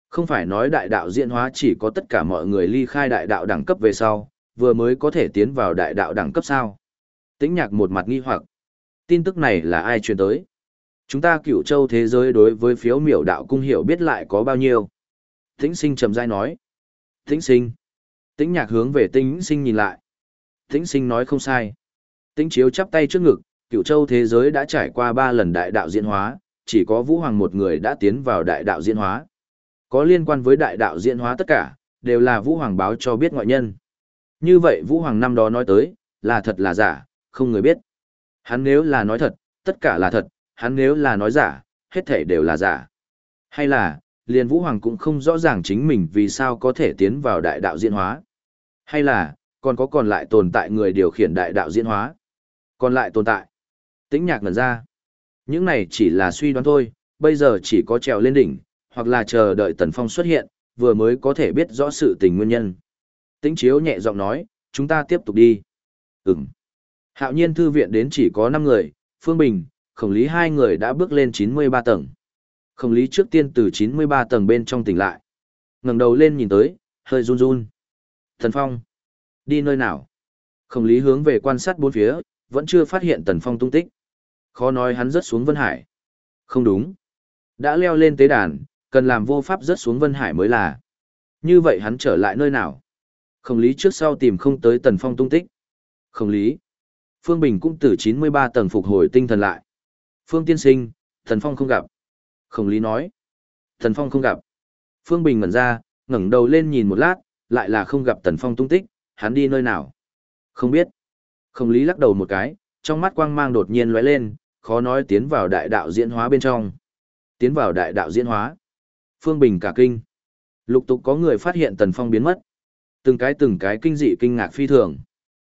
Không phải nói đại đạo diễn hóa chỉ có tất cả mọi người ly khai đại đạo đẳng cấp về sau, vừa mới có thể tiến vào đại đạo đẳng cấp sao. Tĩnh nhạc một mặt nghi hoặc. Tin tức này là ai truyền tới? Chúng ta cửu châu thế giới đối với phiếu miểu đạo cung hiểu biết lại có bao nhiêu? Tĩnh sinh trầm dai nói. Tĩnh sinh. Tĩnh nhạc hướng về tĩnh sinh nhìn lại. Tĩnh sinh nói không sai. Tĩnh chiếu chắp tay trước ngực, cửu châu thế giới đã trải qua ba lần đại đạo diễn hóa, chỉ có Vũ Hoàng một người đã tiến vào đại đạo diễn hóa. Có liên quan với đại đạo diễn hóa tất cả, đều là Vũ Hoàng báo cho biết ngoại nhân. Như vậy Vũ Hoàng năm đó nói tới, là thật là giả, không người biết. Hắn nếu là nói thật, tất cả là thật, hắn nếu là nói giả, hết thể đều là giả. Hay là, liền Vũ Hoàng cũng không rõ ràng chính mình vì sao có thể tiến vào đại đạo diễn hóa. Hay là, còn có còn lại tồn tại người điều khiển đại đạo diễn hóa. Còn lại tồn tại. Tĩnh nhạc ngần ra. Những này chỉ là suy đoán thôi, bây giờ chỉ có trèo lên đỉnh, hoặc là chờ đợi Tần Phong xuất hiện, vừa mới có thể biết rõ sự tình nguyên nhân. Tĩnh chiếu nhẹ giọng nói, chúng ta tiếp tục đi. Ừm. Hạo nhiên thư viện đến chỉ có 5 người, Phương Bình, Khổng Lý hai người đã bước lên 93 tầng. Khổng Lý trước tiên từ 93 tầng bên trong tỉnh lại. ngẩng đầu lên nhìn tới, hơi run run. Thần Phong. Đi nơi nào? Khổng Lý hướng về quan sát bốn phía, vẫn chưa phát hiện Tần Phong tung tích. Khó nói hắn rớt xuống Vân Hải. Không đúng. Đã leo lên tế đàn, cần làm vô pháp rớt xuống Vân Hải mới là. Như vậy hắn trở lại nơi nào? Khổng lý trước sau tìm không tới Tần Phong tung tích. Khổng lý. Phương Bình cũng từ 93 tầng phục hồi tinh thần lại. Phương tiên sinh, Thần Phong không gặp. Khổng lý nói. Thần Phong không gặp. Phương Bình ngẩn ra, ngẩng đầu lên nhìn một lát, lại là không gặp Tần Phong tung tích, hắn đi nơi nào? Không biết. Khổng lý lắc đầu một cái, trong mắt quang mang đột nhiên lóe lên, khó nói tiến vào đại đạo diễn hóa bên trong. Tiến vào đại đạo diễn hóa. Phương Bình cả kinh. Lục tục có người phát hiện Tần Phong biến mất. Từng cái từng cái kinh dị kinh ngạc phi thường.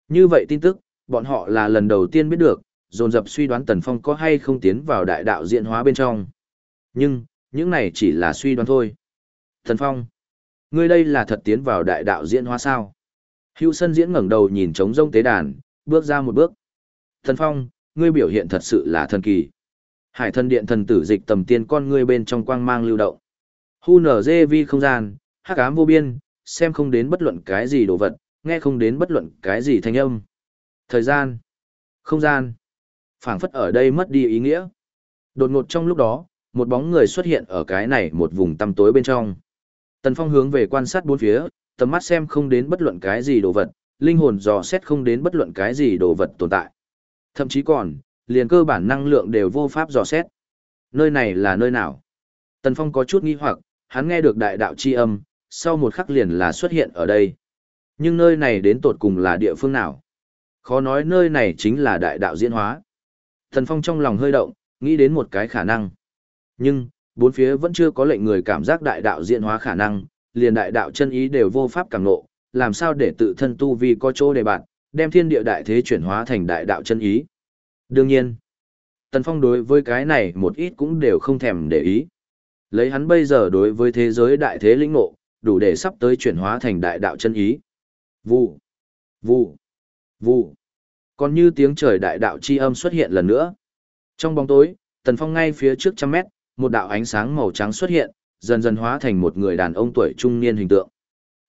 Như vậy tin tức, bọn họ là lần đầu tiên biết được, dồn dập suy đoán Tần Phong có hay không tiến vào đại đạo diễn hóa bên trong. Nhưng, những này chỉ là suy đoán thôi. Tần Phong, ngươi đây là thật tiến vào đại đạo diễn hóa sao? Hữu Sân diễn ngẩng đầu nhìn trống rông tế đàn, bước ra một bước. Thần Phong, ngươi biểu hiện thật sự là thần kỳ. Hải thần điện thần tử dịch tầm tiên con ngươi bên trong quang mang lưu động. Hu nở dê vi không gian, hắc ám vô biên, xem không đến bất luận cái gì đồ vật, nghe không đến bất luận cái gì thanh âm. Thời gian, không gian, phảng phất ở đây mất đi ý nghĩa. Đột ngột trong lúc đó, một bóng người xuất hiện ở cái này một vùng tăm tối bên trong. Tần Phong hướng về quan sát bốn phía, tầm mắt xem không đến bất luận cái gì đồ vật, linh hồn dò xét không đến bất luận cái gì đồ vật tồn tại. Thậm chí còn, liền cơ bản năng lượng đều vô pháp dò xét. Nơi này là nơi nào? Tần Phong có chút nghi hoặc, hắn nghe được đại đạo chi âm, sau một khắc liền là xuất hiện ở đây. Nhưng nơi này đến tột cùng là địa phương nào? Khó nói nơi này chính là đại đạo diễn hóa. Thần Phong trong lòng hơi động, nghĩ đến một cái khả năng. Nhưng, bốn phía vẫn chưa có lệnh người cảm giác đại đạo diễn hóa khả năng, liền đại đạo chân ý đều vô pháp cảm nộ, làm sao để tự thân tu vi có chỗ để bạn, đem thiên địa đại thế chuyển hóa thành đại đạo chân ý. Đương nhiên, Tần Phong đối với cái này một ít cũng đều không thèm để ý. Lấy hắn bây giờ đối với thế giới đại thế lĩnh ngộ, đủ để sắp tới chuyển hóa thành đại đạo chân ý. Vụ, vụ, vụ. Còn như tiếng trời đại đạo chi âm xuất hiện lần nữa. Trong bóng tối, Tần Phong ngay phía trước trăm mét, một đạo ánh sáng màu trắng xuất hiện, dần dần hóa thành một người đàn ông tuổi trung niên hình tượng.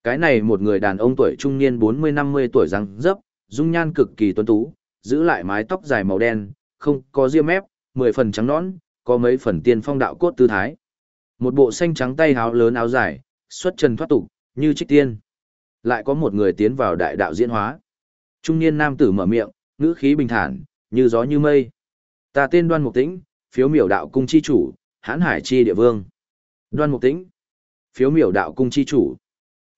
Cái này một người đàn ông tuổi trung niên 40-50 tuổi răng dấp, dung nhan cực kỳ tuấn tú, giữ lại mái tóc dài màu đen, không có ria mép, mười phần trắng nõn, có mấy phần tiên phong đạo cốt tư thái. Một bộ xanh trắng tay áo lớn áo dài, xuất trần thoát tục, như trích tiên. Lại có một người tiến vào đại đạo diễn hóa. Trung niên nam tử mở miệng, ngữ khí bình thản, như gió như mây. Ta tên Đoan Mục Tĩnh, phiếu miểu đạo cung chi chủ, Hán Hải chi địa vương. Đoan Mục Tĩnh, phiếu miểu đạo cung chi chủ,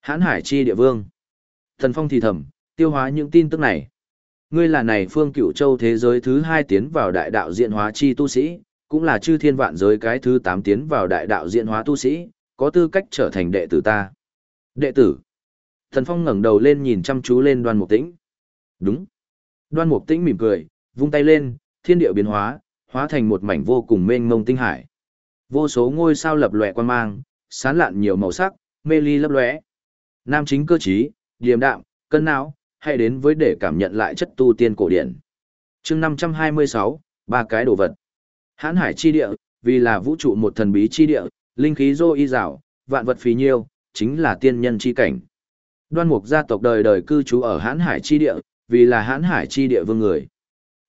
Hán Hải chi địa vương. Thần Phong thì thầm, tiêu hóa những tin tức này. Ngươi là này phương cửu châu thế giới thứ hai tiến vào đại đạo diện hóa chi tu sĩ, cũng là chư thiên vạn giới cái thứ tám tiến vào đại đạo diện hóa tu sĩ, có tư cách trở thành đệ tử ta. Đệ tử. Thần Phong ngẩng đầu lên nhìn chăm chú lên đoan mục tĩnh. Đúng. Đoan mục tĩnh mỉm cười, vung tay lên, thiên địa biến hóa, hóa thành một mảnh vô cùng mênh mông tinh hải. Vô số ngôi sao lập lòe quan mang, sán lạn nhiều màu sắc, mê ly lấp lóe. Nam chính cơ trí, điềm đạm, cân não, hay đến với để cảm nhận lại chất tu tiên cổ điển. chương 526, ba cái đồ vật. hãn hải chi địa, vì là vũ trụ một thần bí chi địa, linh khí dô y rào, vạn vật phí nhiêu, chính là tiên nhân chi cảnh. Đoan mục gia tộc đời đời cư trú ở hãn hải chi địa, vì là hãn hải chi địa vương người.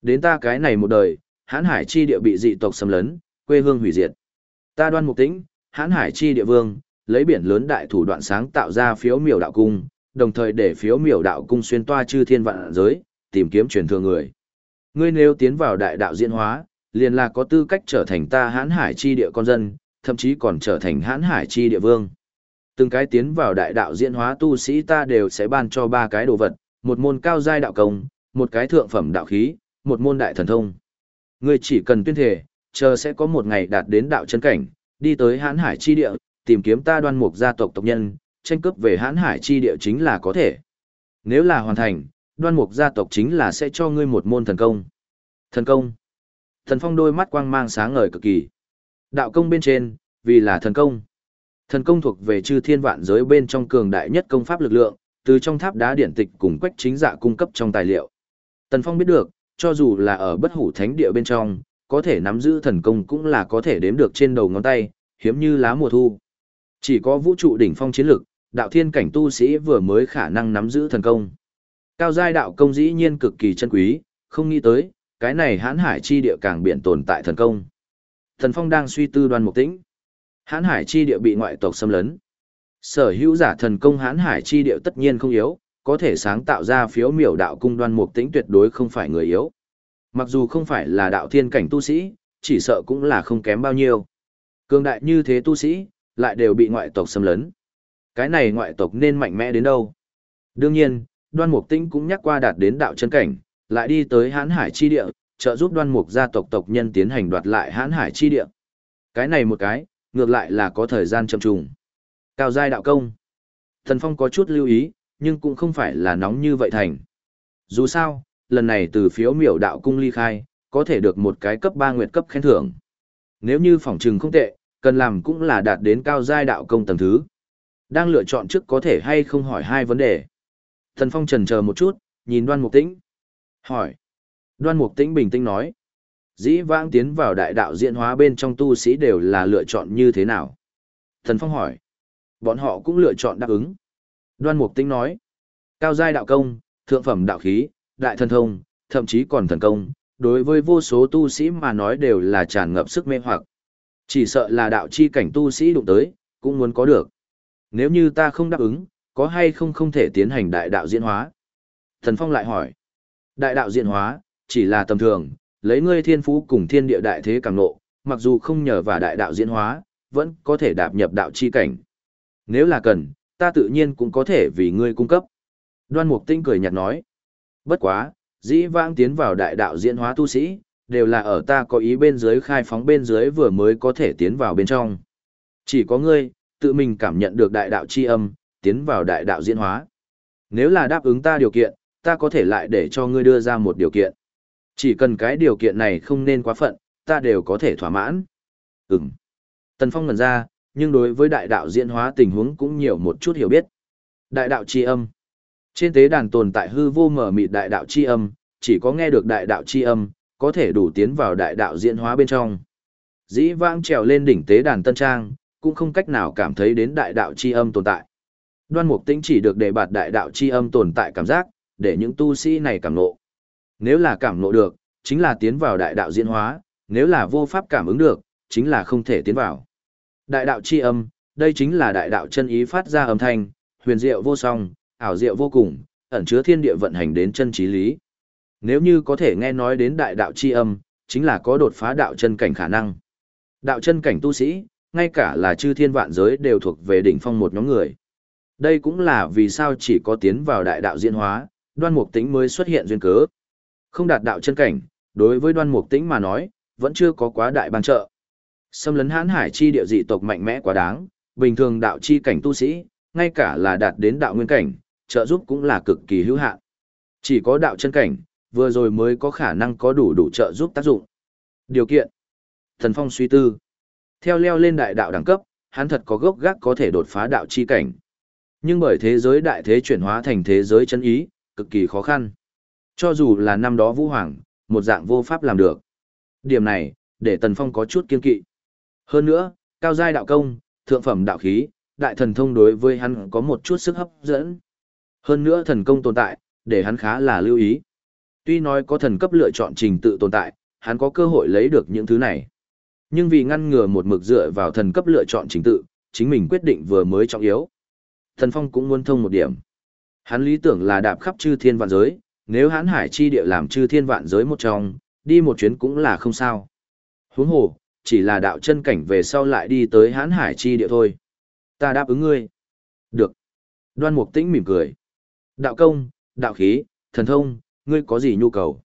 Đến ta cái này một đời, hãn hải chi địa bị dị tộc xâm lấn, quê hương hủy diệt. Ta đoan mục tĩnh, hãn hải chi địa vương, lấy biển lớn đại thủ đoạn sáng tạo ra phiếu miểu đạo cung, đồng thời để phiếu miểu đạo cung xuyên toa chư thiên vạn giới, tìm kiếm truyền thừa người. Ngươi nếu tiến vào đại đạo diễn hóa, liền là có tư cách trở thành ta hãn hải chi địa con dân, thậm chí còn trở thành hãn hải chi địa vương. Từng cái tiến vào đại đạo diễn hóa tu sĩ ta đều sẽ ban cho ba cái đồ vật, một môn cao giai đạo công, một cái thượng phẩm đạo khí, một môn đại thần thông. Ngươi chỉ cần tuyên thể, chờ sẽ có một ngày đạt đến đạo chân cảnh, đi tới hãn hải chi địa, tìm kiếm ta đoan mục gia tộc tộc nhân, tranh cướp về hãn hải chi địa chính là có thể. Nếu là hoàn thành, đoan mục gia tộc chính là sẽ cho ngươi một môn thần công. Thần công. Thần phong đôi mắt quang mang sáng ngời cực kỳ. Đạo công bên trên, vì là thần công. Thần công thuộc về chư thiên vạn giới bên trong cường đại nhất công pháp lực lượng, từ trong tháp đá điện tịch cùng quách chính dạ cung cấp trong tài liệu. Tần Phong biết được, cho dù là ở bất hủ thánh địa bên trong, có thể nắm giữ thần công cũng là có thể đếm được trên đầu ngón tay, hiếm như lá mùa thu. Chỉ có vũ trụ đỉnh phong chiến lực, đạo thiên cảnh tu sĩ vừa mới khả năng nắm giữ thần công. Cao giai đạo công dĩ nhiên cực kỳ chân quý, không nghĩ tới, cái này hãn hải chi địa càng biển tồn tại thần công. Thần Phong đang suy tư đoan mục tĩnh. Hãn hải chi địa bị ngoại tộc xâm lấn. Sở hữu giả thần công hãn hải chi địa tất nhiên không yếu, có thể sáng tạo ra phiếu miểu đạo cung đoan mục tĩnh tuyệt đối không phải người yếu. Mặc dù không phải là đạo thiên cảnh tu sĩ, chỉ sợ cũng là không kém bao nhiêu. Cường đại như thế tu sĩ, lại đều bị ngoại tộc xâm lấn. Cái này ngoại tộc nên mạnh mẽ đến đâu? Đương nhiên, đoan mục tĩnh cũng nhắc qua đạt đến đạo chân cảnh, lại đi tới hãn hải chi địa, trợ giúp đoan mục gia tộc tộc nhân tiến hành đoạt lại hãn hải chi địa. Cái này một cái, ngược lại là có thời gian chậm trùng. Cao giai đạo công. Thần Phong có chút lưu ý, nhưng cũng không phải là nóng như vậy thành. Dù sao, lần này từ phiếu miểu đạo cung ly khai, có thể được một cái cấp 3 nguyệt cấp khen thưởng. Nếu như phỏng trừng không tệ, cần làm cũng là đạt đến cao giai đạo công tầng thứ. Đang lựa chọn trước có thể hay không hỏi hai vấn đề. Thần Phong trần chờ một chút, nhìn đoan mục tĩnh. Hỏi. Đoan mục tĩnh bình tĩnh nói. Dĩ vãng tiến vào đại đạo diễn hóa bên trong tu sĩ đều là lựa chọn như thế nào? Thần Phong hỏi. Bọn họ cũng lựa chọn đáp ứng. Đoan mục tĩnh nói. Cao giai đạo công, thượng phẩm đạo khí, đại thần thông, thậm chí còn thần công, đối với vô số tu sĩ mà nói đều là tràn ngập sức mê hoặc. Chỉ sợ là đạo chi cảnh tu sĩ đụng tới, cũng muốn có được. Nếu như ta không đáp ứng, có hay không không thể tiến hành đại đạo diễn hóa? Thần Phong lại hỏi. Đại đạo diễn hóa, chỉ là tầm thường, lấy ngươi thiên phú cùng thiên địa đại thế càng nộ, mặc dù không nhờ vào đại đạo diễn hóa, vẫn có thể đạp nhập đạo chi cảnh. Nếu là cần, ta tự nhiên cũng có thể vì ngươi cung cấp. Đoan Mục Tinh cười nhạt nói. Bất quá, dĩ vãng tiến vào đại đạo diễn hóa tu sĩ, đều là ở ta có ý bên dưới khai phóng bên dưới vừa mới có thể tiến vào bên trong. Chỉ có ngươi, tự mình cảm nhận được đại đạo chi âm, tiến vào đại đạo diễn hóa. Nếu là đáp ứng ta điều kiện, ta có thể lại để cho ngươi đưa ra một điều kiện. Chỉ cần cái điều kiện này không nên quá phận, ta đều có thể thỏa mãn. Ừm. Tần Phong ngần ra, nhưng đối với đại đạo diễn hóa tình huống cũng nhiều một chút hiểu biết. Đại đạo chi âm. Trên tế đàn tồn tại hư vô mở mịt đại đạo chi âm, chỉ có nghe được đại đạo chi âm, có thể đủ tiến vào đại đạo diễn hóa bên trong. Dĩ vãng trèo lên đỉnh tế đàn tân trang, cũng không cách nào cảm thấy đến đại đạo chi âm tồn tại. Đoan Mục Tĩnh chỉ được đề bạt đại đạo chi âm tồn tại cảm giác, để những tu sĩ này cảm nộ Nếu là cảm nộ được, chính là tiến vào đại đạo diễn hóa, nếu là vô pháp cảm ứng được, chính là không thể tiến vào. Đại đạo chi âm, đây chính là đại đạo chân ý phát ra âm thanh, huyền diệu vô song, ảo diệu vô cùng, ẩn chứa thiên địa vận hành đến chân trí lý. Nếu như có thể nghe nói đến đại đạo chi âm, chính là có đột phá đạo chân cảnh khả năng. Đạo chân cảnh tu sĩ, ngay cả là chư thiên vạn giới đều thuộc về đỉnh phong một nhóm người. Đây cũng là vì sao chỉ có tiến vào đại đạo diễn hóa, đoan mục tính mới xuất hiện duyên cớ. Không đạt đạo chân cảnh, đối với đoan mục tính mà nói, vẫn chưa có quá đại ban trợ. Xâm lấn hãn hải chi địa dị tộc mạnh mẽ quá đáng, bình thường đạo chi cảnh tu sĩ, ngay cả là đạt đến đạo nguyên cảnh, trợ giúp cũng là cực kỳ hữu hạn. Chỉ có đạo chân cảnh, vừa rồi mới có khả năng có đủ đủ trợ giúp tác dụng. Điều kiện. Thần Phong suy tư. Theo leo lên đại đạo đẳng cấp, hắn thật có gốc gác có thể đột phá đạo chi cảnh. Nhưng bởi thế giới đại thế chuyển hóa thành thế giới chân ý, cực kỳ khó khăn. Cho dù là năm đó Vũ Hoàng, một dạng vô pháp làm được. Điểm này, để Tần Phong có chút kiên kỵ. Hơn nữa, cao giai đạo công, thượng phẩm đạo khí, đại thần thông đối với hắn có một chút sức hấp dẫn. Hơn nữa thần công tồn tại, để hắn khá là lưu ý. Tuy nói có thần cấp lựa chọn trình tự tồn tại, hắn có cơ hội lấy được những thứ này. Nhưng vì ngăn ngừa một mực dựa vào thần cấp lựa chọn trình tự, chính mình quyết định vừa mới trọng yếu. Thần Phong cũng muốn thông một điểm. Hắn lý tưởng là đạp khắp chư thiên vạn giới, nếu hắn hải chi địa làm chư thiên vạn giới một trong, đi một chuyến cũng là không sao. Huống hồ, chỉ là đạo chân cảnh về sau lại đi tới hán hải chi địa thôi. Ta đáp ứng ngươi. Được. Đoan Mục Tĩnh mỉm cười. Đạo công, đạo khí, thần thông, ngươi có gì nhu cầu?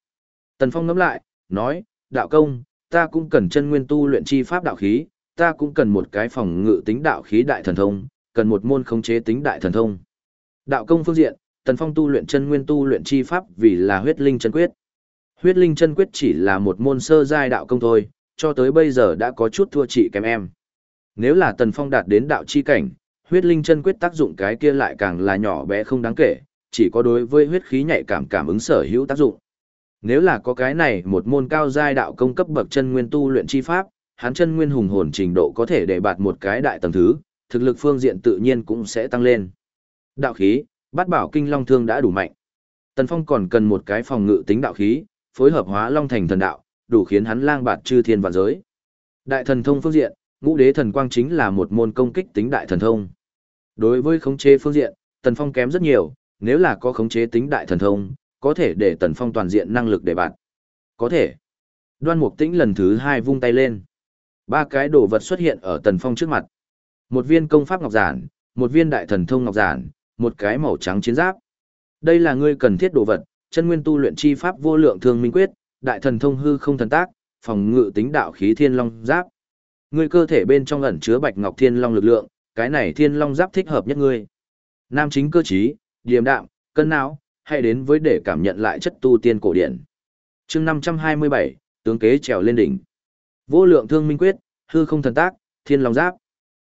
Tần Phong ngẫm lại, nói, đạo công, ta cũng cần chân nguyên tu luyện chi pháp đạo khí, ta cũng cần một cái phòng ngự tính đạo khí đại thần thông, cần một môn khống chế tính đại thần thông. Đạo công phương diện, Tần Phong tu luyện chân nguyên tu luyện chi pháp vì là huyết linh chân quyết. Huyết linh chân quyết chỉ là một môn sơ giai đạo công thôi, cho tới bây giờ đã có chút thua chị kém em. Nếu là Tần Phong đạt đến đạo chi cảnh, huyết linh chân quyết tác dụng cái kia lại càng là nhỏ bé không đáng kể, chỉ có đối với huyết khí nhạy cảm cảm ứng sở hữu tác dụng. Nếu là có cái này một môn cao giai đạo công cấp bậc chân nguyên tu luyện chi pháp, hắn chân nguyên hùng hồn trình độ có thể để bạt một cái đại tầng thứ, thực lực phương diện tự nhiên cũng sẽ tăng lên. Đạo khí, bát bảo kinh long thương đã đủ mạnh. Tần Phong còn cần một cái phòng ngự tính đạo khí, phối hợp hóa long thành thần đạo, đủ khiến hắn lang bạt chư thiên vạn giới. Đại thần thông phương diện, ngũ đế thần quang chính là một môn công kích tính đại thần thông. Đối với khống chế phương diện, Tần Phong kém rất nhiều, nếu là có khống chế tính đại thần thông, có thể để Tần Phong toàn diện năng lực để bạn. Có thể. Đoan Mục Tĩnh lần thứ hai vung tay lên. Ba cái đồ vật xuất hiện ở Tần Phong trước mặt. Một viên công pháp ngọc giản, một viên đại thần thông ngọc giản, một cái màu trắng chiến giáp. Đây là ngươi cần thiết đồ vật, chân nguyên tu luyện chi pháp vô lượng thương minh quyết, đại thần thông hư không thần tác, phòng ngự tính đạo khí thiên long giáp. Ngươi cơ thể bên trong ẩn chứa bạch ngọc thiên long lực lượng, cái này thiên long giáp thích hợp nhất ngươi. Nam chính cơ trí, điềm đạm, cân não, hãy đến với để cảm nhận lại chất tu tiên cổ điển. Chương 527, tướng kế trèo lên đỉnh. Vô lượng thương minh quyết, hư không thần tác, thiên long giáp.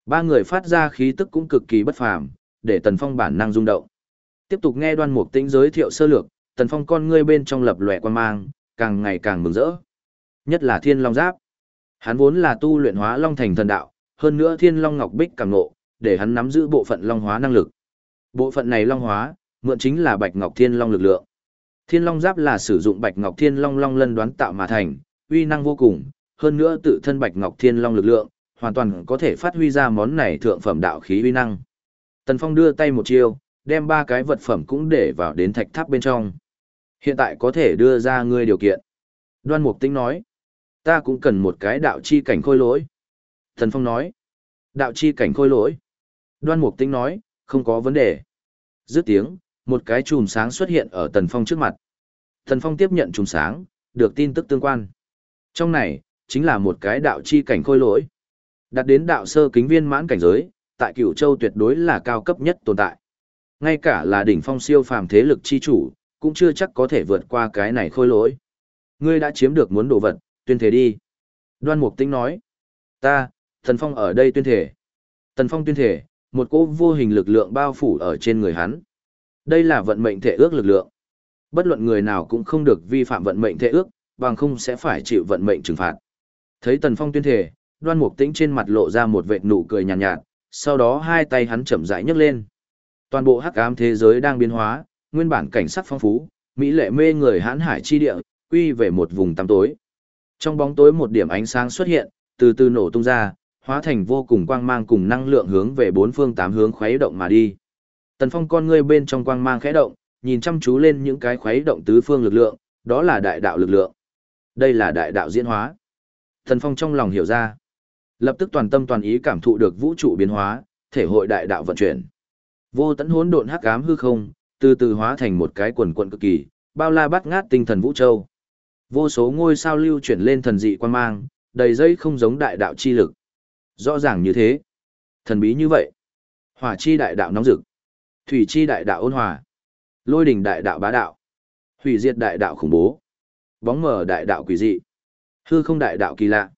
Ba người phát ra khí tức cũng cực kỳ bất phàm, để Tần Phong bản năng rung động. Tiếp tục nghe Đoan Mục Tĩnh giới thiệu sơ lược, Tần Phong con ngươi bên trong lập lòe quan mang, càng ngày càng mừng rỡ. Nhất là Thiên Long Giáp. Hắn vốn là tu luyện hóa long thành thần đạo, hơn nữa Thiên Long Ngọc Bích càng ngộ, để hắn nắm giữ bộ phận long hóa năng lực. Bộ phận này long hóa, mượn chính là Bạch Ngọc Thiên Long lực lượng. Thiên Long Giáp là sử dụng Bạch Ngọc Thiên Long long lân đoán tạo mà thành, uy năng vô cùng, hơn nữa tự thân Bạch Ngọc Thiên Long lực lượng, hoàn toàn có thể phát huy ra món này thượng phẩm đạo khí uy năng. Tần Phong đưa tay một chiêu, đem ba cái vật phẩm cũng để vào đến thạch tháp bên trong. Hiện tại có thể đưa ra ngươi điều kiện. Đoan Mục Tĩnh nói, ta cũng cần một cái đạo chi cảnh khôi lỗi. Thần Phong nói, Đạo chi cảnh khôi lỗi. Đoan Mục Tĩnh nói, không có vấn đề. Dứt tiếng, một cái chùm sáng xuất hiện ở Tần Phong trước mặt. Tần Phong tiếp nhận chùm sáng, được tin tức tương quan. Trong này, chính là một cái đạo chi cảnh khôi lỗi. Đặt đến đạo sơ kính viên mãn cảnh giới, tại cửu châu tuyệt đối là cao cấp nhất tồn tại. Ngay cả là đỉnh phong siêu phàm thế lực chi chủ, cũng chưa chắc có thể vượt qua cái này khôi lỗi. Ngươi đã chiếm được muốn đồ vật, tuyên thể đi. Đoan Mục Tĩnh nói. Ta, Thần Phong ở đây tuyên thể. Thần Phong tuyên thể, một cỗ vô hình lực lượng bao phủ ở trên người hắn. Đây là vận mệnh thể ước lực lượng. Bất luận người nào cũng không được vi phạm vận mệnh thể ước, bằng không sẽ phải chịu vận mệnh trừng phạt. Thấy Tần Phong tuyên thể, Đoan Mục Tĩnh trên mặt lộ ra một vệt nụ cười nhàn nhạt, nhạt, sau đó hai tay hắn chậm rãi nhấc lên. Toàn bộ hắc ám thế giới đang biến hóa, nguyên bản cảnh sắc phong phú, mỹ lệ mê người hãn hải chi địa, quy về một vùng tăm tối. Trong bóng tối một điểm ánh sáng xuất hiện, từ từ nổ tung ra, hóa thành vô cùng quang mang cùng năng lượng hướng về bốn phương tám hướng khuấy động mà đi. Tần Phong con ngươi bên trong quang mang khẽ động, nhìn chăm chú lên những cái khuấy động tứ phương lực lượng, đó là đại đạo lực lượng. Đây là đại đạo diễn hóa. Tần Phong trong lòng hiểu ra. Lập tức toàn tâm toàn ý cảm thụ được vũ trụ biến hóa, thể hội đại đạo vận chuyển. Vô tận hỗn độn hắc ám hư không, từ từ hóa thành một cái quần quận cực kỳ, bao la bắt ngát tinh thần vũ châu. Vô số ngôi sao lưu chuyển lên thần dị quan mang, đầy dây không giống đại đạo chi lực. Rõ ràng như thế. Thần bí như vậy. Hỏa chi đại đạo nóng rực. Thủy chi đại đạo ôn hòa. Lôi đỉnh đại đạo bá đạo. Hủy diệt đại đạo khủng bố. Bóng mờ đại đạo quỷ dị. Hư không đại đạo kỳ lạ.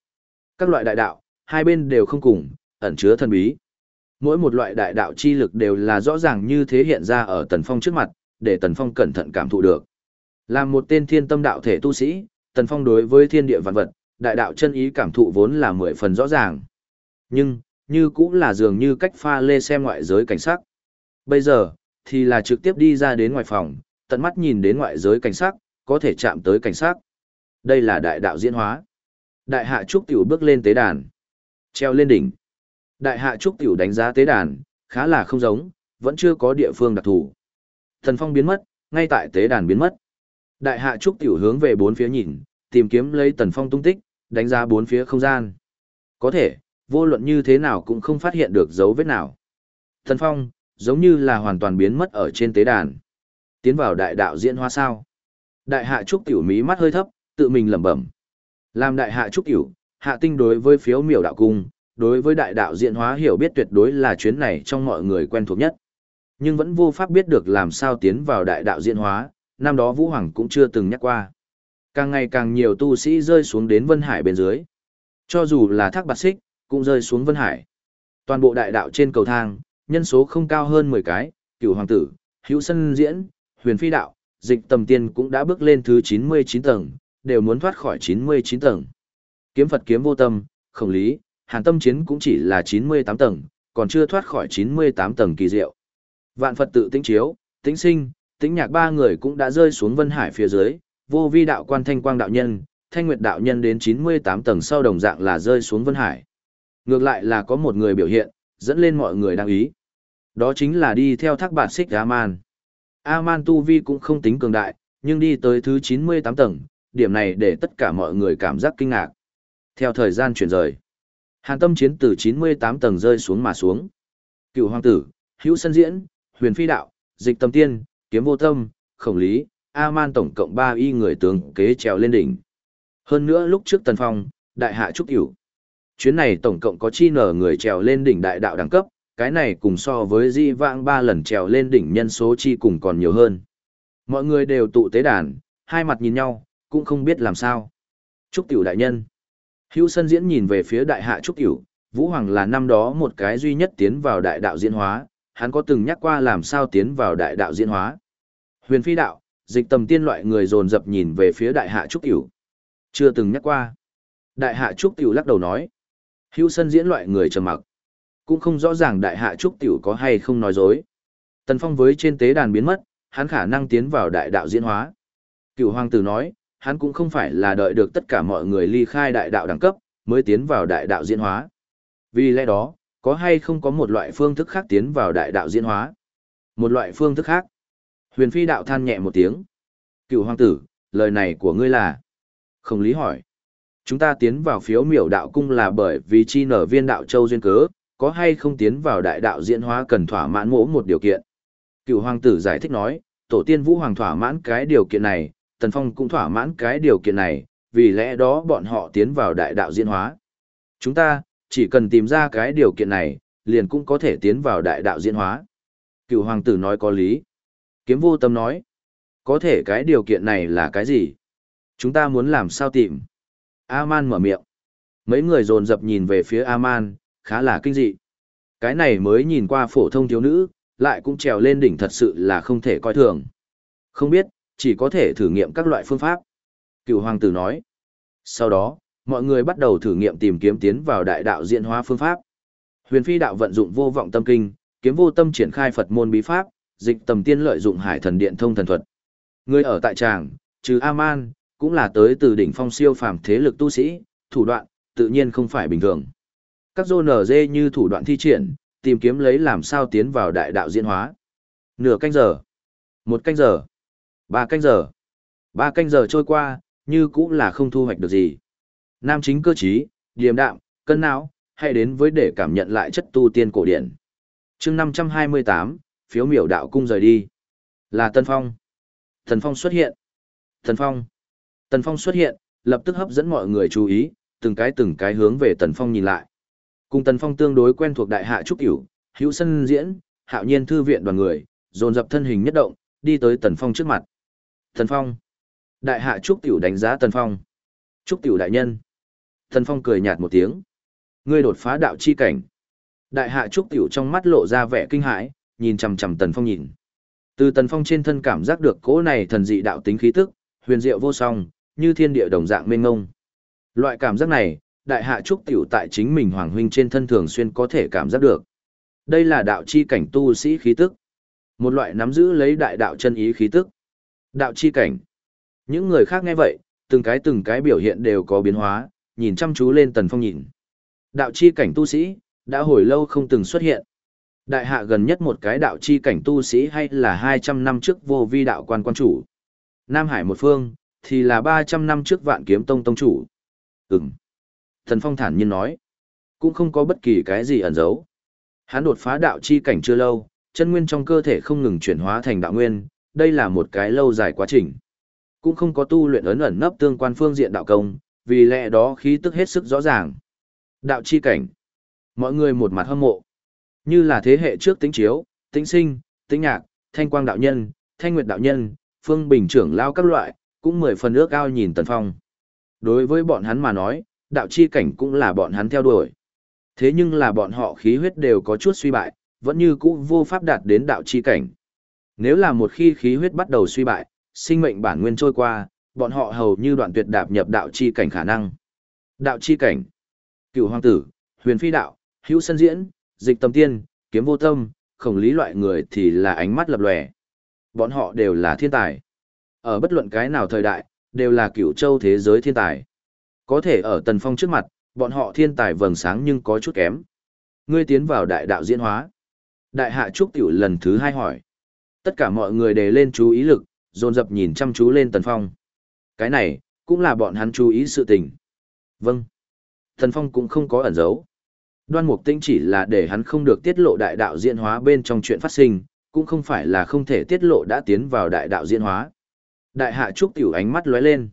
Các loại đại đạo, hai bên đều không cùng, ẩn chứa thần bí. Mỗi một loại đại đạo chi lực đều là rõ ràng như thế hiện ra ở Tần Phong trước mặt, để Tần Phong cẩn thận cảm thụ được. Làm một tên thiên tâm đạo thể tu sĩ, Tần Phong đối với thiên địa vạn vật, đại đạo chân ý cảm thụ vốn là mười phần rõ ràng. Nhưng, như cũng là dường như cách pha lê xem ngoại giới cảnh sắc. Bây giờ, thì là trực tiếp đi ra đến ngoài phòng, tận mắt nhìn đến ngoại giới cảnh sắc, có thể chạm tới cảnh sắc. Đây là đại đạo diễn hóa. Đại hạ trúc tiểu bước lên tế đàn, treo lên đỉnh. Đại hạ trúc tiểu đánh giá tế đàn, khá là không giống, vẫn chưa có địa phương đặc thù. Thần phong biến mất, ngay tại tế đàn biến mất. Đại hạ trúc tiểu hướng về bốn phía nhìn, tìm kiếm lấy tần phong tung tích, đánh giá bốn phía không gian. Có thể, vô luận như thế nào cũng không phát hiện được dấu vết nào. Thần phong, giống như là hoàn toàn biến mất ở trên tế đàn. Tiến vào đại đạo diễn Hoa sao. Đại hạ trúc tiểu mí mắt hơi thấp, tự mình lẩm bẩm. Làm đại hạ trúc tiểu, hạ tinh đối với phiếu miểu đạo cung, đối với đại đạo diễn hóa hiểu biết tuyệt đối là chuyến này trong mọi người quen thuộc nhất. Nhưng vẫn vô pháp biết được làm sao tiến vào đại đạo diễn hóa, năm đó Vũ Hoàng cũng chưa từng nhắc qua. Càng ngày càng nhiều tu sĩ rơi xuống đến Vân Hải bên dưới. Cho dù là thác bạc xích, cũng rơi xuống Vân Hải. Toàn bộ đại đạo trên cầu thang, nhân số không cao hơn 10 cái, cửu hoàng tử, hữu sân diễn, huyền phi đạo, dịch tầm tiên cũng đã bước lên thứ 99 tầng, đều muốn thoát khỏi 99 tầng. Kiếm Phật kiếm vô tâm, khổng lý, hàn tâm chiến cũng chỉ là 98 tầng, còn chưa thoát khỏi 98 tầng kỳ diệu. Vạn Phật tự tĩnh chiếu, tĩnh sinh, tĩnh nhạc ba người cũng đã rơi xuống vân hải phía dưới, vô vi đạo quan thanh quang đạo nhân, thanh nguyệt đạo nhân đến 98 tầng sau đồng dạng là rơi xuống vân hải. Ngược lại là có một người biểu hiện, dẫn lên mọi người đang ý. Đó chính là đi theo thác bản xích A-man. A-man tu vi cũng không tính cường đại, nhưng đi tới thứ 98 tầng, điểm này để tất cả mọi người cảm giác kinh ngạc. Theo thời gian chuyển rời, hàn tâm chiến từ 98 tầng rơi xuống mà xuống. Cựu hoàng tử, hữu sân diễn, huyền phi đạo, dịch tâm tiên, kiếm vô tâm, khổng lý, A-man tổng cộng 3 y người tướng kế trèo lên đỉnh. Hơn nữa lúc trước tần phong, đại hạ trúc Tiểu, Chuyến này tổng cộng có chi nở người trèo lên đỉnh đại đạo đẳng cấp, cái này cùng so với di vãng 3 lần trèo lên đỉnh nhân số chi cùng còn nhiều hơn. Mọi người đều tụ tế đàn, hai mặt nhìn nhau, cũng không biết làm sao. Trúc tiểu đại nhân. Hữu sân diễn nhìn về phía đại hạ trúc tiểu, Vũ Hoàng là năm đó một cái duy nhất tiến vào đại đạo diễn hóa, hắn có từng nhắc qua làm sao tiến vào đại đạo diễn hóa. Huyền phi đạo, dịch tầm tiên loại người dồn dập nhìn về phía đại hạ trúc tiểu. Chưa từng nhắc qua. Đại hạ trúc tiểu lắc đầu nói. Hữu sân diễn loại người trầm mặc. Cũng không rõ ràng đại hạ trúc tiểu có hay không nói dối. Tần phong với trên tế đàn biến mất, hắn khả năng tiến vào đại đạo diễn hóa. Cựu hoàng tử nói, hắn cũng không phải là đợi được tất cả mọi người ly khai đại đạo đẳng cấp, mới tiến vào đại đạo diễn hóa. Vì lẽ đó, có hay không có một loại phương thức khác tiến vào đại đạo diễn hóa? Một loại phương thức khác. Huyền phi đạo than nhẹ một tiếng. Cựu hoàng tử, lời này của ngươi là? Không lý hỏi. Chúng ta tiến vào phiếu miểu đạo cung là bởi vì chi nở viên đạo châu duyên cớ, có hay không tiến vào đại đạo diễn hóa cần thỏa mãn mỗ một điều kiện. Cựu hoàng tử giải thích nói, tổ tiên vũ hoàng thỏa mãn cái điều kiện này, Tần Phong cũng thỏa mãn cái điều kiện này, vì lẽ đó bọn họ tiến vào đại đạo diễn hóa. Chúng ta, chỉ cần tìm ra cái điều kiện này, liền cũng có thể tiến vào đại đạo diễn hóa. Cựu hoàng tử nói có lý. Kiếm vô tâm nói, có thể cái điều kiện này là cái gì? Chúng ta muốn làm sao tìm? A-man mở miệng. Mấy người dồn dập nhìn về phía A-man, khá là kinh dị. Cái này mới nhìn qua phổ thông thiếu nữ, lại cũng trèo lên đỉnh thật sự là không thể coi thường. Không biết, chỉ có thể thử nghiệm các loại phương pháp. Cựu hoàng tử nói. Sau đó, mọi người bắt đầu thử nghiệm tìm kiếm tiến vào đại đạo diễn hóa phương pháp. Huyền phi đạo vận dụng vô vọng tâm kinh, kiếm vô tâm triển khai Phật môn bí pháp, dịch tầm tiên lợi dụng hải thần điện thông thần thuật. Người ở tại tràng, trừ Aman cũng là tới từ đỉnh phong siêu phàm thế lực tu sĩ, thủ đoạn, tự nhiên không phải bình thường. Các dô nở dê như thủ đoạn thi triển, tìm kiếm lấy làm sao tiến vào đại đạo diễn hóa. Nửa canh giờ, một canh giờ, ba canh giờ, ba canh giờ trôi qua, như cũng là không thu hoạch được gì. Nam chính cơ trí, điềm đạm, cân não, hãy đến với để cảm nhận lại chất tu tiên cổ điển. chương 528, phiếu miểu đạo cung rời đi. Là Tân Phong. Thần Phong xuất hiện. Thần Phong. Tần Phong xuất hiện, lập tức hấp dẫn mọi người chú ý, từng cái từng cái hướng về Tần Phong nhìn lại. Cùng Tần Phong tương đối quen thuộc đại hạ trúc cửu, hữu sân diễn, hạo nhiên thư viện đoàn người, dồn dập thân hình nhất động, đi tới Tần Phong trước mặt. Thần Phong. Đại hạ trúc tiểu đánh giá Thần Phong. Trúc tiểu đại nhân. Thần Phong cười nhạt một tiếng. Ngươi đột phá đạo chi cảnh. Đại hạ trúc tiểu trong mắt lộ ra vẻ kinh hãi, nhìn chằm chằm Tần Phong nhìn. Từ Tần Phong trên thân cảm giác được cỗ này thần dị đạo tính khí tức, huyền diệu vô song, như thiên địa đồng dạng mênh ngông. Loại cảm giác này, đại hạ trúc tiểu tại chính mình hoàng huynh trên thân thường xuyên có thể cảm giác được. Đây là đạo chi cảnh tu sĩ khí tức. Một loại nắm giữ lấy đại đạo chân ý khí tức. Đạo chi cảnh. Những người khác nghe vậy, từng cái từng cái biểu hiện đều có biến hóa, nhìn chăm chú lên tần phong nhìn. Đạo chi cảnh tu sĩ, đã hồi lâu không từng xuất hiện. Đại hạ gần nhất một cái đạo chi cảnh tu sĩ hay là 200 năm trước vô vi đạo quan quan chủ. Nam Hải một phương, thì là 300 năm trước vạn kiếm tông tông chủ. Ừm. Thần Phong thản nhiên nói. Cũng không có bất kỳ cái gì ẩn giấu. Hắn đột phá đạo chi cảnh chưa lâu, chân nguyên trong cơ thể không ngừng chuyển hóa thành đạo nguyên, đây là một cái lâu dài quá trình. Cũng không có tu luyện ấn ẩn nấp tương quan phương diện đạo công, vì lẽ đó khí tức hết sức rõ ràng. Đạo chi cảnh. Mọi người một mặt hâm mộ. Như là thế hệ trước tính chiếu, tính sinh, tính nhạc, thanh quang đạo nhân, thanh nguyệt đạo nhân, phương bình trưởng lao các loại, cũng mười phần ước ao nhìn Tần Phong. Đối với bọn hắn mà nói, đạo chi cảnh cũng là bọn hắn theo đuổi. Thế nhưng là bọn họ khí huyết đều có chút suy bại, vẫn như cũ vô pháp đạt đến đạo chi cảnh. Nếu là một khi khí huyết bắt đầu suy bại, sinh mệnh bản nguyên trôi qua, bọn họ hầu như đoạn tuyệt đạp nhập đạo chi cảnh khả năng. Đạo chi cảnh, cựu hoàng tử, huyền phi đạo, hữu sân diễn, dịch tâm tiên, kiếm vô tâm, khổng lý loại người thì là ánh mắt lập lòe. Bọn họ đều là thiên tài. Ở bất luận cái nào thời đại, đều là cửu châu thế giới thiên tài. Có thể ở tần phong trước mặt, bọn họ thiên tài vầng sáng nhưng có chút kém. Ngươi tiến vào đại đạo diễn hóa. Đại hạ trúc tiểu lần thứ hai hỏi. Tất cả mọi người đề lên chú ý lực, dồn dập nhìn chăm chú lên tần phong. Cái này, cũng là bọn hắn chú ý sự tình. Vâng. Tần phong cũng không có ẩn giấu. Đoan mục tinh chỉ là để hắn không được tiết lộ đại đạo diễn hóa bên trong chuyện phát sinh, cũng không phải là không thể tiết lộ đã tiến vào đại đạo diễn hóa. Đại hạ trúc tiểu ánh mắt lóe lên.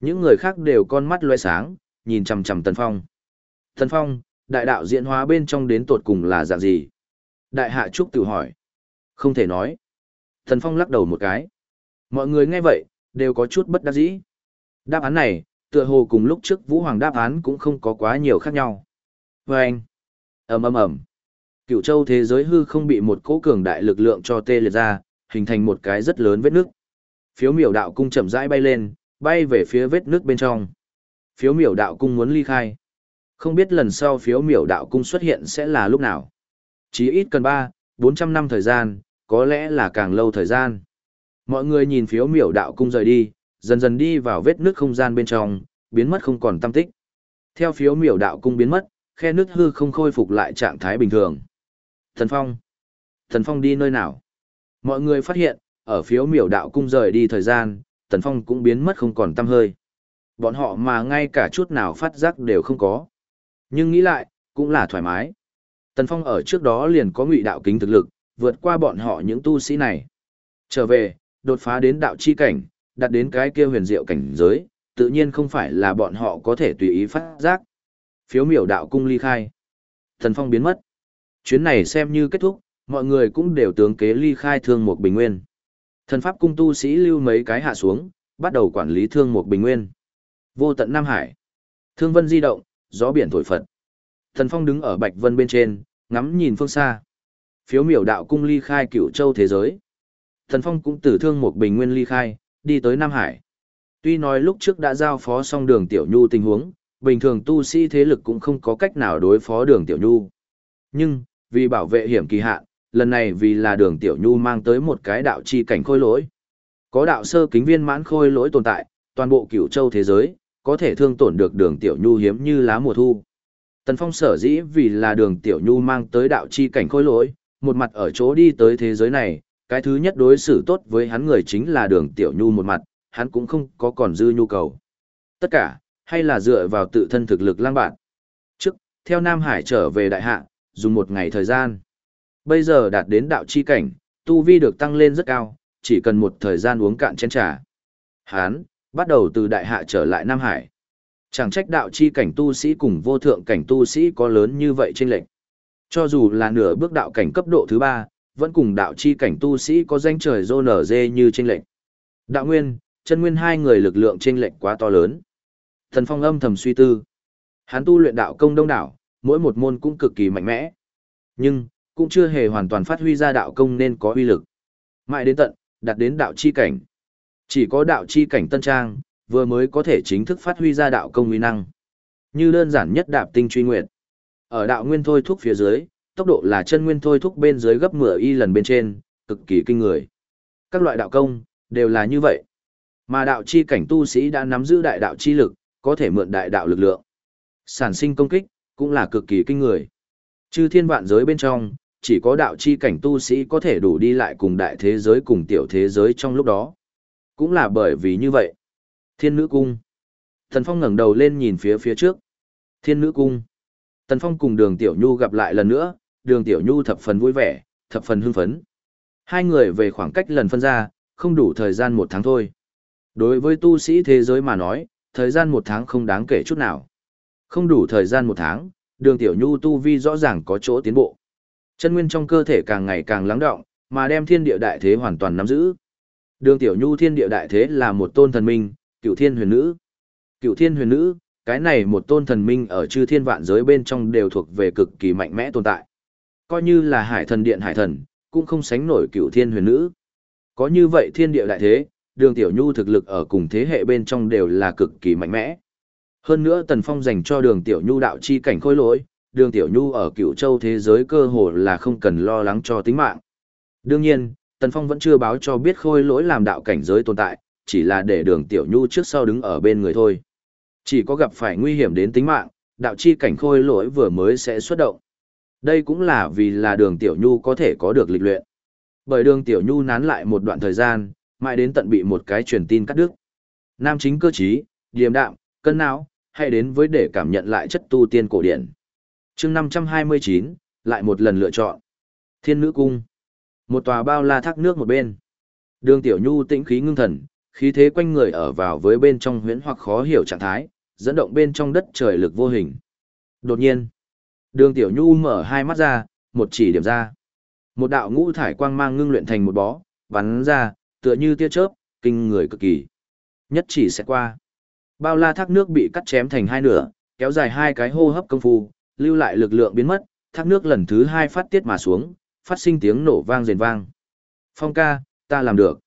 Những người khác đều con mắt lóe sáng, nhìn chằm chằm Tần Phong. Tần Phong, đại đạo diễn hóa bên trong đến tột cùng là dạng gì? Đại hạ trúc tiểu hỏi. Không thể nói. Thần Phong lắc đầu một cái. Mọi người nghe vậy, đều có chút bất đắc dĩ. Đáp án này, tựa hồ cùng lúc trước Vũ Hoàng đáp án cũng không có quá nhiều khác nhau. Và anh, ầm ầm ầm, cựu châu thế giới hư không bị một cỗ cường đại lực lượng cho tê liệt ra, hình thành một cái rất lớn vết nước. Phiếu miểu đạo cung chậm rãi bay lên, bay về phía vết nước bên trong. Phiếu miểu đạo cung muốn ly khai. Không biết lần sau phiếu miểu đạo cung xuất hiện sẽ là lúc nào. Chỉ ít cần 3, 400 năm thời gian, có lẽ là càng lâu thời gian. Mọi người nhìn phiếu miểu đạo cung rời đi, dần dần đi vào vết nước không gian bên trong, biến mất không còn tâm tích. Theo phiếu miểu đạo cung biến mất, khe nước hư không khôi phục lại trạng thái bình thường. Thần Phong. Thần Phong đi nơi nào? Mọi người phát hiện, ở phiếu miểu đạo cung rời đi thời gian, Tần Phong cũng biến mất không còn tâm hơi. Bọn họ mà ngay cả chút nào phát giác đều không có. Nhưng nghĩ lại, cũng là thoải mái. Tần Phong ở trước đó liền có ngụy đạo kính thực lực, vượt qua bọn họ những tu sĩ này. Trở về, đột phá đến đạo chi cảnh, đạt đến cái kia huyền diệu cảnh giới, tự nhiên không phải là bọn họ có thể tùy ý phát giác. Phiếu miểu đạo cung ly khai. thần Phong biến mất. Chuyến này xem như kết thúc, mọi người cũng đều tướng kế ly khai thương một bình nguyên. Thần pháp cung tu sĩ lưu mấy cái hạ xuống, bắt đầu quản lý thương một bình nguyên. Vô tận Nam Hải. Thương vân di động, gió biển thổi phật. Thần Phong đứng ở Bạch Vân bên trên, ngắm nhìn phương xa. Phiếu miểu đạo cung ly khai cửu châu thế giới. Thần Phong cũng tử thương một bình nguyên ly khai, đi tới Nam Hải. Tuy nói lúc trước đã giao phó xong đường Tiểu Nhu tình huống, bình thường tu sĩ thế lực cũng không có cách nào đối phó đường Tiểu Nhu. Nhưng, vì bảo vệ hiểm kỳ hạn, lần này vì là đường Tiểu Nhu mang tới một cái đạo chi cảnh khôi lỗi. Có đạo sơ kính viên mãn khôi lỗi tồn tại, toàn bộ cửu châu thế giới, có thể thương tổn được đường Tiểu Nhu hiếm như lá mùa thu. Tần Phong sở dĩ vì là đường Tiểu Nhu mang tới đạo chi cảnh khôi lỗi, một mặt ở chỗ đi tới thế giới này, cái thứ nhất đối xử tốt với hắn người chính là đường Tiểu Nhu một mặt, hắn cũng không có còn dư nhu cầu. Tất cả, hay là dựa vào tự thân thực lực lang bạn. Trước, theo Nam Hải trở về đại hạ, dùng một ngày thời gian. Bây giờ đạt đến đạo chi cảnh, tu vi được tăng lên rất cao, chỉ cần một thời gian uống cạn chén trà. Hán, bắt đầu từ đại hạ trở lại Nam Hải. Chẳng trách đạo chi cảnh tu sĩ cùng vô thượng cảnh tu sĩ có lớn như vậy trên lệnh. Cho dù là nửa bước đạo cảnh cấp độ thứ ba, vẫn cùng đạo chi cảnh tu sĩ có danh trời rô nở dê như trên lệnh. Đạo nguyên, chân nguyên hai người lực lượng trên lệnh quá to lớn. Thần phong âm thầm suy tư. Hắn tu luyện đạo công đông đảo, mỗi một môn cũng cực kỳ mạnh mẽ. Nhưng, cũng chưa hề hoàn toàn phát huy ra đạo công nên có uy lực. Mãi đến tận, đạt đến đạo chi cảnh. Chỉ có đạo chi cảnh tân trang, vừa mới có thể chính thức phát huy ra đạo công uy năng. Như đơn giản nhất đạp tinh truy nguyện. Ở đạo nguyên thôi thúc phía dưới, tốc độ là chân nguyên thôi thúc bên dưới gấp mửa y lần bên trên, cực kỳ kinh người. Các loại đạo công, đều là như vậy. Mà đạo chi cảnh tu sĩ đã nắm giữ đại đạo chi lực, có thể mượn đại đạo lực lượng. Sản sinh công kích, cũng là cực kỳ kinh người. Chư thiên vạn giới bên trong, chỉ có đạo chi cảnh tu sĩ có thể đủ đi lại cùng đại thế giới cùng tiểu thế giới trong lúc đó. Cũng là bởi vì như vậy. Thiên nữ cung. Thần Phong ngẩng đầu lên nhìn phía phía trước. Thiên nữ cung. Tần Phong cùng đường Tiểu Nhu gặp lại lần nữa, đường Tiểu Nhu thập phần vui vẻ, thập phần hưng phấn. Hai người về khoảng cách lần phân ra, không đủ thời gian một tháng thôi. Đối với tu sĩ thế giới mà nói, thời gian một tháng không đáng kể chút nào. Không đủ thời gian một tháng, đường Tiểu Nhu tu vi rõ ràng có chỗ tiến bộ. Chân nguyên trong cơ thể càng ngày càng lắng động, mà đem thiên địa đại thế hoàn toàn nắm giữ. Đường Tiểu Nhu thiên địa đại thế là một tôn thần minh, cựu thiên huyền nữ. Cựu thiên huyền nữ, cái này một tôn thần minh ở chư thiên vạn giới bên trong đều thuộc về cực kỳ mạnh mẽ tồn tại. Coi như là hải thần điện hải thần, cũng không sánh nổi cựu thiên huyền nữ. Có như vậy thiên địa đại thế, đường tiểu nhu thực lực ở cùng thế hệ bên trong đều là cực kỳ mạnh mẽ. Hơn nữa tần phong dành cho đường tiểu nhu đạo chi cảnh khôi lỗi, đường tiểu nhu ở cựu châu thế giới cơ hồ là không cần lo lắng cho tính mạng. Đương nhiên, tần phong vẫn chưa báo cho biết khôi lỗi làm đạo cảnh giới tồn tại, chỉ là để đường tiểu nhu trước sau đứng ở bên người thôi. Chỉ có gặp phải nguy hiểm đến tính mạng, đạo chi cảnh khôi lỗi vừa mới sẽ xuất động. Đây cũng là vì là đường tiểu nhu có thể có được lịch luyện. Bởi đường tiểu nhu nán lại một đoạn thời gian, mãi đến tận bị một cái truyền tin cắt đứt. Nam chính cơ trí, điềm đạm, cân não, hay đến với để cảm nhận lại chất tu tiên cổ điển. chương 529, lại một lần lựa chọn. Thiên nữ cung. Một tòa bao la thác nước một bên. Đường tiểu nhu tĩnh khí ngưng thần, khí thế quanh người ở vào với bên trong huyễn hoặc khó hiểu trạng thái, dẫn động bên trong đất trời lực vô hình. Đột nhiên, đường tiểu nhu mở hai mắt ra, một chỉ điểm ra. Một đạo ngũ thải quang mang ngưng luyện thành một bó, bắn ra, tựa như tia chớp, kinh người cực kỳ. Nhất chỉ sẽ qua. Bao la thác nước bị cắt chém thành hai nửa, kéo dài hai cái hô hấp công phu, lưu lại lực lượng biến mất, thác nước lần thứ hai phát tiết mà xuống, phát sinh tiếng nổ vang rền vang. Phong ca, ta làm được.